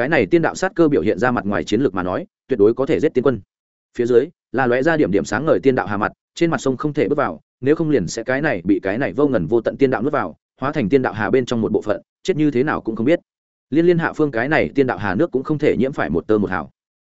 cái này tiên đạo sát cơ biểu hiện ra mặt ngoài chiến lược mà nói, tuyệt đối có thể giết tiên quân. Phía dưới, là lóe ra điểm điểm sáng ngời tiên đạo hà mặt, trên mặt sông không thể bước vào, nếu không liền sẽ cái này bị cái này vô ngần vô tận tiên đạo nuốt vào, hóa thành tiên đạo hà bên trong một bộ phận, chết như thế nào cũng không biết. Liên liên hạ phương cái này tiên đạo hà nước cũng không thể nhiễm phải một tơ một hào.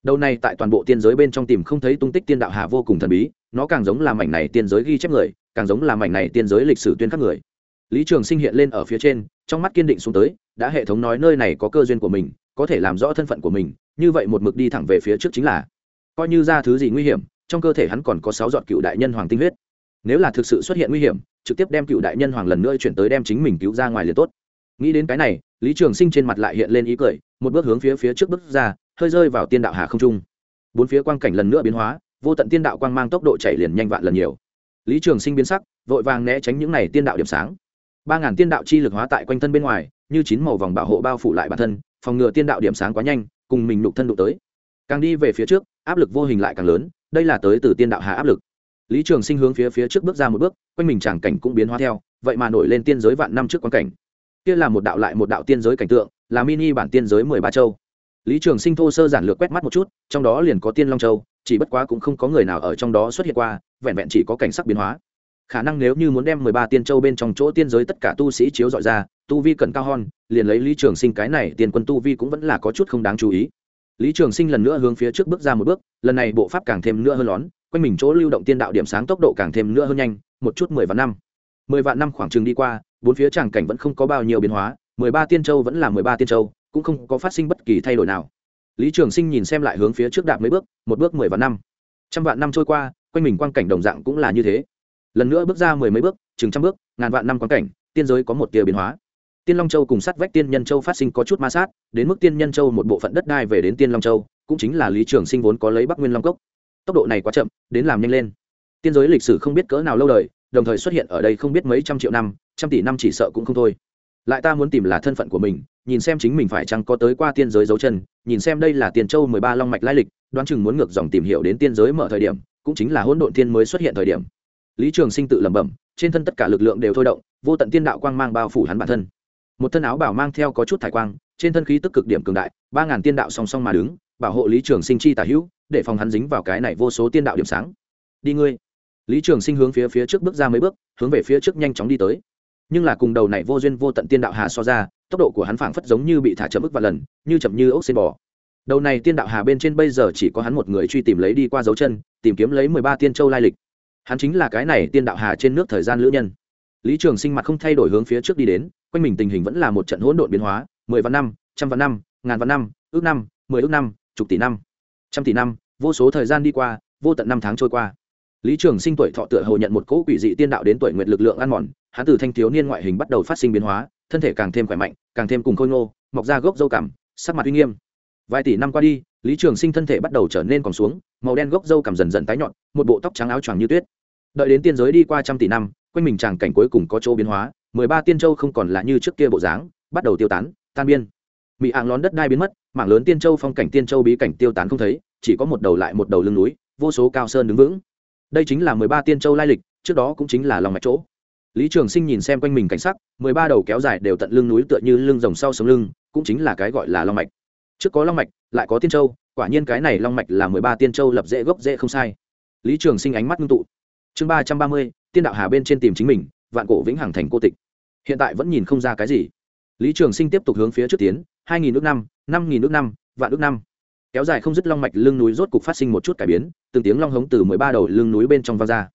Đầu này tại toàn bộ tiên giới bên trong tìm không thấy tung tích tiên đạo hà vô cùng thần bí, nó càng giống là mảnh này tiên giới ghi chép người, càng giống là mảnh này tiên giới lịch sử tuyên khắc người. Lý trường sinh hiện lên ở phía trên, trong mắt kiên định xuống tới, đã hệ thống nói nơi này có cơ duyên của mình có thể làm rõ thân phận của mình, như vậy một mực đi thẳng về phía trước chính là, coi như ra thứ gì nguy hiểm, trong cơ thể hắn còn có sáu giọt cựu đại nhân hoàng tinh huyết. Nếu là thực sự xuất hiện nguy hiểm, trực tiếp đem cựu đại nhân hoàng lần nữa chuyển tới đem chính mình cứu ra ngoài liền tốt. Nghĩ đến cái này, lý trường sinh trên mặt lại hiện lên ý cười, một bước hướng phía phía trước bước ra, hơi rơi vào tiên đạo hà không trung. Bốn phía quang cảnh lần nữa biến hóa, vô tận tiên đạo quang mang tốc độ chảy liền nhanh vạn lần nhiều. Lý trường sinh biến sắc, vội vàng né tránh những n à y tiên đạo điểm sáng. Ba ngàn tiên đạo chi lực hóa tại quanh thân bên ngoài, như chín màu vòng bảo hộ bao phủ lại bản thân phòng ngừa tiên đạo điểm sáng quá nhanh, cùng mình nhục thân đụng tới. Càng đi về phía trước, áp lực vô hình lại càng lớn, đây là tới từ tiên đạo hạ áp lực. Lý trường sinh hướng phía phía trước bước ra một bước, quanh mình tràng cảnh cũng biến hóa theo, vậy mà nổi lên tiên giới vạn năm trước quan cảnh. Kia là một đạo lại một đạo tiên giới cảnh tượng, là mini bản tiên giới mười ba châu. Lý trường sinh thô sơ giản lược quét mắt một chút, trong đó liền có tiên long châu, chỉ bất quá cũng không có người nào ở trong đó xuất hiện qua, vẹn vẹn chỉ có cảnh sắc biến hóa. Khả năng nếu như muốn đem mười ba tiên châu bên trong chỗ tiên giới tất cả tu sĩ chiếu dọi ra tu vi cần cao hon liền lấy lý trường sinh cái này tiền quân tu vi cũng vẫn là có chút không đáng chú ý. Lý trường sinh lần nữa hướng phía trước bước ra một bước, lần này bộ pháp càng thêm nữa hơn lón, quanh mình chỗ lưu động tiên đạo điểm sáng tốc độ càng thêm nữa hơn nhanh, một chút mười vạn năm. Mười vạn năm khoảng chừng đi qua, bốn phía tràng cảnh vẫn không có bao nhiêu biến hóa, mười ba tiên châu vẫn là mười ba tiên châu, cũng không có phát sinh bất kỳ thay đổi nào. Lý trường sinh nhìn xem lại hướng phía trước đạp mấy bước, một bước mười vạn năm. Trăm vạn năm trôi qua, quanh mình quan cảnh đồng dạng cũng là như thế. Lần nữa bước ra mười mấy bước, chừng trăm bước, ngàn vạn năm quan cảnh, tiên giới có một tia biến hóa tiên long châu cùng sát vách tiên nhân châu phát sinh có chút ma sát, đến mức tiên nhân châu một bộ phận đất đai về đến tiên long châu, cũng chính là lý trường sinh vốn có lấy bắc nguyên long cốc. Tốc độ này quá chậm, đến làm nhanh lên. Tiên giới lịch sử không biết cỡ nào lâu đời, đồng thời xuất hiện ở đây không biết mấy trăm triệu năm, trăm tỷ năm chỉ sợ cũng không thôi. Lại ta muốn tìm là thân phận của mình, nhìn xem chính mình phải chăng có tới qua tiên giới dấu chân, nhìn xem đây là tiền châu mười ba long mạch lai lịch, đoán chừng muốn ngược dòng tìm hiểu đến tiên giới mở thời điểm, cũng chính là hỗn độn tiên mới xuất hiện thời điểm. Lý trường sinh tự lẩm bẩm, trên thân tất cả lực lượng đều thôi động, vô tận tiên đạo quang mang bao phủ hắn bản thân một thân áo bảo mang theo có chút thải quang, trên thân khí tức cực điểm cường đại, ba ngàn tiên đạo song song mà đứng, bảo hộ lý trường sinh chi tả hữu, để phòng hắn dính vào cái này vô số tiên đạo điểm sáng. Đi ngươi. Lý trường sinh hướng phía phía trước bước ra mấy bước, hướng về phía trước nhanh chóng đi tới. Nhưng là cùng đầu này vô duyên vô tận tiên đạo hà so ra, tốc độ của hắn phảng phất giống như bị thả chậm ức và lần, như chậm như ốc xên bò. Đầu này tiên đạo hà bên trên bây giờ chỉ có hắn một người truy tìm lấy đi qua dấu chân, tìm kiếm lấy mười ba tiên châu lai lịch. Hắn chính là cái này tiên đạo hà trên nước thời gian lữ nhân. Lý trường sinh mặt không thay đổi hướng phía trước đi đến quanh mình tình hình vẫn là một trận hỗn độn biến hóa, mười vạn năm, trăm vạn năm, ngàn vạn năm, ước năm, mười ước năm, chục tỷ năm. Trăm tỷ năm, vô số thời gian đi qua, vô tận năm tháng trôi qua. Lý trường sinh tuổi thọ tựa hồ nhận một cỗ quỷ dị tiên đạo đến tuổi nguyện lực lượng ăn mòn, hắn từ thanh thiếu niên ngoại hình bắt đầu phát sinh biến hóa, thân thể càng thêm khỏe mạnh, càng thêm cùng khôi ngô, mọc ra gốc dâu cảm sắc mặt uy nghiêm. Vài tỷ năm qua đi, lý trường sinh thân thể bắt đầu trở nên còn xuống, màu đen gốc dâu cảm dần dần tái nhọn, một bộ tóc trắng áo choàng như tuyết. Đợi đến tiên giới đi qua trăm tỷ năm, quanh mình tràng cảnh cuối cùng có chỗ biến hóa mười ba tiên châu không còn là như trước kia bộ dáng, bắt đầu tiêu tán, tan biên. Mị hàng lón đất đai biến mất, mảng lớn tiên châu phong cảnh tiên châu bí cảnh tiêu tán không thấy, chỉ có một đầu lại một đầu lưng núi, vô số cao sơn đứng vững. Đây chính là mười ba tiên châu lai lịch, trước đó cũng chính là lòng mạch chỗ. Lý trường sinh nhìn xem quanh mình cảnh sắc, mười ba đầu kéo dài đều tận lưng núi tựa như lưng rồng sau sống lưng, cũng chính là cái gọi là long mạch. Trước có long mạch, lại có tiên châu, quả nhiên cái này long mạch là mười ba tiên châu lập dễ gốc dễ không sai. Lý trường sinh ánh mắt ngưng tụ. Chương ba trăm ba mươi, tiên đạo hà bên trên tìm chính mình, vạn cổ vĩnh hằng thành cô tịch hiện tại vẫn nhìn không ra cái gì. Lý trường sinh tiếp tục hướng phía trước tiến, hai nghìn nước năm năm nghìn nước năm, vạn nước năm. Kéo dài không dứt long mạch lưng núi rốt cục phát sinh một chút cải biến, từng tiếng long hống từ mười ba đầu lưng núi bên trong vang ra.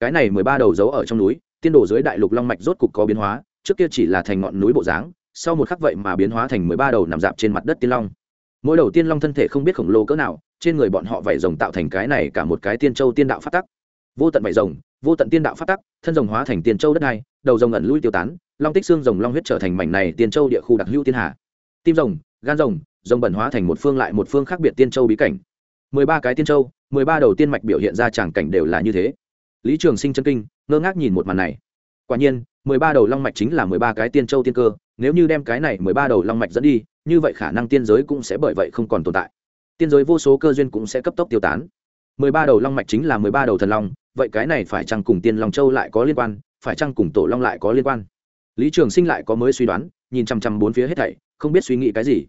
Cái này mười ba đầu giấu ở trong núi, tiên đổ dưới đại lục long mạch rốt cục có biến hóa, trước kia chỉ là thành ngọn núi bộ dáng, sau một khắc vậy mà biến hóa thành mười ba đầu nằm dạp trên mặt đất tiên long. Mỗi đầu tiên long thân thể không biết khổng lồ cỡ nào, trên người bọn họ vảy rồng tạo thành cái này cả một cái tiên châu tiên đạo phát tắc. Vô tận vảy rồng vô tận tiên đạo phát tắc, thân rồng hóa thành tiền châu đất này đầu rồng ẩn lui tiêu tán, long tích xương rồng long huyết trở thành mảnh này tiền châu địa khu đặc hữu tiên hà tim rồng, gan rồng rồng bẩn hóa thành một phương lại một phương khác biệt tiên châu bí cảnh. Mười ba cái tiên châu, mười ba đầu tiên mạch biểu hiện ra tràng cảnh đều là như thế. Lý trường sinh chân kinh, ngơ ngác nhìn một màn này. Quả nhiên, mười ba đầu long mạch chính là mười ba cái tiên châu tiên cơ, nếu như đem cái này mười ba đầu long mạch dẫn đi, như vậy khả năng tiên giới cũng sẽ bởi vậy không còn tồn tại. Tiên giới vô số cơ duyên cũng sẽ cấp tốc tiêu tán. Mười ba đầu long mạch chính là mười ba đầu thần long vậy cái này phải chăng cùng tiên long châu lại có liên quan, phải chăng cùng tổ long lại có liên quan? Lý trường sinh lại có mới suy đoán, nhìn chằm chằm bốn phía hết thảy, không biết suy nghĩ cái gì.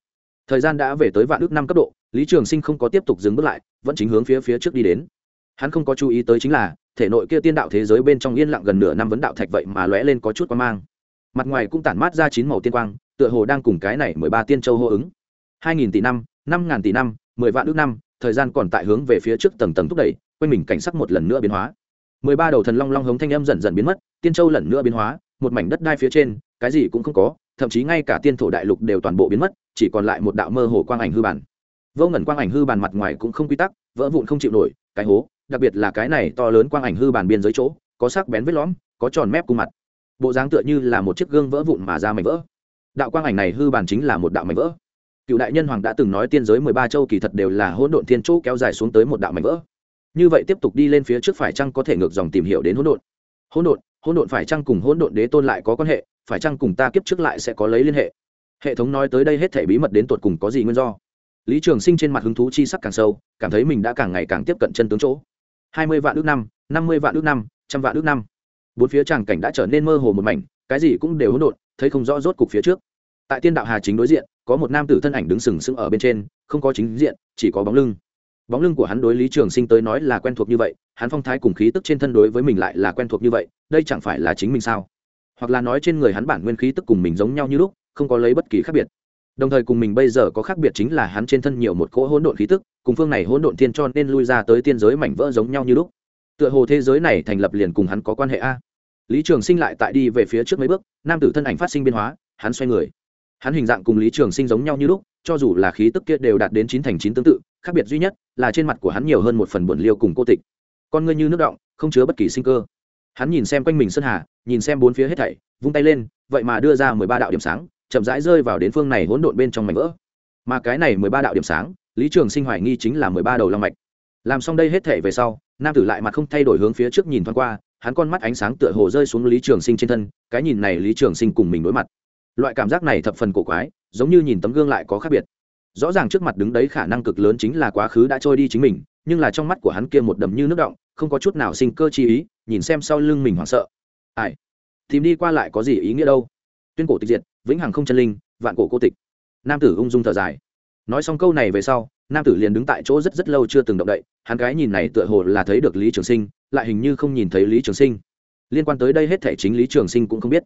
Thời gian đã về tới vạn ước năm cấp độ, lý trường sinh không có tiếp tục dừng bước lại, vẫn chính hướng phía phía trước đi đến. Hắn không có chú ý tới chính là, thể nội kia tiên đạo thế giới bên trong yên lặng gần nửa năm vấn đạo thạch vậy mà lóe lên có chút quan mang. Mặt ngoài cũng tản mát ra chín màu tiên quang, tựa hồ đang cùng cái này mười ba tiên châu hô ứng. Hai nghìn tỷ năm năm ngàn tỷ năm, mười vạn ước năm, thời gian còn tại hướng về phía trước tầng tầng thúc đẩy, quanh mình cảnh sắc một lần nữa biến hóa mười ba đầu thần long long hống thanh âm dần dần biến mất, tiên châu lần nữa biến hóa, một mảnh đất đai phía trên, cái gì cũng không có, thậm chí ngay cả tiên thổ đại lục đều toàn bộ biến mất, chỉ còn lại một đạo mơ hồ quang ảnh hư bản. Vô ngẩn quang ảnh hư bản mặt ngoài cũng không quy tắc, vỡ vụn không chịu nổi, cái hố, đặc biệt là cái này to lớn quang ảnh hư bản biên giới chỗ, có sắc bén vết lõm, có tròn mép cung mặt. Bộ dáng tựa như là một chiếc gương vỡ vụn mà ra mảnh vỡ. Đạo quang ảnh này hư bản chính là một đạo mảnh vỡ. Cựu đại nhân hoàng đã từng nói tiên giới mười ba châu kỳ thật đều là hỗn độn thiên chỗ kéo dài xuống tới một đạo mảnh vỡ như vậy tiếp tục đi lên phía trước phải chăng có thể ngược dòng tìm hiểu đến hỗn độn? Hỗn độn hỗn độn phải chăng cùng hỗn độn đế tôn lại có quan hệ? Phải chăng cùng ta kiếp trước lại sẽ có lấy liên hệ? Hệ thống nói tới đây hết thể bí mật đến tột cùng có gì nguyên do? Lý trường sinh trên mặt hứng thú chi sắc càng sâu, cảm thấy mình đã càng ngày càng tiếp cận chân tướng chỗ. Hai mươi vạn ước năm năm mươi vạn ước năm, trăm vạn ước năm. Bốn phía tràng cảnh đã trở nên mơ hồ một mảnh, cái gì cũng đều hỗn độn, thấy không rõ rốt cục phía trước. Tại tiên đạo hà chính đối diện, có một nam tử thân ảnh đứng sừng sững ở bên trên, không có chính diện, chỉ có bóng lưng bóng lưng của hắn đối lý trường sinh tới nói là quen thuộc như vậy, hắn phong thái cùng khí tức trên thân đối với mình lại là quen thuộc như vậy, đây chẳng phải là chính mình sao? Hoặc là nói trên người hắn bản nguyên khí tức cùng mình giống nhau như lúc, không có lấy bất kỳ khác biệt. Đồng thời cùng mình bây giờ có khác biệt chính là hắn trên thân nhiều một cỗ hỗn độn khí tức, cùng phương này hỗn độn thiên cho nên lui ra tới tiên giới mảnh vỡ giống nhau như lúc. Tựa hồ thế giới này thành lập liền cùng hắn có quan hệ a. Lý trường sinh lại tại đi về phía trước mấy bước, nam tử thân ảnh phát sinh biến hóa, hắn xoay người. Hắn hình dạng cùng lý trường sinh giống nhau như lúc, cho dù là khí tức kia đều đạt đến chín thành chín tương tự khác biệt duy nhất là trên mặt của hắn nhiều hơn một phần buồn liêu cùng cô tịch. Con ngươi như nước động, không chứa bất kỳ sinh cơ. Hắn nhìn xem quanh mình sơn hà, nhìn xem bốn phía hết thảy, vung tay lên, vậy mà đưa ra mười ba đạo điểm sáng, chậm rãi rơi vào đến phương này hỗn độn bên trong mảnh vỡ. Mà cái này mười ba đạo điểm sáng, lý trường sinh hoài nghi chính là mười ba đầu long mạch. Làm xong đây hết thể về sau, nam tử lại mặt không thay đổi hướng phía trước nhìn thoáng qua, hắn con mắt ánh sáng tựa hồ rơi xuống lý trường sinh trên thân, cái nhìn này lý trường sinh cùng mình đối mặt. Loại cảm giác này thập phần cổ quái, giống như nhìn tấm gương lại có khác biệt rõ ràng trước mặt đứng đấy khả năng cực lớn chính là quá khứ đã trôi đi chính mình, nhưng là trong mắt của hắn kia một đầm như nước động, không có chút nào sinh cơ chi ý, nhìn xem sau lưng mình hoảng sợ. Ai? Tìm đi qua lại có gì ý nghĩa đâu? Tuyên cổ tịch diệt, vĩnh hằng không chân linh, vạn cổ cô tịch. Nam tử ung dung thở dài. Nói xong câu này về sau, nam tử liền đứng tại chỗ rất rất lâu chưa từng động đậy, hắn gái nhìn này tựa hồ là thấy được lý trường sinh, lại hình như không nhìn thấy lý trường sinh. Liên quan tới đây hết thể chính lý trường sinh cũng không biết.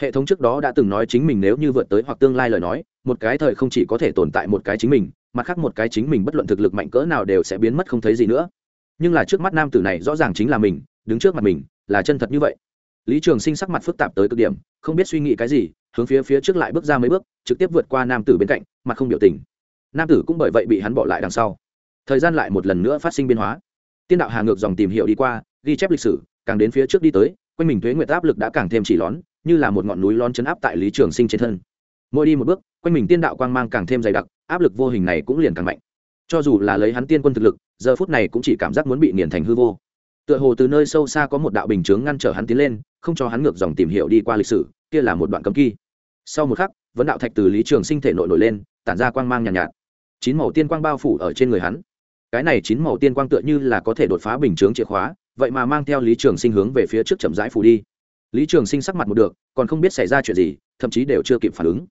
Hệ thống trước đó đã từng nói chính mình nếu như vượt tới hoặc tương lai lời nói một cái thời không chỉ có thể tồn tại một cái chính mình, mặt khác một cái chính mình bất luận thực lực mạnh cỡ nào đều sẽ biến mất không thấy gì nữa. Nhưng là trước mắt nam tử này rõ ràng chính là mình, đứng trước mặt mình, là chân thật như vậy. Lý trường sinh sắc mặt phức tạp tới cực điểm, không biết suy nghĩ cái gì, hướng phía phía trước lại bước ra mấy bước, trực tiếp vượt qua nam tử bên cạnh, mặt không biểu tình. Nam tử cũng bởi vậy bị hắn bỏ lại đằng sau. Thời gian lại một lần nữa phát sinh biến hóa. Tiên đạo hà ngược dòng tìm hiểu đi qua, ghi chép lịch sử, càng đến phía trước đi tới, quanh mình thuế nguyệt áp lực đã càng thêm chỉ lón, như là một ngọn núi lón chấn áp tại lý trường sinh trên thân mỗi đi một bước quanh mình tiên đạo quang mang càng thêm dày đặc áp lực vô hình này cũng liền càng mạnh. Cho dù là lấy hắn tiên quân thực lực giờ phút này cũng chỉ cảm giác muốn bị nghiền thành hư vô. Tựa hồ từ nơi sâu xa có một đạo bình chướng ngăn trở hắn tiến lên không cho hắn ngược dòng tìm hiểu đi qua lịch sử kia là một đoạn cấm kỳ sau một khắc vấn đạo thạch từ lý trường sinh thể nội nổi lên tản ra quang mang nhàn nhạt, nhạt. Chín màu tiên quang bao phủ ở trên người hắn. Cái này chín màu tiên quang tựa như là có thể đột phá bình chướng chìa khóa vậy mà mang theo lý trường sinh hướng về phía trước chậm rãi phủ đi. Lý trường sinh sắc mặt một được còn không biết xảy ra chuyện gì thậm chí đều chưa kịp phản ứng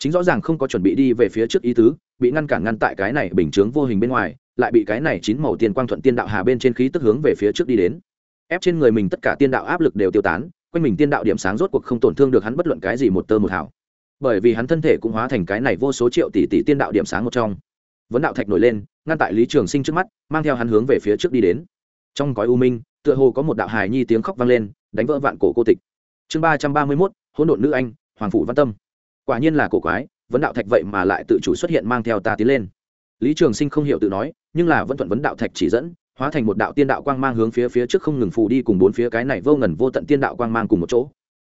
chính rõ ràng không có chuẩn bị đi về phía trước ý tứ, bị ngăn cản ngăn tại cái này bình chướng vô hình bên ngoài, lại bị cái này chín màu tiên quang thuận tiên đạo hà bên trên khí tức hướng về phía trước đi đến. Ép trên người mình tất cả tiên đạo áp lực đều tiêu tán, quanh mình tiên đạo điểm sáng rốt cuộc không tổn thương được hắn bất luận cái gì một tơ một hảo bởi vì hắn thân thể cũng hóa thành cái này vô số triệu tỷ tỷ tiên đạo điểm sáng một trong. Vấn đạo thạch nổi lên, ngăn tại lý trường sinh trước mắt, mang theo hắn hướng về phía trước đi đến. Trong cõi u minh, tựa hồ có một đạo hài nhi tiếng khóc vang lên, đánh vỡ vạn cổ cô tịch. Chương ba trăm ba mươi mốt, hỗn độn nữ anh, hoàng phủ văn tâm quả nhiên là cổ quái, vấn đạo thạch vậy mà lại tự chủ xuất hiện mang theo ta tiến lên. Lý trường sinh không hiểu tự nói, nhưng là vẫn thuận vấn đạo thạch chỉ dẫn, hóa thành một đạo tiên đạo quang mang hướng phía phía trước không ngừng phù đi cùng bốn phía cái này vô ngần vô tận tiên đạo quang mang cùng một chỗ.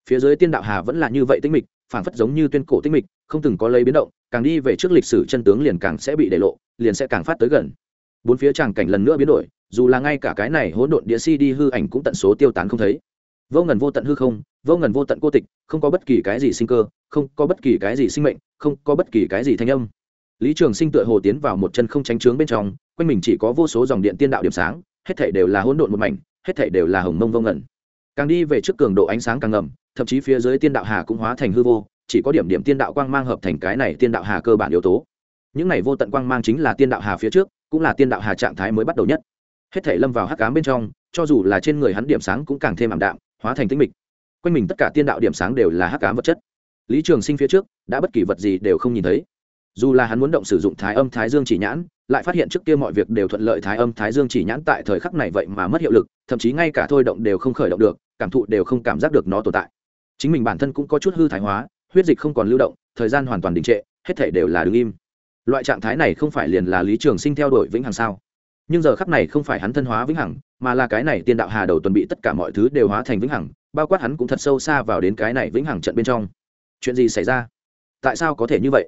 Phía dưới tiên đạo hà vẫn là như vậy tinh mịch, phảng phất giống như tuyên cổ tinh mịch, không từng có lấy biến động, càng đi về trước lịch sử chân tướng liền càng sẽ bị để lộ, liền sẽ càng phát tới gần. Bốn phía tràng cảnh lần nữa biến đổi, dù là ngay cả cái này hỗn độn địa si đi hư ảnh cũng tận số tiêu tán không thấy. Vô ngần vô tận hư không vô ngần vô tận cô tịch, không có bất kỳ cái gì sinh cơ, không có bất kỳ cái gì sinh mệnh, không có bất kỳ cái gì thanh âm. Lý trường sinh tựa hồ tiến vào một chân không tránh trướng bên trong, quanh mình chỉ có vô số dòng điện tiên đạo điểm sáng, hết thảy đều là hỗn độn một mảnh, hết thảy đều là hồng mông vô ngẩn càng đi về trước cường độ ánh sáng càng ngầm, thậm chí phía dưới tiên đạo hà cũng hóa thành hư vô, chỉ có điểm điểm tiên đạo quang mang hợp thành cái này tiên đạo hà cơ bản yếu tố. Những này vô tận quang mang chính là tiên đạo hà phía trước, cũng là tiên đạo hà trạng thái mới bắt đầu nhất. Hết thể lâm vào hắc cám bên trong, cho dù là trên người hắn điểm sáng cũng càng thêm ảm đạm, hóa thành tĩnh mịch quanh mình tất cả tiên đạo điểm sáng đều là hắc ám vật chất. Lý trường sinh phía trước, đã bất kỳ vật gì đều không nhìn thấy. Dù là hắn muốn động sử dụng thái âm thái dương chỉ nhãn, lại phát hiện trước kia mọi việc đều thuận lợi thái âm thái dương chỉ nhãn tại thời khắc này vậy mà mất hiệu lực, thậm chí ngay cả thôi động đều không khởi động được, cảm thụ đều không cảm giác được nó tồn tại. Chính mình bản thân cũng có chút hư thái hóa, huyết dịch không còn lưu động, thời gian hoàn toàn đình trệ, hết thể đều là đứng im. Loại trạng thái này không phải liền là lý trường sinh theo đuổi vĩnh hằng sao? Nhưng giờ khắc này không phải hắn thân hóa vĩnh hằng, mà là cái này tiên đạo hà đầu tuần bị tất cả mọi thứ đều hóa thành vĩnh hằng bao quát hắn cũng thật sâu xa vào đến cái này vĩnh hằng trận bên trong. Chuyện gì xảy ra? Tại sao có thể như vậy?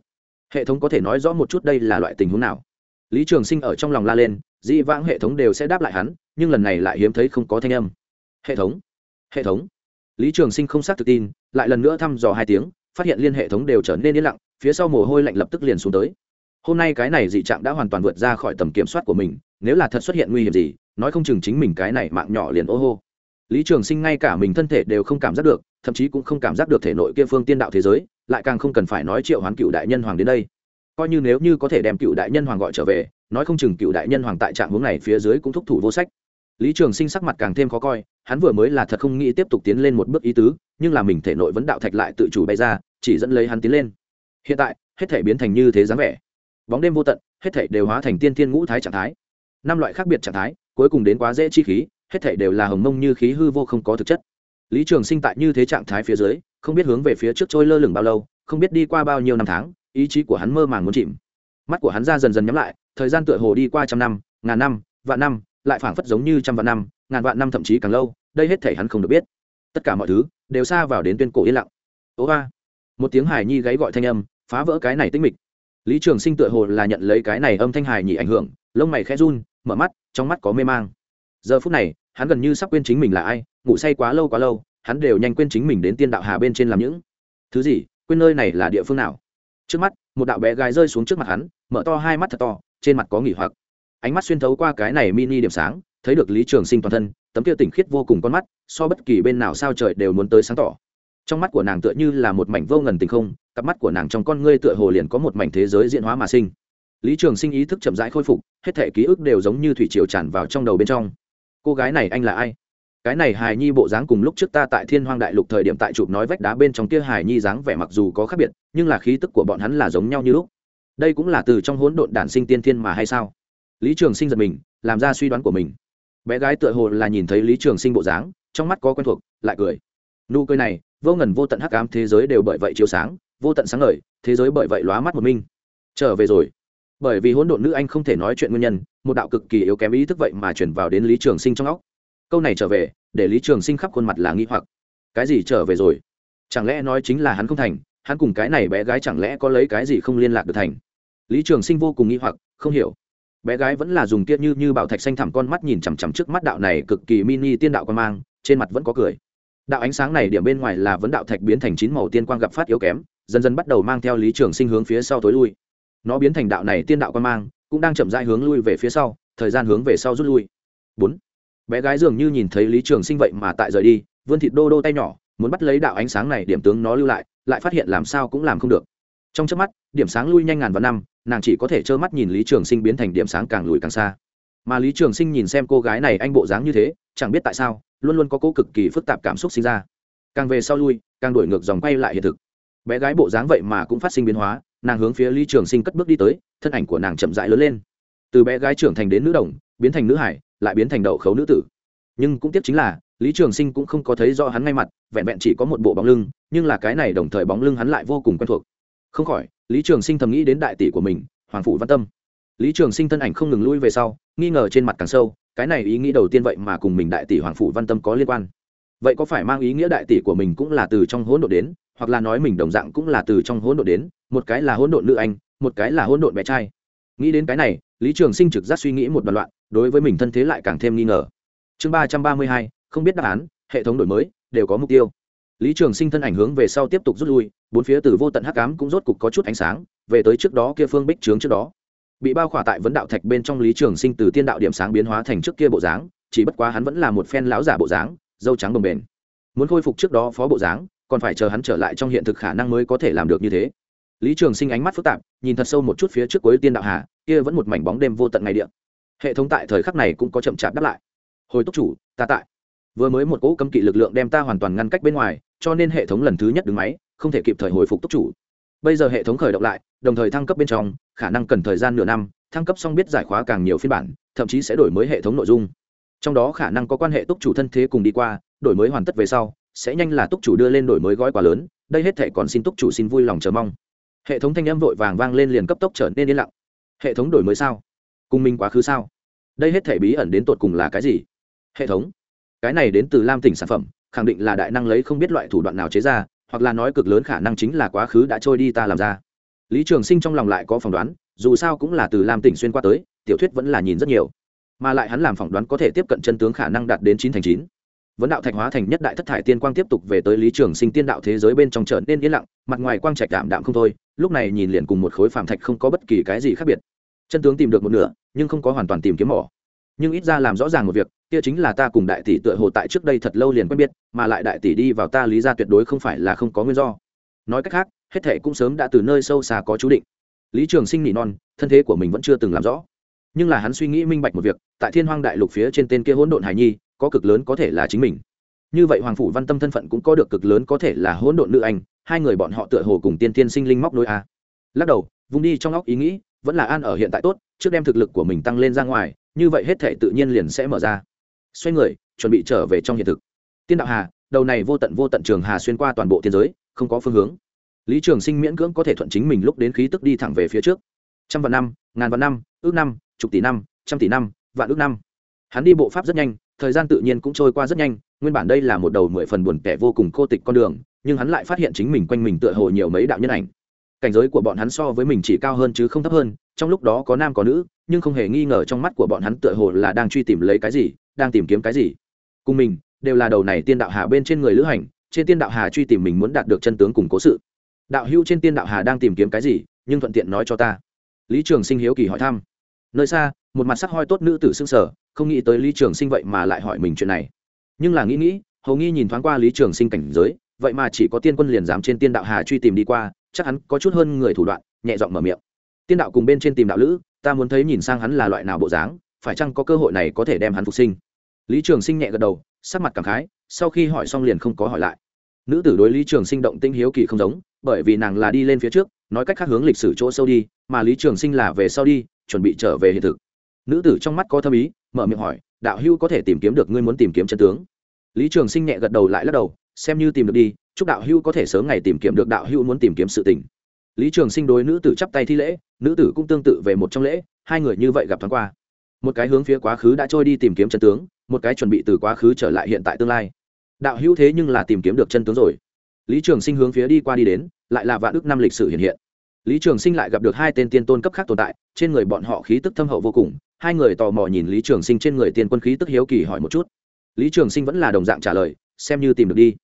Hệ thống có thể nói rõ một chút đây là loại tình huống nào? Lý trường sinh ở trong lòng la lên, dĩ vãng hệ thống đều sẽ đáp lại hắn, nhưng lần này lại hiếm thấy không có thanh âm. Hệ thống? Hệ thống? Lý trường sinh không xác thực tin, lại lần nữa thăm dò hai tiếng, phát hiện liên hệ thống đều trở nên yên lặng, phía sau mồ hôi lạnh lập tức liền xuống tới. Hôm nay cái này dị trạng đã hoàn toàn vượt ra khỏi tầm kiểm soát của mình, nếu là thật xuất hiện nguy hiểm gì, nói không chừng chính mình cái này mạng nhỏ liền ô hô lý trường sinh ngay cả mình thân thể đều không cảm giác được, thậm chí cũng không cảm giác được thể nội kia phương tiên đạo thế giới, lại càng không cần phải nói triệu hoán cựu đại nhân hoàng đến đây. Coi như nếu như có thể đem cựu đại nhân hoàng gọi trở về, nói không chừng cựu đại nhân hoàng tại trạng hướng này phía dưới cũng thúc thủ vô sách. Lý trường sinh sắc mặt càng thêm khó coi, hắn vừa mới là thật không nghĩ tiếp tục tiến lên một bước ý tứ, nhưng là mình thể nội vẫn đạo thạch lại tự chủ bay ra, chỉ dẫn lấy hắn tiến lên. Hiện tại, hết thể biến thành như thế dáng vẻ. Bóng đêm vô tận, hết thể đều hóa thành tiên thiên ngũ thái trạng thái. Năm loại khác biệt trạng thái, cuối cùng đến quá dễ chi khí hết thể đều là hồng mông như khí hư vô không có thực chất. Lý trường sinh tại như thế trạng thái phía dưới, không biết hướng về phía trước trôi lơ lửng bao lâu, không biết đi qua bao nhiêu năm tháng, ý chí của hắn mơ màng muốn chìm. Mắt của hắn ra dần dần nhắm lại, thời gian tựa hồ đi qua trăm năm, ngàn năm, vạn năm, lại phảng phất giống như trăm vạn năm, ngàn vạn năm thậm chí càng lâu, đây hết thể hắn không được biết. Tất cả mọi thứ đều xa vào đến tuyên cổ yên lặng. Ố ba. Một tiếng hài nhi gáy gọi thanh âm, phá vỡ cái này tĩnh mịch. Lý trường sinh tựa hồ là nhận lấy cái này âm thanh hài nhị ảnh hưởng, lông mày khẽ run, mở mắt, trong mắt có mê mang. Giờ phút này hắn gần như sắp quên chính mình là ai, ngủ say quá lâu quá lâu, hắn đều nhanh quên chính mình đến tiên đạo hà bên trên làm những thứ gì, quên nơi này là địa phương nào. Trước mắt, một đạo bé gái rơi xuống trước mặt hắn, mở to hai mắt thật to, trên mặt có nghỉ hoặc. Ánh mắt xuyên thấu qua cái này mini điểm sáng, thấy được lý trường sinh toàn thân, tấm kia tỉnh khiết vô cùng con mắt, so bất kỳ bên nào sao trời đều muốn tới sáng tỏ. Trong mắt của nàng tựa như là một mảnh vô ngần tình không, cặp mắt của nàng trong con ngươi tựa hồ liền có một mảnh thế giới diễn hóa mà sinh. Lý trường sinh ý thức chậm rãi khôi phục, hết thể ký ức đều giống như thủy triều tràn vào trong đầu bên trong cô gái này anh là ai? Cái này hài nhi bộ dáng cùng lúc trước ta tại thiên hoang đại lục thời điểm tại chụp nói vách đá bên trong kia hài nhi dáng vẻ mặc dù có khác biệt, nhưng là khí tức của bọn hắn là giống nhau như lúc. Đây cũng là từ trong hỗn độn đản sinh tiên thiên mà hay sao? Lý trường sinh giật mình, làm ra suy đoán của mình. Bé gái tựa hồ là nhìn thấy lý trường sinh bộ dáng, trong mắt có quen thuộc, lại cười. Nụ cười này, vô ngần vô tận hắc ám thế giới đều bởi vậy chiếu sáng, vô tận sáng ngời, thế giới bởi vậy lóa mắt một minh trở về rồi bởi vì hỗn độn nữ anh không thể nói chuyện nguyên nhân, một đạo cực kỳ yếu kém ý thức vậy mà chuyển vào đến lý trường sinh trong óc. Câu này trở về, để lý trường sinh khắp khuôn mặt là nghi hoặc. Cái gì trở về rồi? Chẳng lẽ nói chính là hắn không thành, hắn cùng cái này bé gái chẳng lẽ có lấy cái gì không liên lạc được thành? Lý trường sinh vô cùng nghi hoặc, không hiểu. Bé gái vẫn là dùng tiết như như bảo thạch xanh thẳm con mắt nhìn chằm chằm trước mắt đạo này cực kỳ mini tiên đạo quan mang, trên mặt vẫn có cười. Đạo ánh sáng này điểm bên ngoài là vấn đạo thạch biến thành chín màu tiên quang gặp phát yếu kém, dần dần bắt đầu mang theo lý trường sinh hướng phía sau tối lui nó biến thành đạo này tiên đạo quan mang, cũng đang chậm rãi hướng lui về phía sau, thời gian hướng về sau rút lui. Bốn. Bé gái dường như nhìn thấy lý trường sinh vậy mà tại rời đi, vươn thịt đô đô tay nhỏ, muốn bắt lấy đạo ánh sáng này điểm tướng nó lưu lại lại phát hiện làm sao cũng làm không được. Trong chớp mắt, điểm sáng lui nhanh ngàn vào năm, nàng chỉ có thể trơ mắt nhìn lý trường sinh biến thành điểm sáng càng lùi càng xa. Mà lý trường sinh nhìn xem cô gái này anh bộ dáng như thế, chẳng biết tại sao, luôn luôn có cô cực kỳ phức tạp cảm xúc sinh ra. Càng về sau lui, càng đổi ngược dòng quay lại hiện thực bé gái bộ dáng vậy mà cũng phát sinh biến hóa, nàng hướng phía lý trường sinh cất bước đi tới, thân ảnh của nàng chậm rãi lớn lên. Từ bé gái trưởng thành đến nữ đồng, biến thành nữ hải, lại biến thành đậu khấu nữ tử. Nhưng cũng tiếc chính là, lý trường sinh cũng không có thấy do hắn ngay mặt, vẹn vẹn chỉ có một bộ bóng lưng, nhưng là cái này đồng thời bóng lưng hắn lại vô cùng quen thuộc. Không khỏi, lý trường sinh thầm nghĩ đến đại tỷ của mình, hoàng phủ văn tâm. Lý trường sinh thân ảnh không ngừng lui về sau, nghi ngờ trên mặt càng sâu, cái này ý nghĩ đầu tiên vậy mà cùng mình đại tỷ hoàng phủ văn tâm có liên quan. Vậy có phải mang ý nghĩa đại tỷ của mình cũng là từ trong hỗn độ đến hoặc là nói mình đồng dạng cũng là từ trong hỗn độn đến, một cái là hỗn độn nữ anh, một cái là hỗn độn bé trai. Nghĩ đến cái này, lý trường sinh trực giác suy nghĩ một đoạn loạn, đối với mình thân thế lại càng thêm nghi ngờ. Chương ba trăm ba mươi hai, không biết đáp án, hệ thống đổi mới, đều có mục tiêu. Lý trường sinh thân ảnh hướng về sau tiếp tục rút lui, bốn phía từ vô tận hắc ám cũng rốt cục có chút ánh sáng, về tới trước đó kia phương bích trướng trước đó. Bị bao khỏa tại vấn đạo thạch bên trong lý trường sinh từ tiên đạo điểm sáng biến hóa thành trước kia bộ dáng, chỉ bất quá hắn vẫn là một phen lão giả bộ dáng, dâu trắng đồng bền muốn khôi phục trước đó phó bộ dáng còn phải chờ hắn trở lại trong hiện thực khả năng mới có thể làm được như thế. Lý trường sinh ánh mắt phức tạp, nhìn thật sâu một chút phía trước cuối tiên đạo hà, kia vẫn một mảnh bóng đêm vô tận ngày điện. Hệ thống tại thời khắc này cũng có chậm chạp đáp lại. Hồi tốc chủ, ta tại. Vừa mới một cỗ cấm kỵ lực lượng đem ta hoàn toàn ngăn cách bên ngoài, cho nên hệ thống lần thứ nhất đứng máy, không thể kịp thời hồi phục tốc chủ. Bây giờ hệ thống khởi động lại, đồng thời thăng cấp bên trong, khả năng cần thời gian nửa năm, thăng cấp xong biết giải khóa càng nhiều phiên bản, thậm chí sẽ đổi mới hệ thống nội dung. Trong đó khả năng có quan hệ túc chủ thân thế cùng đi qua, đổi mới hoàn tất về sau sẽ nhanh là túc chủ đưa lên đổi mới gói quà lớn, đây hết thể còn xin túc chủ xin vui lòng chờ mong. Hệ thống thanh âm vội vàng vang lên liền cấp tốc trở nên yên lặng. Hệ thống đổi mới sao? Cùng Minh quá khứ sao? Đây hết thể bí ẩn đến tột cùng là cái gì? Hệ thống, cái này đến từ lam tỉnh sản phẩm, khẳng định là đại năng lấy không biết loại thủ đoạn nào chế ra, hoặc là nói cực lớn khả năng chính là quá khứ đã trôi đi ta làm ra. Lý trường sinh trong lòng lại có phỏng đoán, dù sao cũng là từ lam tỉnh xuyên qua tới, tiểu thuyết vẫn là nhìn rất nhiều. Mà lại hắn làm phỏng đoán có thể tiếp cận chân tướng khả năng đạt đến chín thành chín vấn đạo thạch hóa thành nhất đại thất thải tiên quang tiếp tục về tới lý trường sinh tiên đạo thế giới bên trong trở nên yên lặng, mặt ngoài quang trạch đạm đạm không thôi, lúc này nhìn liền cùng một khối phàm thạch không có bất kỳ cái gì khác biệt. Chân tướng tìm được một nửa, nhưng không có hoàn toàn tìm kiếm mỏ. Nhưng ít ra làm rõ ràng một việc, kia chính là ta cùng đại tỷ tựa hồ tại trước đây thật lâu liền quen biết, mà lại đại tỷ đi vào ta lý ra tuyệt đối không phải là không có nguyên do. Nói cách khác, hết thệ cũng sớm đã từ nơi sâu xa có chú định. Lý trường sinh nỉ non, thân thế của mình vẫn chưa từng làm rõ. Nhưng là hắn suy nghĩ minh bạch một việc, tại thiên hoang đại lục phía trên tên kia hỗn độn hải nhi có cực lớn có thể là chính mình. Như vậy hoàng phủ văn tâm thân phận cũng có được cực lớn có thể là hỗn độn nữ anh, hai người bọn họ tựa hồ cùng tiên tiên sinh linh móc nối a. Lắc đầu, vung đi trong óc ý nghĩ, vẫn là an ở hiện tại tốt, trước đem thực lực của mình tăng lên ra ngoài, như vậy hết thể tự nhiên liền sẽ mở ra. Xoay người, chuẩn bị trở về trong hiện thực. Tiên đạo hà, đầu này vô tận vô tận trường hà xuyên qua toàn bộ thiên giới, không có phương hướng. Lý trường sinh miễn cưỡng có thể thuận chính mình lúc đến khí tức đi thẳng về phía trước. Trăm vạn năm, ngàn vạn năm, ước năm, chục tỷ năm, trăm tỷ năm, vạn ước năm. Hắn đi bộ pháp rất nhanh thời gian tự nhiên cũng trôi qua rất nhanh, nguyên bản đây là một đầu mười phần buồn tẻ vô cùng cô tịch con đường, nhưng hắn lại phát hiện chính mình quanh mình tựa hồ nhiều mấy đạo nhân ảnh. Cảnh giới của bọn hắn so với mình chỉ cao hơn chứ không thấp hơn, trong lúc đó có nam có nữ, nhưng không hề nghi ngờ trong mắt của bọn hắn tựa hồ là đang truy tìm lấy cái gì, đang tìm kiếm cái gì. Cùng mình, đều là đầu này tiên đạo hà bên trên người lữ hành, trên tiên đạo hà truy tìm mình muốn đạt được chân tướng cùng cố sự. Đạo hữu trên tiên đạo hà đang tìm kiếm cái gì, nhưng thuận tiện nói cho ta. Lý trường sinh hiếu kỳ hỏi thăm. Nơi xa, một mặt sắc hoi tốt nữ tử xương sở không nghĩ tới lý trường sinh vậy mà lại hỏi mình chuyện này. Nhưng là nghĩ nghĩ, hầu nghi nhìn thoáng qua lý trường sinh cảnh giới, vậy mà chỉ có tiên quân liền dám trên tiên đạo hà truy tìm đi qua, chắc hắn có chút hơn người thủ đoạn, nhẹ giọng mở miệng. Tiên đạo cùng bên trên tìm đạo lữ, ta muốn thấy nhìn sang hắn là loại nào bộ dáng, phải chăng có cơ hội này có thể đem hắn phục sinh? Lý trường sinh nhẹ gật đầu, sắc mặt cảm khái, sau khi hỏi xong liền không có hỏi lại. Nữ tử đối lý trường sinh động tinh hiếu kỳ không giống, bởi vì nàng là đi lên phía trước, nói cách khác hướng lịch sử chỗ sâu đi, mà lý trường sinh là về sau đi, chuẩn bị trở về hiện thực nữ tử trong mắt có thâm ý, mở miệng hỏi, đạo hữu có thể tìm kiếm được ngươi muốn tìm kiếm chân tướng? Lý trường sinh nhẹ gật đầu lại lắc đầu, xem như tìm được đi, chúc đạo hữu có thể sớm ngày tìm kiếm được đạo hữu muốn tìm kiếm sự tình. Lý trường sinh đối nữ tử chắp tay thi lễ, nữ tử cũng tương tự về một trong lễ, hai người như vậy gặp thoáng qua. Một cái hướng phía quá khứ đã trôi đi tìm kiếm chân tướng, một cái chuẩn bị từ quá khứ trở lại hiện tại tương lai. Đạo hữu thế nhưng là tìm kiếm được chân tướng rồi. Lý trường sinh hướng phía đi qua đi đến, lại là vạn ước năm lịch sử hiện hiện lý trường sinh lại gặp được hai tên tiên tôn cấp khác tồn tại, trên người bọn họ khí tức thâm hậu vô cùng, hai người tò mò nhìn lý trường sinh trên người tiên quân khí tức hiếu kỳ hỏi một chút. Lý trường sinh vẫn là đồng dạng trả lời, xem như tìm được đi.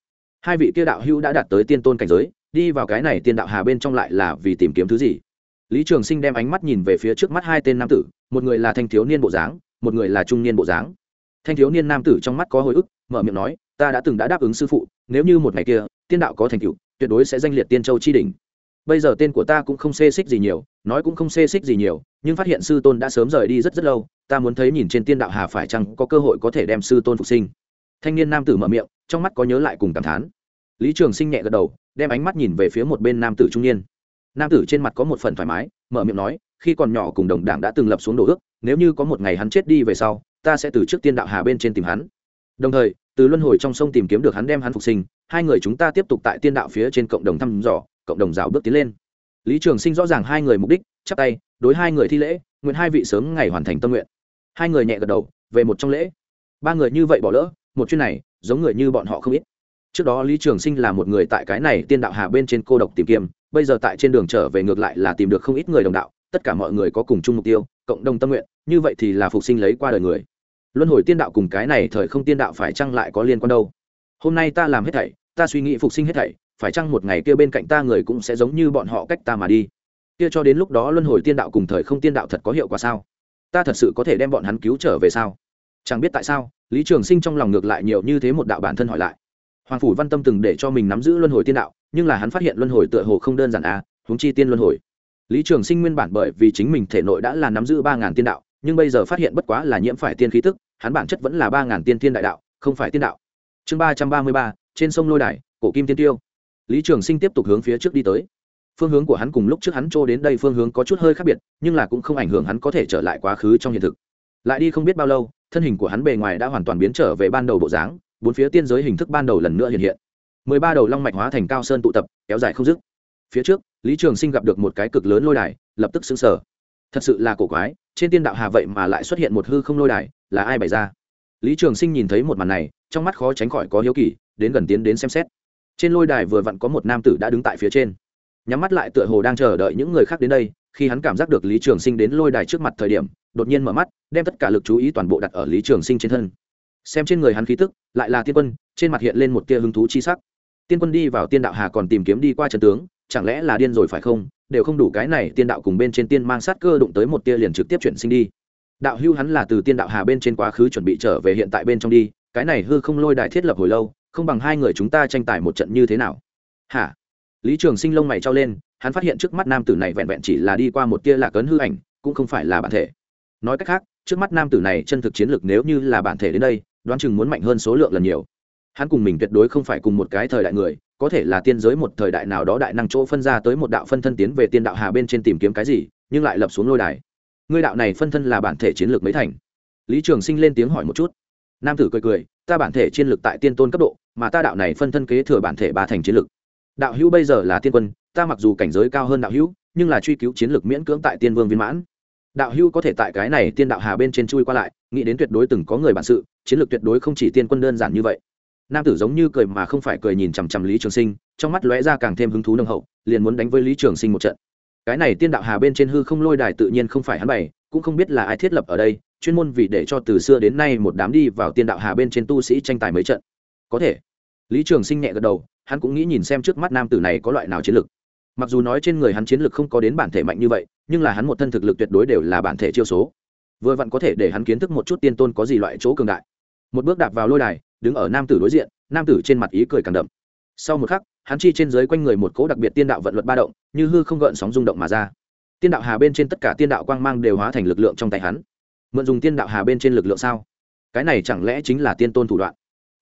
Hai vị kia đạo hữu đã đạt tới tiên tôn cảnh giới, đi vào cái này tiên đạo hà bên trong lại là vì tìm kiếm thứ gì? Lý trường sinh đem ánh mắt nhìn về phía trước mắt hai tên nam tử, một người là thanh thiếu niên bộ dáng, một người là trung niên bộ dáng. Thanh thiếu niên nam tử trong mắt có hồi ức, mở miệng nói, ta đã từng đã đáp ứng sư phụ, nếu như một ngày kia, tiên đạo có thành tựu, tuyệt đối sẽ danh liệt tiên châu chi đỉnh bây giờ tên của ta cũng không xê xích gì nhiều, nói cũng không xê xích gì nhiều, nhưng phát hiện sư tôn đã sớm rời đi rất rất lâu, ta muốn thấy nhìn trên tiên đạo hà phải chăng có cơ hội có thể đem sư tôn phục sinh. Thanh niên nam tử mở miệng, trong mắt có nhớ lại cùng cảm thán. Lý trường sinh nhẹ gật đầu, đem ánh mắt nhìn về phía một bên nam tử trung niên. Nam tử trên mặt có một phần thoải mái, mở miệng nói, khi còn nhỏ cùng đồng đảng đã từng lập xuống đồ ước, nếu như có một ngày hắn chết đi về sau, ta sẽ từ trước tiên đạo hà bên trên tìm hắn. Đồng thời, từ luân hồi trong sông tìm kiếm được hắn đem hắn phục sinh, hai người chúng ta tiếp tục tại tiên đạo phía trên cộng đồng thăm dò cộng đồng rào bước tiến lên. Lý trường sinh rõ ràng hai người mục đích, chắp tay, đối hai người thi lễ, nguyện hai vị sớm ngày hoàn thành tâm nguyện. Hai người nhẹ gật đầu, về một trong lễ. Ba người như vậy bỏ lỡ, một chuyện này, giống người như bọn họ không ít. Trước đó lý trường sinh là một người tại cái này tiên đạo hà bên trên cô độc tìm kiếm, bây giờ tại trên đường trở về ngược lại là tìm được không ít người đồng đạo, tất cả mọi người có cùng chung mục tiêu, cộng đồng tâm nguyện, như vậy thì là phục sinh lấy qua đời người. Luân hồi tiên đạo cùng cái này thời không tiên đạo phải chăng lại có liên quan đâu? Hôm nay ta làm hết thảy, ta suy nghĩ phục sinh hết thảy phải chăng một ngày kia bên cạnh ta người cũng sẽ giống như bọn họ cách ta mà đi? Kia cho đến lúc đó luân hồi tiên đạo cùng thời không tiên đạo thật có hiệu quả sao? Ta thật sự có thể đem bọn hắn cứu trở về sao? Chẳng biết tại sao, lý trường sinh trong lòng ngược lại nhiều như thế một đạo bản thân hỏi lại. Hoàng phủ văn tâm từng để cho mình nắm giữ luân hồi tiên đạo, nhưng là hắn phát hiện luân hồi tựa hồ không đơn giản à huống chi tiên luân hồi. Lý trường sinh nguyên bản bởi vì chính mình thể nội đã là nắm giữ ba ngàn tiên đạo, nhưng bây giờ phát hiện bất quá là nhiễm phải tiên khí tức, hắn bản chất vẫn là ba ngàn tiên thiên đại đạo, không phải tiên đạo. Chương ba trăm ba mươi ba, trên sông lôi đài, cổ kim tiên tiêu lý trường sinh tiếp tục hướng phía trước đi tới. Phương hướng của hắn cùng lúc trước hắn trô đến đây phương hướng có chút hơi khác biệt, nhưng là cũng không ảnh hưởng hắn có thể trở lại quá khứ trong hiện thực. Lại đi không biết bao lâu, thân hình của hắn bề ngoài đã hoàn toàn biến trở về ban đầu bộ dáng, bốn phía tiên giới hình thức ban đầu lần nữa hiện hiện. Mười ba đầu long mạch hóa thành cao sơn tụ tập, kéo dài không dứt. Phía trước, lý trường sinh gặp được một cái cực lớn lôi đài, lập tức xứng sở thật sự là cổ quái, trên tiên đạo hà vậy mà lại xuất hiện một hư không lôi đài, là ai bày ra? Lý trường sinh nhìn thấy một màn này, trong mắt khó tránh khỏi có hiếu kỳ, đến gần tiến đến xem xét trên lôi đài vừa vặn có một nam tử đã đứng tại phía trên. Nhắm mắt lại tựa hồ đang chờ đợi những người khác đến đây, khi hắn cảm giác được lý trường sinh đến lôi đài trước mặt thời điểm, đột nhiên mở mắt, đem tất cả lực chú ý toàn bộ đặt ở lý trường sinh trên thân. Xem trên người hắn khí tức, lại là tiên quân, trên mặt hiện lên một tia hứng thú chi sắc. Tiên quân đi vào tiên đạo hà còn tìm kiếm đi qua Trần tướng, chẳng lẽ là điên rồi phải không? Đều không đủ cái này, tiên đạo cùng bên trên tiên mang sát cơ đụng tới một tia liền trực tiếp chuyển sinh đi. Đạo hưu hắn là từ tiên đạo hà bên trên quá khứ chuẩn bị trở về hiện tại bên trong đi, cái này hư không lôi đài thiết lập hồi lâu không bằng hai người chúng ta tranh tài một trận như thế nào? Hả? Lý trường sinh lông mày trao lên, hắn phát hiện trước mắt nam tử này vẹn vẹn chỉ là đi qua một tia lạc ấn hư ảnh, cũng không phải là bản thể. Nói cách khác, trước mắt nam tử này chân thực chiến lược nếu như là bản thể đến đây, đoán chừng muốn mạnh hơn số lượng lần nhiều. Hắn cùng mình tuyệt đối không phải cùng một cái thời đại người, có thể là tiên giới một thời đại nào đó đại năng chỗ phân ra tới một đạo phân thân tiến về tiên đạo hà bên trên tìm kiếm cái gì, nhưng lại lập xuống lôi đài. Ngươi đạo này phân thân là bản thể chiến lược mấy thành? Lý trường sinh lên tiếng hỏi một chút. Nam tử cười cười ta bản thể chiến lược tại tiên tôn cấp độ, mà ta đạo này phân thân kế thừa bản thể ba thành chiến lược. Đạo hữu bây giờ là tiên quân, ta mặc dù cảnh giới cao hơn đạo hữu, nhưng là truy cứu chiến lược miễn cưỡng tại tiên vương viên mãn. Đạo hữu có thể tại cái này tiên đạo hà bên trên chui qua lại, nghĩ đến tuyệt đối từng có người bản sự, chiến lược tuyệt đối không chỉ tiên quân đơn giản như vậy. Nam tử giống như cười mà không phải cười nhìn chằm chằm lý trường sinh, trong mắt lóe ra càng thêm hứng thú nồng hậu, liền muốn đánh với lý trường sinh một trận. Cái này tiên đạo hà bên trên hư không lôi đài tự nhiên không phải hắn bày, cũng không biết là ai thiết lập ở đây chuyên môn vì để cho từ xưa đến nay một đám đi vào tiên đạo hà bên trên tu sĩ tranh tài mấy trận. Có thể. Lý trường sinh nhẹ gật đầu, hắn cũng nghĩ nhìn xem trước mắt nam tử này có loại nào chiến lực mặc dù nói trên người hắn chiến lực không có đến bản thể mạnh như vậy, nhưng là hắn một thân thực lực tuyệt đối đều là bản thể chiêu số. Vừa vặn có thể để hắn kiến thức một chút tiên tôn có gì loại chỗ cường đại. Một bước đạp vào lôi đài, đứng ở nam tử đối diện, nam tử trên mặt ý cười càng đậm. Sau một khắc, hắn chi trên dưới quanh người một cỗ đặc biệt tiên đạo vận luật ba động, như hư không gợn sóng rung động mà ra. Tiên đạo hà bên trên tất cả tiên đạo quang mang đều hóa thành lực lượng trong tay hắn mượn dùng tiên đạo hà bên trên lực lượng sao? Cái này chẳng lẽ chính là tiên tôn thủ đoạn?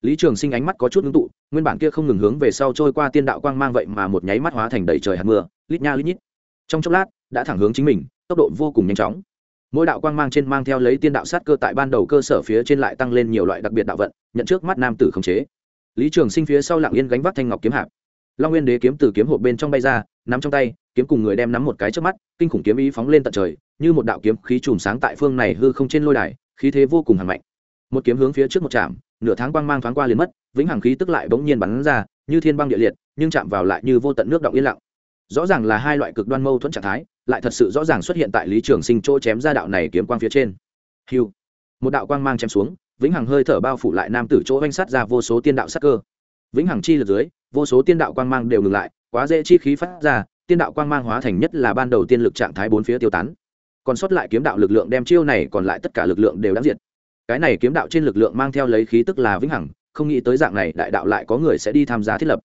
Lý trường sinh ánh mắt có chút ngưng tụ, nguyên bản kia không ngừng hướng về sau trôi qua tiên đạo quang mang vậy mà một nháy mắt hóa thành đầy trời hạt mưa, lít nha lít nhít. Trong chốc lát, đã thẳng hướng chính mình, tốc độ vô cùng nhanh chóng. Mỗi đạo quang mang trên mang theo lấy tiên đạo sát cơ tại ban đầu cơ sở phía trên lại tăng lên nhiều loại đặc biệt đạo vận, nhận trước mắt nam tử khống chế. Lý trường sinh phía sau lạng yên gánh vác thanh ngọc kiếm hạp. Long nguyên đế kiếm từ kiếm hộp bên trong bay ra nắm trong tay, kiếm cùng người đem nắm một cái trước mắt, kinh khủng kiếm ý phóng lên tận trời, như một đạo kiếm khí chùm sáng tại phương này hư không trên lôi đài, khí thế vô cùng hẳn mạnh. Một kiếm hướng phía trước một chạm, nửa tháng quang mang thoáng qua liền mất, vĩnh hằng khí tức lại bỗng nhiên bắn ra, như thiên băng địa liệt, nhưng chạm vào lại như vô tận nước động yên lặng. Rõ ràng là hai loại cực đoan mâu thuẫn trạng thái, lại thật sự rõ ràng xuất hiện tại lý trường sinh chỗ chém ra đạo này kiếm quang phía trên. Hiu một đạo quang mang chém xuống, vĩnh hằng hơi thở bao phủ lại nam tử chỗ oanh sát ra vô số tiên đạo sắc cơ. Vĩnh hằng chi lượt dưới, vô số tiên đạo quang mang đều ngừng lại quá dễ chi khí phát ra, tiên đạo quang mang hóa thành nhất là ban đầu tiên lực trạng thái bốn phía tiêu tán. Còn sót lại kiếm đạo lực lượng đem chiêu này còn lại tất cả lực lượng đều đã diệt. Cái này kiếm đạo trên lực lượng mang theo lấy khí tức là vĩnh hằng, không nghĩ tới dạng này đại đạo lại có người sẽ đi tham gia thiết lập.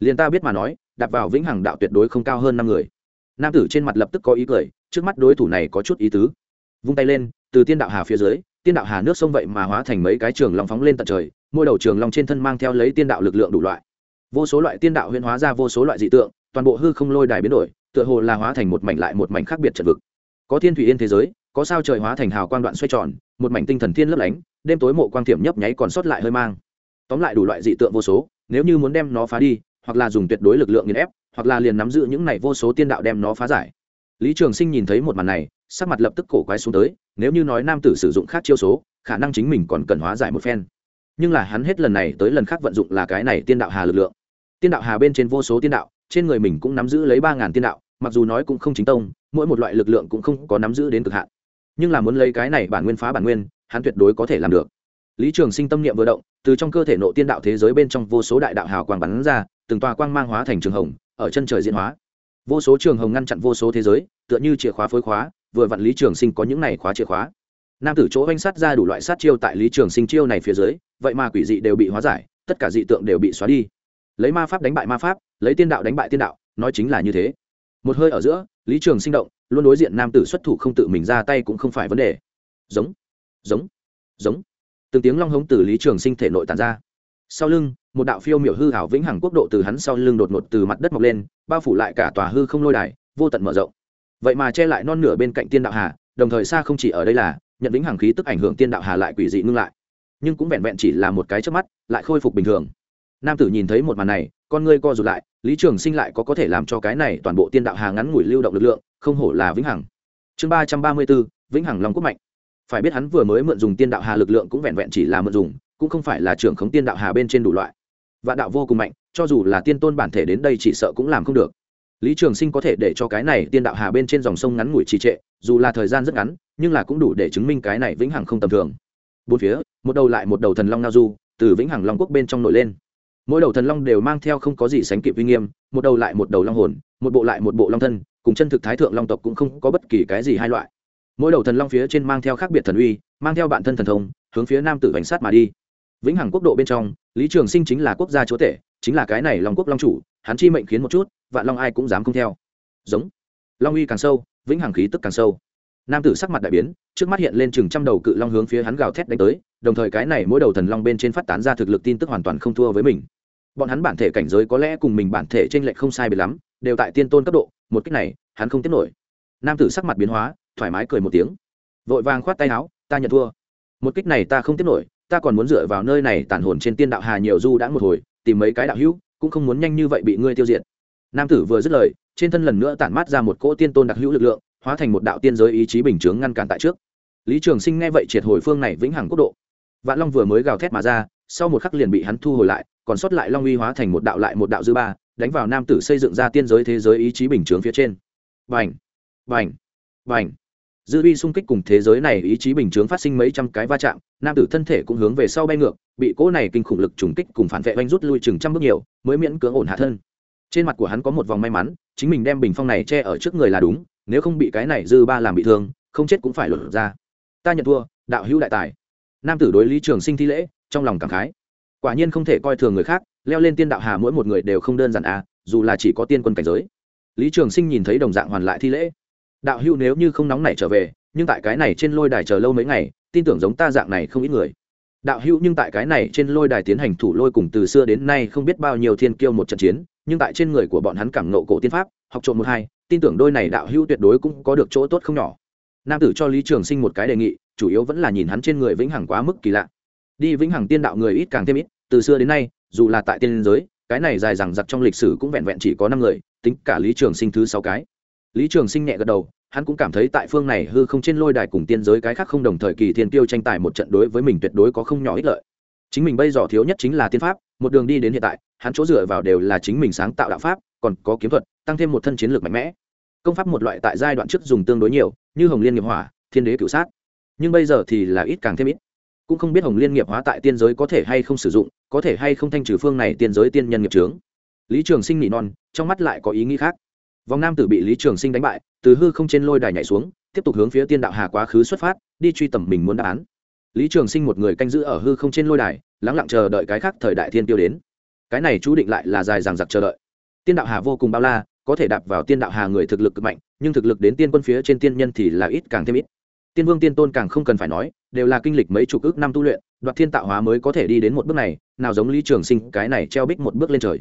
Liền ta biết mà nói, đặt vào vĩnh hằng đạo tuyệt đối không cao hơn năm người. Nam tử trên mặt lập tức có ý cười, trước mắt đối thủ này có chút ý tứ. Vung tay lên, từ tiên đạo hà phía dưới, tiên đạo hà nước sông vậy mà hóa thành mấy cái trường long phóng lên tận trời, mỗi đầu trường long trên thân mang theo lấy tiên đạo lực lượng đủ loại vô số loại tiên đạo huyễn hóa ra vô số loại dị tượng, toàn bộ hư không lôi đài biến đổi, tựa hồ là hóa thành một mảnh lại một mảnh khác biệt trật vực. Có thiên thủy yên thế giới, có sao trời hóa thành hào quang đoạn xoay tròn, một mảnh tinh thần thiên lấp lánh, đêm tối mộ quang thiểm nhấp nháy còn sót lại hơi mang. Tóm lại đủ loại dị tượng vô số, nếu như muốn đem nó phá đi, hoặc là dùng tuyệt đối lực lượng nghiền ép, hoặc là liền nắm giữ những này vô số tiên đạo đem nó phá giải. Lý trường sinh nhìn thấy một màn này, sắc mặt lập tức cổ quái xuống tới, nếu như nói nam tử sử dụng khác chiêu số, khả năng chính mình còn cần hóa giải một phen. Nhưng là hắn hết lần này tới lần khác vận dụng là cái này tiên đạo hà lực lượng tiên đạo hà bên trên vô số tiên đạo, trên người mình cũng nắm giữ lấy ba ngàn tiên đạo, mặc dù nói cũng không chính tông, mỗi một loại lực lượng cũng không có nắm giữ đến cực hạn. Nhưng là muốn lấy cái này bản nguyên phá bản nguyên, hắn tuyệt đối có thể làm được. Lý trường sinh tâm niệm vừa động, từ trong cơ thể nộ tiên đạo thế giới bên trong vô số đại đạo hào quang bắn ra, từng tòa quang mang hóa thành trường hồng, ở chân trời diễn hóa. Vô số trường hồng ngăn chặn vô số thế giới, tựa như chìa khóa phối khóa, vừa vặn lý trường sinh có những này khóa chìa khóa. Nam tử chỗ oanh sát ra đủ loại sát chiêu tại lý trường sinh chiêu này phía dưới, vậy mà quỷ dị đều bị hóa giải, tất cả dị tượng đều bị xóa đi lấy ma pháp đánh bại ma pháp, lấy tiên đạo đánh bại tiên đạo, nói chính là như thế. Một hơi ở giữa, lý trường sinh động, luôn đối diện nam tử xuất thủ không tự mình ra tay cũng không phải vấn đề. Giống giống giống. Từng tiếng long hống từ lý trường sinh thể nội tàn ra. Sau lưng, một đạo phiêu miểu hư hảo vĩnh hằng quốc độ từ hắn sau lưng đột ngột từ mặt đất mọc lên, bao phủ lại cả tòa hư không lôi đài, vô tận mở rộng. Vậy mà che lại non nửa bên cạnh tiên đạo hà, đồng thời xa không chỉ ở đây là, nhận vĩnh hằng khí tức ảnh hưởng tiên đạo hà lại quỷ dị ngưng lại. Nhưng cũng vẹn vẹn chỉ là một cái trước mắt, lại khôi phục bình thường nam tử nhìn thấy một màn này, con ngươi co rụt lại, lý trường sinh lại có có thể làm cho cái này toàn bộ tiên đạo hà ngắn ngủi lưu động lực lượng, không hổ là vĩnh hằng. Chương ba trăm ba mươi b ố vĩnh hằng long quốc mạnh. Phải biết hắn vừa mới mượn dùng tiên đạo hà lực lượng cũng vẹn vẹn chỉ là mượn dùng, cũng không phải là trưởng khống tiên đạo hà bên trên đủ loại. Vạn đạo vô cùng mạnh, cho dù là tiên tôn bản thể đến đây chỉ sợ cũng làm không được. Lý trường sinh có thể để cho cái này tiên đạo hà bên trên dòng sông ngắn ngủi trì trệ, dù là thời gian rất ngắn, nhưng là cũng đủ để chứng minh cái này vĩnh hằng không tầm thường. Bốn phía, một đầu lại một đầu thần long nao du, từ vĩnh hằng long quốc bên trong nổi lên mỗi đầu thần long đều mang theo không có gì sánh kịp uy nghiêm, một đầu lại một đầu long hồn, một bộ lại một bộ long thân, cùng chân thực thái thượng long tộc cũng không có bất kỳ cái gì hai loại. Mỗi đầu thần long phía trên mang theo khác biệt thần uy, mang theo bản thân thần thông, hướng phía nam tử bánh sát mà đi. Vĩnh hằng quốc độ bên trong, lý trường sinh chính là quốc gia chúa tể, chính là cái này long quốc long chủ, hắn chi mệnh khiến một chút, vạn long ai cũng dám không theo. Giống. Long uy càng sâu, vĩnh hằng khí tức càng sâu. Nam tử sắc mặt đại biến, trước mắt hiện lên chừng trăm đầu cự long hướng phía hắn gào thét đánh tới, đồng thời cái này mỗi đầu thần long bên trên phát tán ra thực lực tin tức hoàn toàn không thua với mình bọn hắn bản thể cảnh giới có lẽ cùng mình bản thể t r ê n lệch không sai biệt lắm, đều tại tiên tôn cấp độ, một cách này, hắn không tiếp nổi. Nam tử sắc mặt biến hóa, thoải mái cười một tiếng. Vội vàng khoát tay áo, ta nhận thua. Một kích này ta không tiếp nổi, ta còn muốn dựa vào nơi này tản hồn trên tiên đạo hà nhiều du đã một hồi, tìm mấy cái đạo hữu, cũng không muốn nhanh như vậy bị ngươi tiêu diệt. Nam tử vừa dứt lời, trên thân lần nữa tản mát ra một cỗ tiên tôn đặc hữu lực lượng, hóa thành một đạo tiên giới ý chí bình chướng ngăn cản tại trước. Lý trường sinh nghe vậy triệt hồi phương này vĩnh hằng quốc độ. Vạn long vừa mới gào thét mà ra sau một khắc liền bị hắn thu hồi lại, còn sót lại long uy hóa thành một đạo lại một đạo dư ba, đánh vào nam tử xây dựng ra tiên giới thế giới ý chí bình chướng phía trên. Vành vành vành dư uy xung kích cùng thế giới này ý chí bình chướng phát sinh mấy trăm cái va chạm, nam tử thân thể cũng hướng về sau bay ngược, bị cỗ này kinh khủng lực trùng kích cùng phản vệ oanh rút lui chừng trăm bước nhiều, mới miễn cưỡng ổn hạ thân. Trên mặt của hắn có một vòng may mắn, chính mình đem bình phong này che ở trước người là đúng, nếu không bị cái này dư ba làm bị thương, không chết cũng phải lột ra. Ta nhận thua, đạo hữu đại tài. Nam tử đối lý trường sinh thi lễ trong lòng cảm khái. Quả nhiên không thể coi thường người khác, leo lên tiên đạo hà mỗi một người đều không đơn giản à dù là chỉ có tiên quân cảnh giới. Lý trường sinh nhìn thấy đồng dạng hoàn lại thi lễ. Đạo hữu nếu như không nóng nảy trở về, nhưng tại cái này trên lôi đài chờ lâu mấy ngày, tin tưởng giống ta dạng này không ít người. Đạo hữu nhưng tại cái này trên lôi đài tiến hành thủ lôi cùng từ xưa đến nay không biết bao nhiêu thiên kiêu một trận chiến, nhưng tại trên người của bọn hắn cảm nộ cổ tiên pháp, học trộm một hai, tin tưởng đôi này đạo hữu tuyệt đối cũng có được chỗ tốt không nhỏ. Nam tử cho lý trường sinh một cái đề nghị, chủ yếu vẫn là nhìn hắn trên người vĩnh hằng quá mức kỳ lạ đi vĩnh hằng tiên đạo người ít càng thêm ít, từ xưa đến nay, dù là tại tiên giới, cái này dài dằng dặc trong lịch sử cũng vẹn vẹn chỉ có năm người, tính cả lý trường sinh thứ sáu cái. Lý trường sinh nhẹ gật đầu, hắn cũng cảm thấy tại phương này hư không trên lôi đài cùng tiên giới cái khác không đồng thời kỳ thiên tiêu tranh tài một trận đối với mình tuyệt đối có không nhỏ ích lợi. Chính mình bây giờ thiếu nhất chính là tiên pháp, một đường đi đến hiện tại, hắn chỗ dựa vào đều là chính mình sáng tạo đạo pháp, còn có kiếm thuật, tăng thêm một thân chiến lược mạnh mẽ. Công pháp một loại tại giai đoạn trước dùng tương đối nhiều, như hồng liên nghiệp hỏa, thiên đế Cựu sát. Nhưng bây giờ thì là ít càng thêm ít cũng không biết hồng liên nghiệp hóa tại tiên giới có thể hay không sử dụng, có thể hay không thanh trừ phương này tiên giới tiên nhân nghiệp trướng lý trường sinh nỉ non, trong mắt lại có ý nghĩ khác. Vòng nam tử bị lý trường sinh đánh bại, từ hư không trên lôi đài nhảy xuống, tiếp tục hướng phía tiên đạo hà quá khứ xuất phát, đi truy tầm mình muốn đáp án. Lý trường sinh một người canh giữ ở hư không trên lôi đài, lắng lặng chờ đợi cái khác thời đại thiên tiêu đến. Cái này chú định lại là dài dằng dặc chờ đợi. Tiên đạo hà vô cùng bao la, có thể đạp vào tiên đạo hà người thực lực cực mạnh, nhưng thực lực đến tiên quân phía trên tiên nhân thì là ít càng thêm ít tiên vương tiên tôn càng không cần phải nói, đều là kinh lịch mấy chục ước năm tu luyện, đoạt thiên tạo hóa mới có thể đi đến một bước này, nào giống lý trường sinh, cái này treo bích một bước lên trời.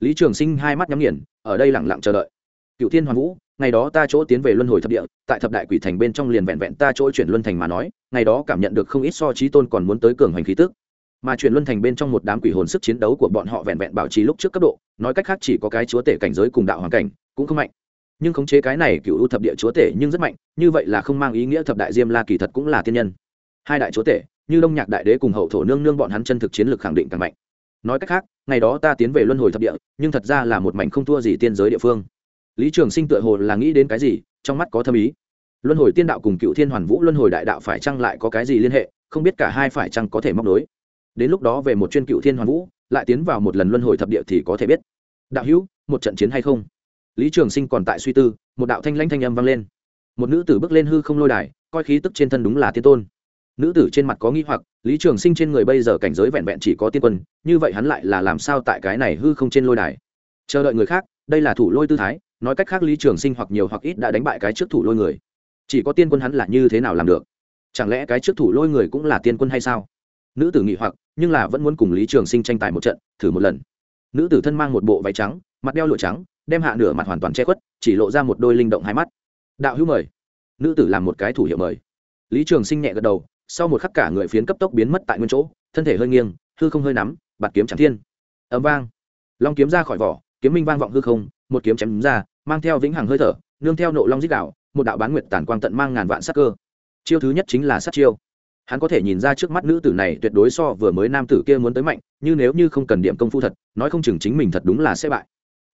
Lý trường sinh hai mắt nhắm nghiền, ở đây lẳng lặng chờ đợi. Cựu thiên hoàn vũ, ngày đó ta chỗ tiến về luân hồi thập địa, tại thập đại quỷ thành bên trong liền vẹn vẹn ta chỗ chuyển luân thành mà nói, ngày đó cảm nhận được không ít so trí tôn còn muốn tới cường hoành khí tức. Mà chuyển luân thành bên trong một đám quỷ hồn sức chiến đấu của bọn họ vẹn vẹn bảo trì lúc trước cấp độ, nói cách khác chỉ có cái chúa tể cảnh giới cùng đạo hoàn cảnh, cũng không mạnh nhưng khống chế cái này cựu thập địa chúa tể nhưng rất mạnh, như vậy là không mang ý nghĩa thập đại diêm la kỳ thật cũng là tiên nhân. Hai đại chúa tể, như đông nhạc đại đế cùng hậu thổ nương nương bọn hắn chân thực chiến lược khẳng định càng mạnh. Nói cách khác, ngày đó ta tiến về luân hồi thập địa, nhưng thật ra là một mảnh không thua gì tiên giới địa phương. Lý trường sinh tựa hồ là nghĩ đến cái gì, trong mắt có thâm ý. Luân hồi tiên đạo cùng cựu thiên hoàn vũ luân hồi đại đạo phải chăng lại có cái gì liên hệ, không biết cả hai phải chăng có thể móc nối. đến lúc đó về một chuyên cựu thiên hoàn vũ, lại tiến vào một lần luân hồi thập địa thì có thể biết. Đạo hữu, một trận chiến hay không? Lý trường sinh còn tại suy tư, một đạo thanh lãnh thanh âm vang lên. Một nữ tử bước lên hư không lôi đài, coi khí tức trên thân đúng là tiên tôn. Nữ tử trên mặt có nghi hoặc, lý trường sinh trên người bây giờ cảnh giới vẹn vẹn chỉ có tiên quân, như vậy hắn lại là làm sao tại cái này hư không trên lôi đài? Chờ đợi người khác, đây là thủ lôi tư thái, nói cách khác lý trường sinh hoặc nhiều hoặc ít đã đánh bại cái trước thủ lôi người. Chỉ có tiên quân hắn là như thế nào làm được? Chẳng lẽ cái trước thủ lôi người cũng là tiên quân hay sao? Nữ tử nghị hoặc, nhưng là vẫn muốn cùng lý trường sinh tranh tài một trận, thử một lần. Nữ tử thân mang một bộ váy trắng, mặt đeo lụa trắng đem hạ nửa mặt hoàn toàn che khuất, chỉ lộ ra một đôi linh động hai mắt. Đạo hữu mời. Nữ tử làm một cái thủ hiệu mời. Lý trường sinh nhẹ gật đầu, sau một khắc cả người phiến cấp tốc biến mất tại nguyên chỗ, thân thể hơi nghiêng, hư không hơi nắm, bạt kiếm chẳng thiên. Ấm vang. Long kiếm ra khỏi vỏ, kiếm minh vang vọng hư không, một kiếm chém ra, mang theo vĩnh hằng hơi thở, nương theo nộ long dích đạo, một đạo bán nguyệt tản quang tận mang ngàn vạn sắc cơ. Chiêu thứ nhất chính là sát chiêu. Hắn có thể nhìn ra trước mắt nữ tử này tuyệt đối so vừa mới nam tử kia muốn tới mạnh như nếu như không cần điểm công phu thật, nói không chừng chính mình thật đúng là sẽ bại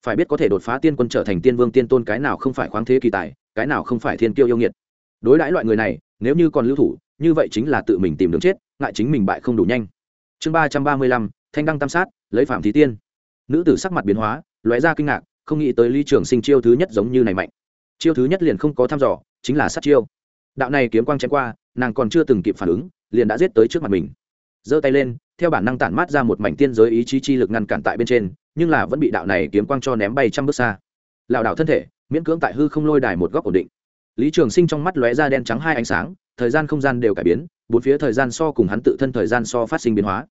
phải biết có thể đột phá tiên quân trở thành tiên vương tiên tôn cái nào không phải khoáng thế kỳ tài, cái nào không phải thiên kiêu yêu nghiệt. Đối đãi loại người này, nếu như còn lưu thủ, như vậy chính là tự mình tìm đường chết, ngại chính mình bại không đủ nhanh. Chương ba trăm ba mươi lăm, thanh đăng tam sát, lấy phạm thí tiên. Nữ tử sắc mặt biến hóa, lóe ra kinh ngạc, không nghĩ tới ly trường sinh chiêu thứ nhất giống như này mạnh. Chiêu thứ nhất liền không có thăm dò, chính là sát chiêu. Đạo này kiếm quang chém qua, nàng còn chưa từng kịp phản ứng, liền đã giết tới trước mặt mình. Giơ tay lên, theo bản năng tản mát ra một mảnh tiên giới ý chí chi lực ngăn cản tại bên trên nhưng là vẫn bị đạo này kiếm quang cho ném bay trăm bước xa. Lảo đảo thân thể, miễn cưỡng tại hư không lôi đài một góc ổn định. Lý trường sinh trong mắt lóe ra đen trắng hai ánh sáng, thời gian không gian đều cải biến, bốn phía thời gian so cùng hắn tự thân thời gian so phát sinh biến hóa.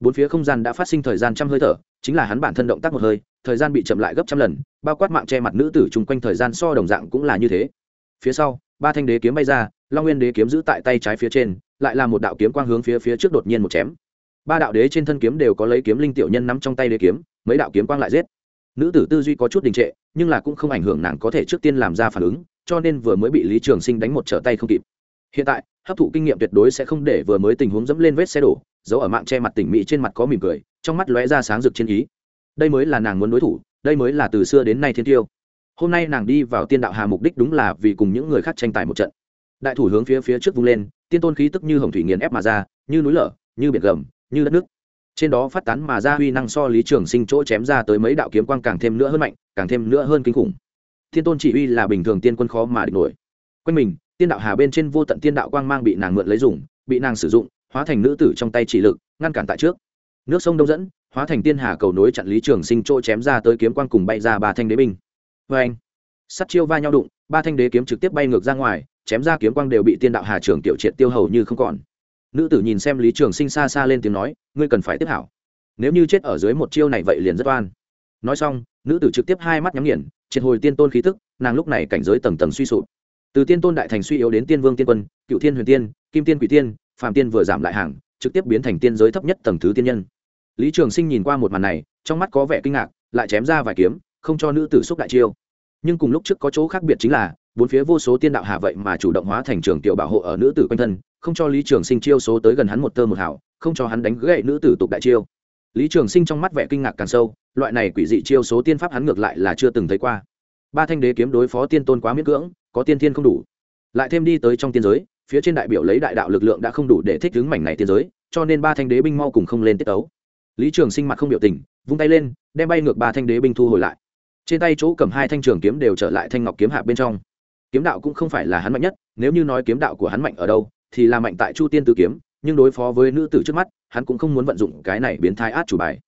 Bốn phía không gian đã phát sinh thời gian trăm hơi thở, chính là hắn bản thân động tác một hơi, thời gian bị chậm lại gấp trăm lần, bao quát mạng che mặt nữ tử chung quanh thời gian so đồng dạng cũng là như thế. Phía sau, ba thanh đế kiếm bay ra, long nguyên đế kiếm giữ tại tay trái phía trên, lại là một đạo kiếm quang hướng phía phía trước đột nhiên một chém. Ba đạo đế trên thân kiếm đều có lấy kiếm linh tiểu nhân nắm trong tay đế kiếm mấy đạo kiếm quang lại giết. Nữ tử tư duy có chút đình trệ, nhưng là cũng không ảnh hưởng nàng có thể trước tiên làm ra phản ứng, cho nên vừa mới bị lý trường sinh đánh một trở tay không kịp. Hiện tại, hấp thụ kinh nghiệm tuyệt đối sẽ không để vừa mới tình huống dẫm lên vết xe đổ, giấu ở mạng che mặt tỉnh mỹ trên mặt có mỉm cười, trong mắt lóe ra sáng rực chiến ý. Đây mới là nàng muốn đối thủ, đây mới là từ xưa đến nay thiên tiêu. Hôm nay nàng đi vào tiên đạo hà mục đích đúng là vì cùng những người khác tranh tài một trận. Đại thủ hướng phía phía trước vung lên, tiên tôn khí tức như hồng thủy nghiền ép mà ra, như núi lở, như biển gầm, như đất nước trên đó phát tán mà ra huy năng so lý trường sinh chỗ chém ra tới mấy đạo kiếm quang càng thêm nữa hơn mạnh, càng thêm nữa hơn kinh khủng. Thiên tôn chỉ huy là bình thường tiên quân khó mà địch nổi. Quanh mình, tiên đạo hà bên trên vô tận tiên đạo quang mang bị nàng mượn lấy dùng, bị nàng sử dụng, hóa thành nữ tử trong tay chỉ lực, ngăn cản tại trước. Nước sông đông dẫn, hóa thành tiên hà cầu nối chặn lý trường sinh chỗ chém ra tới kiếm quang cùng bay ra ba thanh đế binh. Vê anh, sắt chiêu va nhau đụng, ba thanh đế kiếm trực tiếp bay ngược ra ngoài, chém ra kiếm quang đều bị tiên đạo hà trưởng tiểu triệt tiêu hầu như không còn nữ tử nhìn xem lý trường sinh xa xa lên tiếng nói, ngươi cần phải tiếp hảo. Nếu như chết ở dưới một chiêu này vậy liền rất oan. Nói xong, nữ tử trực tiếp hai mắt nhắm nghiền, triệt hồi tiên tôn khí tức, nàng lúc này cảnh giới tầng tầng suy sụp. Từ tiên tôn đại thành suy yếu đến tiên vương tiên quân, cựu thiên huyền tiên, kim tiên quỷ tiên phạm tiên vừa giảm lại hàng, trực tiếp biến thành tiên giới thấp nhất tầng thứ tiên nhân. Lý trường sinh nhìn qua một màn này, trong mắt có vẻ kinh ngạc, lại chém ra vài kiếm, không cho nữ tử xúc đại chiêu. Nhưng cùng lúc trước có chỗ khác biệt chính là, bốn phía vô số tiên đạo hạ vậy mà chủ động hóa thành trường tiểu bảo hộ ở nữ tử quanh thân không cho lý trường sinh chiêu số tới gần hắn một tơ một hảo không cho hắn đánh gậy nữ tử tục đại chiêu. Lý trường sinh trong mắt vẻ kinh ngạc càng sâu, loại này quỷ dị chiêu số tiên pháp hắn ngược lại là chưa từng thấy qua. Ba thanh đế kiếm đối phó tiên tôn quá miễn cưỡng, có tiên thiên không đủ. Lại thêm đi tới trong tiên giới, phía trên đại biểu lấy đại đạo lực lượng đã không đủ để thích ứng mảnh này tiên giới, cho nên ba thanh đế binh mau cùng không lên tiết tấu. Lý trường sinh mặt không biểu tình, vung tay lên, đem bay ngược ba thanh đế binh thu hồi lại. Trên tay chỗ cầm hai thanh trường kiếm đều trở lại thanh ngọc kiếm hạ bên trong. Kiếm đạo cũng không phải là hắn mạnh nhất, nếu như nói kiếm đạo của hắn mạnh ở đâu thì là mạnh tại chu tiên tử kiếm, nhưng đối phó với nữ tử trước mắt, hắn cũng không muốn vận dụng cái này biến thái át chủ bài.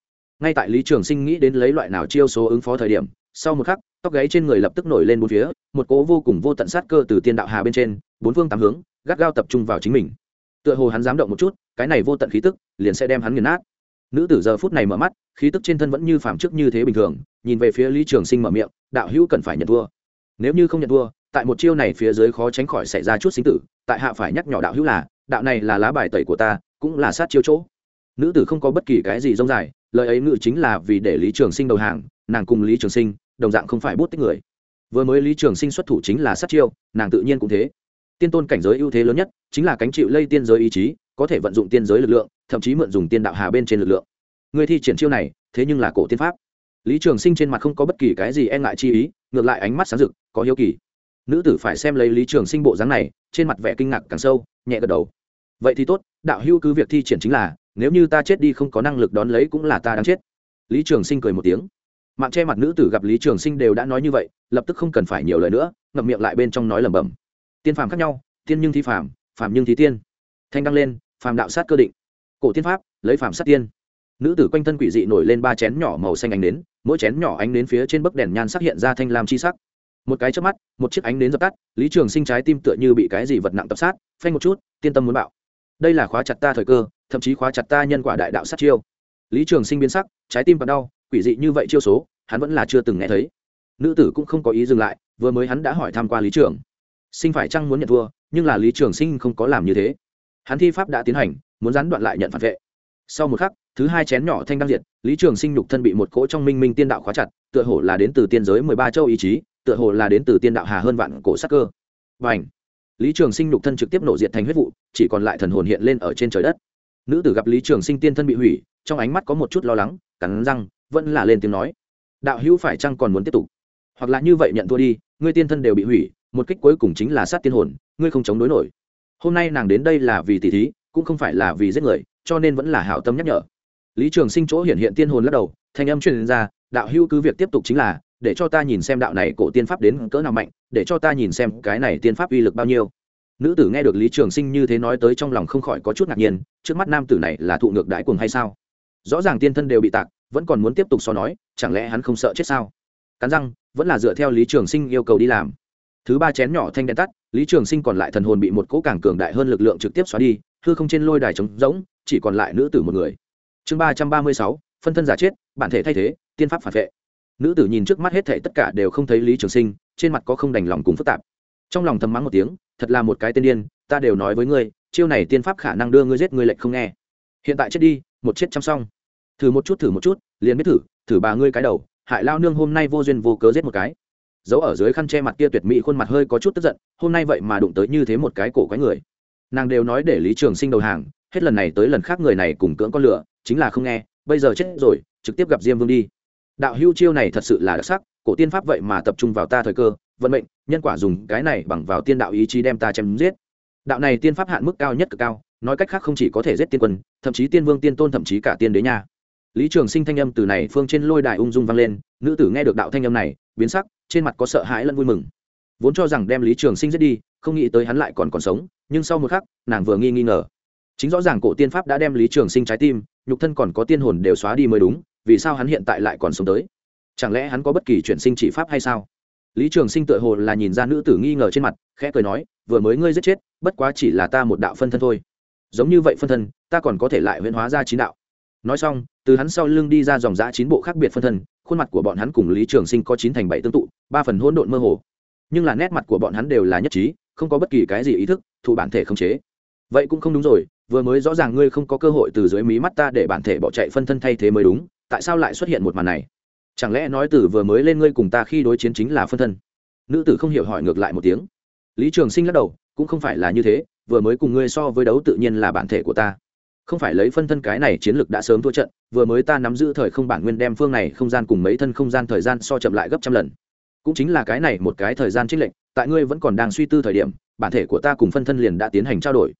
Ngay tại lý trường sinh nghĩ đến lấy loại nào chiêu số ứng phó thời điểm, sau một khắc, tóc gáy trên người lập tức nổi lên bốn phía, một cỗ vô cùng vô tận sát cơ từ tiên đạo hà bên trên, bốn phương tám hướng, gắt gao tập trung vào chính mình. Tựa hồ hắn dám động một chút, cái này vô tận khí tức liền sẽ đem hắn nghiền nát. Nữ tử giờ phút này mở mắt, khí tức trên thân vẫn như phàm trước như thế bình thường, nhìn về phía lý trường sinh mở miệng, đạo hữu cần phải nhận thua. Nếu như không nhận thua tại một chiêu này phía dưới khó tránh khỏi xảy ra chút sinh tử, tại hạ phải nhắc nhỏ đạo hữu là, đạo này là lá bài tẩy của ta, cũng là sát chiêu chỗ. Nữ tử không có bất kỳ cái gì rông dài, lời ấy ngự chính là vì để lý trường sinh đầu hàng, nàng cùng lý trường sinh, đồng dạng không phải bút tích người. Vừa mới lý trường sinh xuất thủ chính là sát chiêu, nàng tự nhiên cũng thế. Tiên tôn cảnh giới ưu thế lớn nhất, chính là cánh chịu lây tiên giới ý chí, có thể vận dụng tiên giới lực lượng, thậm chí mượn dùng tiên đạo hà bên trên lực lượng. Người thi triển chiêu này, thế nhưng là cổ tiên pháp. Lý trường sinh trên mặt không có bất kỳ cái gì e ngại chi ý, ngược lại ánh mắt sáng rực, có hiếu kỳ nữ tử phải xem lấy lý trường sinh bộ dáng này, trên mặt vẻ kinh ngạc càng sâu, nhẹ gật đầu. Vậy thì tốt, đạo hưu cứ việc thi triển chính là, nếu như ta chết đi không có năng lực đón lấy cũng là ta đang chết. Lý trường sinh cười một tiếng. Mạng che mặt nữ tử gặp lý trường sinh đều đã nói như vậy, lập tức không cần phải nhiều lời nữa, ngậm miệng lại bên trong nói lẩm bẩm. Tiên phàm khác nhau, tiên nhưng thi phàm phàm nhưng thi tiên. Thanh đăng lên, phàm đạo sát cơ định. Cổ tiên pháp, lấy phàm sát tiên. Nữ tử quanh thân quỷ dị nổi lên ba chén nhỏ màu xanh ánh nến, mỗi chén nhỏ ánh nến phía trên bức đèn nhan sắc hiện ra thanh lam chi sắc một cái trước mắt, một chiếc ánh đến dập tắt, lý trường sinh trái tim tựa như bị cái gì vật nặng tập sát, phanh một chút, tiên tâm muốn bạo. Đây là khóa chặt ta thời cơ, thậm chí khóa chặt ta nhân quả đại đạo sát chiêu. Lý trường sinh biến sắc, trái tim còn đau, quỷ dị như vậy chiêu số, hắn vẫn là chưa từng nghe thấy. Nữ tử cũng không có ý dừng lại, vừa mới hắn đã hỏi tham q u a lý trường. Sinh phải chăng muốn nhận thua, nhưng là lý trường sinh không có làm như thế. Hắn thi pháp đã tiến hành, muốn gián đoạn lại nhận phản vệ. Sau một khắc, thứ hai chén nhỏ thanh đăng diệt, lý trường sinh nhục thân bị một cỗ trong minh minh tiên đạo khóa chặt, tựa hồ là đến từ tiên giới mười ba châu ý chí tựa hồ là đến từ tiên đạo hà hơn vạn cổ sắc cơ. Và ảnh lý trường sinh nhục thân trực tiếp nổ diệt thành huyết vụ, chỉ còn lại thần hồn hiện lên ở trên trời đất. Nữ tử gặp lý trường sinh tiên thân bị hủy, trong ánh mắt có một chút lo lắng, cắn răng, vẫn là lên tiếng nói. Đạo hữu phải chăng còn muốn tiếp tục? Hoặc là như vậy nhận thua đi, ngươi tiên thân đều bị hủy, một kích cuối cùng chính là sát tiên hồn, ngươi không chống đối nổi. Hôm nay nàng đến đây là vì tỷ thí, cũng không phải là vì giết người, cho nên vẫn là hảo tâm nhắc nhở. Lý trường sinh chỗ hiện hiện tiên hồn lắc đầu, thanh âm truyền ra, đạo hữu cứ việc tiếp tục chính là để cho ta nhìn xem đạo này cổ tiên pháp đến cỡ nào mạnh, để cho ta nhìn xem cái này tiên pháp uy lực bao nhiêu. Nữ tử nghe được lý trường sinh như thế nói tới trong lòng không khỏi có chút ngạc nhiên, trước mắt nam tử này là thụ ngược đãi cuồng hay sao? Rõ ràng tiên thân đều bị tạc, vẫn còn muốn tiếp tục so nói, chẳng lẽ hắn không sợ chết sao? Cắn răng, vẫn là dựa theo lý trường sinh yêu cầu đi làm. Thứ ba chén nhỏ thanh đen tắt, lý trường sinh còn lại thần hồn bị một cỗ càng cường đại hơn lực lượng trực tiếp xóa đi, hư không trên lôi đài trống rỗng, chỉ còn lại nữ tử một người. Chương ba trăm ba mươi sáu, phân thân giả chết, bản thể thay thế, tiên pháp phản vệ nữ tử nhìn trước mắt hết thệ tất cả đều không thấy lý trường sinh, trên mặt có không đành lòng cùng phức tạp. Trong lòng thầm mắng một tiếng, thật là một cái tên điên, ta đều nói với ngươi, chiêu này tiên pháp khả năng đưa ngươi giết, ngươi lệnh không nghe. Hiện tại chết đi, một chết chăm xong thử một chút, thử một chút, liền biết thử thử bà ngươi cái đầu, hại lao nương hôm nay vô duyên vô cớ giết một cái. Giấu ở dưới khăn che mặt kia tuyệt mỹ khuôn mặt hơi có chút tức giận, hôm nay vậy mà đụng tới như thế một cái cổ quái người. Nàng đều nói để lý trường sinh đầu hàng, hết lần này tới lần khác người này cùng cưỡng con lửa, chính là không nghe, bây giờ chết rồi, trực tiếp gặp diêm vương đi đạo hưu chiêu này thật sự là đặc sắc, cổ tiên pháp vậy mà tập trung vào ta thời cơ, vận mệnh, nhân quả dùng cái này bằng vào tiên đạo ý chí đem ta chém giết. Đạo này tiên pháp hạn mức cao nhất cực cao, nói cách khác không chỉ có thể giết tiên quân, thậm chí tiên vương, tiên tôn, thậm chí cả tiên đế nha. Lý trường sinh thanh âm từ này phương trên lôi đài ung dung vang lên, nữ tử nghe được đạo thanh âm này, biến sắc, trên mặt có sợ hãi lẫn vui mừng. Vốn cho rằng đem lý trường sinh giết đi, không nghĩ tới hắn lại còn còn sống, nhưng sau một khắc, nàng vừa nghi nghi ngờ. Chính rõ ràng cổ tiên pháp đã đem lý trường sinh trái tim, nhục thân còn có tiên hồn đều xóa đi mới đúng vì sao hắn hiện tại lại còn sống tới? Chẳng lẽ hắn có bất kỳ chuyển sinh chỉ pháp hay sao? Lý trường sinh tự hồ là nhìn ra nữ tử nghi ngờ trên mặt, khẽ cười nói, vừa mới ngươi giết chết, bất quá chỉ là ta một đạo phân thân thôi. Giống như vậy phân thân, ta còn có thể lại huyễn hóa ra chín đạo. Nói xong, từ hắn sau lưng đi ra dòng giã chín bộ khác biệt phân thân, khuôn mặt của bọn hắn cùng lý trường sinh có chín thành bảy tương tụ, ba phần hỗn độn mơ hồ. Nhưng là nét mặt của bọn hắn đều là nhất trí, không có bất kỳ cái gì ý thức, thụ bản thể không chế. Vậy cũng không đúng rồi, vừa mới rõ ràng ngươi không có cơ hội từ dưới mí mắt ta để bản thể bỏ chạy phân thân thay thế mới đúng tại sao lại xuất hiện một màn này? Chẳng lẽ nói từ vừa mới lên ngươi cùng ta khi đối chiến chính là phân thân? Nữ tử không hiểu hỏi ngược lại một tiếng. Lý trường sinh lắc đầu, cũng không phải là như thế, vừa mới cùng ngươi so với đấu tự nhiên là bản thể của ta. Không phải lấy phân thân cái này chiến lược đã sớm thua trận, vừa mới ta nắm giữ thời không bản nguyên đem phương này không gian cùng mấy thân không gian thời gian so chậm lại gấp trăm lần. Cũng chính là cái này một cái thời gian trích lệnh tại ngươi vẫn còn đang suy tư thời điểm, bản thể của ta cùng phân thân liền đã tiến hành trao đổi.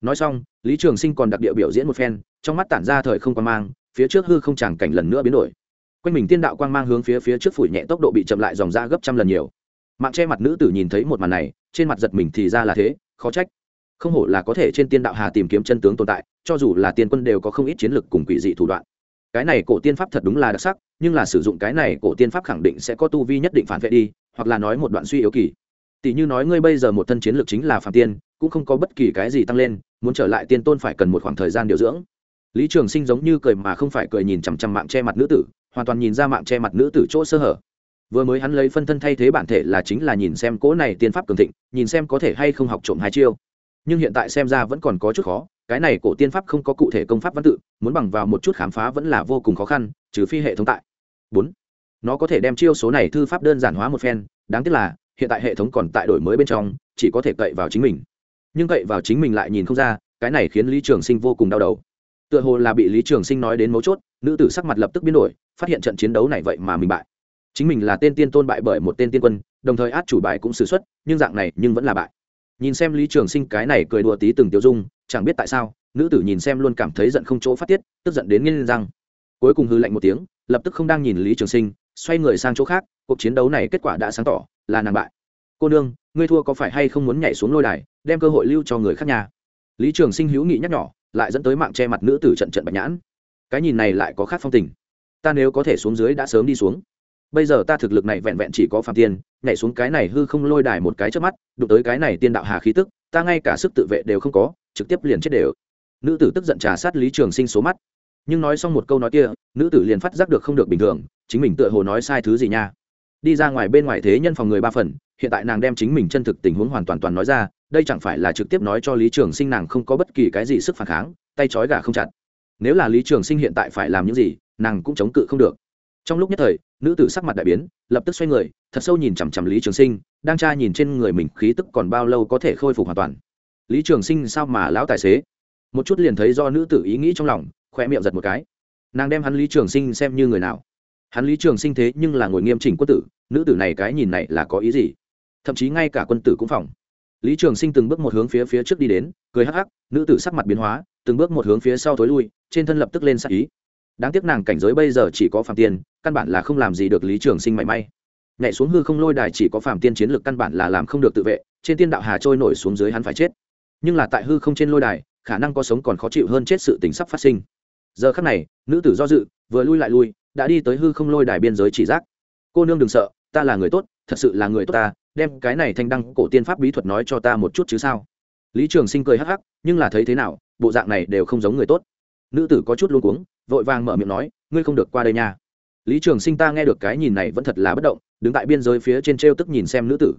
Nói xong, lý trường sinh còn đặc địa biểu diễn một phen, trong mắt tản ra thời không quan mang phía trước hư không tràng cảnh lần nữa biến đổi. Quanh mình tiên đạo quang mang hướng phía phía trước phủi nhẹ tốc độ bị chậm lại dòng ra gấp trăm lần nhiều. Mạng che mặt nữ tử nhìn thấy một màn này, trên mặt giật mình thì ra là thế, khó trách. Không hổ là có thể trên tiên đạo hà tìm kiếm chân tướng tồn tại, cho dù là tiên quân đều có không ít chiến lược cùng quỷ dị thủ đoạn. Cái này cổ tiên pháp thật đúng là đặc sắc, nhưng là sử dụng cái này cổ tiên pháp khẳng định sẽ có tu vi nhất định phản vệ đi, hoặc là nói một đoạn suy yếu kỳ. Tỷ như nói ngươi bây giờ một thân chiến lược chính là phạm tiên, cũng không có bất kỳ cái gì tăng lên, muốn trở lại tiên tôn phải cần một khoảng thời gian điều dưỡng lý trường sinh giống như cười mà không phải cười nhìn chằm chằm mạng che mặt nữ tử, hoàn toàn nhìn ra mạng che mặt nữ tử chỗ sơ hở. Vừa mới hắn lấy phân thân thay thế bản thể là chính là nhìn xem cỗ này tiên pháp cường thịnh, nhìn xem có thể hay không học trộm hai chiêu. Nhưng hiện tại xem ra vẫn còn có chút khó, cái này cổ tiên pháp không có cụ thể công pháp văn tự, muốn bằng vào một chút khám phá vẫn là vô cùng khó khăn, trừ phi hệ thống tại. Bốn, nó có thể đem chiêu số này thư pháp đơn giản hóa một phen, đáng tiếc là, hiện tại hệ thống còn tại đổi mới bên trong, chỉ có thể cậy vào chính mình. Nhưng cậy vào chính mình lại nhìn không ra, cái này khiến lý trường sinh vô cùng đau đầu tựa hồ là bị lý trường sinh nói đến mấu chốt, nữ tử sắc mặt lập tức biến đổi, phát hiện trận chiến đấu này vậy mà mình bại. Chính mình là tên tiên tôn bại bởi một tên tiên quân, đồng thời át chủ bài cũng xử x u ấ t nhưng dạng này nhưng vẫn là bại. Nhìn xem lý trường sinh cái này cười đùa tí từng tiêu dung, chẳng biết tại sao, nữ tử nhìn xem luôn cảm thấy giận không chỗ phát tiết, tức giận đến nghiêng răng. Cuối cùng hư lạnh một tiếng, lập tức không đang nhìn lý trường sinh, xoay người sang chỗ khác, cuộc chiến đấu này kết quả đã sáng tỏ, là nàng bại. Cô nương, ngươi thua có phải hay không muốn nhảy xuống lôi đài, đem cơ hội lưu cho người khác nhà? Lý trường sinh hữu nghị nhắc nhỏ lại dẫn tới mạng che mặt nữ tử trận trận bạch nhãn. Cái nhìn này lại có khác phong tình. Ta nếu có thể xuống dưới đã sớm đi xuống. Bây giờ ta thực lực này vẹn vẹn chỉ có phạm tiên, nhảy xuống cái này hư không lôi đài một cái trước mắt, đụng tới cái này tiên đạo hà khí tức, ta ngay cả sức tự vệ đều không có, trực tiếp liền chết đều. Nữ tử tức giận trà sát lý trường sinh số mắt. Nhưng nói xong một câu nói kia, nữ tử liền phát giác được không được bình thường, chính mình tựa hồ nói sai thứ gì nha. Đi ra ngoài bên ngoài thế nhân phòng người ba phần hiện tại nàng đem chính mình chân thực tình huống hoàn toàn toàn nói ra, đây chẳng phải là trực tiếp nói cho lý trường sinh nàng không có bất kỳ cái gì sức phản kháng, tay trói gà không chặt. Nếu là lý trường sinh hiện tại phải làm những gì, nàng cũng chống cự không được. Trong lúc nhất thời, nữ tử sắc mặt đại biến, lập tức xoay người, thật sâu nhìn chằm chằm lý trường sinh, đang tra nhìn trên người mình khí tức còn bao lâu có thể khôi phục hoàn toàn. Lý trường sinh sao mà lão tài xế? Một chút liền thấy do nữ tử ý nghĩ trong lòng khoe miệng giật một cái. Nàng đem hắn lý trường sinh xem như người nào? Hắn lý trường sinh thế nhưng là ngồi nghiêm chỉnh quân tử, nữ tử này cái nhìn này là có ý gì? Thậm chí ngay cả quân tử cũng phòng. Lý trường sinh từng bước một hướng phía phía trước đi đến, cười hắc hắc, nữ tử sắc mặt biến hóa, từng bước một hướng phía sau thối lui, trên thân lập tức lên sắc ý. Đáng tiếc nàng cảnh giới bây giờ chỉ có phạm tiên, căn bản là không làm gì được lý trường sinh mảy may. Nhảy xuống hư không lôi đài chỉ có phạm tiên chiến lược căn bản là làm không được tự vệ, trên tiên đạo hà trôi nổi xuống dưới hắn phải chết. Nhưng là tại hư không trên lôi đài, khả năng có sống còn khó chịu hơn chết sự tình sắp phát sinh. Giờ khắc này, nữ tử do dự, vừa lui lại lui, đã đi tới hư không lôi đài biên giới chỉ giác. Cô nương đừng sợ, ta là người tốt, thật sự là người tốt ta đem cái này thanh đăng cổ tiên pháp bí thuật nói cho ta một chút chứ sao? Lý trường sinh cười hắc hắc, nhưng là thấy thế nào, bộ dạng này đều không giống người tốt. Nữ tử có chút luôn cuống, vội vàng mở miệng nói, ngươi không được qua đây nha. Lý trường sinh ta nghe được cái nhìn này vẫn thật là bất động, đứng tại biên giới phía trên t r e o tức nhìn xem nữ tử.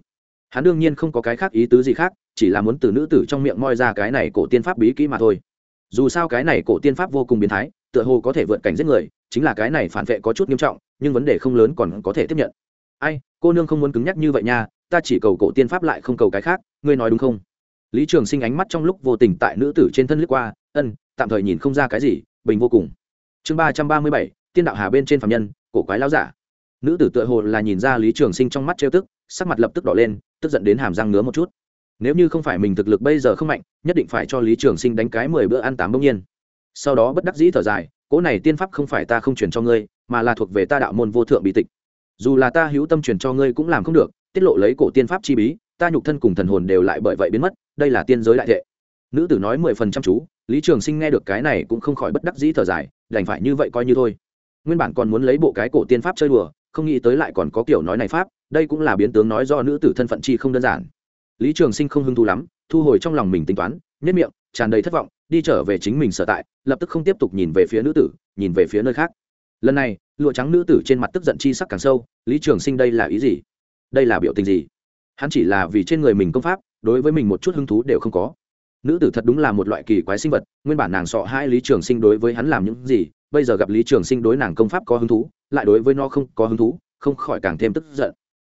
Hắn đương nhiên không có cái khác ý tứ gì khác, chỉ là muốn từ nữ tử trong miệng moi ra cái này cổ tiên pháp bí kỹ mà thôi. Dù sao cái này cổ tiên pháp vô cùng biến thái, tựa hồ có thể vượt cảnh giết người, chính là cái này phản vệ có chút nghiêm trọng, nhưng vấn đề không lớn còn có thể tiếp nhận. Ai, cô nương không muốn cứng nhắc như vậy nha ta chỉ cầu cổ tiên pháp lại không cầu cái khác, ngươi nói đúng không? Lý trường sinh ánh mắt trong lúc vô tình tại nữ tử trên thân lướt qua, ân, tạm thời nhìn không ra cái gì, bình vô cùng. Chương ba trăm ba mươi bảy, tiên đạo hà bên trên phạm nhân, cổ quái lao giả. Nữ tử tựa hồ là nhìn ra lý trường sinh trong mắt trêu tức, sắc mặt lập tức đỏ lên, tức giận đến hàm răng ngứa một chút. Nếu như không phải mình thực lực bây giờ không mạnh, nhất định phải cho lý trường sinh đánh cái mười bữa ăn tám bỗng nhiên. Sau đó bất đắc dĩ thở dài cỗ này tiên pháp không phải ta không truyền cho ngươi, mà là thuộc về ta đạo môn vô thượng bị tịch. Dù là ta hữu tâm truyền cho ngươi cũng làm không được tiết lộ lấy cổ tiên pháp chi bí, ta nhục thân cùng thần hồn đều lại bởi vậy biến mất, đây là tiên giới đại thệ. Nữ tử nói mười phần trăm chú, lý trường sinh nghe được cái này cũng không khỏi bất đắc dĩ thở dài, đành phải như vậy coi như thôi. Nguyên bản còn muốn lấy bộ cái cổ tiên pháp chơi đùa, không nghĩ tới lại còn có kiểu nói này pháp, đây cũng là biến tướng nói do nữ tử thân phận chi không đơn giản. Lý trường sinh không hứng thú lắm, thu hồi trong lòng mình tính toán nhất miệng, tràn đầy thất vọng, đi trở về chính mình sở tại, lập tức không tiếp tục nhìn về phía nữ tử, nhìn về phía nơi khác. Lần này, lụa trắng nữ tử trên mặt tức giận chi sắc càng sâu, lý trường sinh đây là ý gì? Đây là biểu tình gì? Hắn chỉ là vì trên người mình công pháp, đối với mình một chút hứng thú đều không có. Nữ tử thật đúng là một loại kỳ quái sinh vật, nguyên bản nàng sọ hai lý trường sinh đối với hắn làm những gì, bây giờ gặp lý trường sinh đối nàng công pháp có hứng thú, lại đối với nó không có hứng thú, không khỏi càng thêm tức giận.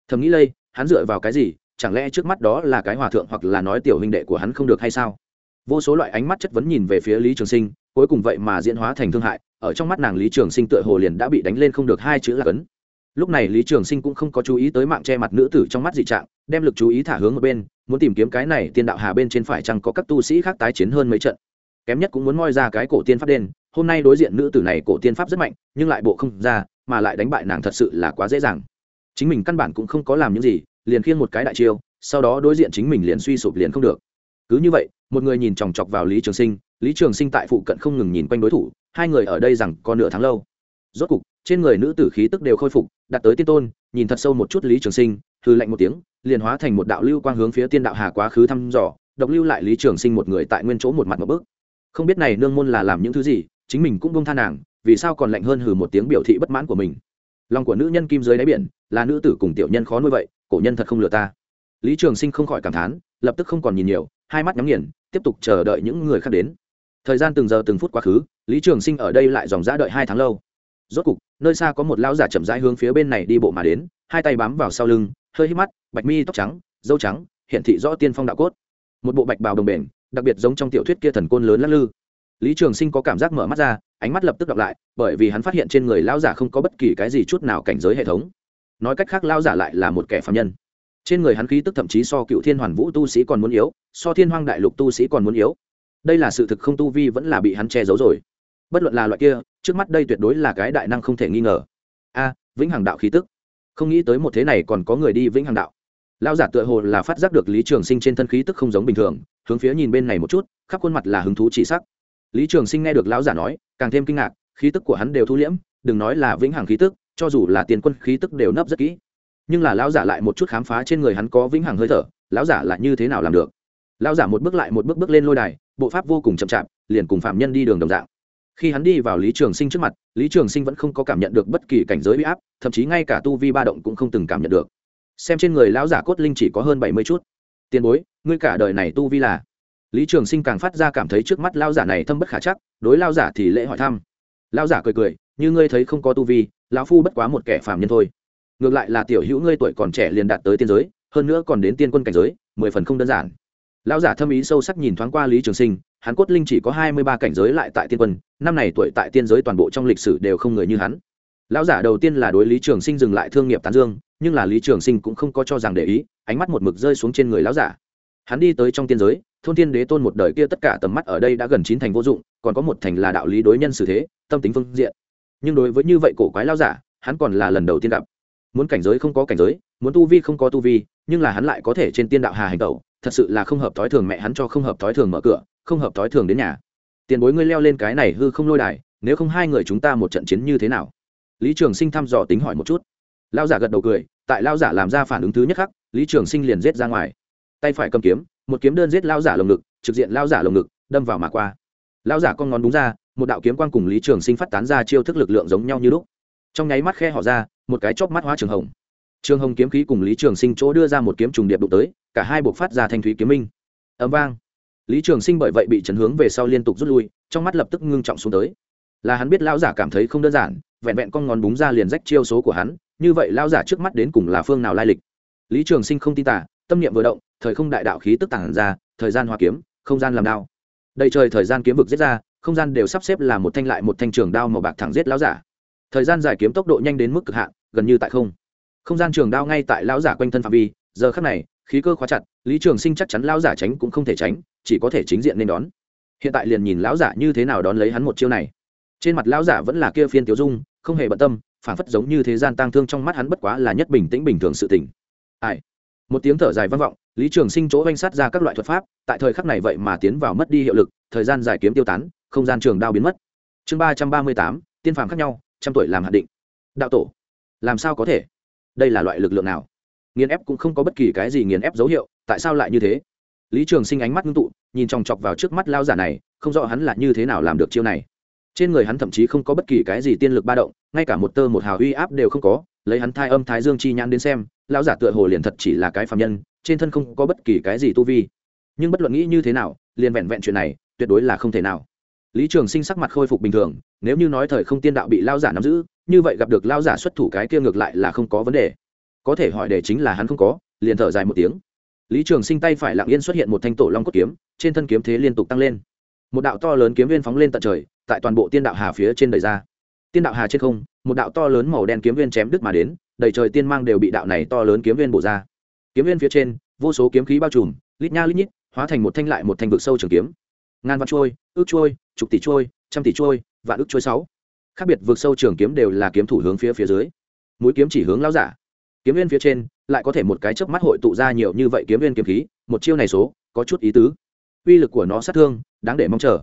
Thầm nghĩ lây, hắn dựa vào cái gì? Chẳng lẽ trước mắt đó là cái hòa thượng hoặc là nói tiểu huynh đệ của hắn không được hay sao? Vô số loại ánh mắt chất vấn nhìn về phía lý trường sinh, cuối cùng vậy mà diễn hóa thành thương hại, ở trong mắt nàng lý trường sinh tựa hồ liền đã bị đánh lên không được hai chữ là cấn lúc này lý trường sinh cũng không có chú ý tới mạng che mặt nữ tử trong mắt dị trạng, đem lực chú ý thả hướng ở bên, muốn tìm kiếm cái này tiên đạo hà bên trên phải chăng có các tu sĩ khác tái chiến hơn mấy trận. Kém nhất cũng muốn moi ra cái cổ tiên pháp đen hôm nay đối diện nữ tử này cổ tiên pháp rất mạnh, nhưng lại bộ không ra, mà lại đánh bại nàng thật sự là quá dễ dàng. Chính mình căn bản cũng không có làm những gì, liền khiêng một cái đại chiêu, sau đó đối diện chính mình liền suy sụp liền không được. Cứ như vậy, một người nhìn chòng chọc vào lý trường sinh, lý trường sinh tại phụ cận không ngừng nhìn quanh đối thủ, hai người ở đây rằng còn nửa tháng lâu. Rốt cục trên người nữ tử khí tức đều khôi phục đặt tới tiên tôn, nhìn thật sâu một chút lý trường sinh hư lạnh một tiếng, liền hóa thành một đạo lưu quang hướng phía tiên đạo hà quá khứ thăm dò, độc lưu lại lý trường sinh một người tại nguyên chỗ một mặt một bước. Không biết này nương môn là làm những thứ gì, chính mình cũng bông tha nàng, vì sao còn lạnh hơn hừ một tiếng biểu thị bất mãn của mình. Lòng của nữ nhân kim dưới đáy biển, là nữ tử cùng tiểu nhân khó nuôi vậy, cổ nhân thật không lừa ta. Lý trường sinh không khỏi cảm thán, lập tức không còn nhìn nhiều, hai mắt nhắm nghiền, tiếp tục chờ đợi những người khác đến. Thời gian từng giờ từng phút quá khứ, lý trường sinh ở đây lại dòng g đợi hai tháng lâu. Rốt cục nơi xa có một lão giả chậm rãi hướng phía bên này đi bộ mà đến, hai tay bám vào sau lưng, hơi hít mắt, bạch mi tóc trắng, dâu trắng hiện thị rõ tiên phong đạo cốt. Một bộ bạch bào đồng bền, đặc biệt giống trong tiểu thuyết kia thần côn lớn lắc lư. Lý trường sinh có cảm giác mở mắt ra, ánh mắt lập tức đọc lại, bởi vì hắn phát hiện trên người lão giả không có bất kỳ cái gì chút nào cảnh giới hệ thống. Nói cách khác, lão giả lại là một kẻ phạm nhân. Trên người hắn khí tức thậm chí so cựu thiên hoàn vũ tu sĩ còn muốn yếu, so thiên hoang đại lục tu sĩ còn muốn yếu. Đây là sự thực không tu vi vẫn là bị hắn che giấu rồi bất luận là loại kia, trước mắt đây tuyệt đối là cái đại năng không thể nghi ngờ. A, vĩnh hằng đạo khí tức. Không nghĩ tới một thế này còn có người đi vĩnh hằng đạo. Lão giả tựa hồ là phát giác được lý trường sinh trên thân khí tức không giống bình thường, hướng phía nhìn bên này một chút, khắp khuôn mặt là hứng thú chỉ sắc. Lý trường sinh nghe được lão giả nói, càng thêm kinh ngạc, khí tức của hắn đều thu liễm, đừng nói là vĩnh hằng khí tức, cho dù là tiền quân khí tức đều nấp rất kỹ. Nhưng là lão giả lại một chút khám phá trên người hắn có vĩnh hằng hơi thở, lão giả là như thế nào làm được? Lão giả một bước lại một bước bước lên lôi đài, bộ pháp vô cùng chậm chạp, liền cùng phạm nhân đi đường đồng dạng khi hắn đi vào lý trường sinh trước mặt, lý trường sinh vẫn không có cảm nhận được bất kỳ cảnh giới huy áp, thậm chí ngay cả tu vi ba động cũng không từng cảm nhận được. Xem trên người lão giả cốt linh chỉ có hơn bảy mươi chút. Tiền bối, ngươi cả đời này tu vi là? Lý trường sinh càng phát ra cảm thấy trước mắt lao giả này thâm bất khả chắc, đối lao giả thì lễ hỏi thăm. Lao giả cười cười, như ngươi thấy không có tu vi, lão phu bất quá một kẻ phàm nhân thôi. Ngược lại là tiểu hữu ngươi tuổi còn trẻ liền đạt tới tiên giới, hơn nữa còn đến tiên quân cảnh giới, mười phần không đơn giản lão giả thâm ý sâu sắc nhìn thoáng qua lý trường sinh, hắn cốt linh chỉ có hai mươi ba cảnh giới lại tại tiên quân, năm này tuổi tại tiên giới toàn bộ trong lịch sử đều không người như hắn. Lão giả đầu tiên là đối lý trường sinh dừng lại thương nghiệp tán dương, nhưng là lý trường sinh cũng không có cho rằng để ý, ánh mắt một mực rơi xuống trên người lão giả. Hắn đi tới trong tiên giới, thôn Thiên đế tôn một đời kia tất cả tầm mắt ở đây đã gần chín thành vô dụng, còn có một thành là đạo lý đối nhân xử thế, tâm tính phương diện. Nhưng đối với như vậy cổ quái lao giả, hắn còn là lần đầu tiên gặp. Muốn cảnh giới không có cảnh giới, muốn tu vi không có tu vi, nhưng là hắn lại có thể trên tiên đạo hà hành tẩu thật sự là không hợp thói thường mẹ hắn cho không hợp thói thường mở cửa, không hợp thói thường đến nhà. Tiền bối ngươi leo lên cái này hư không lôi đài, nếu không hai người chúng ta một trận chiến như thế nào? Lý trường sinh thăm dò tính hỏi một chút. Lao giả gật đầu cười, tại lao giả làm ra phản ứng thứ nhất khắc, lý trường sinh liền giết ra ngoài. Tay phải cầm kiếm, một kiếm đơn giết lao giả lồng ngực, trực diện lao giả lồng ngực, đâm vào mà qua. Lao giả con ngón đúng ra, một đạo kiếm quan cùng lý trường sinh phát tán ra chiêu thức lực lượng giống nhau như lúc. Trong nháy mắt khe họ ra, một cái chóp mắt hóa trường hồng. Trương hồng kiếm khí cùng lý trường sinh chỗ đưa ra một kiếm trùng điệp đụng tới, cả hai buộc phát ra thanh thúy kiếm minh. Ầm vang. Lý trường sinh bởi vậy bị chấn hướng về sau liên tục rút lui, trong mắt lập tức ngưng trọng xuống tới. Là hắn biết lão giả cảm thấy không đơn giản, vẹn vẹn con ngón búng ra liền rách chiêu số của hắn, như vậy lão giả trước mắt đến cùng là phương nào lai lịch? Lý trường sinh không tin tả tâm niệm vừa động, thời không đại đạo khí tức tản ra, thời gian hoa kiếm, không gian làm đao. Đầy trời thời gian kiếm vực giết ra, không gian đều sắp xếp là một thanh lại một thanh trường đao màu bạc thẳng giết lão giả. Thời gian giải kiếm tốc độ nhanh đến mức cực hạn, gần như tại không không gian trường đao ngay tại lão giả quanh thân phạm vi, giờ khắc này, khí cơ khóa chặt, lý trường sinh chắc chắn lão giả tránh cũng không thể tránh, chỉ có thể chính diện nên đón. Hiện tại liền nhìn lão giả như thế nào đón lấy hắn một chiêu này. Trên mặt lão giả vẫn là kia phiên tiểu dung, không hề bận tâm, phản phất giống như thế gian tang thương trong mắt hắn bất quá là nhất bình tĩnh bình thường sự tình. Ai? Một tiếng thở dài vang vọng, lý trường sinh chỗ oanh sát ra các loại thuật pháp, tại thời khắc này vậy mà tiến vào mất đi hiệu lực, thời gian giải kiếm tiêu tán, không gian trường đao biến mất. Chương ba trăm ba mươi tám, tiên phàm khác nhau, trăm tuổi làm hạn định. Đạo tổ, làm sao có thể? Đây là loại lực lượng nào? Nghiền ép cũng không có bất kỳ cái gì nghiền ép dấu hiệu, tại sao lại như thế? Lý trường sinh ánh mắt ngưng tụ, nhìn chòng chọc vào trước mắt lao giả này, không rõ hắn là như thế nào làm được chiêu này. Trên người hắn thậm chí không có bất kỳ cái gì tiên lực ba động, ngay cả một tơ một hào uy áp đều không có, lấy hắn thai âm thái dương chi nhãn đến xem, lão giả tựa hồ liền thật chỉ là cái phạm nhân, trên thân không có bất kỳ cái gì tu vi. Nhưng bất luận nghĩ như thế nào, liền vẹn vẹn chuyện này, tuyệt đối là không thể nào. Lý trường sinh sắc mặt khôi phục bình thường, nếu như nói thời không tiên đạo bị lao giả nắm giữ như vậy gặp được lao giả xuất thủ cái kia ngược lại là không có vấn đề. Có thể hỏi để chính là hắn không có, liền thở dài một tiếng. Lý trường sinh tay phải lặng yên xuất hiện một thanh tổ long cốt kiếm, trên thân kiếm thế liên tục tăng lên. Một đạo to lớn kiếm viên phóng lên tận trời, tại toàn bộ tiên đạo hà phía trên đời ra. Tiên đạo hà trên không, một đạo to lớn màu đen kiếm viên chém đứt mà đến, đầy trời tiên mang đều bị đạo này to lớn kiếm viên bổ ra. Kiếm viên phía trên, vô số kiếm khí bao trùm, lít nha lít nhít, hóa thành một thanh lại một thanh vực sâu trường kiếm. Ngàn vạn trôi, ước trôi, chục tỷ trôi, trăm tỷ trôi, vạn ước trôi sáu khác biệt vượt sâu trường kiếm đều là kiếm thủ hướng phía phía dưới. Mũi kiếm chỉ hướng lao giả. Kiếm viên phía trên lại có thể một cái chớp mắt hội tụ ra nhiều như vậy kiếm viên kiếm khí, một chiêu này số có chút ý tứ. Uy lực của nó sát thương, đáng để mong chờ.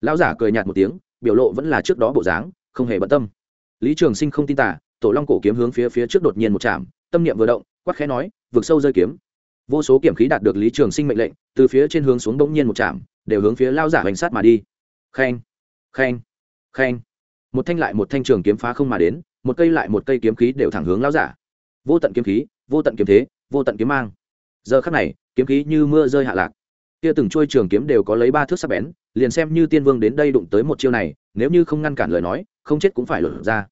Lão giả cười nhạt một tiếng, biểu lộ vẫn là trước đó bộ dáng, không hề bận tâm. Lý trường sinh không tin tả, tổ long cổ kiếm hướng phía phía trước đột nhiên một chạm, tâm niệm vừa động quắc khẽ nói, vực sâu rơi kiếm. Vô số kiểm khí đạt được lý trường sinh mệnh lệnh, từ phía trên hướng xuống bỗng nhiên một chạm, đều hướng phía lao giả hành sát mà đi. Khen khen khen một thanh lại một thanh trường kiếm phá không mà đến, một cây lại một cây kiếm khí đều thẳng hướng lao giả. Vô tận kiếm khí, vô tận kiếm thế, vô tận kiếm mang. Giờ khắc này, kiếm khí như mưa rơi hạ lạc. Kia từng trôi trường kiếm đều có lấy ba thước sắc bén, liền xem như tiên vương đến đây đụng tới một chiêu này, nếu như không ngăn cản lời nói, không chết cũng phải lột ra.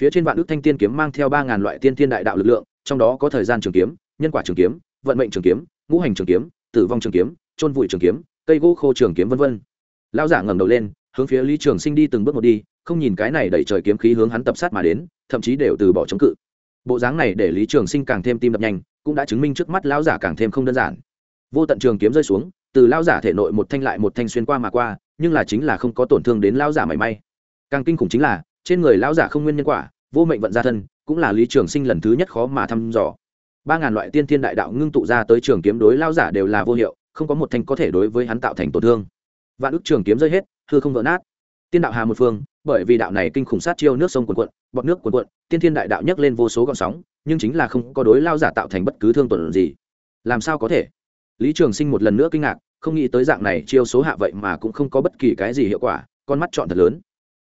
Phía trên vạn ước thanh tiên kiếm mang theo ba ngàn loại tiên tiên đại đạo lực lượng, trong đó có thời gian trường kiếm, nhân quả trường kiếm, vận mệnh trường kiếm, ngũ hành trường kiếm, tử vong trường kiếm trôn vùi trường kiếm, cây gỗ khô trường kiếm vân vân. Lao giả ngẩng đầu lên, hướng phía lý trường sinh đi từng bước một đi không nhìn cái này đẩy trời kiếm khí hướng hắn tập sát mà đến, thậm chí đều từ bỏ chống cự. Bộ dáng này để lý trường sinh càng thêm tim đập nhanh, cũng đã chứng minh trước mắt lão giả càng thêm không đơn giản. Vô tận trường kiếm rơi xuống, từ lão giả thể nội một thanh lại một thanh xuyên qua mà qua, nhưng là chính là không có tổn thương đến lão giả mảy may. Càng kinh khủng chính là, trên người lão giả không nguyên nhân quả, vô mệnh vận ra thân, cũng là lý trường sinh lần thứ nhất khó mà thăm dò. Ba ngàn loại tiên thiên đại đạo ngưng tụ ra tới trường kiếm đối lão giả đều là vô hiệu, không có một thanh có thể đối với hắn tạo thành tổn thương. Vạn ức trường kiếm rơi hết, hư không vỡ nát. Tiên đạo hà một phương bởi vì đạo này kinh khủng sát chiêu nước sông cuồn cuộn bọt nước cuồn cuộn tiên thiên đại đạo nhấc lên vô số gọn sóng, nhưng chính là không có đối lao giả tạo thành bất cứ thương tuần gì. Làm sao có thể? Lý trường sinh một lần nữa kinh ngạc, không nghĩ tới dạng này chiêu số hạ vậy mà cũng không có bất kỳ cái gì hiệu quả, con mắt chọn thật lớn.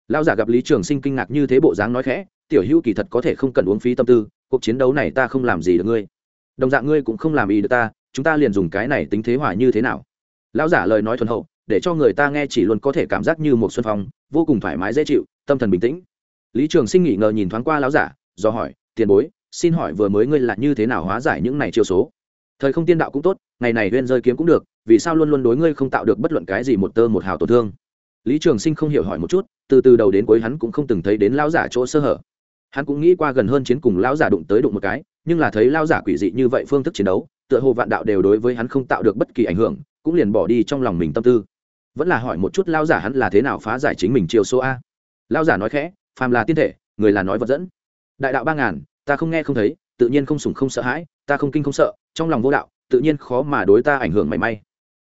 Lao giả gặp lý trường sinh kinh ngạc như thế bộ dáng nói khẽ, tiểu hữu kỳ thật có thể không cần uống phí tâm tư, cuộc chiến đấu này ta không làm gì được ngươi. Đồng dạng ngươi cũng không làm ý được ta, chúng ta liền dùng cái này tính thế hỏa như thế nào? Lão giả lời nói thuần hậu để cho người ta nghe chỉ luôn có thể cảm giác như một xuân phong, vô cùng thoải mái dễ chịu, tâm thần bình tĩnh. Lý trường sinh nghỉ ngờ nhìn thoáng qua lão giả, do hỏi, tiền bối, xin hỏi vừa mới ngươi là như thế nào hóa giải những này chiêu số? Thời không tiên đạo cũng tốt, ngày này huyên rơi kiếm cũng được, vì sao luôn luôn đối ngươi không tạo được bất luận cái gì một tơ một hào tổn thương? Lý trường sinh không hiểu hỏi một chút, từ từ đầu đến cuối hắn cũng không từng thấy đến lão giả chỗ sơ hở. Hắn cũng nghĩ qua gần hơn chiến cùng lão giả đụng tới đụng một cái, nhưng là thấy lão giả quỷ dị như vậy phương thức chiến đấu, tựa hồ vạn đạo đều đối với hắn không tạo được bất kỳ ảnh hưởng, cũng liền bỏ đi trong lòng mình tâm tư vẫn là hỏi một chút lão giả hắn là thế nào phá giải chính mình chiêu số a. Lão giả nói khẽ, phàm là tiên thể, người là nói vật dẫn. Đại đạo ba ngàn, ta không nghe không thấy, tự nhiên không sủng không sợ hãi, ta không kinh không sợ, trong lòng vô đạo, tự nhiên khó mà đối ta ảnh hưởng mảy may.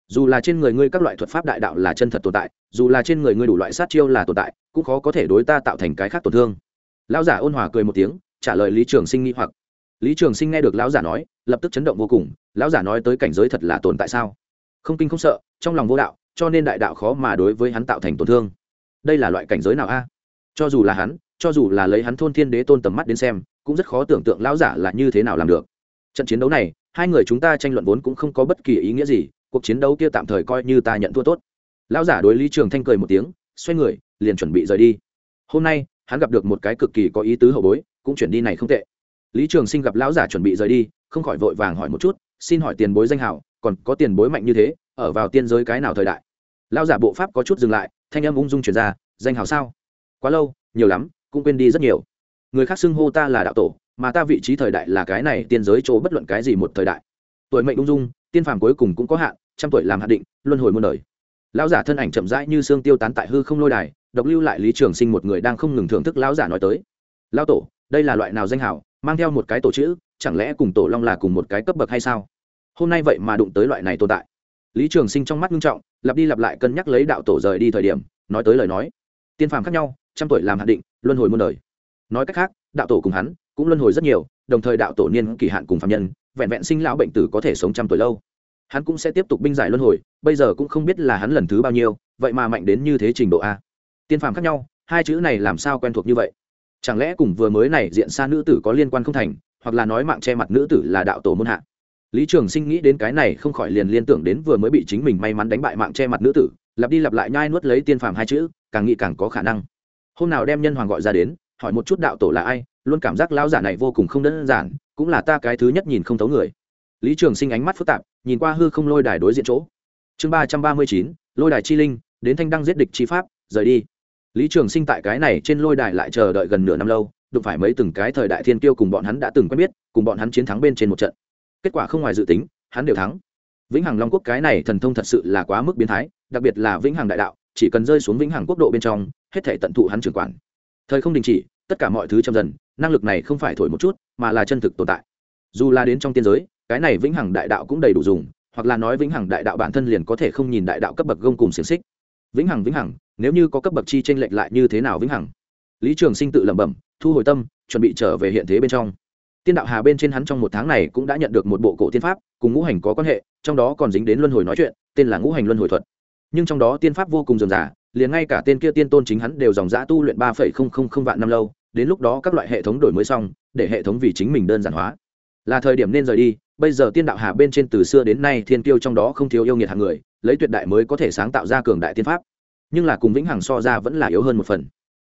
Dù là trên người ngươi các loại thuật pháp đại đạo là chân thật tồn tại, dù là trên người ngươi đủ loại sát chiêu là tồn tại, cũng khó có thể đối ta tạo thành cái khác tổn thương. Lão giả ôn hòa cười một tiếng, trả lời lý trường sinh nghi hoặc. Lý trường sinh nghe được lão giả nói, lập tức chấn động vô cùng, lão giả nói tới cảnh giới thật là tồn tại sao? Không kinh không sợ, trong lòng vô đạo cho nên đại đạo khó mà đối với hắn tạo thành tổn thương. Đây là loại cảnh giới nào a? Cho dù là hắn, cho dù là lấy hắn thôn thiên đế tôn tầm mắt đến xem, cũng rất khó tưởng tượng lão giả là như thế nào làm được. Trận chiến đấu này, hai người chúng ta tranh luận vốn cũng không có bất kỳ ý nghĩa gì, cuộc chiến đấu kia tạm thời coi như ta nhận thua tốt. Lão giả đối lý trường thanh cười một tiếng, xoay người, liền chuẩn bị rời đi. Hôm nay, hắn gặp được một cái cực kỳ có ý tứ hậu bối, cũng chuyển đi này không tệ. Lý trường sinh gặp lão giả chuẩn bị rời đi, không khỏi vội vàng hỏi một chút, xin hỏi tiền bối danh hảo, còn có tiền bối mạnh như thế ở vào tiên giới cái nào thời đại? Lão giả bộ pháp có chút dừng lại, thanh âm ung dung chuyển ra, danh hào sao? Quá lâu, nhiều lắm, cũng quên đi rất nhiều. Người khác xưng hô ta là đạo tổ, mà ta vị trí thời đại là cái này, tiên giới chỗ bất luận cái gì một thời đại. Tuổi mệnh ung dung, tiên phàm cuối cùng cũng có hạn, trăm tuổi làm hạn định, luân hồi muôn đời. Lão giả thân ảnh chậm rãi như xương tiêu tán tại hư không lôi đài, độc lưu lại lý trường sinh một người đang không ngừng thưởng thức lão giả nói tới. Lão tổ, đây là loại nào danh hảo mang theo một cái tổ chữ, chẳng lẽ cùng tổ long là cùng một cái cấp bậc hay sao? Hôm nay vậy mà đụng tới loại này tồn tại lý trường sinh trong mắt nghiêm trọng, lặp đi lặp lại cân nhắc lấy đạo tổ rời đi thời điểm, nói tới lời nói. Tiên phàm khác nhau, trăm tuổi làm hạn định, luân hồi muôn đời. Nói cách khác, đạo tổ cùng hắn cũng luân hồi rất nhiều, đồng thời đạo tổ niên kỳ hạn cùng phạm nhân, vẹn vẹn sinh lão bệnh tử có thể sống trăm tuổi lâu. Hắn cũng sẽ tiếp tục binh giải luân hồi, bây giờ cũng không biết là hắn lần thứ bao nhiêu, vậy mà mạnh đến như thế trình độ a. Tiên phàm khác nhau, hai chữ này làm sao quen thuộc như vậy? Chẳng lẽ cùng vừa mới này diện xa nữ tử có liên quan không thành, hoặc là nói mạng che mặt nữ tử là đạo tổ môn hạ? Lý trường sinh nghĩ đến cái này không khỏi liền liên tưởng đến vừa mới bị chính mình may mắn đánh bại mạng che mặt nữ tử, lặp đi lặp lại nhai nuốt lấy tiên phàm hai chữ, càng nghĩ càng có khả năng. Hôm nào đem nhân hoàng gọi ra đến, hỏi một chút đạo tổ là ai, luôn cảm giác lao giả này vô cùng không đơn giản, cũng là ta cái thứ nhất nhìn không thấu người. Lý trường sinh ánh mắt phức tạp, nhìn qua hư không lôi đài đối diện chỗ. Chương ba trăm ba mươi chín, lôi đài chi linh, đến thanh đăng giết địch chi pháp, rời đi. Lý trường sinh tại cái này trên lôi đài lại chờ đợi gần nửa năm lâu, đụng phải mấy từng cái thời đại thiên tiêu cùng bọn hắn đã từng quen biết, cùng bọn hắn chiến thắng bên trên một trận kết quả không ngoài dự tính, hắn đều thắng. Vĩnh hằng long quốc cái này thần thông thật sự là quá mức biến thái, đặc biệt là vĩnh hằng đại đạo, chỉ cần rơi xuống vĩnh hằng quốc độ bên trong, hết thể tận thụ hắn trưởng quản. Thời không đình chỉ, tất cả mọi thứ chậm dần, năng lực này không phải thổi một chút, mà là chân thực tồn tại. Dù là đến trong tiên giới, cái này vĩnh hằng đại đạo cũng đầy đủ dùng, hoặc là nói vĩnh hằng đại đạo bản thân liền có thể không nhìn đại đạo cấp bậc gông cùng xiềng xích. Vĩnh hằng vĩnh hằng, nếu như có cấp bậc chi tranh lệch lại như thế nào vĩnh hằng? Lý trường sinh tự lẩm bẩm, thu hồi tâm, chuẩn bị trở về hiện thế bên trong tiên đạo hà bên trên hắn trong một tháng này cũng đã nhận được một bộ cổ tiên pháp, cùng ngũ hành có quan hệ, trong đó còn dính đến luân hồi nói chuyện, tên là ngũ hành luân hồi thuật. Nhưng trong đó tiên pháp vô cùng dườm giả liền ngay cả tên kia tiên tôn chính hắn đều dòng dã tu luyện ba phẩy không không không vạn năm lâu, đến lúc đó các loại hệ thống đổi mới xong, để hệ thống vì chính mình đơn giản hóa. Là thời điểm nên rời đi, bây giờ tiên đạo hà bên trên từ xưa đến nay thiên tiêu trong đó không thiếu yêu nghiệt hàng người, lấy tuyệt đại mới có thể sáng tạo ra cường đại tiên pháp. Nhưng là cùng vĩnh hằng so ra vẫn là yếu hơn một phần.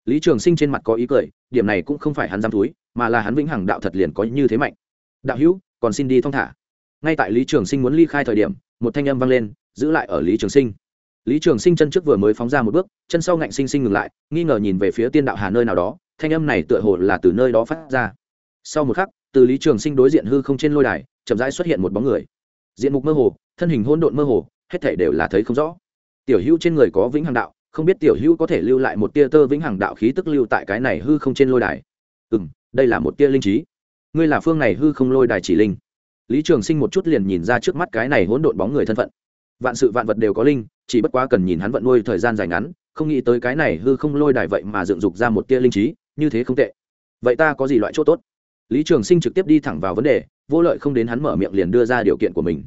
Lý trường sinh trên mặt có ý cười, điểm này cũng không phải hắn dám thúi mà là hắn vĩnh hằng đạo thật liền có như thế mạnh. Đạo hữu, còn xin đi thong thả. Ngay tại lý trường sinh muốn ly khai thời điểm, một thanh âm vang lên, giữ lại ở lý trường sinh. Lý trường sinh chân trước vừa mới phóng ra một bước, chân sau ngạnh sinh sinh ngừng lại, nghi ngờ nhìn về phía tiên đạo hà nơi nào đó, thanh âm này tựa hồ là từ nơi đó phát ra. Sau một khắc, từ lý trường sinh đối diện hư không trên lôi đài, chậm rãi xuất hiện một bóng người. Diện mục mơ hồ, thân hình hỗn độn mơ hồ, hết thể đều là thấy không rõ. Tiểu hữu trên người có vĩnh hằng đạo, không biết tiểu hữu có thể lưu lại một tia tơ vĩnh hằng đạo khí tức lưu tại cái này hư không trên lôi đài. Ừ m đây là một tia linh trí. Ngươi là phương này hư không lôi đài chỉ linh. Lý trường sinh một chút liền nhìn ra trước mắt cái này hỗn độn bóng người thân phận. Vạn sự vạn vật đều có linh, chỉ bất quá cần nhìn hắn vận nuôi thời gian dài ngắn, không nghĩ tới cái này hư không lôi đài vậy mà dựng dục ra một tia linh trí, như thế không tệ. Vậy ta có gì loại chỗ tốt? Lý trường sinh trực tiếp đi thẳng vào vấn đề, vô lợi không đến hắn mở miệng liền đưa ra điều kiện của mình.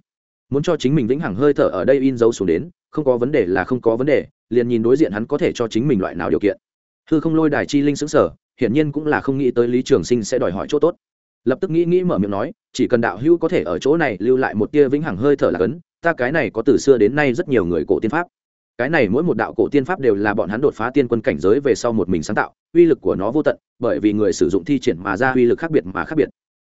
Muốn cho chính mình vĩnh hằng hơi thở ở đây in dấu xuống đến, không có vấn đề là không có vấn đề, liền nhìn đối diện hắn có thể cho chính mình loại nào điều kiện. Hư không lôi đài chi linh xứng sở hiển nhiên cũng là không nghĩ tới lý trường sinh sẽ đòi hỏi chỗ tốt. Lập tức nghĩ nghĩ mở miệng nói, chỉ cần đạo hữu có thể ở chỗ này lưu lại một tia vĩnh hằng hơi thở là cấn, ta cái này có từ xưa đến nay rất nhiều người cổ tiên pháp. Cái này mỗi một đạo cổ tiên pháp đều là bọn hắn đột phá tiên quân cảnh giới về sau một mình sáng tạo, uy lực của nó vô tận, bởi vì người sử dụng thi triển mà ra uy lực khác biệt mà khác biệt.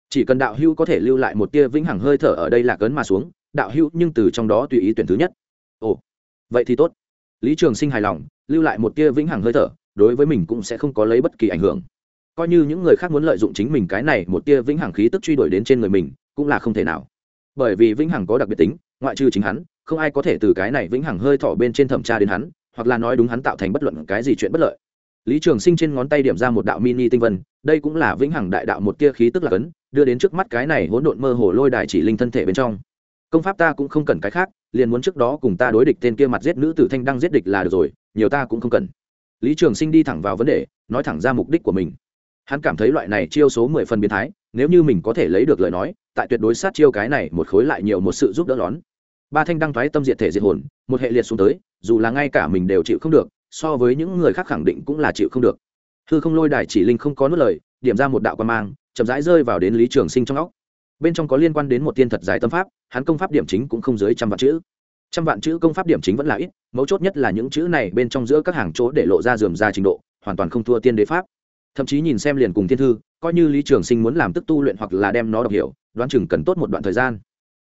Chỉ cần đạo hữu có thể lưu lại một tia vĩnh hằng hơi thở ở đây là cấn mà xuống, đạo hữu nhưng từ trong đó tùy ý tuyển thứ nhất. Ồ, vậy thì tốt. Lý trường sinh hài lòng, lưu lại một tia vĩnh hằng hơi thở đối với mình cũng sẽ không có lấy bất kỳ ảnh hưởng. Coi như những người khác muốn lợi dụng chính mình cái này một tia vĩnh hằng khí tức truy đuổi đến trên người mình, cũng là không thể nào. Bởi vì vĩnh hằng có đặc biệt tính, ngoại trừ chính hắn, không ai có thể từ cái này vĩnh hằng hơi thỏ bên trên thẩm tra đến hắn, hoặc là nói đúng hắn tạo thành bất luận cái gì chuyện bất lợi. Lý trường sinh trên ngón tay điểm ra một đạo mini tinh vân, đây cũng là vĩnh hằng đại đạo một tia khí tức là cấn, đưa đến trước mắt cái này hỗn độn mơ hồ lôi đài chỉ linh thân thể bên trong. Công pháp ta cũng không cần cái khác, liền muốn trước đó cùng ta đối địch tên kia mặt giết nữ tử thanh đăng giết địch là được rồi, nhiều ta cũng không cần lý trường sinh đi thẳng vào vấn đề, nói thẳng ra mục đích của mình. Hắn cảm thấy loại này chiêu số mười phần biến thái, nếu như mình có thể lấy được lời nói, tại tuyệt đối sát chiêu cái này một khối lại nhiều một sự giúp đỡ lón. Ba thanh đăng thoái tâm diệt thể diệt hồn, một hệ liệt xuống tới, dù là ngay cả mình đều chịu không được, so với những người khác khẳng định cũng là chịu không được. Hư không lôi đài chỉ linh không có nốt lời, điểm ra một đạo quan mang, chậm rãi rơi vào đến lý trường sinh trong óc. Bên trong có liên quan đến một tiên thật dài tâm pháp, hắn công pháp điểm chính cũng không dưới trăm vạn chữ trăm vạn chữ công pháp điểm chính vẫn là ít, mấu chốt nhất là những chữ này bên trong giữa các hàng chỗ để lộ ra dườm ra trình độ, hoàn toàn không thua tiên đế pháp. Thậm chí nhìn xem liền cùng thiên thư, coi như lý trường sinh muốn làm tức tu luyện hoặc là đem nó đọc hiểu, đoán chừng cần tốt một đoạn thời gian.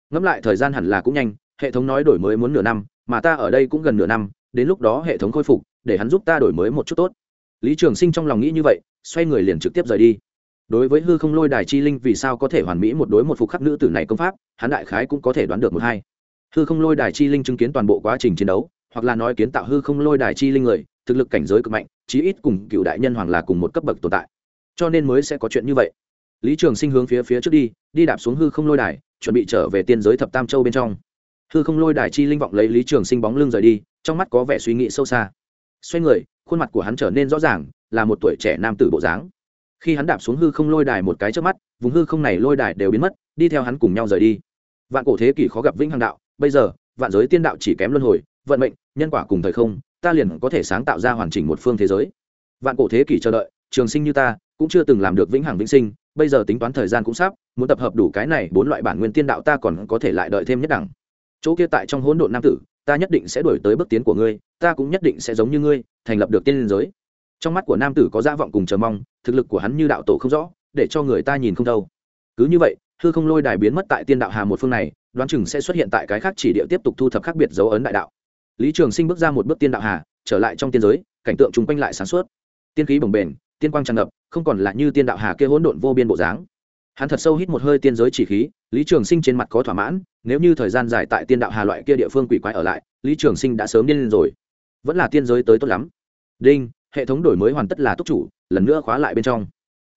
Ngẫm lại thời gian hẳn là cũng nhanh, hệ thống nói đổi mới muốn nửa năm, mà ta ở đây cũng gần nửa năm, đến lúc đó hệ thống khôi phục, để hắn giúp ta đổi mới một chút tốt. Lý trường sinh trong lòng nghĩ như vậy, xoay người liền trực tiếp rời đi. Đối với hư không lôi đài chi linh vì sao có thể hoàn mỹ một đối một phục khắc nữ tử này công pháp, hắn đại khái cũng có thể đoán được một hai hư không lôi đài chi linh chứng kiến toàn bộ quá trình chiến đấu, hoặc là nói kiến tạo hư không lôi đài chi linh người, thực lực cảnh giới cực mạnh, chí ít cùng cựu đại nhân hoàng là cùng một cấp bậc tồn tại. Cho nên mới sẽ có chuyện như vậy. Lý trường sinh hướng phía phía trước đi đi đạp xuống hư không lôi đài, chuẩn bị trở về tiên giới thập tam châu bên trong. Hư không lôi đài chi linh vọng lấy lý trường sinh bóng lưng rời đi, trong mắt có vẻ suy nghĩ sâu xa. Xoay người, khuôn mặt của hắn trở nên rõ ràng, là một tuổi trẻ nam tử bộ dáng. Khi hắn đạp xuống hư không lôi đài một cái trước mắt, vùng hư không này lôi đài đều biến mất, đi theo hắn cùng nhau rời đi. Vạn cổ thế kỷ khó gặp vĩnh hằng đạo bây giờ, vạn giới tiên đạo chỉ kém luân hồi, vận mệnh, nhân quả cùng thời không, ta liền có thể sáng tạo ra hoàn chỉnh một phương thế giới. Vạn cổ thế kỷ chờ đợi, trường sinh như ta, cũng chưa từng làm được vĩnh hằng vĩnh sinh, bây giờ tính toán thời gian cũng sắp, muốn tập hợp đủ cái này bốn loại bản nguyên tiên đạo ta còn có thể lại đợi thêm nhất đẳng. Chỗ kia tại trong hỗn độn nam tử, ta nhất định sẽ đổi tới bước tiến của ngươi, ta cũng nhất định sẽ giống như ngươi, thành lập được tiên liên giới. Trong mắt của nam tử có gia vọng cùng chờ mong, thực lực của hắn như đạo tổ không rõ, để cho người ta nhìn không thâu cứ như vậy hư không lôi đài biến mất tại tiên đạo hà một phương này, đoán chừng sẽ xuất hiện tại cái khác chỉ địa tiếp tục thu thập khác biệt dấu ấn đại đạo. Lý trường sinh bước ra một bước tiên đạo hà, trở lại trong tiên giới, cảnh tượng chung quanh lại sáng suốt. Tiên khí bồng bềnh, tiên quang tràn ngập, không còn là như tiên đạo hà kia hỗn độn vô biên bộ dáng. Hắn thật sâu hít một hơi tiên giới chỉ khí, lý trường sinh trên mặt có thỏa mãn, nếu như thời gian dài tại tiên đạo hà loại kia địa phương quỷ quái ở lại, lý trường sinh đã sớm điên lên rồi. Vẫn là tiên giới tới tốt lắm. Đinh, hệ thống đổi mới hoàn tất là túc chủ, lần nữa khóa lại bên trong.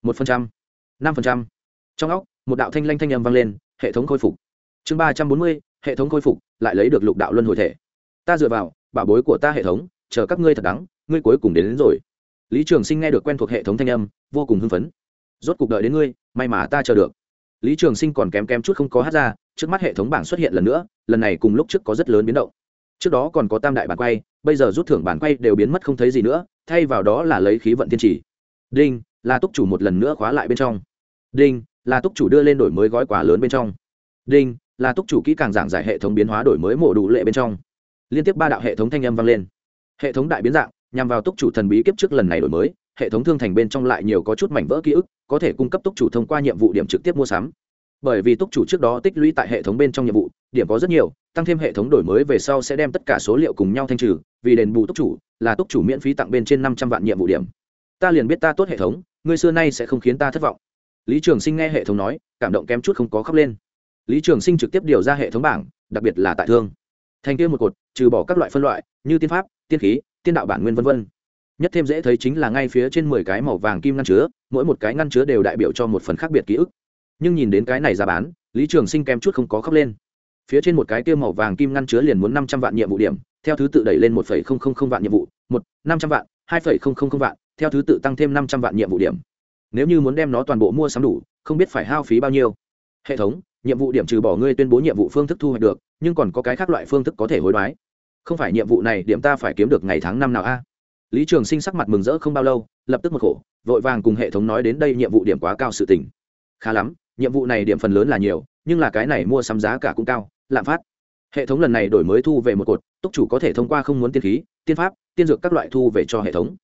Một phần trăm, năm phần trăm. Trong óc một đạo thanh lanh thanh âm vang lên hệ thống khôi phục. Chương ba trăm bốn mươi hệ thống khôi phục lại lấy được lục đạo luân hồi thể. Ta dựa vào bảo bối của ta hệ thống chờ các ngươi thật đắng ngươi cuối cùng đến, đến rồi. Lý trường sinh nghe được quen thuộc hệ thống thanh âm vô cùng hưng phấn. Rốt cuộc đợi đến ngươi may mà ta chờ được. Lý trường sinh còn kém kém chút không có hát ra trước mắt hệ thống bảng xuất hiện lần nữa lần này cùng lúc trước có rất lớn biến động. Trước đó còn có tam đại bản quay bây giờ rút thưởng bản quay đều biến mất không thấy gì nữa thay vào đó là lấy khí vận tiên trì. Đinh là túc chủ một lần nữa khóa lại bên trong. Đinh là túc chủ đưa lên đổi mới gói quà lớn bên trong. Đinh, là túc chủ kỹ càng giảng giải hệ thống biến hóa đổi mới mổ đủ lệ bên trong. Liên tiếp ba đạo hệ thống thanh âm vang lên. Hệ thống đại biến dạng, nhằm vào túc chủ thần bí kiếp trước lần này đổi mới, hệ thống thương thành bên trong lại nhiều có chút mảnh vỡ ký ức, có thể cung cấp túc chủ thông qua nhiệm vụ điểm trực tiếp mua sắm. Bởi vì túc chủ trước đó tích lũy tại hệ thống bên trong nhiệm vụ, điểm có rất nhiều, tăng thêm hệ thống đổi mới về sau sẽ đem tất cả số liệu cùng nhau thanh trừ, vì đền bù túc chủ, là túc chủ miễn phí tặng bên trên năm trăm vạn nhiệm vụ điểm. Ta liền biết ta tốt hệ thống, ngươi xưa nay sẽ không khiến ta thất vọng lý trường sinh nghe hệ thống nói, cảm động kém chút không có khóc lên. Lý trường sinh trực tiếp điều ra hệ thống bảng, đặc biệt là tại thương. Thành kia một cột, trừ bỏ các loại phân loại như tiên pháp, tiên khí, tiên đạo bản nguyên v v nhất thêm dễ thấy chính là ngay phía trên mười cái màu vàng kim ngăn chứa, mỗi một cái ngăn chứa đều đại biểu cho một phần khác biệt ký ức. Nhưng nhìn đến cái này giá bán, lý trường sinh kém chút không có khóc lên. Phía trên một cái kia màu vàng kim ngăn chứa liền muốn năm trăm vạn nhiệm vụ điểm, theo thứ tự đẩy lên một phẩy không không không vạn nhiệm vụ, một, năm trăm vạn, hai phẩy không không không vạn, theo thứ tự tăng thêm năm trăm vạn nhiệm vụ điểm nếu như muốn đem nó toàn bộ mua sắm đủ, không biết phải hao phí bao nhiêu. Hệ thống, nhiệm vụ điểm trừ bỏ ngươi tuyên bố nhiệm vụ phương thức thu hoạch được, nhưng còn có cái khác loại phương thức có thể hối đoái. Không phải nhiệm vụ này điểm ta phải kiếm được ngày tháng năm nào a? Lý trường sinh sắc mặt mừng rỡ không bao lâu, lập tức một khổ, vội vàng cùng hệ thống nói đến đây nhiệm vụ điểm quá cao sự tình. Khá lắm, nhiệm vụ này điểm phần lớn là nhiều, nhưng là cái này mua sắm giá cả cũng cao, lạm phát. Hệ thống lần này đổi mới thu về một cột, túc chủ có thể thông qua không muốn tiên khí, tiên pháp, tiên dược các loại thu về cho hệ thống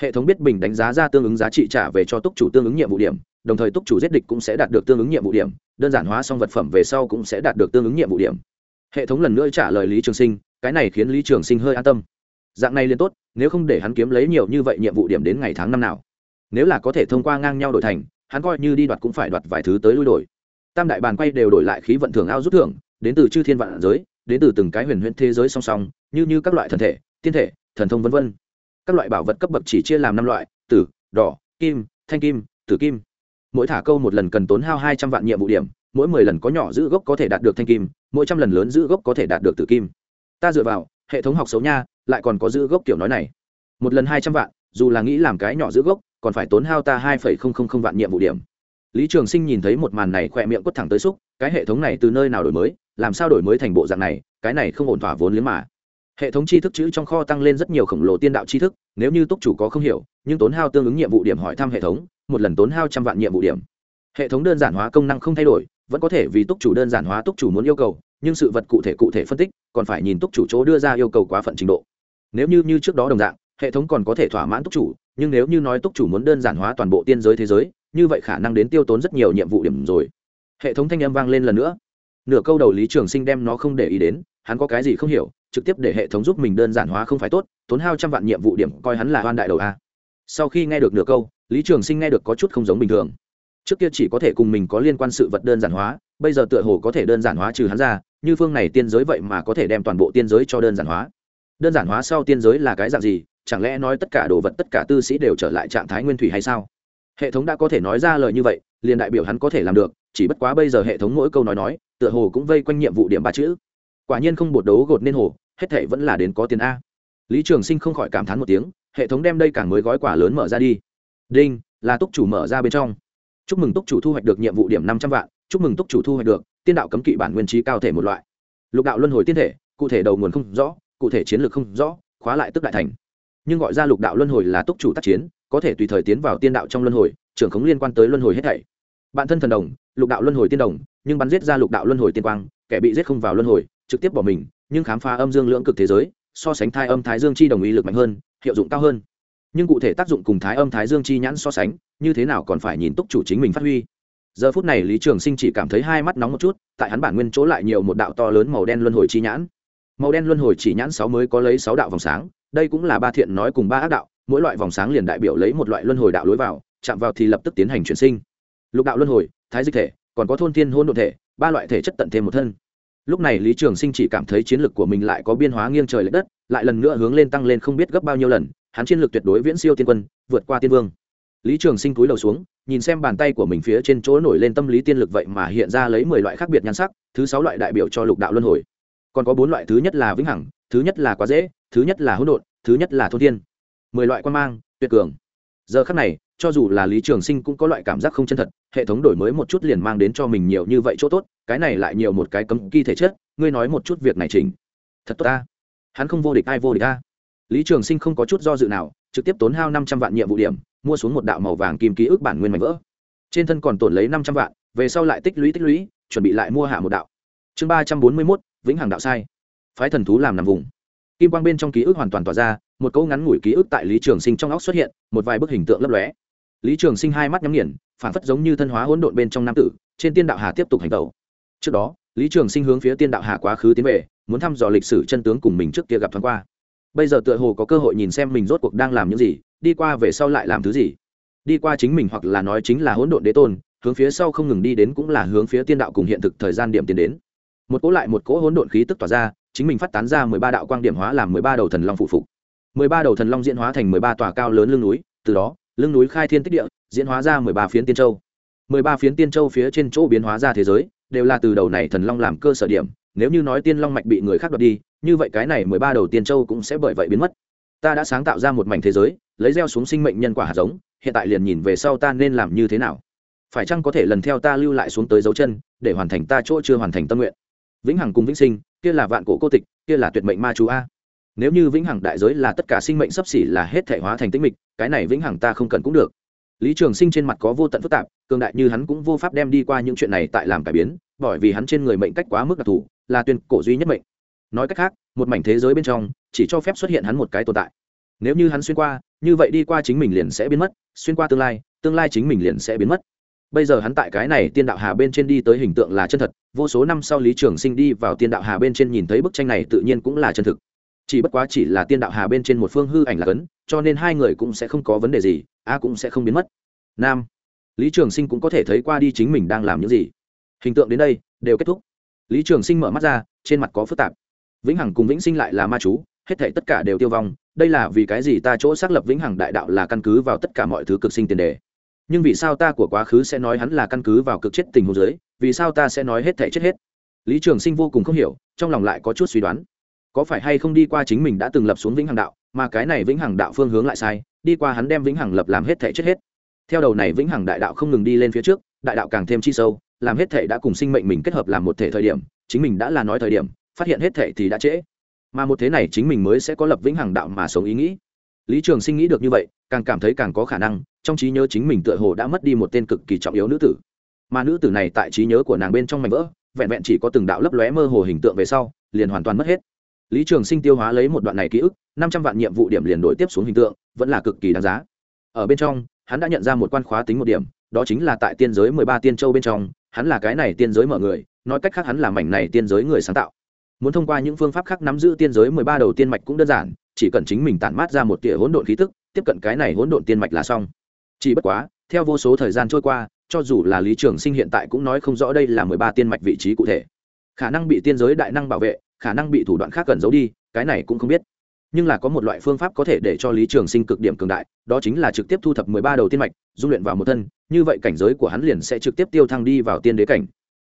hệ thống biết bình đánh giá ra tương ứng giá trị trả về cho túc chủ tương ứng nhiệm vụ điểm, đồng thời túc chủ giết địch cũng sẽ đạt được tương ứng nhiệm vụ điểm, đơn giản hóa xong vật phẩm về sau cũng sẽ đạt được tương ứng nhiệm vụ điểm. Hệ thống lần nữa trả lời lý trường sinh, cái này khiến lý trường sinh hơi an tâm. Dạng này liên tốt, nếu không để hắn kiếm lấy nhiều như vậy nhiệm vụ điểm đến ngày tháng năm nào. Nếu là có thể thông qua ngang nhau đổi thành, hắn coi như đi đoạt cũng phải đoạt vài thứ tới lui đổi. Tam đại bàn quay đều đổi lại khí vận thưởng ao rút thưởng, đến từ chư thiên vạn giới, đến từ từng cái huyền huyễn thế giới song song, như như các loại thần thể, tiên thể, thần thông vân vân các loại bảo vật cấp bậc chỉ chia làm năm loại, tử, đỏ, kim, thanh kim, tử kim. Mỗi thả câu một lần cần tốn hao hai trăm vạn nhiệm vụ điểm, mỗi mười lần có nhỏ giữ gốc có thể đạt được thanh kim, mỗi trăm lần lớn giữ gốc có thể đạt được tử kim. Ta dựa vào, hệ thống học xấu nha, lại còn có giữ gốc kiểu nói này. Một lần hai trăm vạn, dù là nghĩ làm cái nhỏ giữ gốc, còn phải tốn hao ta hai phẩy không không không vạn nhiệm vụ điểm. Lý trường sinh nhìn thấy một màn này khỏe miệng quất thẳng tới xúc, cái hệ thống này từ nơi nào đổi mới, làm sao đổi mới thành bộ dạng này, cái này không ổn thỏa vốn liếng mà hệ thống tri thức chữ trong kho tăng lên rất nhiều khổng lồ tiên đạo tri thức, nếu như túc chủ có không hiểu, nhưng tốn hao tương ứng nhiệm vụ điểm hỏi thăm hệ thống, một lần tốn hao trăm vạn nhiệm vụ điểm. Hệ thống đơn giản hóa công năng không thay đổi, vẫn có thể vì túc chủ đơn giản hóa túc chủ muốn yêu cầu, nhưng sự vật cụ thể cụ thể phân tích, còn phải nhìn túc chủ chỗ đưa ra yêu cầu quá phận trình độ. Nếu như như trước đó đồng dạng, hệ thống còn có thể thỏa mãn túc chủ, nhưng nếu như nói túc chủ muốn đơn giản hóa toàn bộ tiên giới thế giới, như vậy khả năng đến tiêu tốn rất nhiều nhiệm vụ điểm rồi. Hệ thống thanh âm vang lên lần nữa. Nửa câu đầu lý trường sinh đem nó không để ý đến, hắn có cái gì không hiểu trực tiếp để hệ thống giúp mình đơn giản hóa không phải tốt, tốn hao trăm vạn nhiệm vụ điểm coi hắn là hoan đại đầu a. Sau khi nghe được nửa câu, lý trường sinh nghe được có chút không giống bình thường. Trước kia chỉ có thể cùng mình có liên quan sự vật đơn giản hóa, bây giờ tựa hồ có thể đơn giản hóa trừ hắn ra, như phương này tiên giới vậy mà có thể đem toàn bộ tiên giới cho đơn giản hóa. Đơn giản hóa sau tiên giới là cái dạng gì, chẳng lẽ nói tất cả đồ vật, tất cả tư sĩ đều trở lại trạng thái nguyên thủy hay sao? Hệ thống đã có thể nói ra lời như vậy, liền đại biểu hắn có thể làm được, chỉ bất quá bây giờ hệ thống mỗi câu nói nói, tựa hồ cũng vây quanh nhiệm vụ điểm ba chữ quả nhiên không bột đấu gột nên hồ, hết thệ vẫn là đến có tiền a. Lý trường sinh không khỏi cảm thán một tiếng, hệ thống đem đây càng mới gói quả lớn mở ra đi. Đinh, là túc chủ mở ra bên trong. Chúc mừng túc chủ thu hoạch được nhiệm vụ điểm năm trăm vạn, chúc mừng túc chủ thu hoạch được, tiên đạo cấm kỵ bản nguyên trí cao thể một loại. Lục đạo luân hồi tiên thể, cụ thể đầu nguồn không rõ, cụ thể chiến lược không rõ, khóa lại tức đại thành. Nhưng gọi ra lục đạo luân hồi là túc chủ tác chiến, có thể tùy thời tiến vào tiên đạo trong luân hồi, trưởng khống liên quan tới luân hồi hết thảy. Bạn thân thần đồng, lục đạo luân hồi tiên đồng, nhưng bắn giết ra lục đạo luân hồi tiên quang, kẻ bị giết không vào luân hồi trực tiếp bỏ mình, nhưng khám phá âm dương lưỡng cực thế giới, so sánh thai âm thái dương chi đồng ý lực mạnh hơn, hiệu dụng cao hơn. Nhưng cụ thể tác dụng cùng thái âm thái dương chi nhãn so sánh, như thế nào còn phải nhìn túc chủ chính mình phát huy. Giờ phút này lý trường sinh chỉ cảm thấy hai mắt nóng một chút, tại hắn bản nguyên chỗ lại nhiều một đạo to lớn màu đen luân hồi chi nhãn. Màu đen luân hồi chỉ nhãn sáu mới có lấy sáu đạo vòng sáng, đây cũng là ba thiện nói cùng ba ác đạo, mỗi loại vòng sáng liền đại biểu lấy một loại luân hồi đạo lối vào, chạm vào thì lập tức tiến hành chuyển sinh. Lục đạo luân hồi, thái dịch thể, còn có thôn thiên hôn đ ộ thể, ba loại thể chất tận thêm một thân lúc này lý trường sinh chỉ cảm thấy chiến lược của mình lại có biên hóa nghiêng trời l ệ đất, lại lần nữa hướng lên tăng lên không biết gấp bao nhiêu lần, hắn chiến lược tuyệt đối viễn siêu tiên quân, vượt qua tiên vương. Lý trường sinh cúi đầu xuống, nhìn xem bàn tay của mình phía trên chỗ nổi lên tâm lý tiên lực vậy mà hiện ra lấy mười loại khác biệt nhan sắc, thứ sáu loại đại biểu cho lục đạo luân hồi. Còn có bốn loại, thứ nhất là vĩnh hằng, thứ nhất là quá dễ, thứ nhất là hỗn độn, thứ nhất là thôn thiên. Mười loại quan mang, tuyệt cường. Giờ khắc này cho dù là lý trường sinh cũng có loại cảm giác không chân thật, hệ thống đổi mới một chút liền mang đến cho mình nhiều như vậy chỗ tốt, cái này lại nhiều một cái cấm kỳ thể chất, ngươi nói một chút việc này chỉnh. Thật tốt ta. Hắn không vô địch ai vô địch ta. Lý trường sinh không có chút do dự nào, trực tiếp tốn hao năm trăm vạn nhiệm vụ điểm, mua xuống một đạo màu vàng kim ký ức bản nguyên mảnh vỡ. Trên thân còn tổn lấy năm trăm vạn, về sau lại tích lũy tích lũy, chuẩn bị lại mua hạ một đạo. Chương ba trăm bốn mươi mốt, vĩnh hằng đạo sai. Phái thần thú làm nằm vùng. Kim quang bên trong ký ức hoàn toàn tỏa ra, một câu ngắn ngủi ký ức tại lý trường sinh trong óc xuất hiện, một vài bức hình tượng lấp lóe lý trường sinh hai mắt nhắm nghiền phản phất giống như thân hóa hỗn độn bên trong nam tử, trên tiên đạo hà tiếp tục hành tẩu. Trước đó, lý trường sinh hướng phía tiên đạo hà quá khứ tiến về, muốn thăm dò lịch sử chân tướng cùng mình trước kia gặp thoáng qua. Bây giờ tựa hồ có cơ hội nhìn xem mình rốt cuộc đang làm những gì, đi qua về sau lại làm thứ gì. Đi qua chính mình hoặc là nói chính là hỗn độn đế tôn, hướng phía sau không ngừng đi đến cũng là hướng phía tiên đạo cùng hiện thực thời gian điểm tiến đến. Một cỗ lại một cỗ hỗn độn khí tức tỏa ra, chính mình phát tán ra mười ba đạo quang điểm hóa làm mười ba đầu thần long phụ phục. mười ba đầu thần long diễn hóa thành mười ba tòa cao lớn lưng núi, từ đó lưng núi khai thiên tích địa, diễn hóa ra mười ba phiến tiên châu. Mười ba phiến tiên châu phía trên chỗ biến hóa ra thế giới, đều là từ đầu này thần long làm cơ sở điểm, nếu như nói tiên long mạch bị người khác đoạt đi, như vậy cái này mười ba đầu tiên châu cũng sẽ bởi vậy biến mất. Ta đã sáng tạo ra một mảnh thế giới, lấy gieo xuống sinh mệnh nhân quả hạt giống, hiện tại liền nhìn về sau ta nên làm như thế nào. Phải chăng có thể lần theo ta lưu lại xuống tới dấu chân, để hoàn thành ta chỗ chưa hoàn thành tâm nguyện? Vĩnh hằng cùng vĩnh sinh, kia là vạn cổ cô tịch, kia là tuyệt mệnh ma chú a nếu như vĩnh hằng đại giới là tất cả sinh mệnh sắp xỉ là hết thể hóa thành tĩnh mịch, cái này vĩnh hằng ta không cần cũng được. Lý trường sinh trên mặt có vô tận phức tạp, cường đại như hắn cũng vô pháp đem đi qua những chuyện này tại làm cải biến, bởi vì hắn trên người mệnh cách quá mức đặc thù, là tuyên cổ duy nhất mệnh. Nói cách khác, một mảnh thế giới bên trong, chỉ cho phép xuất hiện hắn một cái tồn tại. Nếu như hắn xuyên qua, như vậy đi qua chính mình liền sẽ biến mất, xuyên qua tương lai tương lai chính mình liền sẽ biến mất. Bây giờ hắn tại cái này tiên đạo hà bên trên đi tới hình tượng là chân thật, vô số năm sau lý trường sinh đi vào tiên đạo hà bên trên nhìn thấy bức tranh này tự nhiên cũng là chân thực chỉ bất quá chỉ là tiên đạo hà bên trên một phương hư ảnh là cấn, cho nên hai người cũng sẽ không có vấn đề gì, a cũng sẽ không biến mất. Nam, lý trường sinh cũng có thể thấy qua đi chính mình đang làm những gì. Hình tượng đến đây, đều kết thúc. Lý trường sinh mở mắt ra, trên mặt có phức tạp. Vĩnh hằng cùng vĩnh sinh lại là ma chú, hết thể tất cả đều tiêu vong, đây là vì cái gì ta chỗ xác lập vĩnh hằng đại đạo là căn cứ vào tất cả mọi thứ cực sinh tiền đề. Nhưng vì sao ta của quá khứ sẽ nói hắn là căn cứ vào cực chết tình huống giới vì sao ta sẽ nói hết thể chết hết? Lý trường sinh vô cùng không hiểu, trong lòng lại có chút suy đoán có phải hay không đi qua chính mình đã từng lập xuống vĩnh hằng đạo, mà cái này vĩnh hằng đạo phương hướng lại sai, đi qua hắn đem vĩnh hằng lập làm hết thể chết hết. Theo đầu này vĩnh hằng đại đạo không ngừng đi lên phía trước, đại đạo càng thêm chi sâu, làm hết thể đã cùng sinh mệnh mình kết hợp làm một thể thời điểm, chính mình đã là nói thời điểm, phát hiện hết thể thì đã trễ. Mà một thế này chính mình mới sẽ có lập vĩnh hằng đạo mà sống ý nghĩ. Lý trường sinh nghĩ được như vậy, càng cảm thấy càng có khả năng, trong trí nhớ chính mình tựa hồ đã mất đi một tên cực kỳ trọng yếu nữ tử. Mà nữ tử này tại trí nhớ của nàng bên trong mảnh vỡ, vẹn vẹn chỉ có từng đạo lấp lóe mơ hồ hình tượng về sau, liền hoàn toàn mất hết lý trường sinh tiêu hóa lấy một đoạn này ký ức, năm trăm vạn nhiệm vụ điểm liền đổi tiếp xuống hình tượng, vẫn là cực kỳ đáng giá. Ở bên trong, hắn đã nhận ra một quan khóa tính một điểm, đó chính là tại tiên giới mười ba tiên châu bên trong, hắn là cái này tiên giới mở người, nói cách khác hắn là mảnh này tiên giới người sáng tạo. Muốn thông qua những phương pháp khác nắm giữ tiên giới mười ba đầu tiên mạch cũng đơn giản, chỉ cần chính mình tản mát ra một tia hỗn độn khí tức, tiếp cận cái này hỗn độn tiên mạch là xong. Chỉ bất quá, theo vô số thời gian trôi qua, cho dù là lý trường sinh hiện tại cũng nói không rõ đây là mười ba tiên mạch vị trí cụ thể. Khả năng bị tiên giới đại năng bảo vệ khả năng bị thủ đoạn khác cần giấu đi, cái này cũng không biết. Nhưng là có một loại phương pháp có thể để cho lý trường sinh cực điểm cường đại, đó chính là trực tiếp thu thập mười ba đầu tiên mạch, dung luyện vào một thân, như vậy cảnh giới của hắn liền sẽ trực tiếp tiêu thăng đi vào tiên đế cảnh.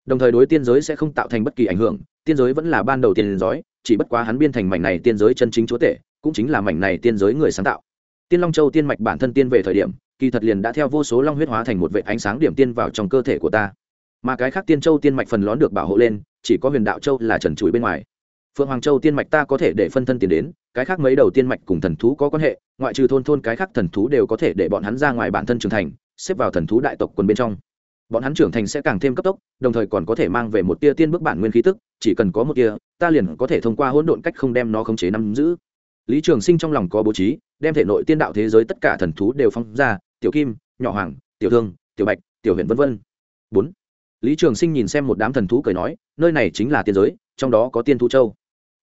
Đồng thời đối tiên giới sẽ không tạo thành bất kỳ ảnh hưởng, tiên giới vẫn là ban đầu tiên giới chỉ bất quá hắn biên thành mảnh này tiên giới chân chính chúa tể, cũng chính là mảnh này tiên giới người sáng tạo. Tiên long châu tiên mạch bản thân tiên về thời điểm, kỳ thật liền đã theo vô số long huyết hóa thành một vệ ánh sáng điểm tiên vào trong cơ thể của ta. Mà cái khác tiên châu tiên mạch phần lón được bảo hộ lên, chỉ có huyền đạo châu là trần chuối bên ngoài phượng hoàng châu tiên mạch ta có thể để phân thân tiền đến, cái khác mấy đầu tiên mạch cùng thần thú có quan hệ, ngoại trừ thôn thôn cái khác thần thú đều có thể để bọn hắn ra ngoài bản thân trưởng thành, xếp vào thần thú đại tộc quần bên trong. Bọn hắn trưởng thành sẽ càng thêm cấp tốc, đồng thời còn có thể mang về một tia tiên bước bản nguyên khí tức, chỉ cần có một tia, ta liền có thể thông qua hỗn độn cách không đem nó khống chế nắm giữ. Lý trường sinh trong lòng có bố trí, đem thể nội tiên đạo thế giới tất cả thần thú đều phóng ra, tiểu kim, nhỏ hoàng, tiểu thương, tiểu bạch, tiểu huyện v v bốn. Lý trường sinh nhìn xem một đám thần thú cười nói, nơi này chính là tiên giới, trong đó có tiên thu châu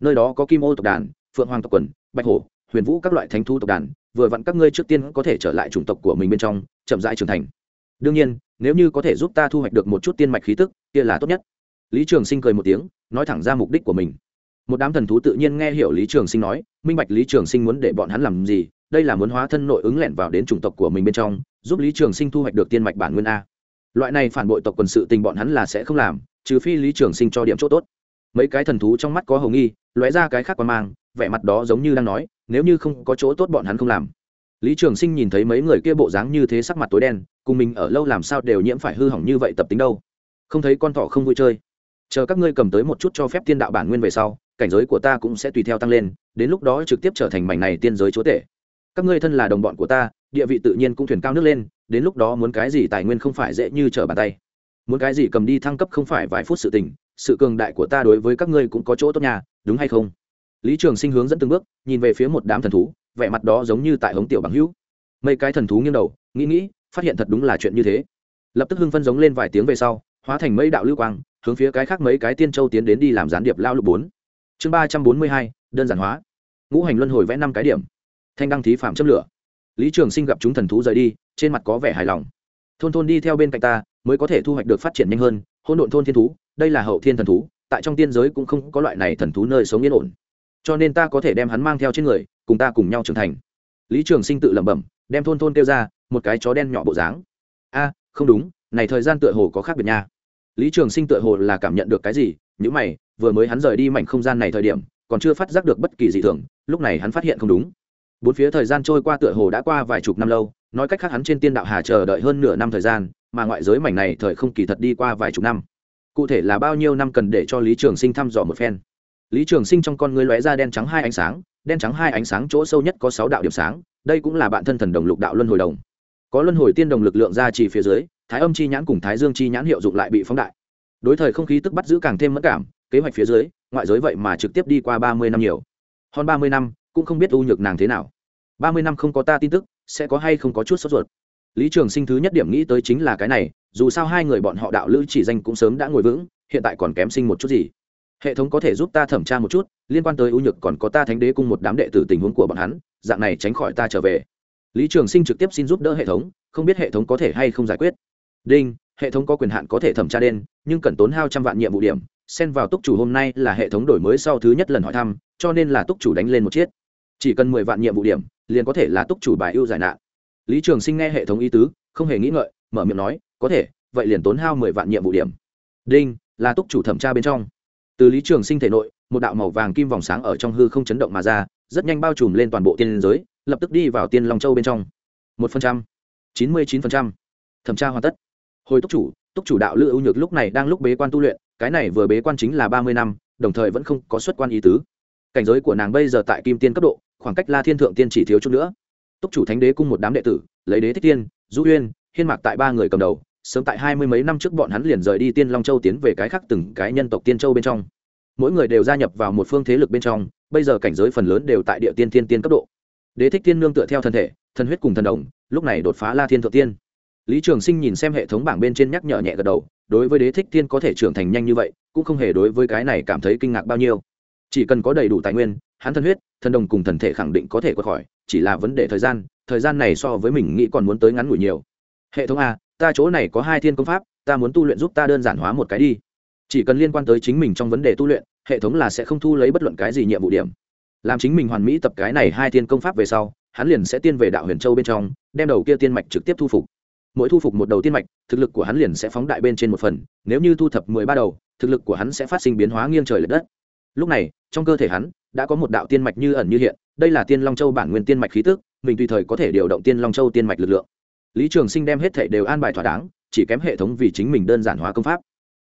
nơi đó có kim ô tộc đàn, phượng hoàng tộc quần, bạch hổ, huyền vũ các loại thánh thu tộc đàn, vừa vặn các ngươi trước tiên có thể trở lại chủng tộc của mình bên trong, chậm rãi trưởng thành. Đương nhiên, nếu như có thể giúp ta thu hoạch được một chút tiên mạch khí tức, kia là tốt nhất. Lý trường sinh cười một tiếng, nói thẳng ra mục đích của mình. Một đám thần thú tự nhiên nghe hiểu lý trường sinh nói, minh bạch lý trường sinh muốn để bọn hắn làm gì, đây là muốn hóa thân nội ứng lẻn vào đến chủng tộc của mình bên trong, giúp lý trường sinh thu hoạch được tiên mạch bản nguyên a. Loại này phản bội tộc quần sự tình bọn hắn là sẽ không làm, trừ phi lý trường sinh cho điểm chỗ tốt. Mấy cái thần thú trong mắt có hầu nghi lóe ra cái khác qua mang, vẻ mặt đó giống như đang nói, nếu như không có chỗ tốt bọn hắn không làm. Lý trường sinh nhìn thấy mấy người kia bộ dáng như thế sắc mặt tối đen, cùng mình ở lâu làm sao đều nhiễm phải hư hỏng như vậy tập tính đâu. Không thấy con thỏ không vui chơi. Chờ các ngươi cầm tới một chút cho phép tiên đạo bản nguyên về sau, cảnh giới của ta cũng sẽ tùy theo tăng lên, đến lúc đó trực tiếp trở thành mảnh này tiên giới chúa tể. Các ngươi thân là đồng bọn của ta, địa vị tự nhiên cũng thuyền cao nước lên, đến lúc đó muốn cái gì tài nguyên không phải dễ như trở bàn tay. Muốn cái gì cầm đi thăng cấp không phải vài phút sự tình, sự cường đại của ta đối với các ngươi cũng có chỗ tốt nhà đúng hay không? Lý trường sinh hướng dẫn từng bước, nhìn về phía một đám thần thú, vẻ mặt đó giống như tại hống tiểu bằng hữu. Mấy cái thần thú nghiêng đầu, nghĩ nghĩ, phát hiện thật đúng là chuyện như thế. Lập tức hưng phân giống lên vài tiếng về sau, hóa thành mấy đạo lưu quang, hướng phía cái khác mấy cái tiên châu tiến đến đi làm gián điệp lao lục bốn. Chương ba trăm bốn mươi hai, đơn giản hóa. Ngũ hành luân hồi vẽ năm cái điểm. Thanh đăng thí phạm châm lửa. Lý trường sinh gặp chúng thần thú rời đi, trên mặt có vẻ hài lòng. Thôn thôn đi theo bên cạnh ta, mới có thể thu hoạch được phát triển nhanh hơn hôn độn thôn thiên thú, đây là hậu thiên thần thú tại trong tiên giới cũng không có loại này thần thú nơi sống yên ổn. Cho nên ta có thể đem hắn mang theo trên người, cùng ta cùng nhau trưởng thành. Lý trường sinh tự lẩm bẩm, đem thôn thôn kêu ra, một cái chó đen nhỏ bộ dáng. A, không đúng, này thời gian tựa hồ có khác biệt nha. Lý trường sinh tựa hồ là cảm nhận được cái gì những mày, vừa mới hắn rời đi mảnh không gian này thời điểm, còn chưa phát giác được bất kỳ gì thường, lúc này hắn phát hiện không đúng. Bốn phía thời gian trôi qua tựa hồ đã qua vài chục năm lâu, nói cách khác hắn trên tiên đạo hà chờ đợi hơn nửa năm thời gian, mà ngoại giới mảnh này thời không kỳ thật đi qua vài chục năm cụ thể là bao nhiêu năm cần để cho lý trường sinh thăm dò một phen. Lý trường sinh trong con người lóe ra đen trắng hai ánh sáng, đen trắng hai ánh sáng chỗ sâu nhất có sáu đạo điểm sáng, đây cũng là bạn thân thần đồng lục đạo luân hồi đồng. Có luân hồi tiên đồng lực lượng ra chỉ phía dưới, thái âm chi nhãn cùng thái dương chi nhãn hiệu dụng lại bị phóng đại. Đối thời không khí tức bắt giữ càng thêm mất cảm, kế hoạch phía dưới, ngoại giới vậy mà trực tiếp đi qua ba mươi năm nhiều. Hơn ba mươi năm, cũng không biết u nhược nàng thế nào. Ba mươi năm không có ta tin tức, sẽ có hay không có chút sốt ruột lý trường sinh thứ nhất điểm nghĩ tới chính là cái này, dù sao hai người bọn họ đạo lữ chỉ danh cũng sớm đã ngồi vững, hiện tại còn kém sinh một chút gì. Hệ thống có thể giúp ta thẩm tra một chút, liên quan tới ưu nhược còn có ta thánh đế cùng một đám đệ tử tình huống của bọn hắn, dạng này tránh khỏi ta trở về. Lý trường sinh trực tiếp xin giúp đỡ hệ thống, không biết hệ thống có thể hay không giải quyết. Đinh, hệ thống có quyền hạn có thể thẩm tra đen, nhưng cần tốn hao trăm vạn nhiệm vụ điểm, xen vào túc chủ hôm nay là hệ thống đổi mới sau thứ nhất lần hỏi thăm, cho nên là túc chủ đánh lên một chiết chỉ cần mười vạn nhiệm vụ điểm, liền có thể là túc chủ bài ưu giải nạn lý trường sinh nghe hệ thống ý tứ, không hề nghĩ ngợi, mở miệng nói, có thể, vậy liền tốn hao mười vạn nhiệm vụ điểm. Đinh, là túc chủ thẩm tra bên trong. Từ lý trường sinh thể nội, một đạo màu vàng kim vòng sáng ở trong hư không chấn động mà ra, rất nhanh bao trùm lên toàn bộ tiên giới, lập tức đi vào tiên long châu bên trong. Một phần trăm, chín mươi chín phần trăm. Thẩm tra hoàn tất. Hồi túc chủ túc chủ đạo lữ ưu nhược lúc này đang lúc bế quan tu luyện, cái này vừa bế quan chính là ba mươi năm, đồng thời vẫn không có xuất quan ý tứ. Cảnh giới của nàng bây giờ tại kim tiên cấp độ, khoảng cách la thiên thượng tiên chỉ thiếu chút nữa túc chủ thánh đế cung một đám đệ tử, lấy đế thích tiên du uyên, hiên mạc tại ba người cầm đầu, sớm tại hai mươi mấy năm trước bọn hắn liền rời đi tiên long châu tiến về cái khác từng cái nhân tộc tiên châu bên trong. Mỗi người đều gia nhập vào một phương thế lực bên trong, bây giờ cảnh giới phần lớn đều tại địa tiên tiên tiên cấp độ. Đế thích tiên nương tựa theo thân thể, thân huyết cùng thần đồng, lúc này đột phá la thiên thượng tiên. Lý trường sinh nhìn xem hệ thống bảng bên trên nhắc nhở nhẹ gật đầu, đối với đế thích tiên có thể trưởng thành nhanh như vậy, cũng không hề đối với cái này cảm thấy kinh ngạc bao nhiêu chỉ cần có đầy đủ tài nguyên, hắn thân huyết thần đồng cùng thần thể khẳng định có thể qua khỏi, chỉ là vấn đề thời gian thời gian này so với mình nghĩ còn muốn tới ngắn ngủi nhiều. Hệ thống a, ta chỗ này có hai thiên công pháp, ta muốn tu luyện giúp ta đơn giản hóa một cái đi. Chỉ cần liên quan tới chính mình trong vấn đề tu luyện, hệ thống là sẽ không thu lấy bất luận cái gì nhiệm vụ điểm. Làm chính mình hoàn mỹ tập cái này hai thiên công pháp về sau, hắn liền sẽ tiên về đạo huyền châu bên trong, đem đầu kia tiên mạch trực tiếp thu phục. Mỗi thu phục một đầu tiên mạch, thực lực của hắn liền sẽ phóng đại bên trên một phần, nếu như thu thập mười ba đầu, thực lực của hắn sẽ phát sinh biến hóa nghiêng trời l ệ đất lúc này, trong cơ thể hắn đã có một đạo tiên mạch như ẩn như hiện, đây là tiên long châu bản nguyên tiên mạch khí tức, mình tùy thời có thể điều động tiên long châu tiên mạch lực lượng. Lý trường sinh đem hết thể đều an bài thỏa đáng, chỉ kém hệ thống vì chính mình đơn giản hóa công pháp.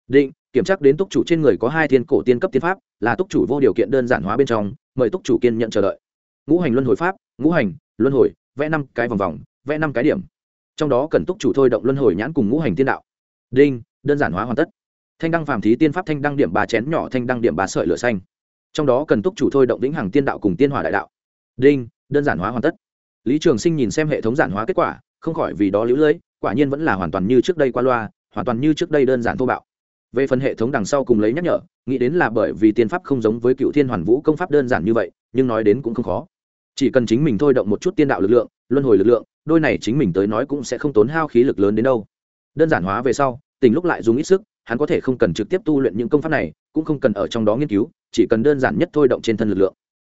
Định, kiểm tra đến túc chủ trên người có hai thiên cổ tiên cấp tiên pháp, là túc chủ vô điều kiện đơn giản hóa bên trong, mời túc chủ kiên nhận chờ đợi. Ngũ hành luân hồi pháp, ngũ hành, luân hồi, vẽ năm cái vòng vòng, vẽ năm cái điểm. Trong đó cần túc chủ thôi động luân hồi nhãn cùng ngũ hành tiên đạo. Đinh, đơn giản hóa hoàn tất thanh đăng phàm thí tiên pháp thanh đăng điểm ba chén nhỏ thanh đăng điểm ba sợi lửa xanh. Trong đó cần túc chủ thôi động vĩnh hằng tiên đạo cùng tiên hỏa đại đạo. Đinh, đơn giản hóa hoàn tất. Lý trường sinh nhìn xem hệ thống giản hóa kết quả, không khỏi vì đó lũ lưỡi quả nhiên vẫn là hoàn toàn như trước đây qua loa, hoàn toàn như trước đây đơn giản thô bạo. Về phần hệ thống đằng sau cùng lấy nhắc nhở, nghĩ đến là bởi vì tiên pháp không giống với cựu thiên hoàn vũ công pháp đơn giản như vậy, nhưng nói đến cũng không khó. Chỉ cần chính mình thôi động một chút tiên đạo lực lượng, luân hồi lực lượng, đôi này chính mình tới nói cũng sẽ không tốn hao khí lực lớn đến đâu. Đơn giản hóa về sau tình lúc lại dùng ít sức hắn có thể không cần trực tiếp tu luyện những công pháp này, cũng không cần ở trong đó nghiên cứu, chỉ cần đơn giản nhất thôi động trên thân lực lượng.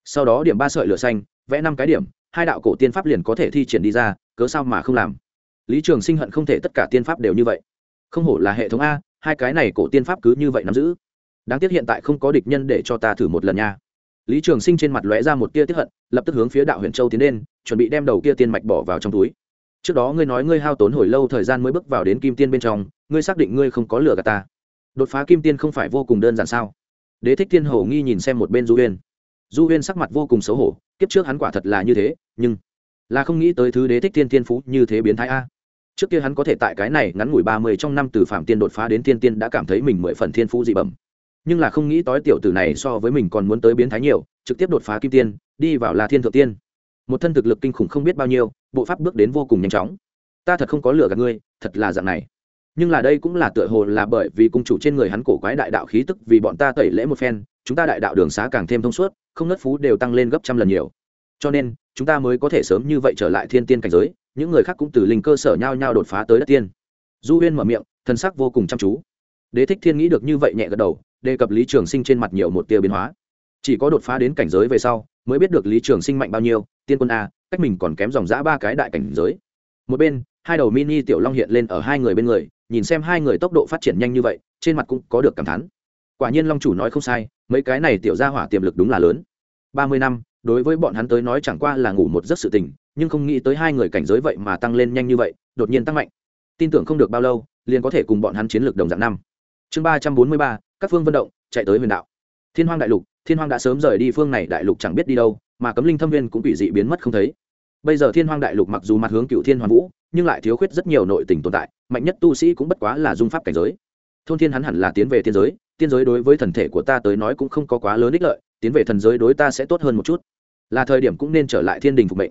Sau đó điểm ba sợi lửa xanh, vẽ năm cái điểm, hai đạo cổ tiên pháp liền có thể thi triển đi ra, cớ sao mà không làm? Lý trường sinh hận không thể tất cả tiên pháp đều như vậy. Không hổ là hệ thống a, hai cái này cổ tiên pháp cứ như vậy nắm giữ. Đáng tiếc hiện tại không có địch nhân để cho ta thử một lần nha. Lý trường sinh trên mặt lóe ra một tia tiếp hận, lập tức hướng phía đạo huyện châu tiến lên, chuẩn bị đem đầu kia tiên mạch bỏ vào trong túi. Trước đó ngươi nói ngươi hao tốn hồi lâu thời gian mới bước vào đến kim tiên bên trong ngươi xác định ngươi không có lừa gạt ta. Đột phá kim tiên không phải vô cùng đơn giản sao? Đế thích thiên hầu nghi nhìn xem một bên du huyên. Du huyên sắc mặt vô cùng xấu hổ, kiếp trước hắn quả thật là như thế, nhưng là không nghĩ tới thứ đế thích thiên thiên phú như thế biến thái a. Trước kia hắn có thể tại cái này ngắn ngủi ba mươi trong năm từ phạm tiên đột phá đến tiên tiên đã cảm thấy mình mười phần thiên phú dị bẩm. Nhưng là không nghĩ tới tiểu tử này so với mình còn muốn tới biến thái nhiều, trực tiếp đột phá kim tiên, đi vào là thiên thượng tiên. Một thân thực lực kinh khủng không biết bao nhiêu, bộ pháp bước đến vô cùng nhanh chóng. Ta thật không có lửa gạt ngươi, thật là dạng này nhưng là đây cũng là tựa hồ là bởi vì cung chủ trên người hắn cổ quái đại đạo khí tức vì bọn ta tẩy lễ một phen, chúng ta đại đạo đường xá càng thêm thông suốt, không nớt phú đều tăng lên gấp trăm lần nhiều. Cho nên, chúng ta mới có thể sớm như vậy trở lại thiên tiên cảnh giới, những người khác cũng từ linh cơ sở nhau nhau đột phá tới đất tiên. Du huyên mở miệng thân sắc vô cùng chăm chú. Đế thích thiên nghĩ được như vậy nhẹ gật đầu, đề cập lý trường sinh trên mặt nhiều một tia biến hóa. Chỉ có đột phá đến cảnh giới về sau, mới biết được lý trường sinh mạnh bao nhiêu, tiên quân a, cách mình còn kém dòng giã ba cái đại cảnh giới. Một bên, hai đầu mini tiểu long hiện lên ở hai người bên người nhìn xem hai người tốc độ phát triển nhanh như vậy, trên mặt cũng có được cảm thán. Quả nhiên long chủ nói không sai, mấy cái này tiểu ra hỏa tiềm lực đúng là lớn. Ba mươi năm, đối với bọn hắn tới nói chẳng qua là ngủ một giấc sự tình, nhưng không nghĩ tới hai người cảnh giới vậy mà tăng lên nhanh như vậy, đột nhiên tăng mạnh. Tin tưởng không được bao lâu, liền có thể cùng bọn hắn chiến lược đồng dạng năm. Chương ba trăm bốn mươi ba, các phương vận động, chạy tới huyền đạo. Thiên hoang đại lục, thiên hoang đã sớm rời đi phương này đại lục chẳng biết đi đâu, mà cấm linh thâm viên cũng bị dị biến mất không thấy. Bây giờ thiên hoang đại lục mặc dù mặt hướng cựu thiên hoàn vũ nhưng lại thiếu khuyết rất nhiều nội tình tồn tại, mạnh nhất tu sĩ cũng bất quá là dung pháp cảnh giới. Thôn thiên hắn hẳn là tiến về thiên giới, tiên giới đối với thần thể của ta tới nói cũng không có quá lớn ích lợi, tiến về thần giới đối ta sẽ tốt hơn một chút. Là thời điểm cũng nên trở lại thiên đình phục mệnh.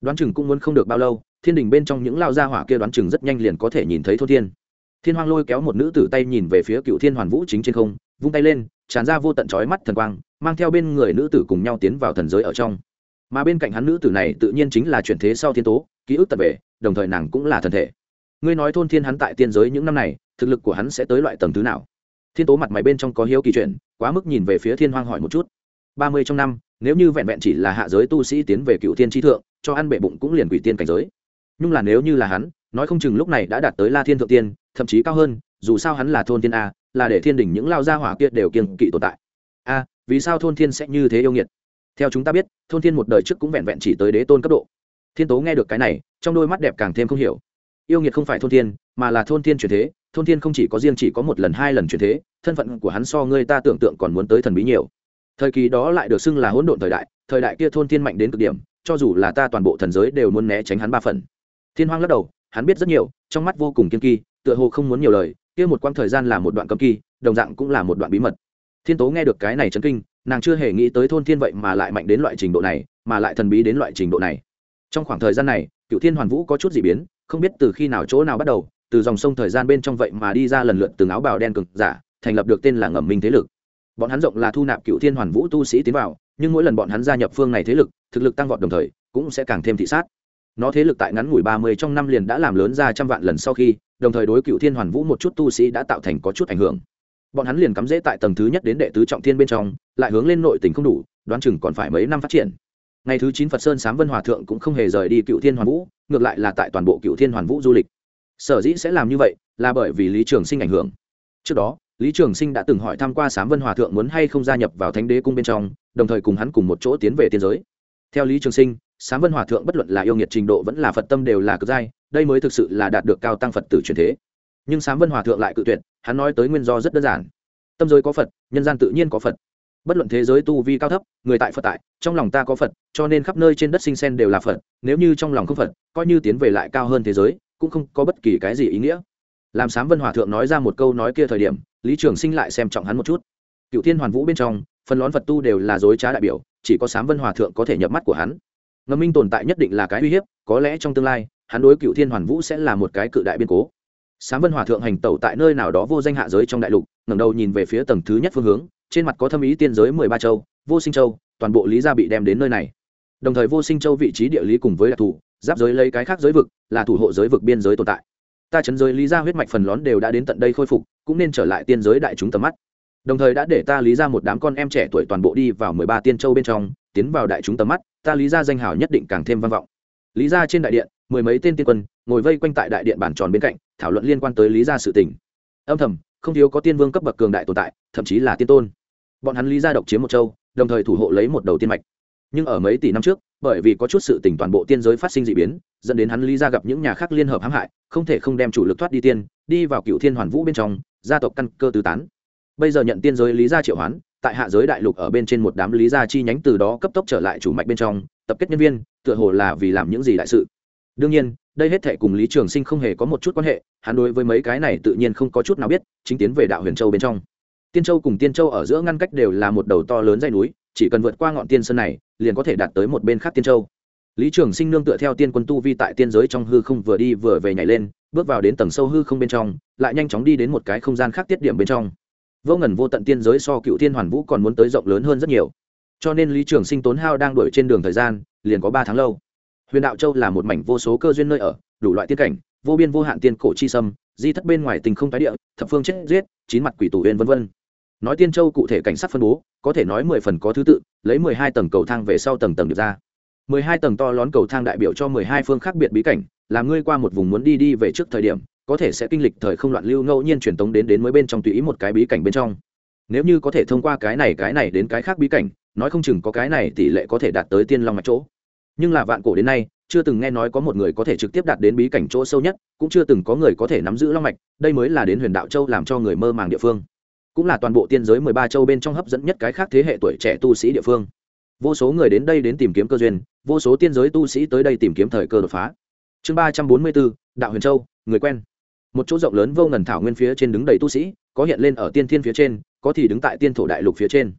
Đoán chừng cũng muốn không được bao lâu, thiên đình bên trong những lao gia hỏa kia đoán chừng rất nhanh liền có thể nhìn thấy thôn thiên. Thiên hoang lôi kéo một nữ tử tay nhìn về phía cựu thiên hoàn vũ chính trên không, vung tay lên, tràn ra vô tận trói mắt thần quang, mang theo bên người nữ tử cùng nhau tiến vào thần giới ở trong. Mà bên cạnh hắn nữ tử này tự nhiên chính là chuyển thế sau thiên tố, ký ức tận về đồng thời nàng cũng là thần thể. Ngươi nói thôn thiên hắn tại tiên giới những năm này, thực lực của hắn sẽ tới loại tầng thứ nào? Thiên tố mặt mày bên trong có hiếu kỳ chuyện, quá mức nhìn về phía thiên hoang hỏi một chút. Ba mươi trong năm, nếu như vẹn vẹn chỉ là hạ giới tu sĩ tiến về cựu thiên tri thượng, cho ăn bệ bụng cũng liền quỷ tiên cảnh giới. Nhưng là nếu như là hắn, nói không chừng lúc này đã đạt tới la thiên thượng tiên, thậm chí cao hơn, dù sao hắn là thôn tiên a, là để thiên đình những lao gia hỏa kia đều kiên kỵ tồn tại. A, vì sao thôn thiên sẽ như thế yêu nghiệt? Theo chúng ta biết, thôn thiên một đời trước cũng vẹn vẹn chỉ tới đế tôn cấp độ thiên tố nghe được cái này, trong đôi mắt đẹp càng thêm không hiểu. Yêu nghiệt không phải thôn thiên, mà là thôn thiên truyền thế, thôn thiên không chỉ có riêng chỉ có một lần, hai lần truyền thế, thân phận của hắn so ngươi ta tưởng tượng còn muốn tới thần bí nhiều. Thời kỳ đó lại được xưng là hỗn độn thời đại thời đại kia thôn thiên mạnh đến cực điểm, cho dù là ta toàn bộ thần giới đều muốn né tránh hắn ba phần. Thiên hoang lắc đầu, hắn biết rất nhiều, trong mắt vô cùng kiên kỳ, tựa hồ không muốn nhiều lời, kia một quãng thời gian là một đoạn cấm kỳ đồng dạng cũng là một đoạn bí mật. Thiên tố nghe được cái này chấn kinh, nàng chưa hề nghĩ tới thôn thiên vậy mà lại mạnh đến loại trình độ này, mà lại thần bí đến loại trình độ này trong khoảng thời gian này cựu thiên hoàn vũ có chút d ị biến, không biết từ khi nào chỗ nào bắt đầu, từ dòng sông thời gian bên trong vậy mà đi ra lần lượt từng áo bào đen cực giả, thành lập được tên là ngầm minh thế lực. Bọn hắn rộng là thu nạp cựu thiên hoàn vũ tu sĩ tiến vào, nhưng mỗi lần bọn hắn gia nhập phương này thế lực, thực lực tăng vọt đồng thời, cũng sẽ càng thêm thị sát. Nó thế lực tại ngắn ngủi ba mươi trong năm liền đã làm lớn ra trăm vạn lần sau khi, đồng thời đối cựu thiên hoàn vũ một chút tu sĩ đã tạo thành có chút ảnh hưởng. Bọn hắn liền cắm rễ tại tầng thứ nhất đến đệ tứ trọng thiên bên trong, lại hướng lên nội tỉnh không đủ, đoán chừng còn phải mấy năm phát triển ngày thứ chín phật sơn sám vân hòa thượng cũng không hề rời đi cựu thiên hoàn vũ, ngược lại là tại toàn bộ cựu thiên hoàn vũ du lịch. Sở dĩ sẽ làm như vậy là bởi vì lý trường sinh ảnh hưởng. Trước đó, lý trường sinh đã từng hỏi thăm qua sám vân hòa thượng muốn hay không gia nhập vào thánh đế cung bên trong, đồng thời cùng hắn cùng một chỗ tiến về tiên giới. Theo lý trường sinh, sám vân hòa thượng bất luận là yêu nghiệt trình độ vẫn là phật tâm đều là cực giai, đây mới thực sự là đạt được cao tăng phật tử truyền thế. Nhưng sám vân hòa thượng lại cự tuyệt, hắn nói tới nguyên do rất đơn giản. Tâm giới có phật, nhân gian tự nhiên có phật bất luận thế giới tu vi cao thấp, người tại phật tại, trong lòng ta có phật, cho nên khắp nơi trên đất sinh sen đều là phật, nếu như trong lòng không phật, coi như tiến về lại cao hơn thế giới, cũng không có bất kỳ cái gì ý nghĩa. Làm sám vân hòa thượng nói ra một câu nói kia thời điểm, lý trường sinh lại xem trọng hắn một chút. Cựu thiên hoàn vũ bên trong, phần lón vật tu đều là dối trá đại biểu, chỉ có sám vân hòa thượng có thể nhập mắt của hắn. Ngâm minh tồn tại nhất định là cái uy hiếp, có lẽ trong tương lai, hắn đối cựu thiên hoàn vũ sẽ là một cái cự đại biên cố. Sám vân hòa thượng hành tẩu tại nơi nào đó vô danh hạ giới trong đại lục, ngẩng đầu nhìn về phía tầng thứ nhất phương hướng trên mặt có thâm ý tiên giới mười ba châu, vô sinh châu, toàn bộ lý gia bị đem đến nơi này. Đồng thời vô sinh châu vị trí địa lý cùng với đặc thù, giáp giới lấy cái khác giới vực, là thủ hộ giới vực biên giới tồn tại. Ta chấn giới lý gia huyết mạch phần lón đều đã đến tận đây khôi phục, cũng nên trở lại tiên giới đại chúng tầm mắt. Đồng thời đã để ta lý ra một đám con em trẻ tuổi toàn bộ đi vào mười ba tiên châu bên trong, tiến vào đại chúng tầm mắt, ta lý ra danh hào nhất định càng thêm vang vọng. Lý ra trên đại điện, mười mấy tên tiên quân, ngồi vây quanh tại đại điện bản tròn bên cạnh, thảo luận liên quan tới lý ra sự tình. Âm thầm, không thiếu có tiên vương cấp bậc cường đại tồn tại, thậm chí là tiên tôn bọn hắn lý gia độc chiếm một châu, đồng thời thủ hộ lấy một đầu tiên mạch. Nhưng ở mấy tỷ năm trước, bởi vì có chút sự tình toàn bộ tiên giới phát sinh d ị biến, dẫn đến hắn lý gia gặp những nhà khác liên hợp hãm hại, không thể không đem chủ lực thoát đi tiên, đi vào cựu thiên hoàn vũ bên trong, gia tộc căn cơ tứ tán. Bây giờ nhận tiên giới lý gia triệu hoán, tại hạ giới đại lục ở bên trên một đám lý gia chi nhánh từ đó cấp tốc trở lại chủ mạch bên trong, tập kết nhân viên, tựa hồ là vì làm những gì đại sự. Đương nhiên, đây hết thệ cùng lý trường sinh không hề có một chút quan hệ, hắn đối với mấy cái này tự nhiên không có chút nào biết, chính tiến về đạo huyền châu bên trong tiên châu cùng tiên châu ở giữa ngăn cách đều là một đầu to lớn dây núi, chỉ cần vượt qua ngọn tiên sơn này, liền có thể đạt tới một bên khác tiên châu. Lý trường sinh nương tựa theo tiên quân tu vi tại tiên giới trong hư không vừa đi vừa về nhảy lên, bước vào đến tầng sâu hư không bên trong, lại nhanh chóng đi đến một cái không gian khác tiết điểm bên trong. Vô ngần vô tận tiên giới so cựu thiên hoàn vũ còn muốn tới rộng lớn hơn rất nhiều. Cho nên lý trường sinh tốn hao đang đuổi trên đường thời gian, liền có ba tháng lâu. Huyền đạo châu là một mảnh vô số cơ duyên nơi ở, đủ loại tiên cảnh, vô biên vô hạn tiên cổ chi sâm, di thất bên ngoài tình không tái địa, thập phương chết giết, chín mặt quỷ tù huyền v v nói tiên châu cụ thể cảnh sát phân bố, có thể nói mười phần có thứ tự, lấy mười hai tầng cầu thang về sau tầng tầng được ra. Mười hai tầng to lón cầu thang đại biểu cho mười hai phương khác biệt bí cảnh, làm ngươi qua một vùng muốn đi đi về trước thời điểm, có thể sẽ kinh lịch thời không loạn lưu ngẫu nhiên truyền tống đến đến mới bên trong tùy ý một cái bí cảnh bên trong. Nếu như có thể thông qua cái này cái này đến cái khác bí cảnh, nói không chừng có cái này tỷ lệ có thể đạt tới tiên long mạch chỗ. Nhưng là vạn cổ đến nay, chưa từng nghe nói có một người có thể trực tiếp đạt đến bí cảnh chỗ sâu nhất, cũng chưa từng có người có thể nắm giữ long mạch, đây mới là đến huyền đạo châu làm cho người mơ màng địa phương cũng là toàn bộ tiên giới mười ba châu bên trong hấp dẫn nhất cái khác thế hệ tuổi trẻ tu sĩ địa phương. Vô số người đến đây đến tìm kiếm cơ duyên, vô số tiên giới tu sĩ tới đây tìm kiếm thời cơ đột phá. Chương ba trăm bốn mươi bốn, đạo huyền châu, người quen. Một chỗ rộng lớn vô ngần thảo nguyên phía trên đứng đầy tu sĩ, có hiện lên ở tiên thiên phía trên, có thì đứng tại tiên thổ đại lục phía trên.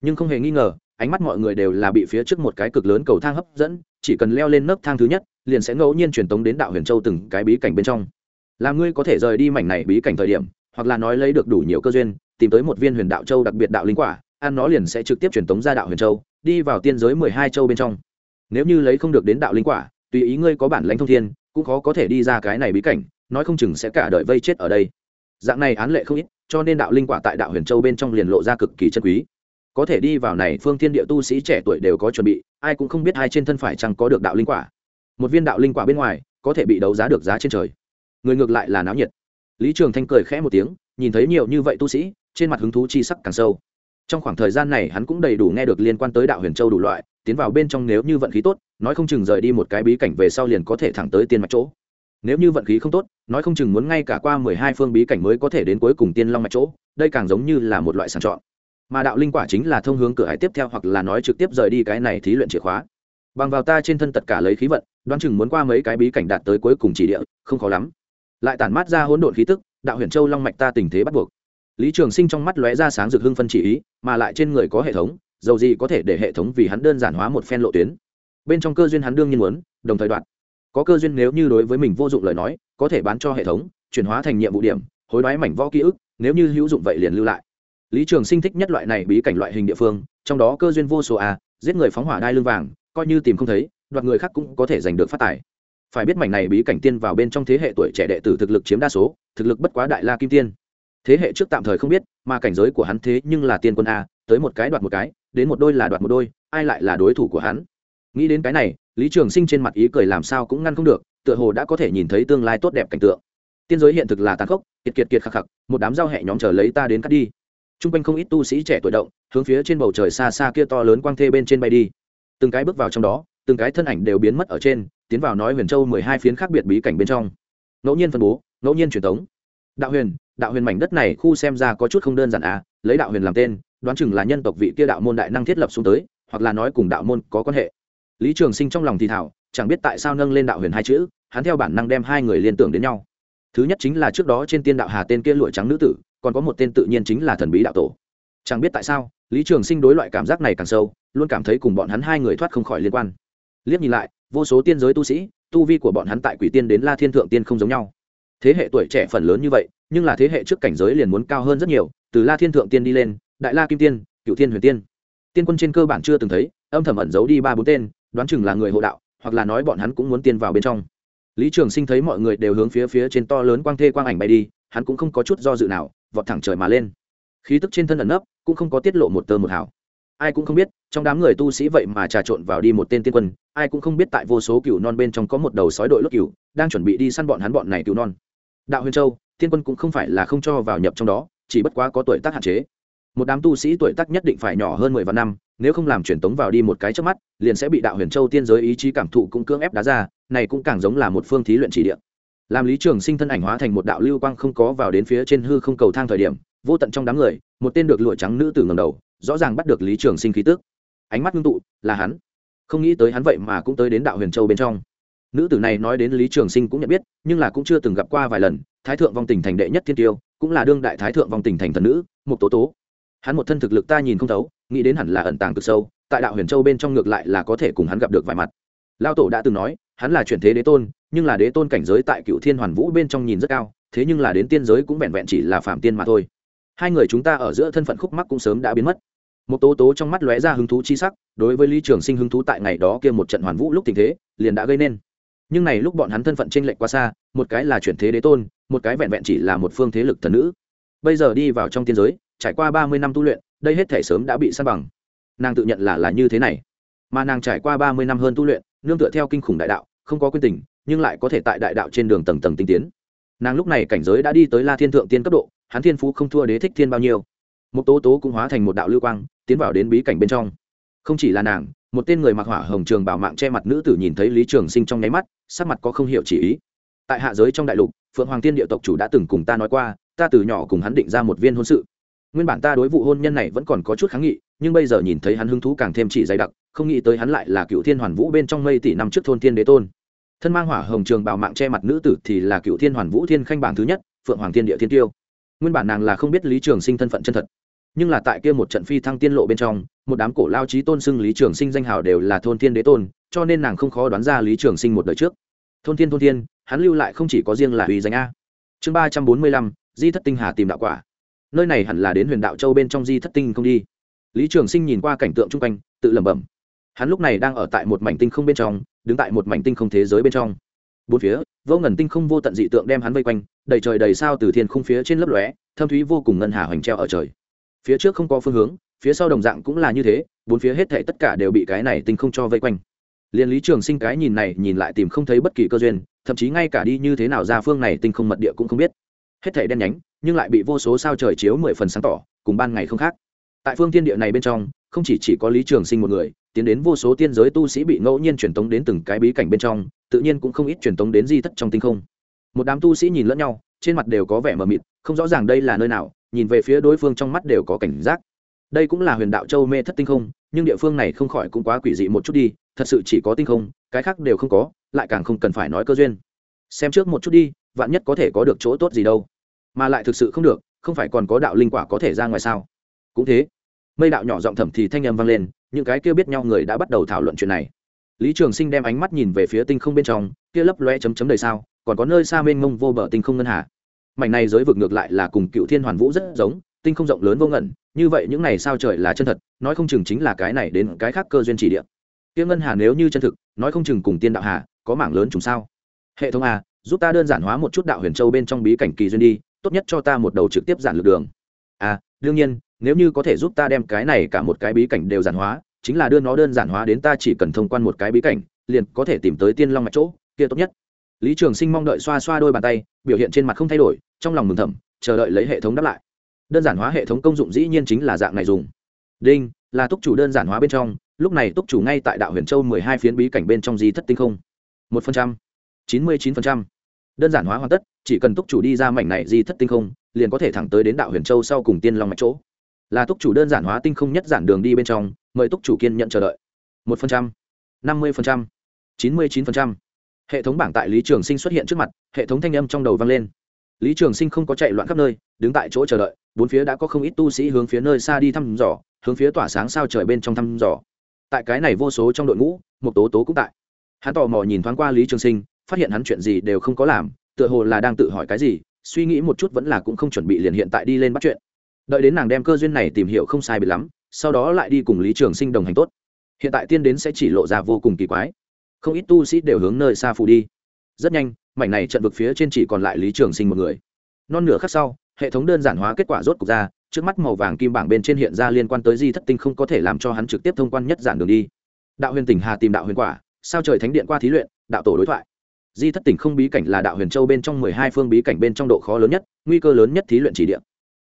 Nhưng không hề nghi ngờ, ánh mắt mọi người đều là bị phía trước một cái cực lớn cầu thang hấp dẫn, chỉ cần leo lên nấc thang thứ nhất, liền sẽ ngẫu nhiên truyền tống đến đạo huyền châu từng cái bí cảnh bên trong. Là ngươi có thể rời đi mảnh này bí cảnh thời điểm, hoặc là nói lấy được đủ nhiều cơ duyên tìm tới một viên huyền đạo châu đặc biệt đạo linh quả, ăn nó liền sẽ trực tiếp truyền tống ra đạo huyền châu, đi vào tiên giới mười hai châu bên trong. Nếu như lấy không được đến đạo linh quả, tùy ý ngươi có bản lãnh thông thiên, cũng khó có thể đi ra cái này bí cảnh, nói không chừng sẽ cả đời vây chết ở đây. Dạng này án lệ không ít, cho nên đạo linh quả tại đạo huyền châu bên trong liền lộ ra cực kỳ chân quý. Có thể đi vào này, phương thiên địa tu sĩ trẻ tuổi đều có chuẩn bị, ai cũng không biết ai trên thân phải chăng có được đạo linh quả. Một viên đạo linh quả bên ngoài, có thể bị đấu giá được giá trên trời. Người ngược lại là náo nhiệt. Lý trường thanh cười khẽ một tiếng, nhìn thấy nhiều như vậy tu sĩ trên mặt hứng thú chi sắc càng sâu. Trong khoảng thời gian này hắn cũng đầy đủ nghe được liên quan tới đạo huyền châu đủ loại, tiến vào bên trong nếu như vận khí tốt, nói không chừng rời đi một cái bí cảnh về sau liền có thể thẳng tới tiên mạch chỗ. Nếu như vận khí không tốt, nói không chừng muốn ngay cả qua mười hai phương bí cảnh mới có thể đến cuối cùng tiên long mạch chỗ, đây càng giống như là một loại sàng chọn. Mà đạo linh quả chính là thông hướng cửa hải tiếp theo hoặc là nói trực tiếp rời đi cái này thí luyện chìa khóa. Bằng vào ta trên thân tất cả lấy khí vận, đoán chừng muốn qua mấy cái bí cảnh đạt tới cuối cùng chỉ địa, không khó lắm. Lại tản mát ra hỗn độn khí tức, đạo huyền châu long mạch ta tình thế bắt buộc lý trường sinh trong mắt lóe ra sáng rực hưng phân chỉ ý, mà lại trên người có hệ thống, dầu gì có thể để hệ thống vì hắn đơn giản hóa một phen lộ tuyến. Bên trong cơ duyên hắn đương nhiên muốn, đồng thời đoạn. Có cơ duyên nếu như đối với mình vô dụng lời nói, có thể bán cho hệ thống, chuyển hóa thành nhiệm vụ điểm, hối đoái mảnh võ ký ức, nếu như hữu dụng vậy liền lưu lại. Lý trường sinh thích nhất loại này bí cảnh loại hình địa phương, trong đó cơ duyên vô số a, giết người phóng hỏa đai lưng vàng, coi như tìm không thấy, đoạt người khác cũng có thể giành được phát tài. Phải biết mảnh này bí cảnh tiên vào bên trong thế hệ tuổi trẻ đệ tử thực lực chiếm đa số, thực lực bất quá đại la kim tiên thế hệ trước tạm thời không biết, mà cảnh giới của hắn thế nhưng là tiên quân a, tới một cái đoạt một cái, đến một đôi là đoạt một đôi, ai lại là đối thủ của hắn? Nghĩ đến cái này, lý trường sinh trên mặt ý cười làm sao cũng ngăn không được, tựa hồ đã có thể nhìn thấy tương lai tốt đẹp cảnh tượng. Tiên giới hiện thực là tàn khốc, kiệt kiệt kiệt khắc khắc, một đám giao hẹ nhóm chờ lấy ta đến cắt đi. T r u n g quanh không ít tu sĩ trẻ tuổi động, hướng phía trên bầu trời xa xa kia to lớn quang thê bên trên bay đi. Từng cái bước vào trong đó, từng cái thân ảnh đều biến mất ở trên, tiến vào nói huyền châu mười hai phiến khác biệt bí cảnh bên trong. Ngẫu nhiên phân bố, ngẫu nhiên truyền thống đạo huyền đạo huyền mảnh đất này khu xem ra có chút không đơn giản à lấy đạo huyền làm tên, đoán chừng là nhân tộc vị kia đạo môn đại năng thiết lập xuống tới, hoặc là nói cùng đạo môn có quan hệ. Lý trường sinh trong lòng thì thảo chẳng biết tại sao nâng lên đạo huyền hai chữ, hắn theo bản năng đem hai người liên tưởng đến nhau. Thứ nhất chính là trước đó trên tiên đạo hà tên kia lụa trắng nữ tử, còn có một tên tự nhiên chính là thần bí đạo tổ. Chẳng biết tại sao, lý trường sinh đối loại cảm giác này càng sâu, luôn cảm thấy cùng bọn hắn hai người thoát không khỏi liên quan. Liếc nhìn lại, vô số tiên giới tu sĩ, tu vi của bọn hắn tại quỷ tiên đến la thiên thượng tiên không giống nhau. Thế hệ tuổi trẻ phần lớn như vậy nhưng là thế hệ trước cảnh giới liền muốn cao hơn rất nhiều, từ la thiên thượng tiên đi lên, đại la kim tiên cựu thiên huyền tiên. Tiên quân trên cơ bản chưa từng thấy, âm thầm ẩn giấu đi ba bốn tên, đoán chừng là người hộ đạo, hoặc là nói bọn hắn cũng muốn tiên vào bên trong. Lý trường sinh thấy mọi người đều hướng phía phía trên to lớn quang thê quang ảnh bay đi, hắn cũng không có chút do dự nào, vọt thẳng trời mà lên. Khí tức trên thân ẩn nấp, cũng không có tiết lộ một tơ một hào. Ai cũng không biết, trong đám người tu sĩ vậy mà trà trộn vào đi một tên tiên quân, ai cũng không biết tại vô số cựu non bên trong có một đầu sói đội lốt cựu đang chuẩn bị đi săn bọn hắn bọn này cựu non. Đạo huyền châu tiên quân cũng không phải là không cho vào nhập trong đó, chỉ bất quá có tuổi tác hạn chế. Một đám tu sĩ tuổi tác nhất định phải nhỏ hơn mười vạn năm, nếu không làm truyền tống vào đi một cái trước mắt, liền sẽ bị đạo huyền châu tiên giới ý chí cảm thụ cũng cưỡng ép đá ra, này cũng càng giống là một phương thí luyện chỉ địa. Làm lý trường sinh thân ảnh hóa thành một đạo lưu quang không có vào đến phía trên hư không cầu thang thời điểm, vô tận trong đám người, một tên được lụa trắng nữ tử ngầm đầu, rõ ràng bắt được lý trường sinh khí tức. Ánh mắt ngưng tụ, là hắn. Không nghĩ tới hắn vậy mà cũng tới đến đạo huyền châu bên trong nữ tử này nói đến lý trường sinh cũng nhận biết, nhưng là cũng chưa từng gặp qua vài lần, thái thượng vong tình thành đệ nhất thiên tiêu, cũng là đương đại thái thượng vong tình thành thần nữ một tố tố. Hắn một thân thực lực ta nhìn không thấu, nghĩ đến hẳn là ẩn tàng cực sâu, tại đạo huyền châu bên trong ngược lại là có thể cùng hắn gặp được vài mặt. Lao tổ đã từng nói, hắn là chuyển thế đế tôn, nhưng là đế tôn cảnh giới tại cựu thiên hoàn vũ bên trong nhìn rất cao, thế nhưng là đến tiên giới cũng vẹn vẹn chỉ là phạm tiên mà thôi. Hai người chúng ta ở giữa thân phận khúc mắc cũng sớm đã biến mất. Một tố tố trong mắt lóe ra hứng thú chi sắc, đối với lý trường sinh hứng thú tại ngày đó kia một trận hoàn vũ lúc tình thế, liền đã gây nên nhưng này lúc bọn hắn thân phận t r ê n lệch quá xa, một cái là chuyển thế đế tôn, một cái vẹn vẹn chỉ là một phương thế lực thần nữ. Bây giờ đi vào trong tiên giới, trải qua ba mươi năm tu luyện, đây hết thể sớm đã bị săn bằng. Nàng tự nhận là là như thế này. Mà nàng trải qua ba mươi năm hơn tu luyện, nương tựa theo kinh khủng đại đạo, không có quyên tình, nhưng lại có thể tại đại đạo trên đường tầng tầng tinh tiến. Nàng lúc này cảnh giới đã đi tới la thiên thượng tiên cấp độ, hắn thiên phú không thua đế thích thiên bao nhiêu. Một tố tố cũng hóa thành một đạo lưu quang, tiến vào đến bí cảnh bên trong. Không chỉ là nàng, một tên người mặc hỏa hồng trường bảo mạng che mặt nữ tử nhìn thấy lý trường sinh trong nháy mắt sắc mặt có không hiểu chỉ ý. Tại hạ giới trong đại lục, phượng hoàng tiên địa tộc chủ đã từng cùng ta nói qua, ta từ nhỏ cùng hắn định ra một viên hôn sự. Nguyên bản ta đối vụ hôn nhân này vẫn còn có chút kháng nghị, nhưng bây giờ nhìn thấy hắn hứng thú càng thêm chỉ dày đặc, không nghĩ tới hắn lại là cựu thiên hoàn vũ bên trong mây tỷ năm trước thôn thiên đế tôn. Thân mang hỏa hồng trường bào mạng che mặt nữ tử thì là cựu thiên hoàn vũ thiên khanh bảng thứ nhất, phượng hoàng thiên địa thiên tiêu. Nguyên bản nàng là không biết lý trường sinh thân phận chân thật, nhưng là tại kia một trận phi thăng tiên lộ bên trong, một đám cổ lao trí tôn xưng lý trường sinh danh hào đều là thôn thiên đế tôn cho nên nàng không khó đoán ra lý trường sinh một đời trước. Thôn thiên thôn thiên, hắn lưu lại không chỉ có riêng là uy danh a. Chương ba trăm bốn mươi lăm, di thất tinh hà tìm đạo quả. Nơi này hẳn là đến huyền đạo châu bên trong di thất tinh không đi. Lý trường sinh nhìn qua cảnh tượng chung quanh, tự lẩm bẩm. Hắn lúc này đang ở tại một mảnh tinh không bên trong, đứng tại một mảnh tinh không thế giới bên trong. Bốn phía, vô ngần tinh không vô tận dị tượng đem hắn vây quanh, đầy trời đầy sao từ thiên không phía trên lớp lóe, thâm thúy vô cùng ngân hà hoành treo ở trời. Phía trước không có phương hướng, phía sau đồng dạng cũng là như thế, bốn phía hết thảy tất cả đều bị cái này tinh không cho vây quanh liên lý trường sinh cái nhìn này nhìn lại tìm không thấy bất kỳ cơ duyên, thậm chí ngay cả đi như thế nào ra phương này tinh không mật địa cũng không biết. Hết thảy đen nhánh, nhưng lại bị vô số sao trời chiếu mười phần sáng tỏ, cùng ban ngày không khác. Tại phương tiên địa này bên trong, không chỉ chỉ có lý trường sinh một người, tiến đến vô số tiên giới tu sĩ bị ngẫu nhiên truyền tống đến từng cái bí cảnh bên trong, tự nhiên cũng không ít truyền tống đến di thất trong tinh không. Một đám tu sĩ nhìn lẫn nhau, trên mặt đều có vẻ mờ mịt, không rõ ràng đây là nơi nào, nhìn về phía đối phương trong mắt đều có cảnh giác. Đây cũng là huyền đạo châu mê thất tinh không, nhưng địa phương này không khỏi cũng quá quỷ dị một chút đi thật sự chỉ có tinh không, cái khác đều không có, lại càng không cần phải nói cơ duyên. Xem trước một chút đi, vạn nhất có thể có được chỗ tốt gì đâu. Mà lại thực sự không được, không phải còn có đạo linh quả có thể ra ngoài sao? Cũng thế. Mây đạo nhỏ giọng thẩm thì thanh âm vang lên, những cái kia biết nhau người đã bắt đầu thảo luận chuyện này. Lý trường sinh đem ánh mắt nhìn về phía tinh không bên trong, kia lấp loe chấm chấm đầy sao, còn có nơi xa mênh mông vô bờ tinh không ngân hà. Mảnh này giới vực ngược lại là cùng cựu thiên hoàn vũ rất giống, tinh không rộng lớn vô ngẩn như vậy những này sao trời là chân thật, nói không chừng chính là cái này đến cái khác cơ duyên chỉ điện kia ngân hà nếu như chân thực, nói không chừng cùng tiên đạo hà, có mảng lớn chúng sao. Hệ thống a, giúp ta đơn giản hóa một chút đạo huyền châu bên trong bí cảnh kỳ duyên đi, tốt nhất cho ta một đầu trực tiếp giản lược đường. A, đương nhiên, nếu như có thể giúp ta đem cái này cả một cái bí cảnh đều giản hóa, chính là đưa nó đơn giản hóa đến ta chỉ cần thông quan một cái bí cảnh, liền có thể tìm tới tiên long mạch chỗ, kia tốt nhất. Lý trường sinh mong đợi xoa xoa đôi bàn tay, biểu hiện trên mặt không thay đổi, trong lòng mừng thầm, chờ đợi lấy hệ thống đáp lại. Đơn giản hóa hệ thống công dụng dĩ nhiên chính là dạng này dùng. Đinh, là túc chủ đơn giản hóa bên trong lúc này túc chủ ngay tại đạo huyền châu mười hai phiến bí cảnh bên trong di thất tinh không. một phần trăm, chín mươi chín phần trăm. Đơn giản hóa hoàn tất, chỉ cần túc chủ đi ra mảnh này di thất tinh không, liền có thể thẳng tới đến đạo huyền châu sau cùng tiên long mạch chỗ. Là túc chủ đơn giản hóa tinh không nhất giản đường đi bên trong, mời túc chủ kiên nhận chờ đợi. một phần trăm, năm mươi phần trăm, chín mươi chín phần trăm. Hệ thống bảng tại lý trường sinh xuất hiện trước mặt, hệ thống thanh âm trong đầu vang lên. Lý trường sinh không có chạy loạn khắp nơi, đứng tại chỗ chờ đợi, bốn phía đã có không ít tu sĩ hướng phía nơi xa đi thăm dò, hướng phía tỏa sáng sao trời bên trong thăm dò tại cái này vô số trong đội ngũ một tố tố cũng tại. Hắn tò mò nhìn thoáng qua lý trường sinh, phát hiện hắn chuyện gì đều không có làm, tựa hồ là đang tự hỏi cái gì, suy nghĩ một chút vẫn là cũng không chuẩn bị liền hiện tại đi lên bắt chuyện. Đợi đến nàng đem cơ duyên này tìm hiểu không sai biệt lắm, sau đó lại đi cùng lý trường sinh đồng hành tốt. Hiện tại tiên đến sẽ chỉ lộ ra vô cùng kỳ quái. Không ít tu sĩ đều hướng nơi xa phủ đi. Rất nhanh, mảnh này trận vực phía trên chỉ còn lại lý trường sinh một người. Non nửa khắc sau, hệ thống đơn giản hóa kết quả rốt cục ra trước mắt màu vàng kim bảng bên trên hiện ra liên quan tới di thất tinh không có thể làm cho hắn trực tiếp thông quan nhất giản đường đi. Đạo huyền tỉnh hà tìm đạo huyền quả, sao trời thánh điện qua thí luyện, đạo tổ đối thoại. Di thất tỉnh không bí cảnh là đạo huyền châu bên trong mười hai phương bí cảnh bên trong độ khó lớn nhất, nguy cơ lớn nhất thí luyện chỉ điện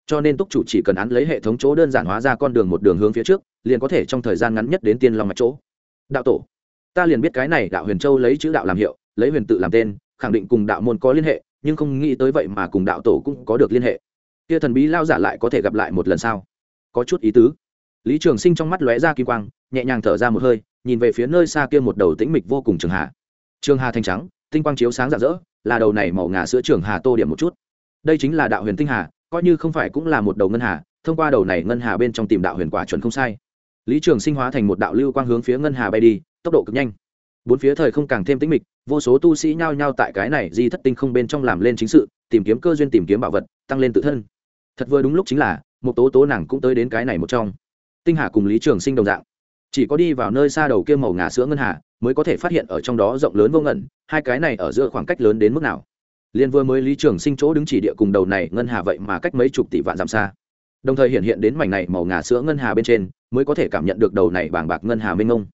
cho nên túc chủ chỉ cần án lấy hệ thống chỗ đơn giản hóa ra con đường một đường hướng phía trước, liền có thể trong thời gian ngắn nhất đến tiên long mạch chỗ. Đạo tổ, ta liền biết cái này đạo huyền châu lấy chữ đạo làm hiệu, lấy huyền tự làm tên, khẳng định cùng đạo môn có liên hệ, nhưng không nghĩ tới vậy mà cùng đạo tổ cũng có được liên hệ kia thần bí lao giả lại có thể gặp lại một lần sau có chút ý tứ. Lý trường sinh trong mắt lóe ra kim quang, nhẹ nhàng thở ra một hơi, nhìn về phía nơi xa kia một đầu tĩnh mịch vô cùng trường hà. Trường hà thanh trắng, tinh quang chiếu sáng rạng rỡ, là đầu này màu ngà sữa trường hà tô điểm một chút. Đây chính là đạo huyền tinh hà, coi như không phải cũng là một đầu ngân hà, thông qua đầu này ngân hà bên trong tìm đạo huyền quả chuẩn không sai. Lý trường sinh hóa thành một đạo lưu quang hướng phía ngân hà bay đi, tốc độ cực nhanh. Bốn phía thời không càng thêm tĩnh mịch, vô số tu sĩ nhao nhao tại cái này di thất tinh không bên trong làm lên chính sự, tìm kiếm cơ duyên tìm kiếm bảo vật, tăng lên tự thân thật vừa đúng lúc chính là, một tố tố nàng cũng tới đến cái này một trong. Tinh hà cùng lý trường sinh đồng dạng. Chỉ có đi vào nơi xa đầu kia màu ngà sữa ngân hà, mới có thể phát hiện ở trong đó rộng lớn vô ngẩn hai cái này ở giữa khoảng cách lớn đến mức nào. Liên vừa mới lý trường sinh chỗ đứng chỉ địa cùng đầu này ngân hà vậy mà cách mấy chục tỷ vạn dặm xa. Đồng thời hiện hiện đến mảnh này màu ngà sữa ngân hà bên trên, mới có thể cảm nhận được đầu này bàng bạc ngân hà mênh mông.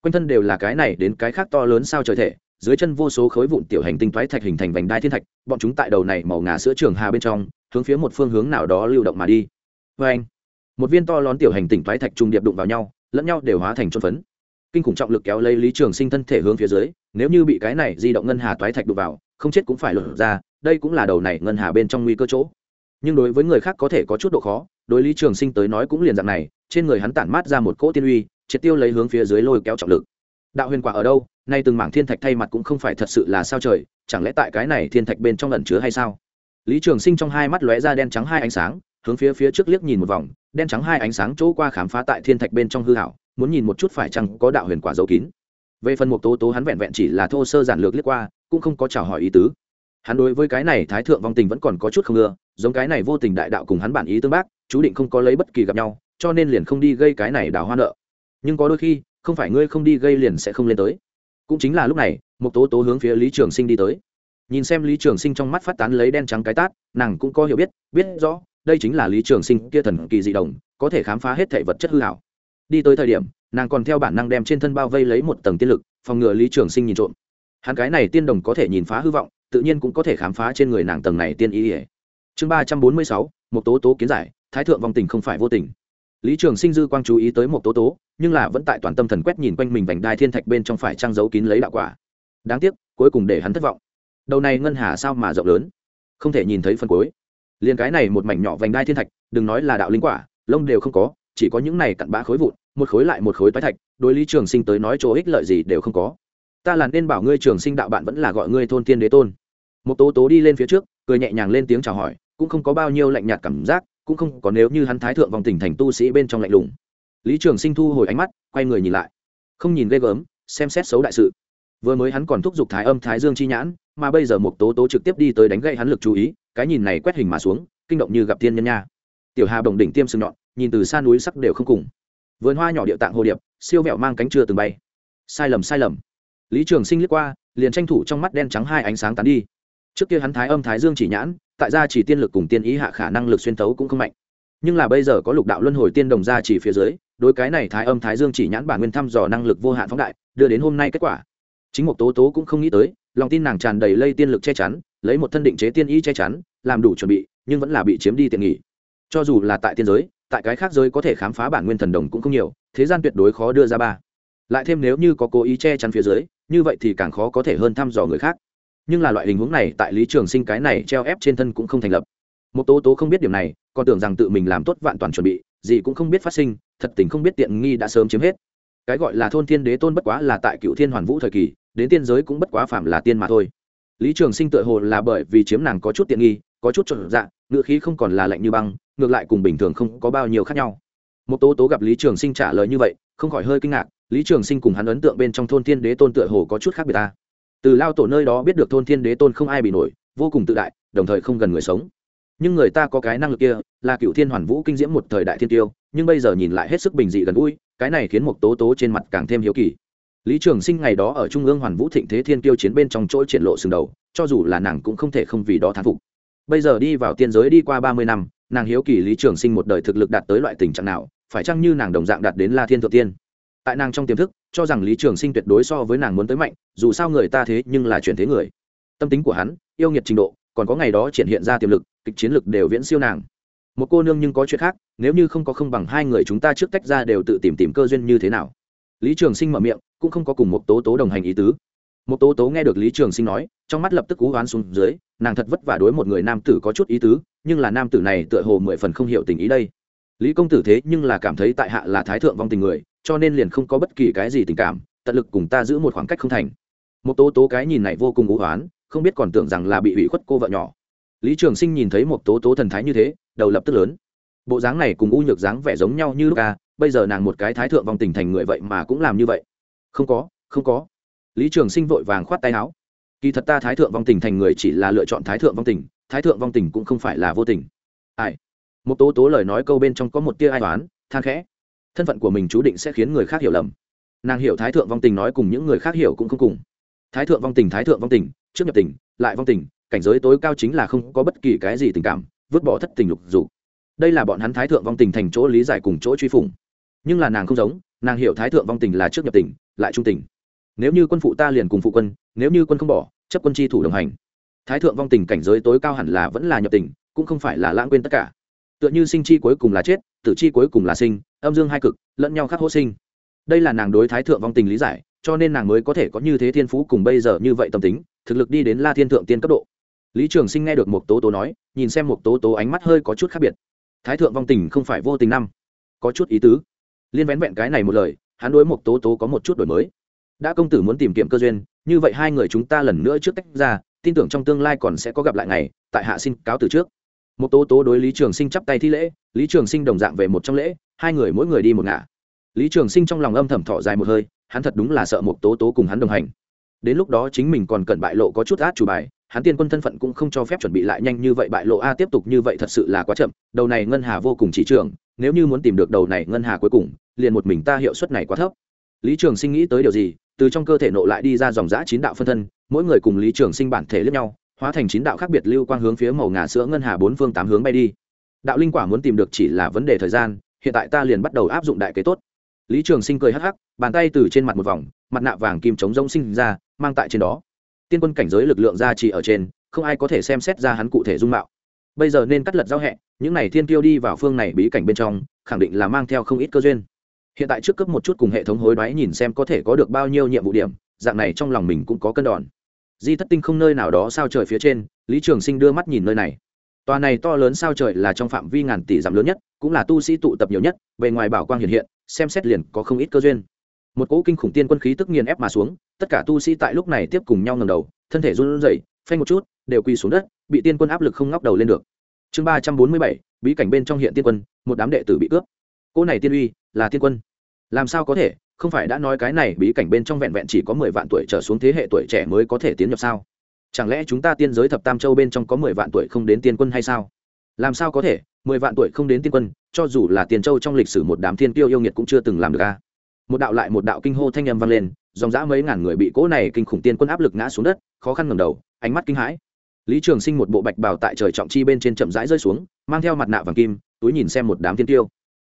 Quanh thân đều là cái này đến cái khác to lớn sao trời thể, dưới chân vô số khối vụn tiểu hành tinh thoái thạch hình thành vành đai thiên thạch, bọn chúng tại đầu này màu ngà sữa trường hà bên trong hướng phía một phương hướng nào đó lưu động mà đi. Vê anh, một viên to lớn tiểu hành tinh toái thạch trùng điệp đụng vào nhau, lẫn nhau đều hóa thành trôn phấn. Kinh khủng trọng lực kéo lấy lý trường sinh thân thể hướng phía dưới, nếu như bị cái này di động ngân hà toái thạch đụng vào, không chết cũng phải lột ra, đây cũng là đầu này ngân hà bên trong nguy cơ chỗ. Nhưng đối với người khác có thể có chút độ khó, đối lý trường sinh tới nói cũng liền dạng này, trên người hắn tản mát ra một cỗ tiên uy, triệt tiêu lấy hướng phía dưới lôi kéo trọng lực. Đạo huyền quả ở đâu? Nay từng mảng thiên thạch thay mặt cũng không phải thật sự là sao trời, chẳng lẽ tại cái này thiên thạch bên trong lần chứa hay sao? Lý trường sinh trong hai mắt lóe ra đen trắng hai ánh sáng, hướng phía phía trước liếc nhìn một vòng, đen trắng hai ánh sáng chỗ qua khám phá tại thiên thạch bên trong hư hảo, muốn nhìn một chút phải chăng có đạo huyền quả dấu kín. Về phần Mục tố tố hắn vẹn vẹn chỉ là thô sơ giản lược liếc qua, cũng không có chào hỏi ý tứ. Hắn đối với cái này thái thượng vong tình vẫn còn có chút không ưa, giống cái này vô tình đại đạo cùng hắn bản ý tương bác, chú định không có lấy bất kỳ gặp nhau, cho nên liền không đi gây cái này đào hoa nợ. Nhưng có đôi khi, không phải ngươi không đi gây liền sẽ không lên tới. Cũng chính là lúc này Mục tố tố hướng phía lý trường sinh đi tới nhìn xem lý trường sinh trong mắt phát tán lấy đen trắng cái tát, nàng cũng có hiểu biết biết rõ, đây chính là lý trường sinh kia thần kỳ dị đồng có thể khám phá hết thể vật chất hư hảo. Đi tới thời điểm, nàng còn theo bản năng đem trên thân bao vây lấy một tầng tiên lực, phòng ngừa lý trường sinh nhìn trộm. Hắn cái này tiên đồng có thể nhìn phá hư vọng, tự nhiên cũng có thể khám phá trên người nàng tầng này tiên ý ỉa chương ba trăm bốn mươi sáu một tố tố kiến giải, thái thượng vong tình không phải vô tình. Lý trường sinh dư quang chú ý tới một tố tố, nhưng là vẫn tại toàn tâm thần quét nhìn quanh mình vành đai thiên thạch bên trong phải trang giấu kín lấy đạo quả. Đáng tiếc, cuối cùng để hắn thất vọng đầu này ngân hà sao mà rộng lớn? Không thể nhìn thấy phần cuối. Liền cái này một mảnh nhỏ vành đai thiên thạch, đừng nói là đạo linh quả, lông đều không có, chỉ có những này cặn bã khối vụn, một khối lại một khối toái thạch, đối lý trường sinh tới nói chỗ ích lợi gì đều không có. Ta là nên bảo ngươi trường sinh đạo bạn vẫn là gọi ngươi thôn tiên đế tôn. Một tố tố đi lên phía trước, cười nhẹ nhàng lên tiếng chào hỏi, cũng không có bao nhiêu lạnh nhạt cảm giác, cũng không có nếu như hắn thái thượng vòng tỉnh thành tu sĩ bên trong lạnh lùng. Lý trường sinh thu hồi ánh mắt, quay người nhìn lại. Không nhìn ghê gớm, xem xét xấu đại sự vừa mới hắn còn thúc giục thái âm thái dương chi nhãn, mà bây giờ một tố tố trực tiếp đi tới đánh gậy hắn lực chú ý, cái nhìn này quét hình mà xuống, kinh động như gặp tiên nhân nha. Tiểu hà bồng đỉnh tiêm sừng nhọn, nhìn từ xa núi sắc đều không cùng. Vườn hoa nhỏ địa tạng hồ điệp, siêu vẹo mang cánh chưa từng bay. Sai lầm sai lầm. Lý trường sinh liếc qua, liền tranh thủ trong mắt đen trắng hai ánh sáng tán đi. Trước kia hắn thái âm thái dương chỉ nhãn, tại gia chỉ tiên lực cùng tiên ý hạ khả năng lực xuyên tấu cũng không mạnh. Nhưng là bây giờ có lục đạo luân hồi tiên đồng gia chỉ phía dưới, đối cái này thái âm thái dương chỉ nhãn bản nguyên thăm dò năng lực vô hạn phóng đại, đưa đến hôm nay kết quả chính một tố tố cũng không nghĩ tới, lòng tin nàng tràn đầy lây tiên lực che chắn, lấy một thân định chế tiên y che chắn, làm đủ chuẩn bị, nhưng vẫn là bị chiếm đi tiện nghỉ cho dù là tại tiên giới, tại cái khác giới có thể khám phá bản nguyên thần đồng cũng không nhiều, thế gian tuyệt đối khó đưa ra ba. Lại thêm nếu như có cố ý che chắn phía dưới, như vậy thì càng khó có thể hơn thăm dò người khác. Nhưng là loại hình huống này tại lý trường sinh cái này treo ép trên thân cũng không thành lập. Một tố tố không biết điểm này, còn tưởng rằng tự mình làm tốt vạn toàn chuẩn bị, gì cũng không biết phát sinh, thật tình không biết tiện nghi đã sớm chiếm hết. Cái gọi là thôn thiên đế tôn bất quá là tại cựu thiên hoàn vũ thời kỳ đến tiên giới cũng bất quá phạm là tiên mà thôi. Lý trường sinh tự hồ là bởi vì chiếm nàng có chút tiện nghi, có chút trộn dạ ngựa khí không còn là lạnh như băng, ngược lại cùng bình thường không có bao nhiêu khác nhau. Một tố tố gặp lý trường sinh trả lời như vậy, không khỏi hơi kinh ngạc, lý trường sinh cùng hắn ấn tượng bên trong thôn thiên đế tôn tựa hồ có chút khác biệt ta. Từ lao tổ nơi đó biết được thôn thiên đế tôn không ai bị nổi, vô cùng tự đại, đồng thời không gần người sống. Nhưng người ta có cái năng lực kia, là cựu thiên hoàn vũ kinh diễm một thời đại thiên tiêu, nhưng bây giờ nhìn lại hết sức bình dị gần gũi, cái này khiến một tố tố trên mặt càng thêm hiếu kỳ lý trường sinh ngày đó ở trung ương hoàn vũ thịnh thế thiên tiêu chiến bên trong chỗ triển lộ sừng đầu, cho dù là nàng cũng không thể không vì đó thán phục. Bây giờ đi vào tiên giới đi qua ba mươi năm, nàng hiếu kỳ lý trường sinh một đời thực lực đạt tới loại tình trạng nào, phải chăng như nàng đồng dạng đạt đến la thiên thượng tiên? Tại nàng trong tiềm thức, cho rằng lý trường sinh tuyệt đối so với nàng muốn tới mạnh, dù sao người ta thế nhưng là chuyển thế người. Tâm tính của hắn, yêu nghiệt trình độ, còn có ngày đó triển hiện ra tiềm lực, kịch chiến lực đều viễn siêu nàng. Một cô nương nhưng có chuyện khác, nếu như không có không bằng hai người chúng ta trước tách ra đều tự tìm tìm cơ duyên như thế nào? Lý trường sinh mở miệng cũng không có cùng một tố tố đồng hành ý tứ. Một tố tố nghe được lý trường sinh nói, trong mắt lập tức cú oán xuống dưới, nàng thật vất vả đối một người nam tử có chút ý tứ, nhưng là nam tử này tựa hồ mười phần không hiểu tình ý đây. Lý công tử thế nhưng là cảm thấy tại hạ là thái thượng vong tình người, cho nên liền không có bất kỳ cái gì tình cảm, tận lực cùng ta giữ một khoảng cách không thành. Một tố tố cái nhìn này vô cùng cú oán không biết còn tưởng rằng là bị ủy khuất cô vợ nhỏ. Lý trường sinh nhìn thấy một tố tố thần thái như thế, đầu lập tức lớn. Bộ dáng này cùng u nhược dáng vẻ giống nhau như lúc ca bây giờ nàng một cái thái thượng vong tình thành người vậy mà cũng làm như vậy không có không có. Lý trường sinh vội vàng khoát tay áo. Kỳ thật ta thái thượng vong tình thành người chỉ là lựa chọn thái thượng vong tình, thái thượng vong tình cũng không phải là vô tình. Ai? Một tố tố lời nói câu bên trong có một tia ai toán than khẽ. Thân phận của mình chú định sẽ khiến người khác hiểu lầm. Nàng hiểu thái thượng vong tình nói cùng những người khác hiểu cũng không cùng. Thái thượng vong tình, thái thượng vong tình, trước nhập tình, lại vong tình, cảnh giới tối cao chính là không có bất kỳ cái gì tình cảm, vứt bỏ thất tình lục dục. Đây là bọn hắn thái thượng vong tình thành chỗ lý giải cùng chỗ truy phủng. Nhưng là nàng không giống nàng hiểu thái thượng vong tình là trước nhập tình lại trung tình nếu như quân phụ ta liền cùng phụ quân, nếu như quân không bỏ, chấp quân chi thủ đồng hành. Thái thượng vong tình cảnh giới tối cao hẳn là vẫn là nhập tình cũng không phải là lãng quên tất cả. Tựa như sinh chi cuối cùng là chết, tử chi cuối cùng là sinh, âm dương hai cực, lẫn nhau khắc hỗ sinh. Đây là nàng đối thái thượng vong tình lý giải, cho nên nàng mới có thể có như thế thiên phú cùng bây giờ như vậy tâm tính, thực lực đi đến la thiên thượng tiên cấp độ. Lý trường sinh nghe được một tố tố nói, nhìn xem một tố tố ánh mắt hơi có chút khác biệt. Thái thượng vong tình không phải vô tình năm, có chút ý tứ liên vén vẹn cái này một lời, hắn đối một tố tố có một chút đổi mới. Đã công tử muốn tìm kiếm cơ duyên, như vậy hai người chúng ta lần nữa trước tách ra, tin tưởng trong tương lai còn sẽ có gặp lại ngày, tại hạ xin cáo từ trước. Một tố tố đối lý trường sinh chắp tay thi lễ, lý trường sinh đồng dạng về một trong lễ, hai người mỗi người đi một ngả. Lý trường sinh trong lòng âm thầm thọ dài một hơi, hắn thật đúng là sợ một tố tố cùng hắn đồng hành. Đến lúc đó chính mình còn cần bại lộ có chút át chủ bài, hắn tiên quân thân phận cũng không cho phép chuẩn bị lại nhanh như vậy, bại lộ a tiếp tục như vậy thật sự là quá chậm, đầu này ngân hà vô cùng chỉ trường, nếu như muốn tìm được đầu này ngân hà cuối cùng liền một mình ta hiệu suất này quá thấp. Lý trường sinh nghĩ tới điều gì, từ trong cơ thể nộ lại đi ra dòng giã chín đạo phân thân, mỗi người cùng lý trường sinh bản thể lẫn nhau, hóa thành chín đạo khác biệt lưu quang hướng phía màu ngà sữa ngân hà bốn phương tám hướng bay đi. Đạo linh quả muốn tìm được chỉ là vấn đề thời gian, hiện tại ta liền bắt đầu áp dụng đại kế tốt. Lý trường sinh cười hắc hắc, bàn tay từ trên mặt một vòng, mặt nạ vàng kim chống rông sinh ra, mang tại trên đó. Tiên quân cảnh giới lực lượng gia trì ở trên, không ai có thể xem xét ra hắn cụ thể dung mạo. Bây giờ nên cắt lật giao hẹ, những này thiên tiêu đi vào phương này bí cảnh bên trong, khẳng định là mang theo không ít cơ duyên hiện tại trước cấp một chút cùng hệ thống hối đoái nhìn xem có thể có được bao nhiêu nhiệm vụ điểm, dạng này trong lòng mình cũng có cân đòn. Di thất tinh không nơi nào đó sao trời phía trên, lý trường sinh đưa mắt nhìn nơi này. Tòa này to lớn sao trời là trong phạm vi ngàn tỷ dặm lớn nhất, cũng là tu sĩ tụ tập nhiều nhất, bề ngoài bảo quang hiện hiện, xem xét liền có không ít cơ duyên. Một cỗ kinh khủng tiên quân khí tức nghiền ép mà xuống, tất cả tu sĩ tại lúc này tiếp cùng nhau ngầm đầu, thân thể run rẩy, phanh một chút, đều quỳ xuống đất, bị tiên quân áp lực không ngóc đầu lên được. Chương ba trăm bốn mươi bảy, bí cảnh bên trong hiện tiên quân, một đám đệ tử bị cướp cỗ này tiên uy, là tiên quân. Làm sao có thể? Không phải đã nói cái này bí cảnh bên trong vẹn vẹn chỉ có mười vạn tuổi trở xuống thế hệ tuổi trẻ mới có thể tiến nhập sao? Chẳng lẽ chúng ta tiên giới thập tam châu bên trong có mười vạn tuổi không đến tiên quân hay sao? Làm sao có thể? Mười vạn tuổi không đến tiên quân, cho dù là tiền châu trong lịch sử một đám thiên tiêu yêu nghiệt cũng chưa từng làm được a. Một đạo lại một đạo kinh hô thanh âm vang lên, dòng dã mấy ngàn người bị cỗ này kinh khủng tiên quân áp lực ngã xuống đất, khó khăn ngầm đầu, ánh mắt kinh hãi. Lý trường sinh một bộ bạch bào tại trời trọng chi bên trên chậm rãi rơi xuống, mang theo mặt nạ vàng kim, túi nhìn xem một đám thiên tiêu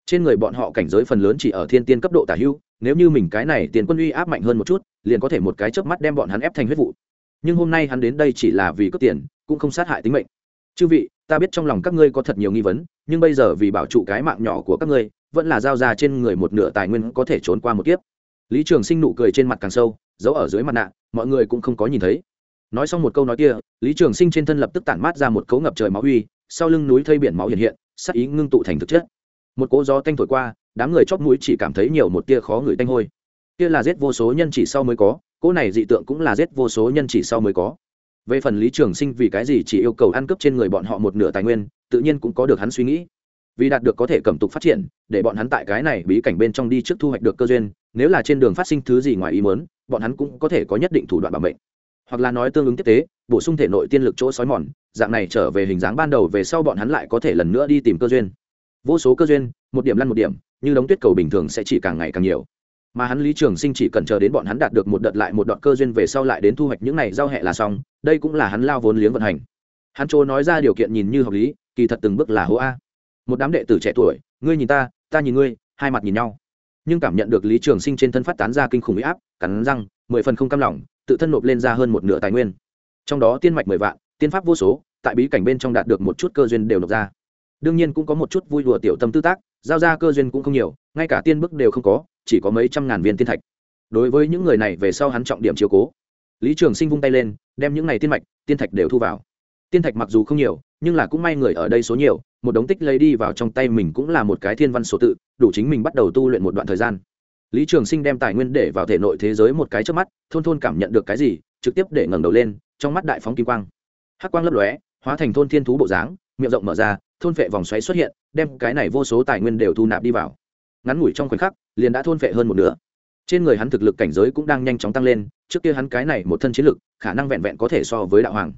trên người bọn họ cảnh giới phần lớn chỉ ở thiên tiên cấp độ tả hưu, nếu như mình cái này tiền quân uy áp mạnh hơn một chút, liền có thể một cái chớp mắt đem bọn hắn ép thành huyết vụ. Nhưng hôm nay hắn đến đây chỉ là vì cướp tiền, cũng không sát hại tính mệnh. Chư vị, ta biết trong lòng các ngươi có thật nhiều nghi vấn, nhưng bây giờ vì bảo trụ cái mạng nhỏ của các ngươi, vẫn là giao ra trên người một nửa tài nguyên có thể trốn qua một kiếp. Lý trường sinh nụ cười trên mặt càng sâu, giấu ở dưới mặt nạ, mọi người cũng không có nhìn thấy. Nói xong một câu nói kia, lý trường sinh trên thân lập tức tản mát ra một cấu ngập trời máu uy, sau lưng núi thây biển máu hiện hiện sắc ý ngưng tụ thành thực chất một cỗ gió tanh thổi qua, đám người chóp mũi chỉ cảm thấy nhiều một tia khó ngửi tanh hôi. Kia là giết vô số nhân chỉ sau mới có, cỗ này dị tượng cũng là giết vô số nhân chỉ sau mới có. Về phần lý trường sinh vì cái gì chỉ yêu cầu ăn cướp trên người bọn họ một nửa tài nguyên, tự nhiên cũng có được hắn suy nghĩ. Vì đạt được có thể cẩm tục phát triển, để bọn hắn tại cái này bí cảnh bên trong đi trước thu hoạch được cơ duyên, nếu là trên đường phát sinh thứ gì ngoài ý muốn, bọn hắn cũng có thể có nhất định thủ đoạn bảo mệnh. Hoặc là nói tương ứng tiếp tế, bổ sung thể nội tiên lực chỗ sói mòn, dạng này trở về hình dáng ban đầu về sau bọn hắn lại có thể lần nữa đi tìm cơ duyên vô số cơ duyên, một điểm lăn một điểm, như đống tuyết cầu bình thường sẽ chỉ càng ngày càng nhiều. Mà hắn lý trường sinh chỉ cần chờ đến bọn hắn đạt được một đợt lại một đoạn cơ duyên về sau lại đến thu hoạch những này giao hẹ là xong, đây cũng là hắn lao vốn liếng vận hành. Hắn chỗ nói ra điều kiện nhìn như hợp lý, kỳ thật từng bước là hố a. Một đám đệ tử trẻ tuổi, ngươi nhìn ta ta nhìn ngươi, hai mặt nhìn nhau. Nhưng cảm nhận được lý trường sinh trên thân phát tán ra kinh khủng huy áp, cắn răng, mười phần không cam lòng, tự thân nộp lên ra hơn một nửa tài nguyên. Trong đó tiên mạch mười vạn, tiên pháp vô số, tại bí cảnh bên trong đạt được một chút cơ duyên đều nộp ra đương nhiên cũng có một chút vui đùa tiểu tâm tư tác, giao ra cơ duyên cũng không nhiều, ngay cả tiên bức đều không có, chỉ có mấy trăm ngàn viên tiên thạch. Đối với những người này về sau hắn trọng điểm chiếu cố. Lý trường sinh vung tay lên, đem những này tiên mạch, tiên thạch đều thu vào. Tiên thạch mặc dù không nhiều, nhưng là cũng may người ở đây số nhiều, một đống tích lấy đi vào trong tay mình cũng là một cái thiên văn số tự, đủ chính mình bắt đầu tu luyện một đoạn thời gian. Lý trường sinh đem tài nguyên để vào thể nội thế giới một cái trước mắt, thôn thôn cảm nhận được cái gì, trực tiếp để ngẩng đầu lên, trong mắt đại phóng kim quang. Hắc quang lấp lóe, hóa thành thôn thiên thú bộ dáng miệng rộng mở ra, thôn phệ vòng xoáy xuất hiện, đem cái này vô số tài nguyên đều thu nạp đi vào. Ngắn ngủi trong khoảnh khắc, liền đã thôn phệ hơn một nửa. Trên người hắn thực lực cảnh giới cũng đang nhanh chóng tăng lên, trước kia hắn cái này một thân chiến lực, khả năng vẹn vẹn có thể so với đạo hoàng.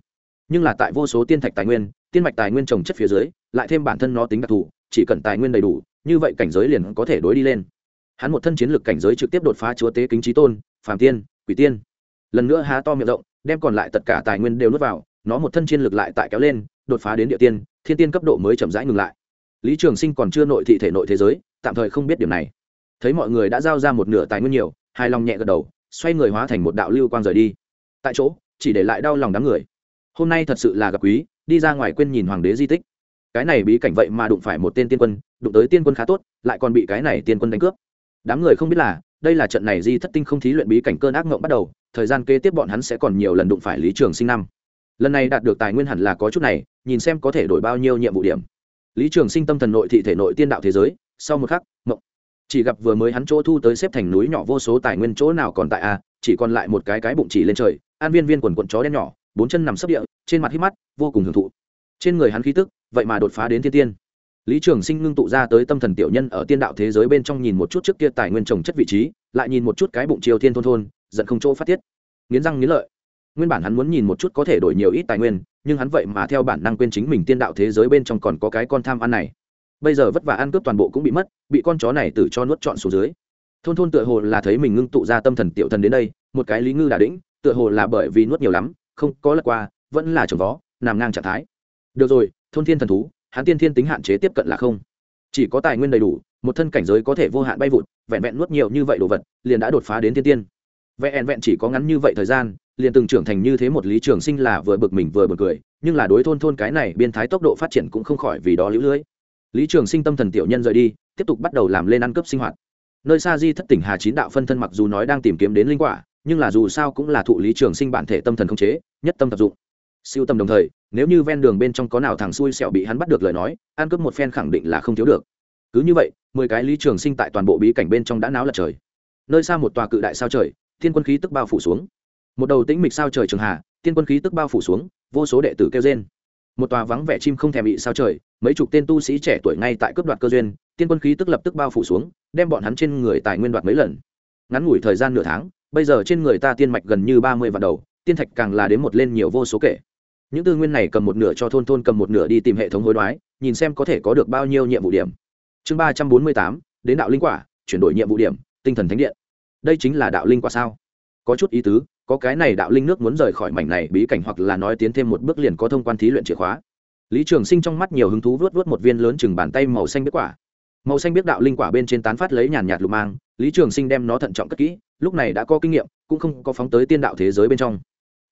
Nhưng là tại vô số tiên thạch tài nguyên, tiên mạch tài nguyên trồng chất phía dưới, lại thêm bản thân nó tính đặc thù, chỉ cần tài nguyên đầy đủ, như vậy cảnh giới liền có thể đối đi lên. Hắn một thân chiến lực cảnh giới trực tiếp đột phá chúa tế kính trí tôn, phàm tiên, quỷ tiên. Lần nữa há to miệng rộng, đem còn lại tất cả tài nguyên đều nuốt vào, nó một thân chiến lực lại tại kéo lên, đột phá đến địa tiên thiên tiên cấp độ mới chậm rãi ngừng lại. Lý trường sinh còn chưa nội thị thể nội thế giới, tạm thời không biết điểm này. Thấy mọi người đã giao ra một nửa tài nguyên nhiều, hài lòng nhẹ gật đầu, xoay người hóa thành một đạo lưu quang rời đi. Tại chỗ, chỉ để lại đau lòng đám người. Hôm nay thật sự là gặp quý, đi ra ngoài quên nhìn hoàng đế di tích. Cái này bí cảnh vậy mà đụng phải một tên tiên quân, đụng tới tiên quân khá tốt, lại còn bị cái này tiên quân đánh cướp. Đám người không biết là, đây là trận này di thất tinh không thí luyện bí cảnh cơn ác mộng bắt đầu, thời gian kế tiếp bọn hắn sẽ còn nhiều lần đụng phải lý trường sinh năm lần này đạt được tài nguyên hẳn là có chút này, nhìn xem có thể đổi bao nhiêu nhiệm vụ điểm. Lý trường sinh tâm thần nội thị thể nội tiên đạo thế giới, sau một khắc, mộng. Chỉ gặp vừa mới hắn chỗ thu tới xếp thành núi nhỏ vô số tài nguyên chỗ nào còn tại a chỉ còn lại một cái cái bụng chỉ lên trời, an viên viên quần quận chó đen nhỏ, bốn chân nằm sấp địa, trên mặt hít mắt, vô cùng hưởng thụ. Trên người hắn khí tức, vậy mà đột phá đến thiên tiên. Lý trường sinh ngưng tụ ra tới tâm thần tiểu nhân ở tiên đạo thế giới bên trong nhìn một chút trước kia tài nguyên trồng chất vị trí, lại nhìn một chút cái bụng triều thiên thôn thôn, giận không chỗ phát tiết. Nghiến răng nghiến lợi nguyên bản hắn muốn nhìn một chút có thể đổi nhiều ít tài nguyên, nhưng hắn vậy mà theo bản năng quên chính mình tiên đạo thế giới bên trong còn có cái con tham ăn này. Bây giờ vất vả ăn cướp toàn bộ cũng bị mất, bị con chó này tự cho nuốt trọn xuống dưới. Thôn thôn tựa hồ là thấy mình ngưng tụ ra tâm thần tiểu thần đến đây, một cái lý ngư đà đĩnh, tựa hồ là bởi vì nuốt nhiều lắm, không có lật qua, vẫn là trồng vó, nằm ngang trạng thái. Được rồi, thôn thiên thần thú, hắn tiên thiên tính hạn chế tiếp cận là không. Chỉ có tài nguyên đầy đủ, một thân cảnh giới có thể vô hạn bay vụt, vẹn vẹn nuốt nhiều như vậy đồ vật, liền đã đột phá đến thiên tiên. Vẹn vẹn chỉ có ngắn như vậy thời gian liền từng trưởng thành như thế một lý trường sinh là vừa bực mình vừa bực cười, nhưng là đối thôn thôn cái này biên thái tốc độ phát triển cũng không khỏi vì đó lũ lưới. Lý trường sinh tâm thần tiểu nhân rời đi, tiếp tục bắt đầu làm lên ăn cướp sinh hoạt. Nơi sa di thất tỉnh hà chín đạo phân thân mặc dù nói đang tìm kiếm đến linh quả, nhưng là dù sao cũng là thụ lý trường sinh bản thể tâm thần không chế, nhất tâm tập dụng. Siêu tâm đồng thời, nếu như ven đường bên trong có nào thằng xui xẻo bị hắn bắt được lời nói, ăn cướp một phen khẳng định là không thiếu được. Cứ như vậy, mười cái lý trường sinh tại toàn bộ bí cảnh bên trong đã náo lật trời. Nơi xa một tòa cự đại sao trời, thiên quân khí tức bao phủ xuống một đầu tĩnh mịch sao trời trường hà thiên quân khí tức bao phủ xuống, vô số đệ tử kêu trên một tòa vắng vẻ chim không thèm bị sao trời, mấy chục tên tu sĩ trẻ tuổi ngay tại cướp đoạt cơ duyên, tiên quân khí tức lập tức bao phủ xuống, đem bọn hắn trên người tài nguyên đoạt mấy lần. Ngắn ngủi thời gian nửa tháng, bây giờ trên người ta tiên mạch gần như ba mươi vạn đầu, tiên thạch càng là đến một lên nhiều vô số kể. Những tư nguyên này cầm một nửa cho thôn thôn cầm một nửa đi tìm hệ thống hối đoái, nhìn xem có thể có được bao nhiêu nhiệm vụ điểm. Chương ba trăm bốn mươi tám, đến đạo linh quả, chuyển đổi nhiệm vụ điểm, tinh thần thánh điện. Đây chính là đạo linh quả sao? Có chút ý tứ có cái này đạo linh nước muốn rời khỏi mảnh này bí cảnh hoặc là nói tiến thêm một bước liền có thông quan thí luyện chìa khóa. Lý trường sinh trong mắt nhiều hứng thú vớt vớt một viên lớn chừng bàn tay màu xanh biết quả. Màu xanh biết đạo linh quả bên trên tán phát lấy nhàn nhạt lục mang, lý trường sinh đem nó thận trọng cất kỹ, lúc này đã có kinh nghiệm, cũng không có phóng tới tiên đạo thế giới bên trong.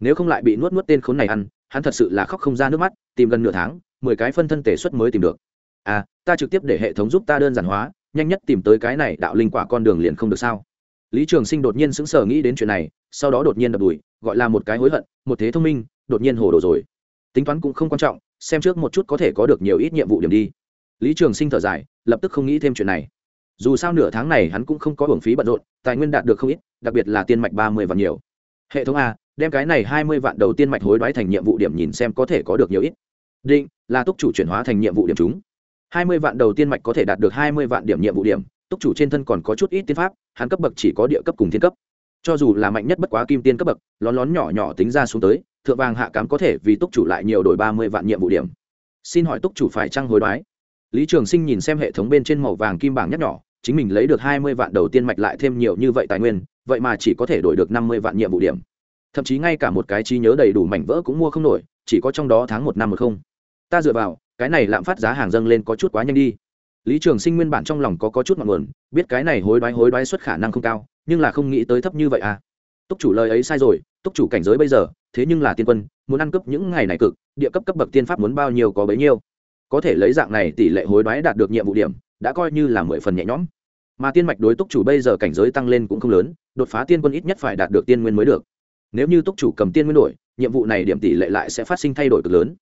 Nếu không lại bị nuốt nuốt tên khốn này ăn, hắn thật sự là khóc không ra nước mắt, tìm gần nửa tháng, mười cái phân thân tể xuất mới tìm được. À ta trực tiếp để hệ thống giúp ta đơn giản hóa, nhanh nhất tìm tới cái này đạo linh quả con đường liền không được sao. Lý trường sinh đột nhiên sững sờ nghĩ đến chuyện này sau đó đột nhiên đập đùi, gọi là một cái hối hận, một thế thông minh, đột nhiên hồ đồ rồi. Tính toán cũng không quan trọng, xem trước một chút có thể có được nhiều ít nhiệm vụ điểm đi. Lý trường sinh thở dài, lập tức không nghĩ thêm chuyện này. Dù sao nửa tháng này hắn cũng không có hưởng phí bận rộn, tài nguyên đạt được không ít, đặc biệt là tiên mạch ba mươi và nhiều. Hệ thống a, đem cái này hai mươi vạn đầu tiên mạch hối đoái thành nhiệm vụ điểm nhìn xem có thể có được nhiều ít. Định, là túc chủ chuyển hóa thành nhiệm vụ điểm chúng. Hai mươi vạn đầu tiên mạch có thể đạt được hai mươi vạn điểm nhiệm vụ điểm, túc chủ trên thân còn có chút ít tiên pháp, hắn cấp bậc chỉ có địa cấp cùng thiên cấp cho dù là mạnh nhất bất quá kim tiên cấp bậc lón lón nhỏ nhỏ tính ra xuống tới thượng vàng hạ cám có thể vì túc chủ lại nhiều đổi ba mươi vạn nhiệm vụ điểm. Xin hỏi túc chủ phải trăng hối đoái? Lý trường sinh nhìn xem hệ thống bên trên màu vàng kim bảng nhắc nhỏ chính mình lấy được hai mươi vạn đầu tiên mạch lại thêm nhiều như vậy tài nguyên vậy mà chỉ có thể đổi được năm mươi vạn nhiệm vụ điểm. Thậm chí ngay cả một cái trí nhớ đầy đủ mảnh vỡ cũng mua không nổi chỉ có trong đó tháng một năm một không. Ta dựa vào cái này lạm phát giá hàng dâng lên có chút quá nhanh đi. Lý trường sinh nguyên bản trong lòng có, có chút ngọn nguồn biết cái này hối đoái hối đoái xuất khả năng không cao nhưng là không nghĩ tới thấp như vậy à. Túc chủ lời ấy sai rồi, túc chủ cảnh giới bây giờ, thế nhưng là tiên quân, muốn ăn cướp những ngày này cực, địa cấp cấp bậc tiên pháp muốn bao nhiêu có bấy nhiêu. Có thể lấy dạng này tỷ lệ hối đoái đạt được nhiệm vụ điểm, đã coi như là mười phần nhẹ nhõm. Mà tiên mạch đối túc chủ bây giờ cảnh giới tăng lên cũng không lớn, đột phá tiên quân ít nhất phải đạt được tiên nguyên mới được. Nếu như túc chủ cầm tiên nguyên đổi, nhiệm vụ này điểm tỷ lệ lại sẽ phát sinh thay đổi cực lớn.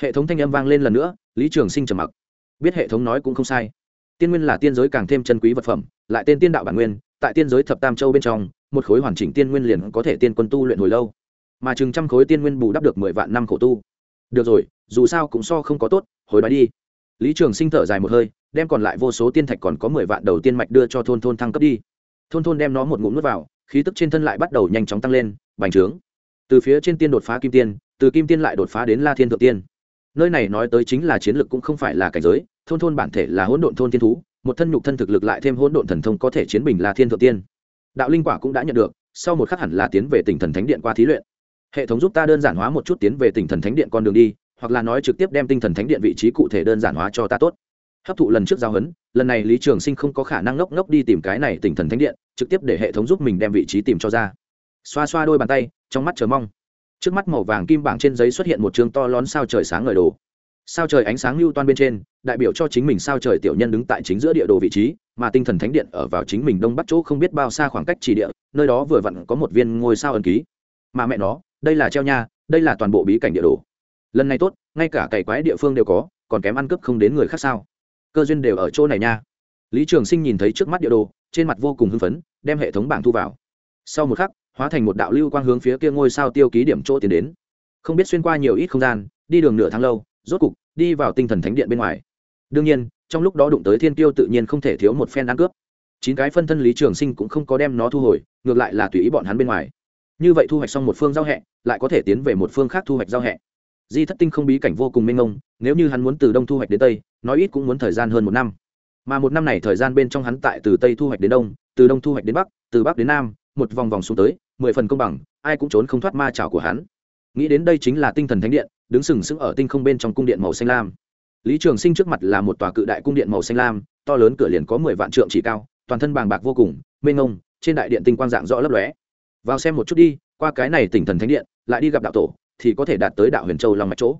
Hệ thống thanh âm vang lên lần nữa, lý trường sinh trầm mặc. Biết hệ thống nói cũng không sai. Tiên nguyên là tiên giới càng thêm chân quý vật phẩm, lại tên tiên đạo bản nguyên tại tiên giới thập tam châu bên trong, một khối hoàn chỉnh tiên nguyên liền có thể tiên quân tu luyện hồi lâu. Mà chừng trăm khối tiên nguyên bù đắp được mười vạn năm khổ tu. Được rồi, dù sao cũng so không có tốt, hồi nói đi. Lý trường sinh thở dài một hơi, đem còn lại vô số tiên thạch còn có mười vạn đầu tiên mạch đưa cho thôn thôn thăng cấp đi. Thôn thôn đem nó một ngụm nước vào, khí tức trên thân lại bắt đầu nhanh chóng tăng lên, bành trướng. Từ phía trên tiên đột phá kim tiên, từ kim tiên lại đột phá đến la thiên thượng tiên. Nơi này nói tới chính là chiến lược cũng không phải là cảnh giới, thôn thôn bản thể là hỗn độn thôn tiên thú một thân nhục thân thực lực lại thêm hỗn độn thần thông có thể chiến bình là thiên thượng tiên. Đạo linh quả cũng đã nhận được, sau một khắc hẳn là tiến về tỉnh thần thánh điện qua thí luyện. Hệ thống giúp ta đơn giản hóa một chút tiến về tỉnh thần thánh điện con đường đi, hoặc là nói trực tiếp đem tinh thần thánh điện vị trí cụ thể đơn giản hóa cho ta tốt. Hấp thụ lần trước giao hấn lần này lý trường sinh không có khả năng ngốc ngốc đi tìm cái này tỉnh thần thánh điện, trực tiếp để hệ thống giúp mình đem vị trí tìm cho ra. Xoa xoa đôi bàn tay, trong mắt chờ mong. Trước mắt màu vàng kim bảng trên giấy xuất hiện một chương to lón sao trời sáng ngời đồ sao trời ánh sáng lưu toan bên trên, đại biểu cho chính mình sao trời tiểu nhân đứng tại chính giữa địa đồ vị trí, mà tinh thần thánh điện ở vào chính mình đông bắc chỗ không biết bao xa khoảng cách chỉ địa, nơi đó vừa vặn có một viên ngôi sao ẩn ký. Mà mẹ nó, đây là treo nha, đây là toàn bộ bí cảnh địa đồ. Lần này tốt, ngay cả cày quái địa phương đều có, còn kém ăn cướp không đến người khác sao? Cơ duyên đều ở chỗ này nha. Lý trường sinh nhìn thấy trước mắt địa đồ, trên mặt vô cùng hưng phấn, đem hệ thống bảng thu vào. Sau một khắc, hóa thành một đạo lưu quang hướng phía kia ngôi sao tiêu ký điểm chỗ tiến đến. Không biết xuyên qua nhiều ít không gian, đi đường nửa tháng lâu rốt cục, đi vào tinh thần thánh điện bên ngoài. Đương nhiên, trong lúc đó đụng tới thiên tiêu tự nhiên không thể thiếu một phen ăn cướp. Chín cái phân thân lý trường sinh cũng không có đem nó thu hồi, ngược lại là tùy ý bọn hắn bên ngoài. Như vậy thu hoạch xong một phương giao hẹ, lại có thể tiến về một phương khác thu hoạch giao hẹ. Di thất tinh không bí cảnh vô cùng mênh mông, nếu như hắn muốn từ đông thu hoạch đến tây nói ít cũng muốn thời gian hơn một năm. Mà một năm này thời gian bên trong hắn tại từ tây thu hoạch đến đông, từ đông thu hoạch đến bắc, từ bắc đến nam, một vòng vòng xuống tới, mười phần công bằng, ai cũng trốn không thoát ma trào của hắn. Nghĩ đến đây chính là tinh thần thánh điện đứng sừng sững ở tinh không bên trong cung điện màu xanh lam. Lý trường sinh trước mặt là một tòa cự đại cung điện màu xanh lam, to lớn cửa liền có mười vạn trượng chỉ cao, toàn thân bàng bạc vô cùng, mênh ngông trên đại điện tinh quang dạng rõ lấp lóe. Vào xem một chút đi, qua cái này tỉnh thần thánh điện, lại đi gặp đạo tổ, thì có thể đạt tới đạo huyền châu long mạch chỗ.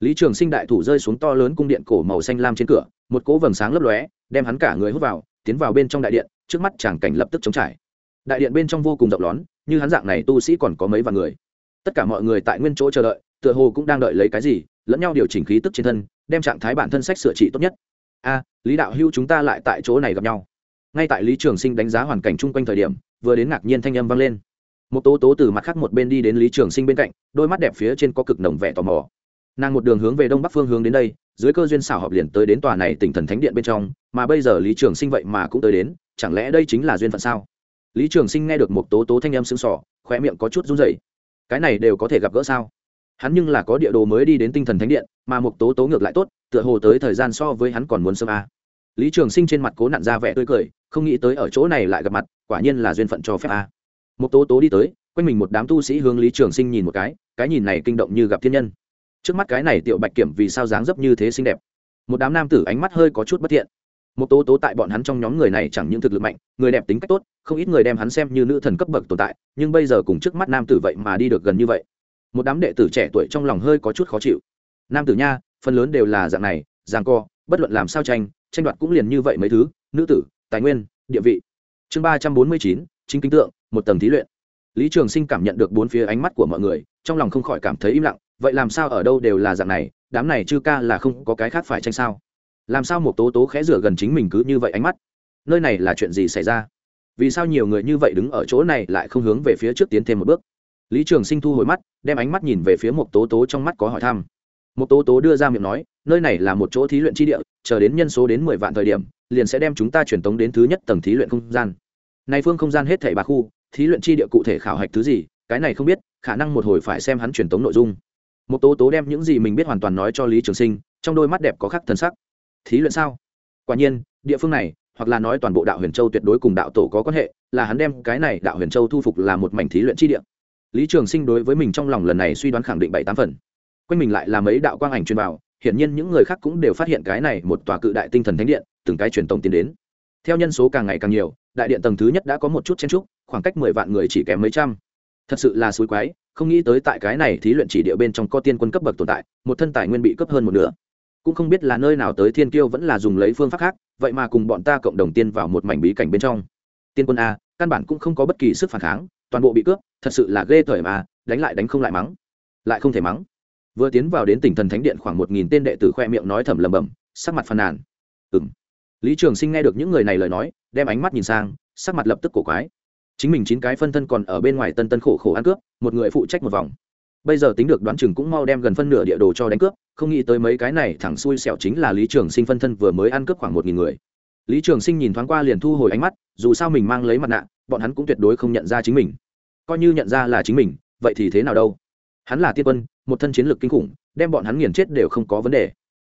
Lý trường sinh đại thủ rơi xuống to lớn cung điện cổ màu xanh lam trên cửa, một cỗ vầng sáng lấp lóe, đem hắn cả người hút vào, tiến vào bên trong đại điện, trước mắt chàng cảnh lập tức chống trải. Đại điện bên trong vô cùng rộng lón như hắn dạng này tu sĩ còn có mấy vạn người. Tất cả mọi người tại nguyên chỗ chờ đợi tựa hồ cũng đang đợi lấy cái gì, lẫn nhau điều chỉnh khí tức trên thân, đem trạng thái bản thân sách sửa trị tốt nhất. A, lý đạo hưu chúng ta lại tại chỗ này gặp nhau. Ngay tại lý trường sinh đánh giá hoàn cảnh chung quanh thời điểm, vừa đến ngạc nhiên thanh âm vang lên. Một tố tố từ mặt khác một bên đi đến lý trường sinh bên cạnh, đôi mắt đẹp phía trên có cực nồng vẻ tò mò. Nàng một đường hướng về đông bắc phương hướng đến đây, dưới cơ duyên xảo hợp liền tới đến tòa này tỉnh thần thánh điện bên trong, mà bây giờ lý trường sinh vậy mà cũng tới đến, chẳng lẽ đây chính là duyên phận sao? Lý trường sinh nghe được một tố tố thanh âm sưng sỏ khoe miệng có chút run rẩy. cái này đều có thể gặp gỡ sao? Hắn nhưng là có địa đồ mới đi đến tinh thần thánh điện, mà mục tố tố ngược lại tốt, tựa hồ tới thời gian so với hắn còn muốn sớm a à. lý trường sinh trên mặt cố nặn ra vẻ tươi cười, không nghĩ tới ở chỗ này lại gặp mặt, quả nhiên là duyên phận cho phép a à. Mục tố tố đi tới, quanh mình một đám tu sĩ hướng lý trường sinh nhìn một cái cái nhìn này kinh động như gặp thiên nhân trước mắt cái này tiểu bạch kiểm vì sao dáng dấp như thế xinh đẹp một đám nam tử ánh mắt hơi có chút bất thiện một tố tố tại bọn hắn trong nhóm người này chẳng những thực lực mạnh, người đẹp tính cách tốt, không ít người đem hắn xem như nữ thần cấp bậc tồn tại, nhưng bây giờ cùng trước mắt nam tử vậy mà đi được gần như vậy một đám đệ tử trẻ tuổi trong lòng hơi có chút khó chịu. Nam tử nha, phần lớn đều là dạng này giang co, bất luận làm sao tranh tranh đoạt cũng liền như vậy mấy thứ, nữ tử, tài nguyên, địa vị. Chương ba trăm bốn mươi chín, chính kính tượng, một tầng thí luyện. Lý trường sinh cảm nhận được bốn phía ánh mắt của mọi người, trong lòng không khỏi cảm thấy im lặng, vậy làm sao ở đâu đều là dạng này, đám này chư ca là không có cái khác phải tranh sao? Làm sao một tố tố khẽ rửa gần chính mình cứ như vậy ánh mắt? Nơi này là chuyện gì xảy ra? Vì sao nhiều người như vậy đứng ở chỗ này lại không hướng về phía trước tiến thêm một bước? Lý trường sinh thu hồi mắt, đem ánh mắt nhìn về phía một tố tố trong mắt có hỏi thăm. Một tố tố đưa ra miệng nói, nơi này là một chỗ thí luyện tri địa, chờ đến nhân số đến mười vạn thời điểm, liền sẽ đem chúng ta truyền tống đến thứ nhất tầng thí luyện không gian. Này phương không gian hết thảy ba khu, thí luyện tri địa cụ thể khảo hạch thứ gì, cái này không biết, khả năng một hồi phải xem hắn truyền tống nội dung. Một tố tố đem những gì mình biết hoàn toàn nói cho lý trường sinh, trong đôi mắt đẹp có khắc thần sắc. Thí luyện sao? Quả nhiên, địa phương này, hoặc là nói toàn bộ đạo huyền châu tuyệt đối cùng đạo tổ có quan hệ, là hắn đem cái này đạo huyền châu thu phục là một mảnh thí luyện chi địa lý trường sinh đối với mình trong lòng lần này suy đoán khẳng định bảy tám phần. Quanh mình lại là mấy đạo quang ảnh truyền vào, hiển nhiên những người khác cũng đều phát hiện cái này một tòa cự đại tinh thần thánh điện, từng cái truyền tổng tiến đến. Theo nhân số càng ngày càng nhiều, đại điện tầng thứ nhất đã có một chút chen trúc, khoảng cách mười vạn người chỉ kém mấy trăm. Thật sự là suối quái, không nghĩ tới tại cái này thí luyện chỉ địa bên trong có tiên quân cấp bậc tồn tại, một thân tài nguyên bị cấp hơn một nửa. Cũng không biết là nơi nào tới thiên kiêu vẫn là dùng lấy phương pháp khác, vậy mà cùng bọn ta cộng đồng tiên vào một mảnh bí cảnh bên trong. Tiên quân a, căn bản cũng không có bất kỳ sức phản kháng toàn bộ bị cướp, thật sự là ghê tởm mà đánh lại đánh không lại mắng, lại không thể mắng. Vừa tiến vào đến tỉnh thần thánh điện khoảng một nghìn tên đệ tử khoe miệng nói thầm lầm bầm sắc mặt phàn nàn. Ừng lý trường sinh nghe được những người này lời nói, đem ánh mắt nhìn sang, sắc mặt lập tức cổ quái. Chính mình chín cái phân thân còn ở bên ngoài tân tân khổ khổ ăn cướp, một người phụ trách một vòng. Bây giờ tính được đoán chừng cũng mau đem gần phân nửa địa đồ cho đánh cướp, không nghĩ tới mấy cái này thẳng xui xẻo chính là lý trường sinh phân thân vừa mới ăn cướp khoảng một nghìn người. Lý trường sinh nhìn thoáng qua liền thu hồi ánh mắt, dù sao mình mang lấy mặt nạ bọn hắn cũng tuyệt đối không nhận ra chính mình. Coi như nhận ra là chính mình, vậy thì thế nào đâu? Hắn là tiên quân, một thân chiến lược kinh khủng, đem bọn hắn nghiền chết đều không có vấn đề.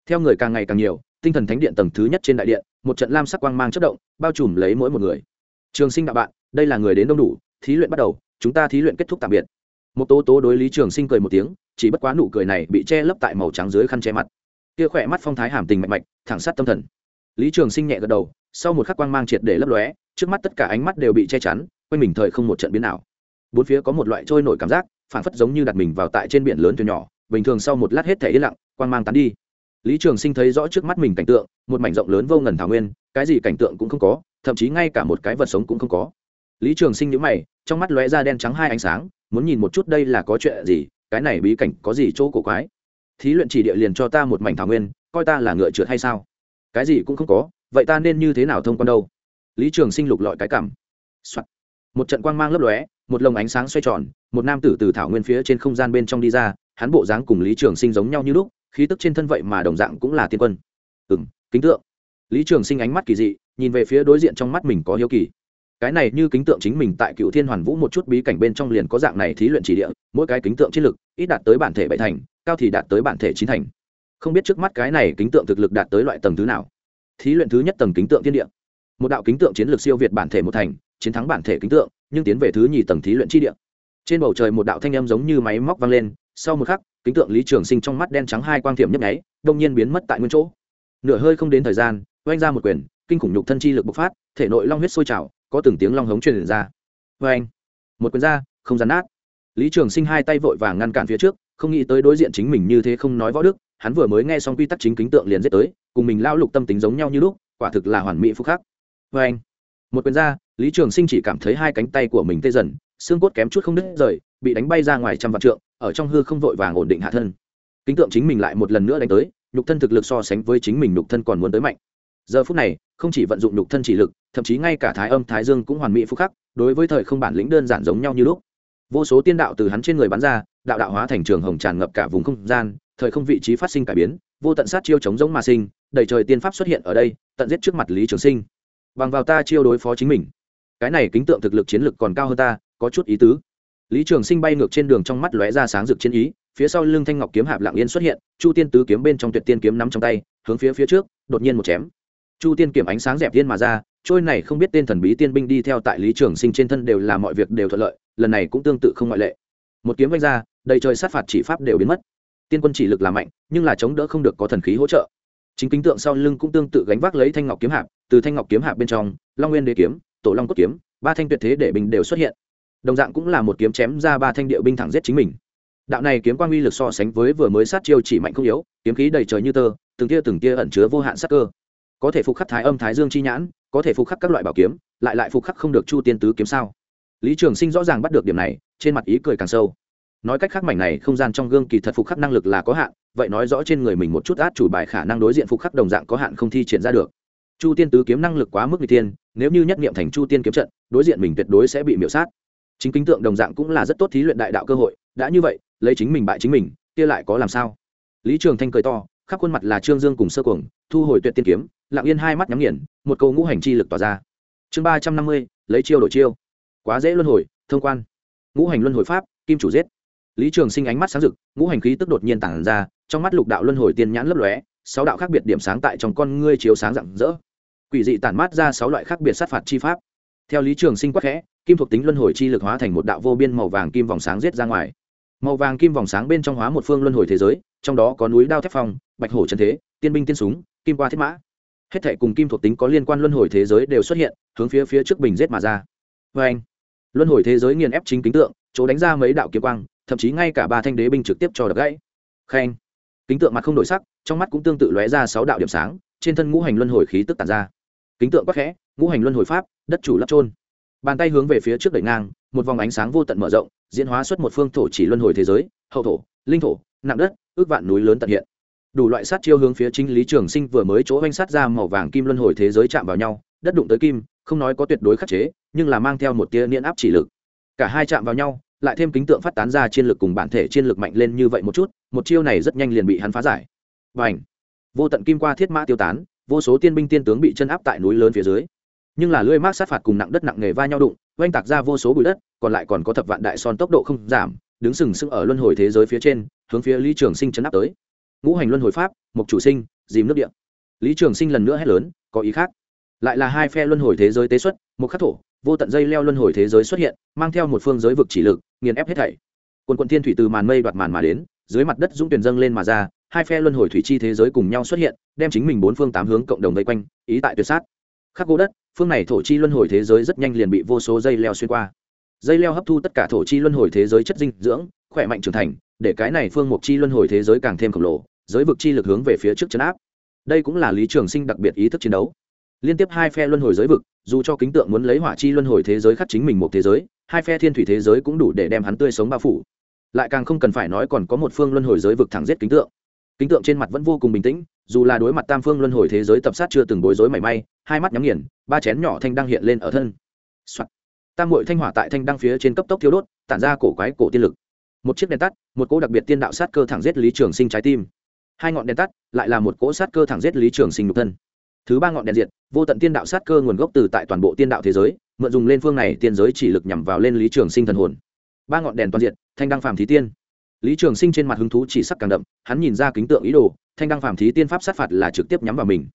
Theo người càng ngày càng nhiều, tinh thần thánh điện tầng thứ nhất trên đại điện, một trận lam sắc quang mang chất động, bao trùm lấy mỗi một người. Trường sinh đạo bạn, đây là người đến đông đủ, thí luyện bắt đầu, chúng ta thí luyện kết thúc tạm biệt. Một tố tố đối lý trường sinh cười một tiếng, chỉ bất quá nụ cười này bị che lấp tại màu trắng dưới khăn che mặt. Kia khỏe mắt phong thái hàm tình mạnh mạnh thẳng sát tâm thần. Lý trường sinh nhẹ gật đầu, sau một khắc quang mang triệt để lấp lóe trước mắt tất cả ánh mắt đều bị che chắn, quanh mình thời không một trận biến nào bốn phía có một loại trôi nổi cảm giác phản phất giống như đặt mình vào tại trên biển lớn thuyền nhỏ, bình thường sau một lát hết thể yên lặng, quang mang tán đi. Lý trường sinh thấy rõ trước mắt mình cảnh tượng, một mảnh rộng lớn vô ngần thảo nguyên, cái gì cảnh tượng cũng không có, thậm chí ngay cả một cái vật sống cũng không có. Lý trường sinh nhữ mày, trong mắt lóe ra đen trắng hai ánh sáng, muốn nhìn một chút đây là có chuyện gì, cái này bí cảnh có gì chỗ cổ quái. Thí luyện chỉ địa liền cho ta một mảnh thảo nguyên, coi ta là ngựa trượt hay sao? Cái gì cũng không có, vậy ta nên như thế nào thông quan đâu? Lý trường sinh lục lọi cái cảm、Soạn. một trận quang mang lấp lóe, một lồng ánh sáng xoay tròn, một nam tử từ thảo nguyên phía trên không gian bên trong đi ra, hắn bộ dáng cùng lý trường sinh giống nhau như lúc, khí tức trên thân vậy mà đồng dạng cũng là tiên quân. Ừ m kính tượng. Lý trường sinh ánh mắt kỳ dị, nhìn về phía đối diện trong mắt mình có hiếu kỳ. Cái này như kính tượng chính mình tại cựu thiên hoàn vũ một chút bí cảnh bên trong liền có dạng này thí luyện chỉ địa, mỗi cái kính tượng chiến lực, ít đạt tới bản thể bảy thành, cao thì đạt tới bản thể chín thành. Không biết trước mắt cái này kính tượng thực lực đạt tới loại tầng thứ nào. Thí luyện thứ nhất tầng kính tượng thiên địa một đạo kính tượng chiến lược siêu việt bản thể một thành, chiến thắng bản thể kính tượng, nhưng tiến về thứ nhì tầng thí luyện chi địa. Trên bầu trời một đạo thanh âm giống như máy móc vang lên, sau một khắc, kính tượng lý trường sinh trong mắt đen trắng hai quang thiểm nhấp nháy, đông nhiên biến mất tại nguyên chỗ. Nửa hơi không đến thời gian, oanh ra một quyền, kinh khủng nhục thân chi lực bộc phát, thể nội long huyết sôi trào, có từng tiếng long hống truyền ra. Oanh! Một quyền ra, không dán nát. Lý trường sinh hai tay vội vàng ngăn cản phía trước, không nghĩ tới đối diện chính mình như thế không nói võ đức, hắn vừa mới nghe xong quy tắc chính kính tượng liền giết tới, cùng mình lao lục tâm tính giống nhau như lúc, quả thực là hoàn mỹ phúc khắc vê anh. Một quyền ra, lý trường sinh chỉ cảm thấy hai cánh tay của mình tê dần, xương cốt kém chút không đứt rời, bị đánh bay ra ngoài trăm vạn trượng, ở trong hư không vội vàng ổn định hạ thân. Kính tượng chính mình lại một lần nữa đánh tới, nhục thân thực lực so sánh với chính mình nhục thân còn muốn tới mạnh. Giờ phút này, không chỉ vận dụng nhục thân chỉ lực, thậm chí ngay cả thái âm, thái dương cũng hoàn mỹ phúc khắc, đối với thời không bản lĩnh đơn giản giống nhau như lúc. Vô số tiên đạo từ hắn trên người bắn ra, đạo đạo hóa thành trường hồng tràn ngập cả vùng không gian, thời không vị trí phát sinh cải biến, vô tận sát chiêu chống giống mà sinh, đầy trời tiên pháp xuất hiện ở đây, tận giết trước mặt lý trường sinh bằng vào ta chiêu đối phó chính mình. Cái này kính tượng thực lực chiến lực còn cao hơn ta, có chút ý tứ. Lý trường sinh bay ngược trên đường trong mắt lóe ra sáng rực chiến ý, phía sau lưng thanh ngọc kiếm hạp lạng yên xuất hiện, chu tiên tứ kiếm bên trong tuyệt tiên kiếm nắm trong tay, hướng phía phía trước, đột nhiên một chém. Chu tiên kiểm ánh sáng dẹp tiên mà ra, trôi này không biết tên thần bí tiên binh đi theo tại lý trường sinh trên thân đều là mọi việc đều thuận lợi, lần này cũng tương tự không ngoại lệ. Một kiếm vạch ra, đầy trời sát phạt chỉ pháp đều biến mất. Tiên quân chỉ lực là mạnh, nhưng là chống đỡ không được có thần khí hỗ trợ chính kính tượng sau lưng cũng tương tự gánh vác lấy thanh ngọc kiếm hạp, từ thanh ngọc kiếm hạp bên trong, long nguyên đế kiếm, tổ long cốt kiếm, ba thanh tuyệt thế để bình đều xuất hiện. Đồng dạng cũng là một kiếm chém ra ba thanh điệu binh thẳng giết chính mình. Đạo này kiếm quang uy lực so sánh với vừa mới sát chiêu chỉ mạnh không yếu, kiếm khí đầy trời như tơ, từng tia từng tia ẩn chứa vô hạn sắc cơ. Có thể phục khắc thái âm thái dương chi nhãn, có thể phục khắc các loại bảo kiếm, lại lại phục khắc không được chu tiên tứ kiếm sao? Lý trường sinh rõ ràng bắt được điểm này, trên mặt ý cười càng sâu nói cách khác mảnh này không gian trong gương kỳ thật phục khắc năng lực là có hạn, vậy nói rõ trên người mình một chút át chủ bài khả năng đối diện phục khắc đồng dạng có hạn không thi triển ra được. Chu tiên tứ kiếm năng lực quá mức n g tiên nếu như nhất nghiệm thành chu tiên kiếm trận, đối diện mình tuyệt đối sẽ bị miễu sát. Chính kính tượng đồng dạng cũng là rất tốt thí luyện đại đạo cơ hội, đã như vậy, lấy chính mình bại chính mình, kia lại có làm sao? Lý trường thanh cười to, khắp khuôn mặt là trương dương cùng sơ cuồng, thu hồi tuyệt tiên kiếm, lặng yên hai mắt nhắm nghiền, một câu ngũ hành chi lực tỏa ra. Chương ba trăm năm mươi, lấy chiêu đổi chiêu. Quá dễ luân hồi, thông quan. Ngũ hành luân hồi pháp, kim chủ giết lý trường sinh ánh mắt sáng rực, ngũ hành khí tức đột nhiên tản ra, trong mắt lục đạo luân hồi tiên nhãn lấp lóe, sáu đạo khác biệt điểm sáng tại trong con ngươi chiếu sáng rạng rỡ. Quỷ dị tản mát ra sáu loại khác biệt sát phạt chi pháp. Theo lý trường sinh quắc khẽ, kim thuộc tính luân hồi chi lực hóa thành một đạo vô biên màu vàng kim vòng sáng giết ra ngoài. Màu vàng kim vòng sáng bên trong hóa một phương luân hồi thế giới, trong đó có núi đao thép phong, bạch hổ trần thế, tiên binh tiên súng, kim qua thiết mã. Hết thệ cùng kim thuộc tính có liên quan luân hồi thế giới đều xuất hiện, hướng phía phía trước bình giết mà ra. Vê anh luân hồi thế giới nghiền ép chính kính tượng chỗ đánh ra mấy đạo kiếm quang, thậm chí ngay cả ba thanh đế binh trực tiếp cho đập gãy. Khen. Kính tượng mặt không đổi sắc, trong mắt cũng tương tự lóe ra sáu đạo điểm sáng, trên thân ngũ hành luân hồi khí tức tàn ra. Kính tượng quắc khẽ, ngũ hành luân hồi pháp, đất chủ lắp trôn bàn tay hướng về phía trước đẩy ngang, một vòng ánh sáng vô tận mở rộng, diễn hóa xuất một phương thổ chỉ luân hồi thế giới, hậu thổ, linh thổ, nặng đất, ước vạn núi lớn tận hiện. Đủ loại sát chiêu hướng phía chính lý trường sinh vừa mới chỗ oanh sát ra màu vàng kim luân hồi thế giới chạm vào nhau, đất đụng tới kim, không nói có tuyệt đối khắc chế, nhưng là mang theo một tia niên áp chỉ lực. Cả hai chạm vào nhau lại thêm kính tượng phát tán ra chiến lực cùng bản thể chiến lực mạnh lên như vậy một chút, một chiêu này rất nhanh liền bị hắn phá giải. Bành! Vô tận kim qua thiết mã tiêu tán, vô số tiên binh tiên tướng bị chân áp tại núi lớn phía dưới. Nhưng là lưỡi mác sát phạt cùng nặng đất nặng nghề va nhau đụng, oanh tạc ra vô số bụi đất, còn lại còn có thập vạn đại son tốc độ không giảm, đứng sừng sững ở luân hồi thế giới phía trên, hướng phía lý trường sinh chấn áp tới. Ngũ hành luân hồi pháp mục chủ sinh, dìm nước địa. Lý trường sinh lần nữa hét lớn, có ý khác. Lại là hai phe luân hồi thế giới tế xuất, một khắc thổ vô tận dây leo luân hồi thế giới xuất hiện, mang theo một phương giới vực chỉ lực, nghiền ép hết thảy. Quần quận thiên thủy từ màn mây đoạt màn mà đến, dưới mặt đất dũng tuyển dâng lên mà ra, hai phe luân hồi thủy chi thế giới cùng nhau xuất hiện, đem chính mình bốn phương tám hướng cộng đồng vây quanh, ý tại tuyệt sát. Khắc gỗ đất, phương này thổ chi luân hồi thế giới rất nhanh liền bị vô số dây leo xuyên qua. Dây leo hấp thu tất cả thổ chi luân hồi thế giới chất dinh dưỡng, khỏe mạnh trưởng thành, để cái này phương mục chi luân hồi thế giới càng thêm khổng lồ, giới vực chi lực hướng về phía trước chấn áp. Đây cũng là lý trường sinh đặc biệt ý thức chiến đấu liên tiếp hai phe luân hồi giới vực, dù cho kính tượng muốn lấy hỏa chi luân hồi thế giới khắc chính mình một thế giới, hai phe thiên thủy thế giới cũng đủ để đem hắn tươi sống bao phủ. Lại càng không cần phải nói còn có một phương luân hồi giới vực thẳng giết kính tượng. Kính tượng trên mặt vẫn vô cùng bình tĩnh, dù là đối mặt tam phương luân hồi thế giới tập sát chưa từng bối rối mảy may, hai mắt nhắm nghiền, ba chén nhỏ thanh đang hiện lên ở thân、Soạn. tam mội thanh hỏa tại thanh đăng phía trên cấp tốc thiếu đốt, tản ra cổ quái cổ tiên lực. Một chiếc đèn tắt, một cỗ đặc biệt tiên đạo sát cơ thẳng giết lý trường sinh trái tim. Hai ngọn đèn tắt, lại là một cỗ sát cơ thẳng giết lý trường sinh nhục thân thứ ba ngọn đèn diệt, vô tận tiên đạo sát cơ nguồn gốc từ tại toàn bộ tiên đạo thế giới, mượn dùng lên phương này tiên giới chỉ lực nhằm vào lên lý trường sinh thần hồn. Ba ngọn đèn toàn diện thanh đăng phàm thí tiên. Lý trường sinh trên mặt hứng thú chỉ sắc càng đậm, hắn nhìn ra kính tượng ý đồ, thanh đăng phàm thí tiên pháp sát phạt là trực tiếp nhắm vào mình.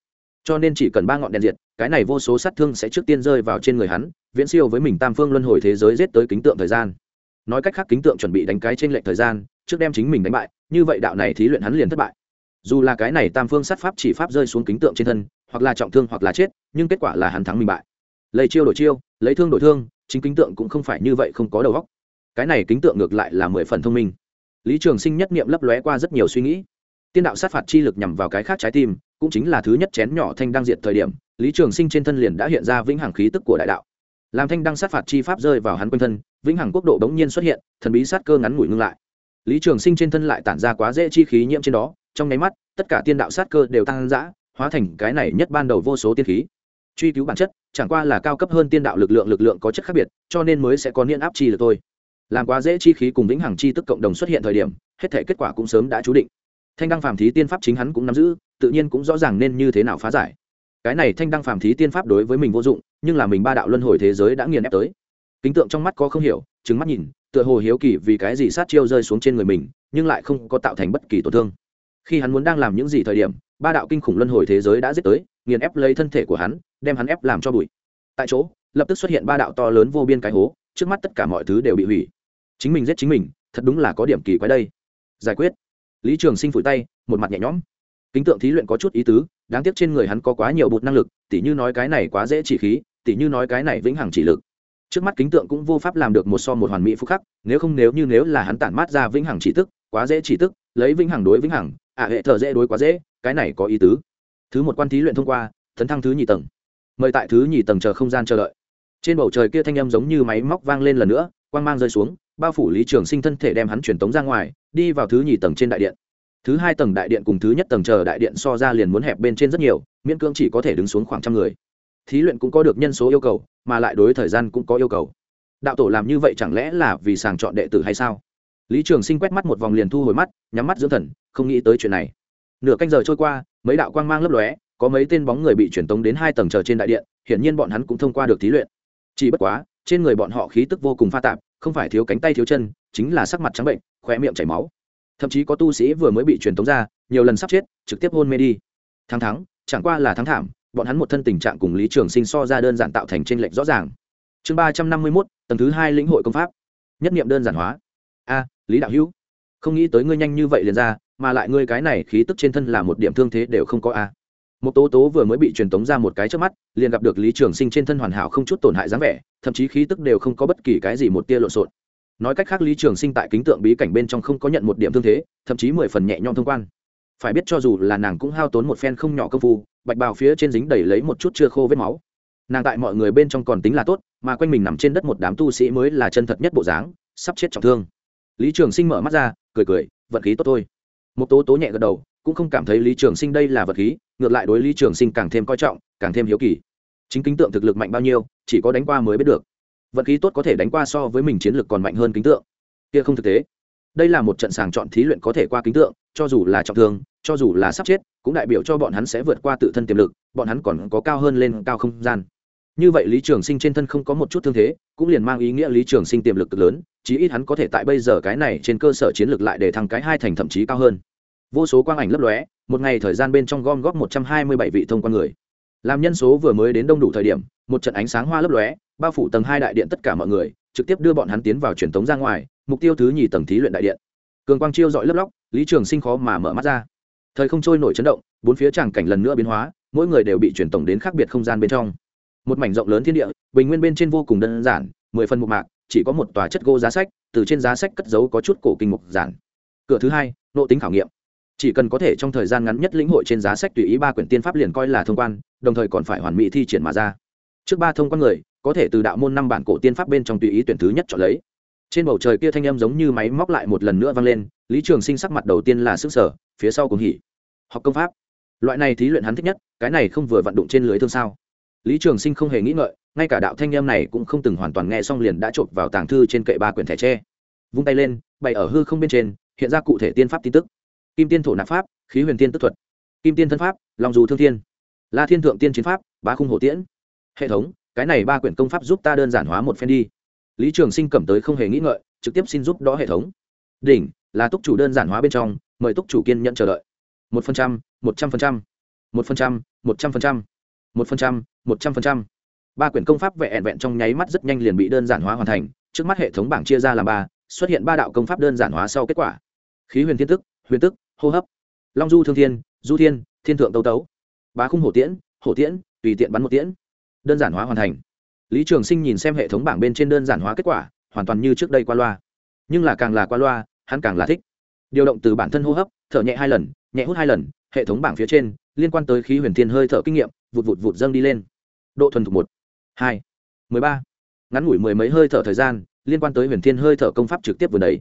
Cho nên chỉ cần ba ngọn đèn diệt, cái này vô số sát thương sẽ trước tiên rơi vào trên người hắn, viễn siêu với mình tam phương luân hồi thế giới giết tới kính tượng thời gian. Nói cách khác kính tượng chuẩn bị đánh cái trên lệnh thời gian, trước đem chính mình đánh bại, như vậy đạo này thí luyện hắn liền thất bại. Dù là cái này tam phương sát pháp chỉ pháp rơi xuống kính tượng trên thân hoặc là trọng thương hoặc là chết, nhưng kết quả là hắn thắng mình bại. Lấy chiêu đổi chiêu, lấy thương đổi thương, chính kính tượng cũng không phải như vậy không có đầu óc. Cái này kính tượng ngược lại là mười phần thông minh. Lý trường sinh nhất niệm lấp lóe qua rất nhiều suy nghĩ. Tiên đạo sát phạt chi lực nhằm vào cái khác trái tim, cũng chính là thứ nhất chén nhỏ thanh đăng diện thời điểm, lý trường sinh trên thân liền đã hiện ra vĩnh hằng khí tức của đại đạo. Làm thanh đăng sát phạt chi pháp rơi vào hắn quanh thân, vĩnh hằng quốc độ đống nhiên xuất hiện, thần bí sát cơ ngắn ngủi ngưng lại. Lý trường sinh trên thân lại tản ra quá dễ chi khí nhiễm trên đó, trong nháy mắt, tất cả tiên đạo sát cơ đều tăng dã hóa thành cái này nhất ban đầu vô số tiên khí. Truy cứu bản chất, chẳng qua là cao cấp hơn tiên đạo lực lượng lực lượng có chất khác biệt, cho nên mới sẽ có niên áp chi được thôi. Làm quá dễ chi khí cùng vĩnh hằng chi tức cộng đồng xuất hiện thời điểm, hết thể kết quả cũng sớm đã chú định. Thanh đăng phàm thí tiên pháp chính hắn cũng nắm giữ, tự nhiên cũng rõ ràng nên như thế nào phá giải. Cái này thanh đăng phàm thí tiên pháp đối với mình vô dụng, nhưng là mình ba đạo luân hồi thế giới đã nghiền ép tới. Kính tượng trong mắt có không hiểu trứng mắt nhìn, tựa hồ hiếu kỳ vì cái gì sát chiêu rơi xuống trên người mình, nhưng lại không có tạo thành bất kỳ tổn thương khi hắn muốn đang làm những gì thời điểm, ba đạo kinh khủng luân hồi thế giới đã giết tới, nghiền ép lấy thân thể của hắn, đem hắn ép làm cho bụi. Tại chỗ, lập tức xuất hiện ba đạo to lớn vô biên cái hố, trước mắt tất cả mọi thứ đều bị hủy. Chính mình giết chính mình, thật đúng là có điểm kỳ quái đây. Giải quyết. Lý trường sinh phủi tay, một mặt nhẹ nhõm. Kính tượng thí luyện có chút ý tứ, đáng tiếc trên người hắn có quá nhiều bụt năng lực, tỉ như nói cái này quá dễ chỉ khí, tỉ như nói cái này vĩnh hằng chỉ lực. Trước mắt kính tượng cũng vô pháp làm được một so một hoàn mỹ phúc khắc, nếu không nếu như nếu là hắn tản mát ra vĩnh hằng chỉ tức, quá dễ chỉ tức, lấy vĩnh hằng đối vĩnh hằng à hệ thờ dễ đối quá dễ, cái này có ý tứ. Thứ một quan thí luyện thông qua thấn thăng thứ nhì tầng. Mời tại thứ nhì tầng chờ không gian chờ đợi. Trên bầu trời kia thanh âm giống như máy móc vang lên lần nữa, quang mang rơi xuống, bao phủ lý trường sinh thân thể đem hắn truyền tống ra ngoài, đi vào thứ nhì tầng trên đại điện. Thứ hai tầng đại điện cùng thứ nhất tầng chờ đại điện so ra liền muốn hẹp bên trên rất nhiều, miễn cưỡng chỉ có thể đứng xuống khoảng trăm người. Thí luyện cũng có được nhân số yêu cầu, mà lại đối thời gian cũng có yêu cầu. Đạo tổ làm như vậy chẳng lẽ là vì sàng chọn đệ tử hay sao? Lý trường sinh quét mắt một vòng liền thu hồi mắt, nhắm mắt dưỡng thần, không nghĩ tới chuyện này. Nửa canh giờ trôi qua, mấy đạo quang mang lấp lóe, có mấy tên bóng người bị truyền tống đến hai tầng chờ trên đại điện, hiển nhiên bọn hắn cũng thông qua được thí luyện. Chỉ bất quá, trên người bọn họ khí tức vô cùng pha tạp, không phải thiếu cánh tay thiếu chân, chính là sắc mặt trắng bệnh, khóe miệng chảy máu. Thậm chí có tu sĩ vừa mới bị truyền tống ra, nhiều lần sắp chết, trực tiếp hôn mê đi. Thắng thắng, chẳng qua là thắng thảm, bọn hắn một thân tình trạng cùng lý trường sinh so ra đơn giản tạo thành tranh lệch rõ ràng. Chương ba trăm năm mươi mốt, tầng thứ hai lĩnh hội công pháp. Nhất nghiệm đơn giản hóa. A lý đạo hữu, không nghĩ tới ngươi nhanh như vậy liền ra, mà lại ngươi cái này khí tức trên thân là một điểm thương thế đều không có a. Một tố tố vừa mới bị truyền tống ra một cái trước mắt, liền gặp được lý trường sinh trên thân hoàn hảo không chút tổn hại dáng vẻ, thậm chí khí tức đều không có bất kỳ cái gì một tia lộn xộn. Nói cách khác, lý trường sinh tại kính tượng bí cảnh bên trong không có nhận một điểm thương thế, thậm chí mười phần nhẹ nhõm thông quan. Phải biết cho dù là nàng cũng hao tốn một phen không nhỏ công phu, bạch bào phía trên dính đầy lấy một chút chưa khô vết máu. Nàng tại mọi người bên trong còn tính là tốt, mà quanh mình nằm trên đất một đám tu sĩ mới là chân thật nhất bộ dáng, sắp chết trọng thương lý trường sinh mở mắt ra, cười cười, vận khí tốt thôi. Một tố tố nhẹ gật đầu, cũng không cảm thấy lý trường sinh đây là vật khí, ngược lại đối lý trường sinh càng thêm coi trọng, càng thêm hiếu kỳ. Chính kính tượng thực lực mạnh bao nhiêu, chỉ có đánh qua mới biết được. Vận khí tốt có thể đánh qua so với mình chiến lược còn mạnh hơn kính tượng. Kia không thực tế. Đây là một trận sàng chọn thí luyện có thể qua kính tượng, cho dù là trọng thương, cho dù là sắp chết, cũng đại biểu cho bọn hắn sẽ vượt qua tự thân tiềm lực, bọn hắn còn có cao hơn lên cao không gian như vậy lý trường sinh trên thân không có một chút thương thế, cũng liền mang ý nghĩa lý trường sinh tiềm lực cực lớn, chí ít hắn có thể tại bây giờ cái này trên cơ sở chiến lược lại để thăng cái hai thành thậm chí cao hơn. Vô số quang ảnh lấp lóe, một ngày thời gian bên trong gom góp một trăm hai mươi bảy vị thông quan người. Làm nhân số vừa mới đến đông đủ thời điểm, một trận ánh sáng hoa lấp lóe, bao phủ tầng hai đại điện tất cả mọi người, trực tiếp đưa bọn hắn tiến vào truyền thống ra ngoài, mục tiêu thứ nhì tầng thí luyện đại điện. Cường quang chiêu dọi lấp lóc, lý trường sinh khó mà mở mắt ra. Thời không trôi nổi chấn động, bốn phía tràng cảnh lần nữa biến hóa, mỗi người đều bị truyền tổng đến khác biệt không gian bên trong một mảnh rộng lớn thiên địa, bình nguyên bên trên vô cùng đơn giản, mười phần một mạc, chỉ có một tòa chất gỗ giá sách, từ trên giá sách cất giấu có chút cổ kinh mục giản. Cửa thứ hai, nội tính khảo nghiệm. Chỉ cần có thể trong thời gian ngắn nhất lĩnh hội trên giá sách tùy ý ba quyển tiên pháp liền coi là thông quan, đồng thời còn phải hoàn mỹ thi triển mà ra. Trước ba thông quan người, có thể từ đạo môn năm bản cổ tiên pháp bên trong tùy ý tuyển thứ nhất chọn lấy. Trên bầu trời kia thanh âm giống như máy móc lại một lần nữa vang lên, lý trường sinh sắc mặt đầu tiên là sức sở phía sau cùng hỉ. Học công pháp. Loại này thí luyện hắn thích nhất, cái này không vừa vận động trên lưới thương sao lý trường sinh không hề nghĩ ngợi, ngay cả đạo thanh em này cũng không từng hoàn toàn nghe xong liền đã trộm vào tàng thư trên kệ ba quyển thẻ tre. Vung tay lên, bày ở hư không bên trên, hiện ra cụ thể tiên pháp tin tức. Kim tiên thổ nạp pháp, khí huyền tiên tức thuật. Kim tiên thân pháp, long dù thương thiên. La thiên thượng tiên chiến pháp, bá khung hổ tiễn. Hệ thống, cái này ba quyển công pháp giúp ta đơn giản hóa một phen đi. Lý trường sinh cầm tới không hề nghĩ ngợi, trực tiếp xin giúp đó hệ thống. Đỉnh, là túc chủ đơn giản hóa bên trong, mời túc chủ kiên nhận chờ đợi. Một phần trăm, một trăm phần trăm, một phần trăm, một trăm phần trăm một phần trăm, một trăm phần trăm. Ba quyển công pháp vẹn vẹn trong nháy mắt rất nhanh liền bị đơn giản hóa hoàn thành, trước mắt hệ thống bảng chia ra làm ba, xuất hiện ba đạo công pháp đơn giản hóa sau kết quả. Khí huyền thiên tức, huyền tức, hô hấp. Long du thương thiên, du thiên thiên thượng tấu tấu. Bá khung hổ tiễn hổ tiễn, tùy tiện bắn một tiễn. Đơn giản hóa hoàn thành. Lý trường sinh nhìn xem hệ thống bảng bên trên đơn giản hóa kết quả, hoàn toàn như trước đây qua loa. Nhưng là càng là qua loa, hắn càng là thích. Điều động từ bản thân hô hấp, thở nhẹ hai lần, nhẹ hút hai lần, hệ thống bảng phía trên liên quan tới khí huyền thiên hơi thở kinh nghiệm, vụt vụt vụt dâng đi lên. Độ thuần thục một, hai, mười ba. Ngắn ngủi mười mấy hơi thở thời gian, liên quan tới huyền thiên hơi thở công pháp trực tiếp vừa đấy.